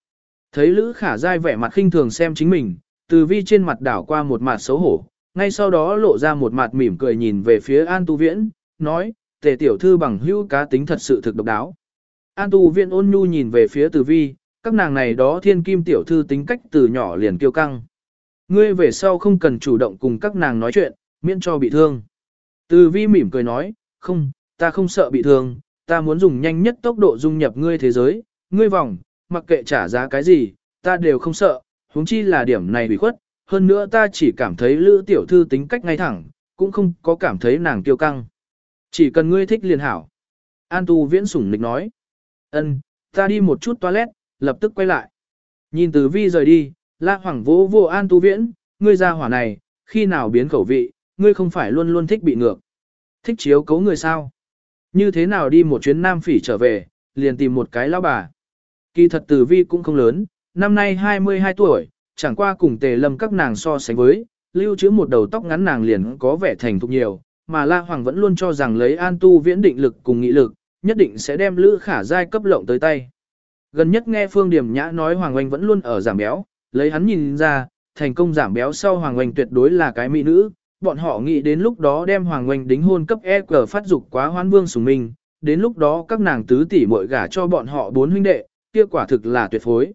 [SPEAKER 1] Thấy Lữ Khả dai vẻ mặt khinh thường xem chính mình, từ vi trên mặt đảo qua một mặt xấu hổ, ngay sau đó lộ ra một mặt mỉm cười nhìn về phía An Tu Viễn, nói, tề tiểu thư bằng hữu cá tính thật sự thực độc đáo. An Tu Viễn ôn nhu nhìn về phía từ vi, các nàng này đó thiên kim tiểu thư tính cách từ nhỏ liền kiêu căng. Ngươi về sau không cần chủ động cùng các nàng nói chuyện, miễn cho bị thương. Từ vi mỉm cười nói, không, ta không sợ bị thương, ta muốn dùng nhanh nhất tốc độ dung nhập ngươi thế giới, ngươi vòng, mặc kệ trả giá cái gì, ta đều không sợ, huống chi là điểm này bị khuất, hơn nữa ta chỉ cảm thấy lữ tiểu thư tính cách ngay thẳng, cũng không có cảm thấy nàng kiêu căng. Chỉ cần ngươi thích liền hảo. An tu viễn sủng nịch nói, ân, ta đi một chút toilet, lập tức quay lại. Nhìn từ vi rời đi, la hoàng vỗ vô an tu viễn, ngươi ra hỏa này, khi nào biến khẩu vị, ngươi không phải luôn luôn thích bị ngược. Thích chiếu cấu người sao? Như thế nào đi một chuyến nam phỉ trở về, liền tìm một cái lão bà. Kỳ thật tử vi cũng không lớn, năm nay 22 tuổi, chẳng qua cùng tề lâm các nàng so sánh với, lưu trữ một đầu tóc ngắn nàng liền có vẻ thành thục nhiều, mà La Hoàng vẫn luôn cho rằng lấy an tu viễn định lực cùng nghị lực, nhất định sẽ đem lữ khả giai cấp lộng tới tay. Gần nhất nghe Phương Điểm Nhã nói Hoàng Oanh vẫn luôn ở giảm béo, lấy hắn nhìn ra, thành công giảm béo sau Hoàng Oanh tuyệt đối là cái mỹ nữ, bọn họ nghĩ đến lúc đó đem Hoàng Oanh đính hôn cấp e cờ phát dục quá hoan vương sủng mình đến lúc đó các nàng tứ tỷ muội gả cho bọn họ bốn huynh đệ, kia quả thực là tuyệt phối.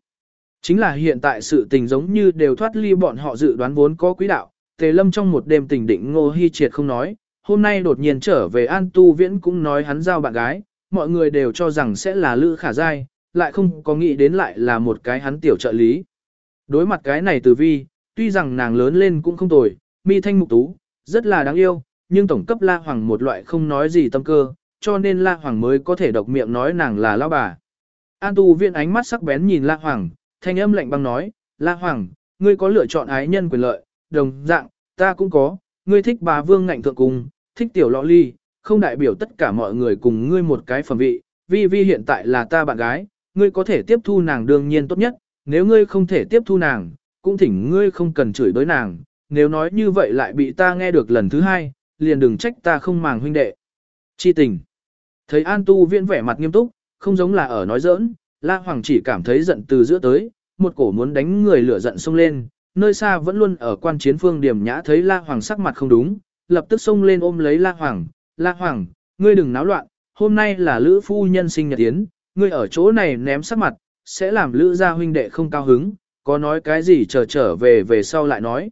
[SPEAKER 1] Chính là hiện tại sự tình giống như đều thoát ly bọn họ dự đoán vốn có quý đạo, Tề Lâm trong một đêm tình định Ngô Hi Triệt không nói, hôm nay đột nhiên trở về An Tu Viễn cũng nói hắn giao bạn gái, mọi người đều cho rằng sẽ là Lữ Khả Giai, lại không có nghĩ đến lại là một cái hắn tiểu trợ lý. Đối mặt cái này từ vi, tuy rằng nàng lớn lên cũng không tồi, mi thanh mục tú, rất là đáng yêu, nhưng tổng cấp La Hoàng một loại không nói gì tâm cơ, cho nên La Hoàng mới có thể độc miệng nói nàng là lão bà. An Tu Viễn ánh mắt sắc bén nhìn La Hoàng, thanh âm lạnh băng nói, La Hoàng, ngươi có lựa chọn ái nhân quyền lợi, đồng dạng, ta cũng có, ngươi thích bà vương ngạnh thượng cùng, thích tiểu lọ ly, không đại biểu tất cả mọi người cùng ngươi một cái phẩm vị, vi vi hiện tại là ta bạn gái, ngươi có thể tiếp thu nàng đương nhiên tốt nhất, nếu ngươi không thể tiếp thu nàng, cũng thỉnh ngươi không cần chửi đối nàng, nếu nói như vậy lại bị ta nghe được lần thứ hai, liền đừng trách ta không màng huynh đệ. Chi tình. Thấy An Tu Viễn vẻ mặt nghiêm túc, không giống là ở nói giỡn, La Hoàng chỉ cảm thấy giận từ giữa tới, một cổ muốn đánh người lửa giận xông lên, nơi xa vẫn luôn ở quan chiến phương điểm nhã thấy La Hoàng sắc mặt không đúng, lập tức xông lên ôm lấy La Hoàng, La Hoàng, ngươi đừng náo loạn, hôm nay là Lữ Phu Nhân sinh nhật tiến, ngươi ở chỗ này ném sắc mặt, sẽ làm Lữ gia huynh đệ không cao hứng, có nói cái gì chờ trở về về sau lại nói.